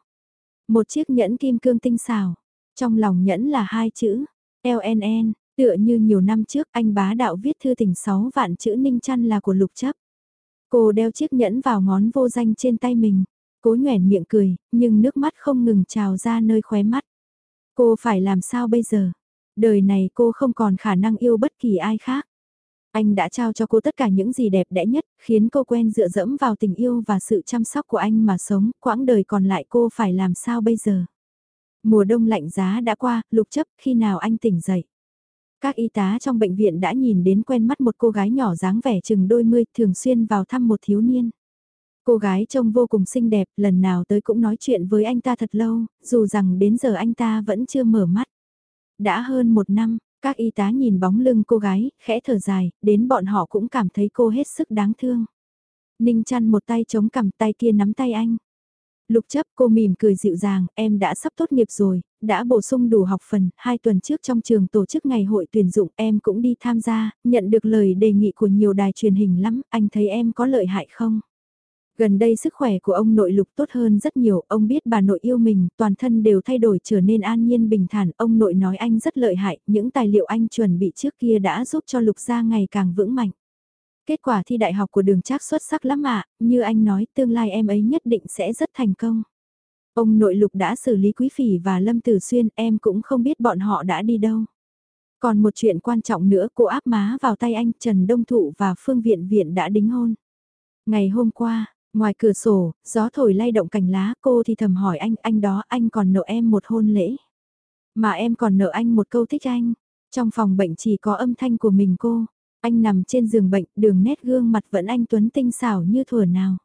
Một chiếc nhẫn kim cương tinh xảo. Trong lòng nhẫn là hai chữ, LNN, tựa như nhiều năm trước anh bá đạo viết thư tình 6 vạn chữ ninh chăn là của lục chấp. Cô đeo chiếc nhẫn vào ngón vô danh trên tay mình, cố nhoẻn miệng cười, nhưng nước mắt không ngừng trào ra nơi khóe mắt. Cô phải làm sao bây giờ? Đời này cô không còn khả năng yêu bất kỳ ai khác. Anh đã trao cho cô tất cả những gì đẹp đẽ nhất, khiến cô quen dựa dẫm vào tình yêu và sự chăm sóc của anh mà sống, quãng đời còn lại cô phải làm sao bây giờ? Mùa đông lạnh giá đã qua, lục chấp khi nào anh tỉnh dậy. Các y tá trong bệnh viện đã nhìn đến quen mắt một cô gái nhỏ dáng vẻ chừng đôi mươi thường xuyên vào thăm một thiếu niên. Cô gái trông vô cùng xinh đẹp, lần nào tới cũng nói chuyện với anh ta thật lâu, dù rằng đến giờ anh ta vẫn chưa mở mắt. Đã hơn một năm, các y tá nhìn bóng lưng cô gái, khẽ thở dài, đến bọn họ cũng cảm thấy cô hết sức đáng thương. Ninh chăn một tay chống cằm tay kia nắm tay anh. Lục chấp cô mỉm cười dịu dàng, em đã sắp tốt nghiệp rồi, đã bổ sung đủ học phần, hai tuần trước trong trường tổ chức ngày hội tuyển dụng em cũng đi tham gia, nhận được lời đề nghị của nhiều đài truyền hình lắm, anh thấy em có lợi hại không? Gần đây sức khỏe của ông nội lục tốt hơn rất nhiều, ông biết bà nội yêu mình, toàn thân đều thay đổi trở nên an nhiên bình thản, ông nội nói anh rất lợi hại, những tài liệu anh chuẩn bị trước kia đã giúp cho lục gia ngày càng vững mạnh. Kết quả thi đại học của đường trác xuất sắc lắm ạ, như anh nói tương lai em ấy nhất định sẽ rất thành công. Ông nội lục đã xử lý quý phỉ và Lâm Tử Xuyên em cũng không biết bọn họ đã đi đâu. Còn một chuyện quan trọng nữa cô áp má vào tay anh Trần Đông Thụ và Phương Viện Viện đã đính hôn. Ngày hôm qua, ngoài cửa sổ, gió thổi lay động cành lá cô thì thầm hỏi anh, anh đó anh còn nợ em một hôn lễ. Mà em còn nợ anh một câu thích anh. Trong phòng bệnh chỉ có âm thanh của mình cô. Anh nằm trên giường bệnh, đường nét gương mặt vẫn anh Tuấn tinh xảo như thuở nào.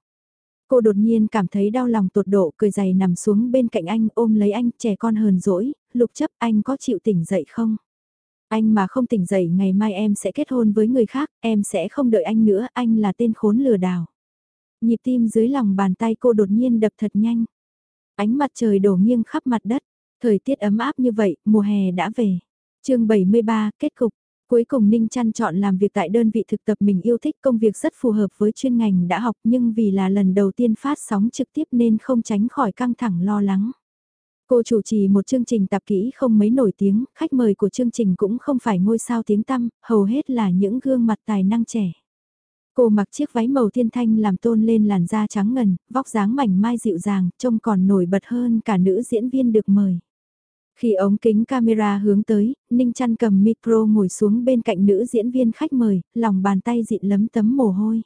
Cô đột nhiên cảm thấy đau lòng tột độ, cười dày nằm xuống bên cạnh anh ôm lấy anh, trẻ con hờn dỗi, lục chấp anh có chịu tỉnh dậy không? Anh mà không tỉnh dậy ngày mai em sẽ kết hôn với người khác, em sẽ không đợi anh nữa, anh là tên khốn lừa đảo. Nhịp tim dưới lòng bàn tay cô đột nhiên đập thật nhanh. Ánh mặt trời đổ nghiêng khắp mặt đất, thời tiết ấm áp như vậy, mùa hè đã về. chương 73, kết cục. Cuối cùng Ninh Trăn chọn làm việc tại đơn vị thực tập mình yêu thích công việc rất phù hợp với chuyên ngành đã học nhưng vì là lần đầu tiên phát sóng trực tiếp nên không tránh khỏi căng thẳng lo lắng. Cô chủ trì một chương trình tạp kỹ không mấy nổi tiếng, khách mời của chương trình cũng không phải ngôi sao tiếng tăm, hầu hết là những gương mặt tài năng trẻ. Cô mặc chiếc váy màu thiên thanh làm tôn lên làn da trắng ngần, vóc dáng mảnh mai dịu dàng, trông còn nổi bật hơn cả nữ diễn viên được mời. Khi ống kính camera hướng tới, Ninh Trăn cầm micro ngồi xuống bên cạnh nữ diễn viên khách mời, lòng bàn tay dịn lấm tấm mồ hôi.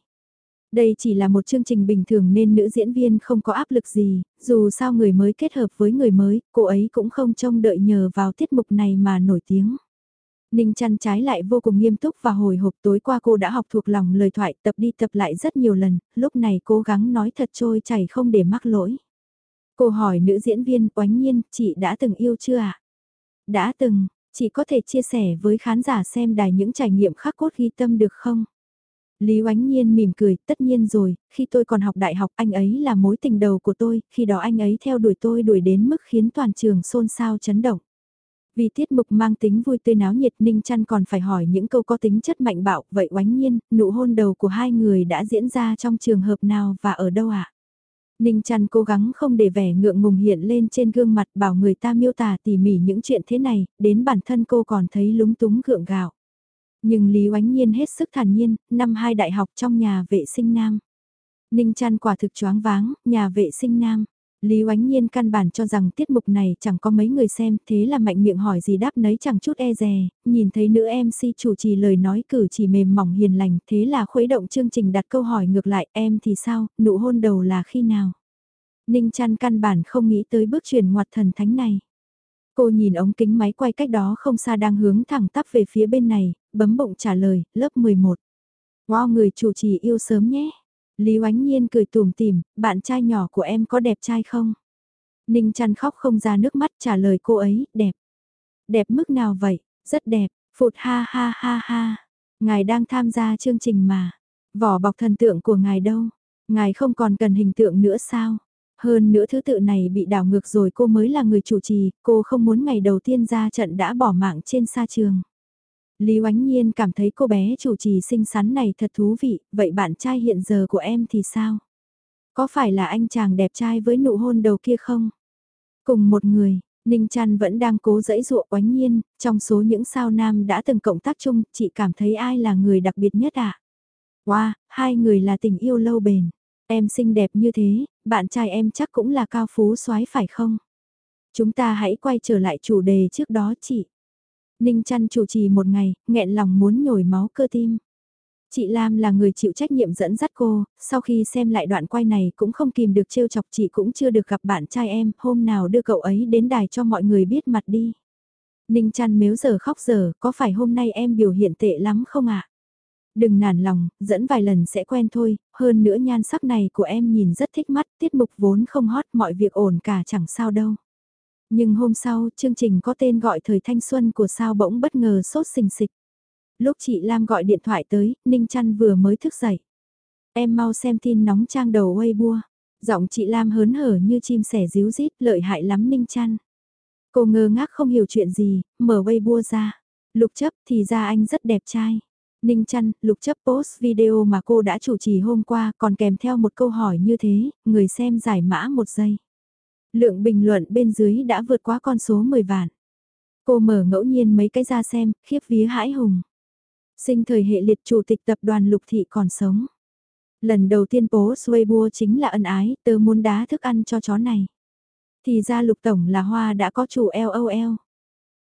Đây chỉ là một chương trình bình thường nên nữ diễn viên không có áp lực gì, dù sao người mới kết hợp với người mới, cô ấy cũng không trông đợi nhờ vào tiết mục này mà nổi tiếng. Ninh chăn trái lại vô cùng nghiêm túc và hồi hộp tối qua cô đã học thuộc lòng lời thoại tập đi tập lại rất nhiều lần, lúc này cố gắng nói thật trôi chảy không để mắc lỗi. Cô hỏi nữ diễn viên oánh nhiên, chị đã từng yêu chưa ạ? Đã từng, chị có thể chia sẻ với khán giả xem đài những trải nghiệm khắc cốt ghi tâm được không? Lý Oánh Nhiên mỉm cười, tất nhiên rồi, khi tôi còn học đại học anh ấy là mối tình đầu của tôi, khi đó anh ấy theo đuổi tôi đuổi đến mức khiến toàn trường xôn xao chấn động. Vì tiết mục mang tính vui tươi náo nhiệt Ninh Chăn còn phải hỏi những câu có tính chất mạnh bạo, vậy Oánh Nhiên, nụ hôn đầu của hai người đã diễn ra trong trường hợp nào và ở đâu ạ? À? Ninh chăn cố gắng không để vẻ ngượng ngùng hiện lên trên gương mặt bảo người ta miêu tả tỉ mỉ những chuyện thế này, đến bản thân cô còn thấy lúng túng gượng gạo. Nhưng Lý Oánh Nhiên hết sức thản nhiên, năm hai đại học trong nhà vệ sinh nam. Ninh chăn quả thực choáng váng, nhà vệ sinh nam. Lý Oánh Nhiên căn bản cho rằng tiết mục này chẳng có mấy người xem, thế là mạnh miệng hỏi gì đáp nấy chẳng chút e dè, nhìn thấy nữ MC chủ trì lời nói cử chỉ mềm mỏng hiền lành, thế là khuấy động chương trình đặt câu hỏi ngược lại, em thì sao, nụ hôn đầu là khi nào? Ninh chăn căn bản không nghĩ tới bước chuyển ngoặt thần thánh này. Cô nhìn ống kính máy quay cách đó không xa đang hướng thẳng tắp về phía bên này, bấm bụng trả lời, lớp 11. Wow người chủ trì yêu sớm nhé. Lý Oánh Nhiên cười tùm tìm, bạn trai nhỏ của em có đẹp trai không? Ninh chăn khóc không ra nước mắt trả lời cô ấy, đẹp. Đẹp mức nào vậy? Rất đẹp, phụt ha ha ha ha. Ngài đang tham gia chương trình mà. Vỏ bọc thần tượng của ngài đâu? Ngài không còn cần hình tượng nữa sao? Hơn nữa thứ tự này bị đảo ngược rồi cô mới là người chủ trì, cô không muốn ngày đầu tiên ra trận đã bỏ mạng trên sa trường. Lý Oánh Nhiên cảm thấy cô bé chủ trì xinh xắn này thật thú vị, vậy bạn trai hiện giờ của em thì sao? Có phải là anh chàng đẹp trai với nụ hôn đầu kia không? Cùng một người, Ninh Trăn vẫn đang cố dẫy dụa Oánh Nhiên, trong số những sao nam đã từng cộng tác chung, chị cảm thấy ai là người đặc biệt nhất ạ? À? Wow, hai người là tình yêu lâu bền. Em xinh đẹp như thế, bạn trai em chắc cũng là cao phú soái phải không? Chúng ta hãy quay trở lại chủ đề trước đó chị. Ninh chăn chủ trì một ngày, nghẹn lòng muốn nhồi máu cơ tim. Chị Lam là người chịu trách nhiệm dẫn dắt cô, sau khi xem lại đoạn quay này cũng không kìm được trêu chọc chị cũng chưa được gặp bạn trai em, hôm nào đưa cậu ấy đến đài cho mọi người biết mặt đi. Ninh chăn mếu giờ khóc giờ, có phải hôm nay em biểu hiện tệ lắm không ạ? Đừng nản lòng, dẫn vài lần sẽ quen thôi, hơn nữa nhan sắc này của em nhìn rất thích mắt, tiết mục vốn không hot mọi việc ổn cả chẳng sao đâu. Nhưng hôm sau, chương trình có tên gọi thời thanh xuân của sao bỗng bất ngờ sốt xình xịch. Lúc chị Lam gọi điện thoại tới, Ninh Trăn vừa mới thức dậy. Em mau xem tin nóng trang đầu Weibo. Giọng chị Lam hớn hở như chim sẻ díu rít lợi hại lắm Ninh Trăn. Cô ngơ ngác không hiểu chuyện gì, mở Weibo ra. Lục chấp thì ra anh rất đẹp trai. Ninh trăn lục chấp post video mà cô đã chủ trì hôm qua còn kèm theo một câu hỏi như thế, người xem giải mã một giây. Lượng bình luận bên dưới đã vượt quá con số 10 vạn. Cô mở ngẫu nhiên mấy cái ra xem, khiếp vía hãi hùng. Sinh thời hệ liệt chủ tịch tập đoàn lục thị còn sống. Lần đầu tiên bố Weibo chính là ân ái, tớ muốn đá thức ăn cho chó này. Thì ra lục tổng là hoa đã có chủ LOL.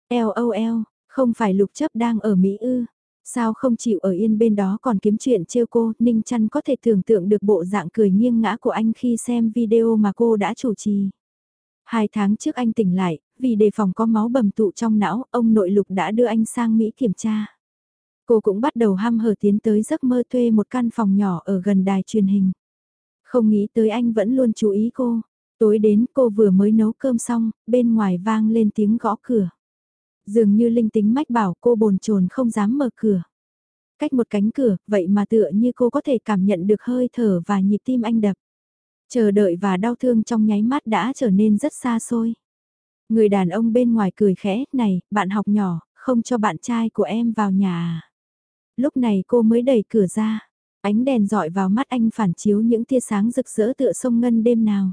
LOL, không phải lục chấp đang ở Mỹ ư. Sao không chịu ở yên bên đó còn kiếm chuyện trêu cô, Ninh Chăn có thể tưởng tượng được bộ dạng cười nghiêng ngã của anh khi xem video mà cô đã chủ trì. Hai tháng trước anh tỉnh lại, vì đề phòng có máu bầm tụ trong não, ông nội lục đã đưa anh sang Mỹ kiểm tra. Cô cũng bắt đầu ham hở tiến tới giấc mơ thuê một căn phòng nhỏ ở gần đài truyền hình. Không nghĩ tới anh vẫn luôn chú ý cô. Tối đến cô vừa mới nấu cơm xong, bên ngoài vang lên tiếng gõ cửa. Dường như linh tính mách bảo cô bồn chồn không dám mở cửa. Cách một cánh cửa, vậy mà tựa như cô có thể cảm nhận được hơi thở và nhịp tim anh đập. Chờ đợi và đau thương trong nháy mắt đã trở nên rất xa xôi. Người đàn ông bên ngoài cười khẽ, này, bạn học nhỏ, không cho bạn trai của em vào nhà à? Lúc này cô mới đẩy cửa ra, ánh đèn dọi vào mắt anh phản chiếu những tia sáng rực rỡ tựa sông ngân đêm nào.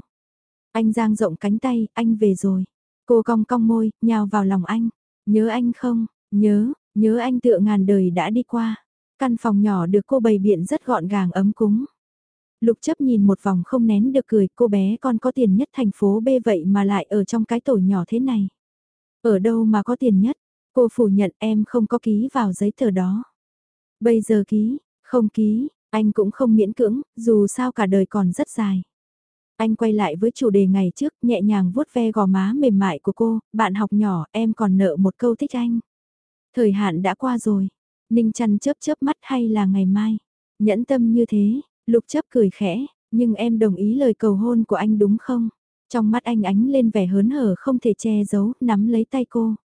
Anh giang rộng cánh tay, anh về rồi. Cô cong cong môi, nhào vào lòng anh. Nhớ anh không, nhớ, nhớ anh tựa ngàn đời đã đi qua. Căn phòng nhỏ được cô bày biện rất gọn gàng ấm cúng. Lục chấp nhìn một vòng không nén được cười, cô bé con có tiền nhất thành phố B vậy mà lại ở trong cái tổ nhỏ thế này. Ở đâu mà có tiền nhất, cô phủ nhận em không có ký vào giấy tờ đó. Bây giờ ký, không ký, Anh cũng không miễn cưỡng, dù sao cả đời còn rất dài. Anh quay lại với chủ đề ngày trước, nhẹ nhàng vuốt ve gò má mềm mại của cô, bạn học nhỏ, em còn nợ một câu thích anh. Thời hạn đã qua rồi, Ninh chăn chớp chớp mắt hay là ngày mai. Nhẫn tâm như thế, lục chấp cười khẽ, nhưng em đồng ý lời cầu hôn của anh đúng không? Trong mắt anh ánh lên vẻ hớn hở không thể che giấu, nắm lấy tay cô.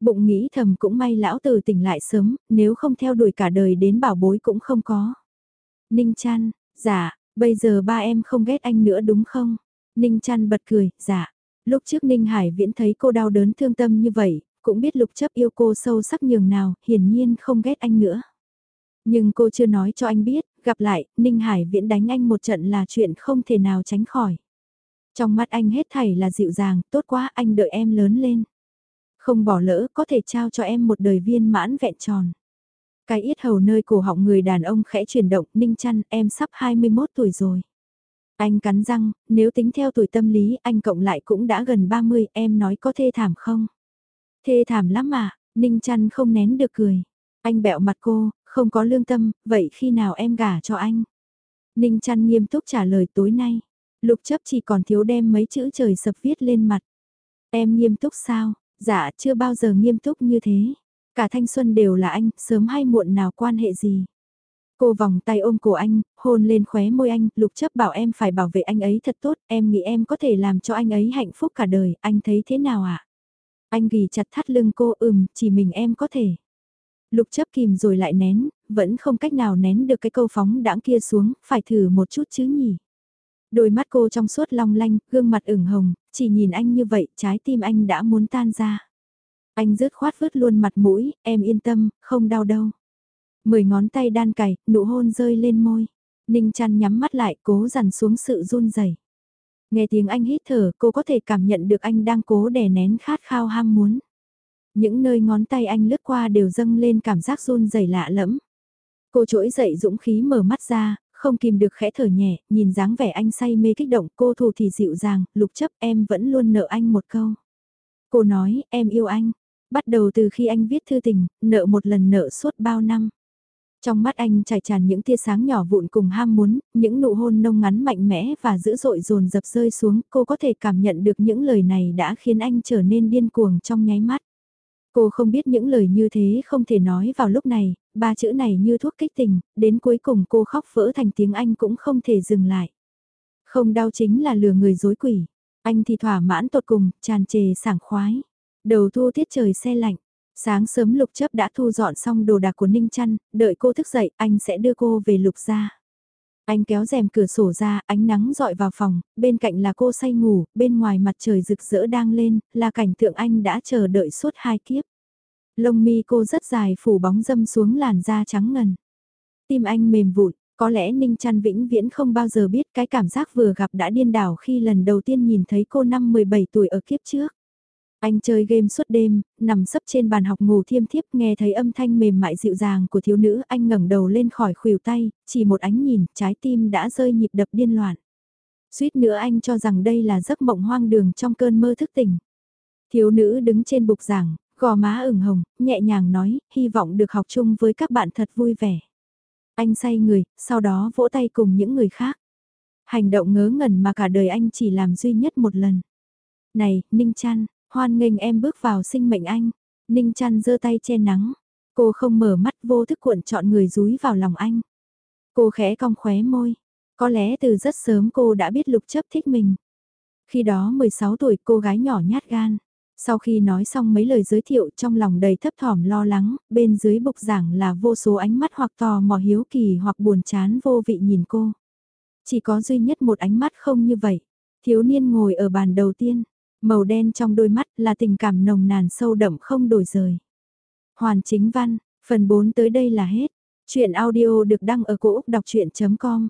Bụng nghĩ thầm cũng may lão tử tỉnh lại sớm, nếu không theo đuổi cả đời đến bảo bối cũng không có. Ninh chăn, dạ, bây giờ ba em không ghét anh nữa đúng không? Ninh chăn bật cười, dạ. Lúc trước Ninh Hải Viễn thấy cô đau đớn thương tâm như vậy, cũng biết lục chấp yêu cô sâu sắc nhường nào, hiển nhiên không ghét anh nữa. Nhưng cô chưa nói cho anh biết, gặp lại, Ninh Hải Viễn đánh anh một trận là chuyện không thể nào tránh khỏi. Trong mắt anh hết thảy là dịu dàng, tốt quá anh đợi em lớn lên. Không bỏ lỡ có thể trao cho em một đời viên mãn vẹn tròn. Cái yết hầu nơi cổ họng người đàn ông khẽ chuyển động, ninh chăn, em sắp 21 tuổi rồi. Anh cắn răng, nếu tính theo tuổi tâm lý, anh cộng lại cũng đã gần 30, em nói có thê thảm không? Thê thảm lắm mà, ninh chăn không nén được cười. Anh bẹo mặt cô, không có lương tâm, vậy khi nào em gả cho anh? Ninh chăn nghiêm túc trả lời tối nay. Lục chấp chỉ còn thiếu đem mấy chữ trời sập viết lên mặt. Em nghiêm túc sao? Dạ chưa bao giờ nghiêm túc như thế. Cả thanh xuân đều là anh, sớm hay muộn nào quan hệ gì. Cô vòng tay ôm cổ anh, hôn lên khóe môi anh, lục chấp bảo em phải bảo vệ anh ấy thật tốt, em nghĩ em có thể làm cho anh ấy hạnh phúc cả đời, anh thấy thế nào ạ? À? Anh ghi chặt thắt lưng cô ừm, chỉ mình em có thể. Lục chấp kìm rồi lại nén, vẫn không cách nào nén được cái câu phóng đãng kia xuống, phải thử một chút chứ nhỉ. Đôi mắt cô trong suốt long lanh, gương mặt ửng hồng, chỉ nhìn anh như vậy, trái tim anh đã muốn tan ra. Anh rứt khoát vứt luôn mặt mũi, em yên tâm, không đau đâu. Mười ngón tay đan cày, nụ hôn rơi lên môi. Ninh chăn nhắm mắt lại, cố dằn xuống sự run rẩy. Nghe tiếng anh hít thở, cô có thể cảm nhận được anh đang cố đè nén khát khao ham muốn. Những nơi ngón tay anh lướt qua đều dâng lên cảm giác run rẩy lạ lẫm. Cô trỗi dậy dũng khí mở mắt ra, không kìm được khẽ thở nhẹ, nhìn dáng vẻ anh say mê kích động, cô thù thì dịu dàng, lục chấp em vẫn luôn nợ anh một câu. Cô nói, em yêu anh, bắt đầu từ khi anh viết thư tình, nợ một lần nợ suốt bao năm. Trong mắt anh trải tràn những tia sáng nhỏ vụn cùng ham muốn, những nụ hôn nông ngắn mạnh mẽ và dữ dội dồn dập rơi xuống, cô có thể cảm nhận được những lời này đã khiến anh trở nên điên cuồng trong nháy mắt. Cô không biết những lời như thế không thể nói vào lúc này, ba chữ này như thuốc kích tình, đến cuối cùng cô khóc vỡ thành tiếng Anh cũng không thể dừng lại. Không đau chính là lừa người dối quỷ. Anh thì thỏa mãn tột cùng, tràn trề sảng khoái. Đầu thu tiết trời xe lạnh. Sáng sớm lục chấp đã thu dọn xong đồ đạc của Ninh Trăn, đợi cô thức dậy, anh sẽ đưa cô về lục gia anh kéo rèm cửa sổ ra, ánh nắng dọi vào phòng, bên cạnh là cô say ngủ, bên ngoài mặt trời rực rỡ đang lên, là cảnh tượng anh đã chờ đợi suốt hai kiếp. Lông mi cô rất dài phủ bóng dâm xuống làn da trắng ngần. Tim anh mềm vụn, có lẽ Ninh Trăn vĩnh viễn không bao giờ biết cái cảm giác vừa gặp đã điên đảo khi lần đầu tiên nhìn thấy cô năm 17 tuổi ở kiếp trước. Anh chơi game suốt đêm, nằm sấp trên bàn học ngủ thiêm thiếp nghe thấy âm thanh mềm mại dịu dàng của thiếu nữ anh ngẩng đầu lên khỏi khuỷu tay, chỉ một ánh nhìn, trái tim đã rơi nhịp đập điên loạn. Suýt nữa anh cho rằng đây là giấc mộng hoang đường trong cơn mơ thức tỉnh. Thiếu nữ đứng trên bục giảng, gò má ửng hồng, nhẹ nhàng nói, hy vọng được học chung với các bạn thật vui vẻ. Anh say người, sau đó vỗ tay cùng những người khác. Hành động ngớ ngẩn mà cả đời anh chỉ làm duy nhất một lần. Này, Ninh Trăn, hoan nghênh em bước vào sinh mệnh anh. Ninh chăn giơ tay che nắng. Cô không mở mắt vô thức cuộn chọn người rúi vào lòng anh. Cô khẽ cong khóe môi. Có lẽ từ rất sớm cô đã biết lục chấp thích mình. Khi đó 16 tuổi cô gái nhỏ nhát gan. Sau khi nói xong mấy lời giới thiệu trong lòng đầy thấp thỏm lo lắng, bên dưới bục giảng là vô số ánh mắt hoặc tò mò hiếu kỳ hoặc buồn chán vô vị nhìn cô. Chỉ có duy nhất một ánh mắt không như vậy. Thiếu niên ngồi ở bàn đầu tiên, màu đen trong đôi mắt là tình cảm nồng nàn sâu đậm không đổi rời. Hoàn chính văn, phần 4 tới đây là hết. Chuyện audio được đăng ở cổ Úc đọc chuyện.com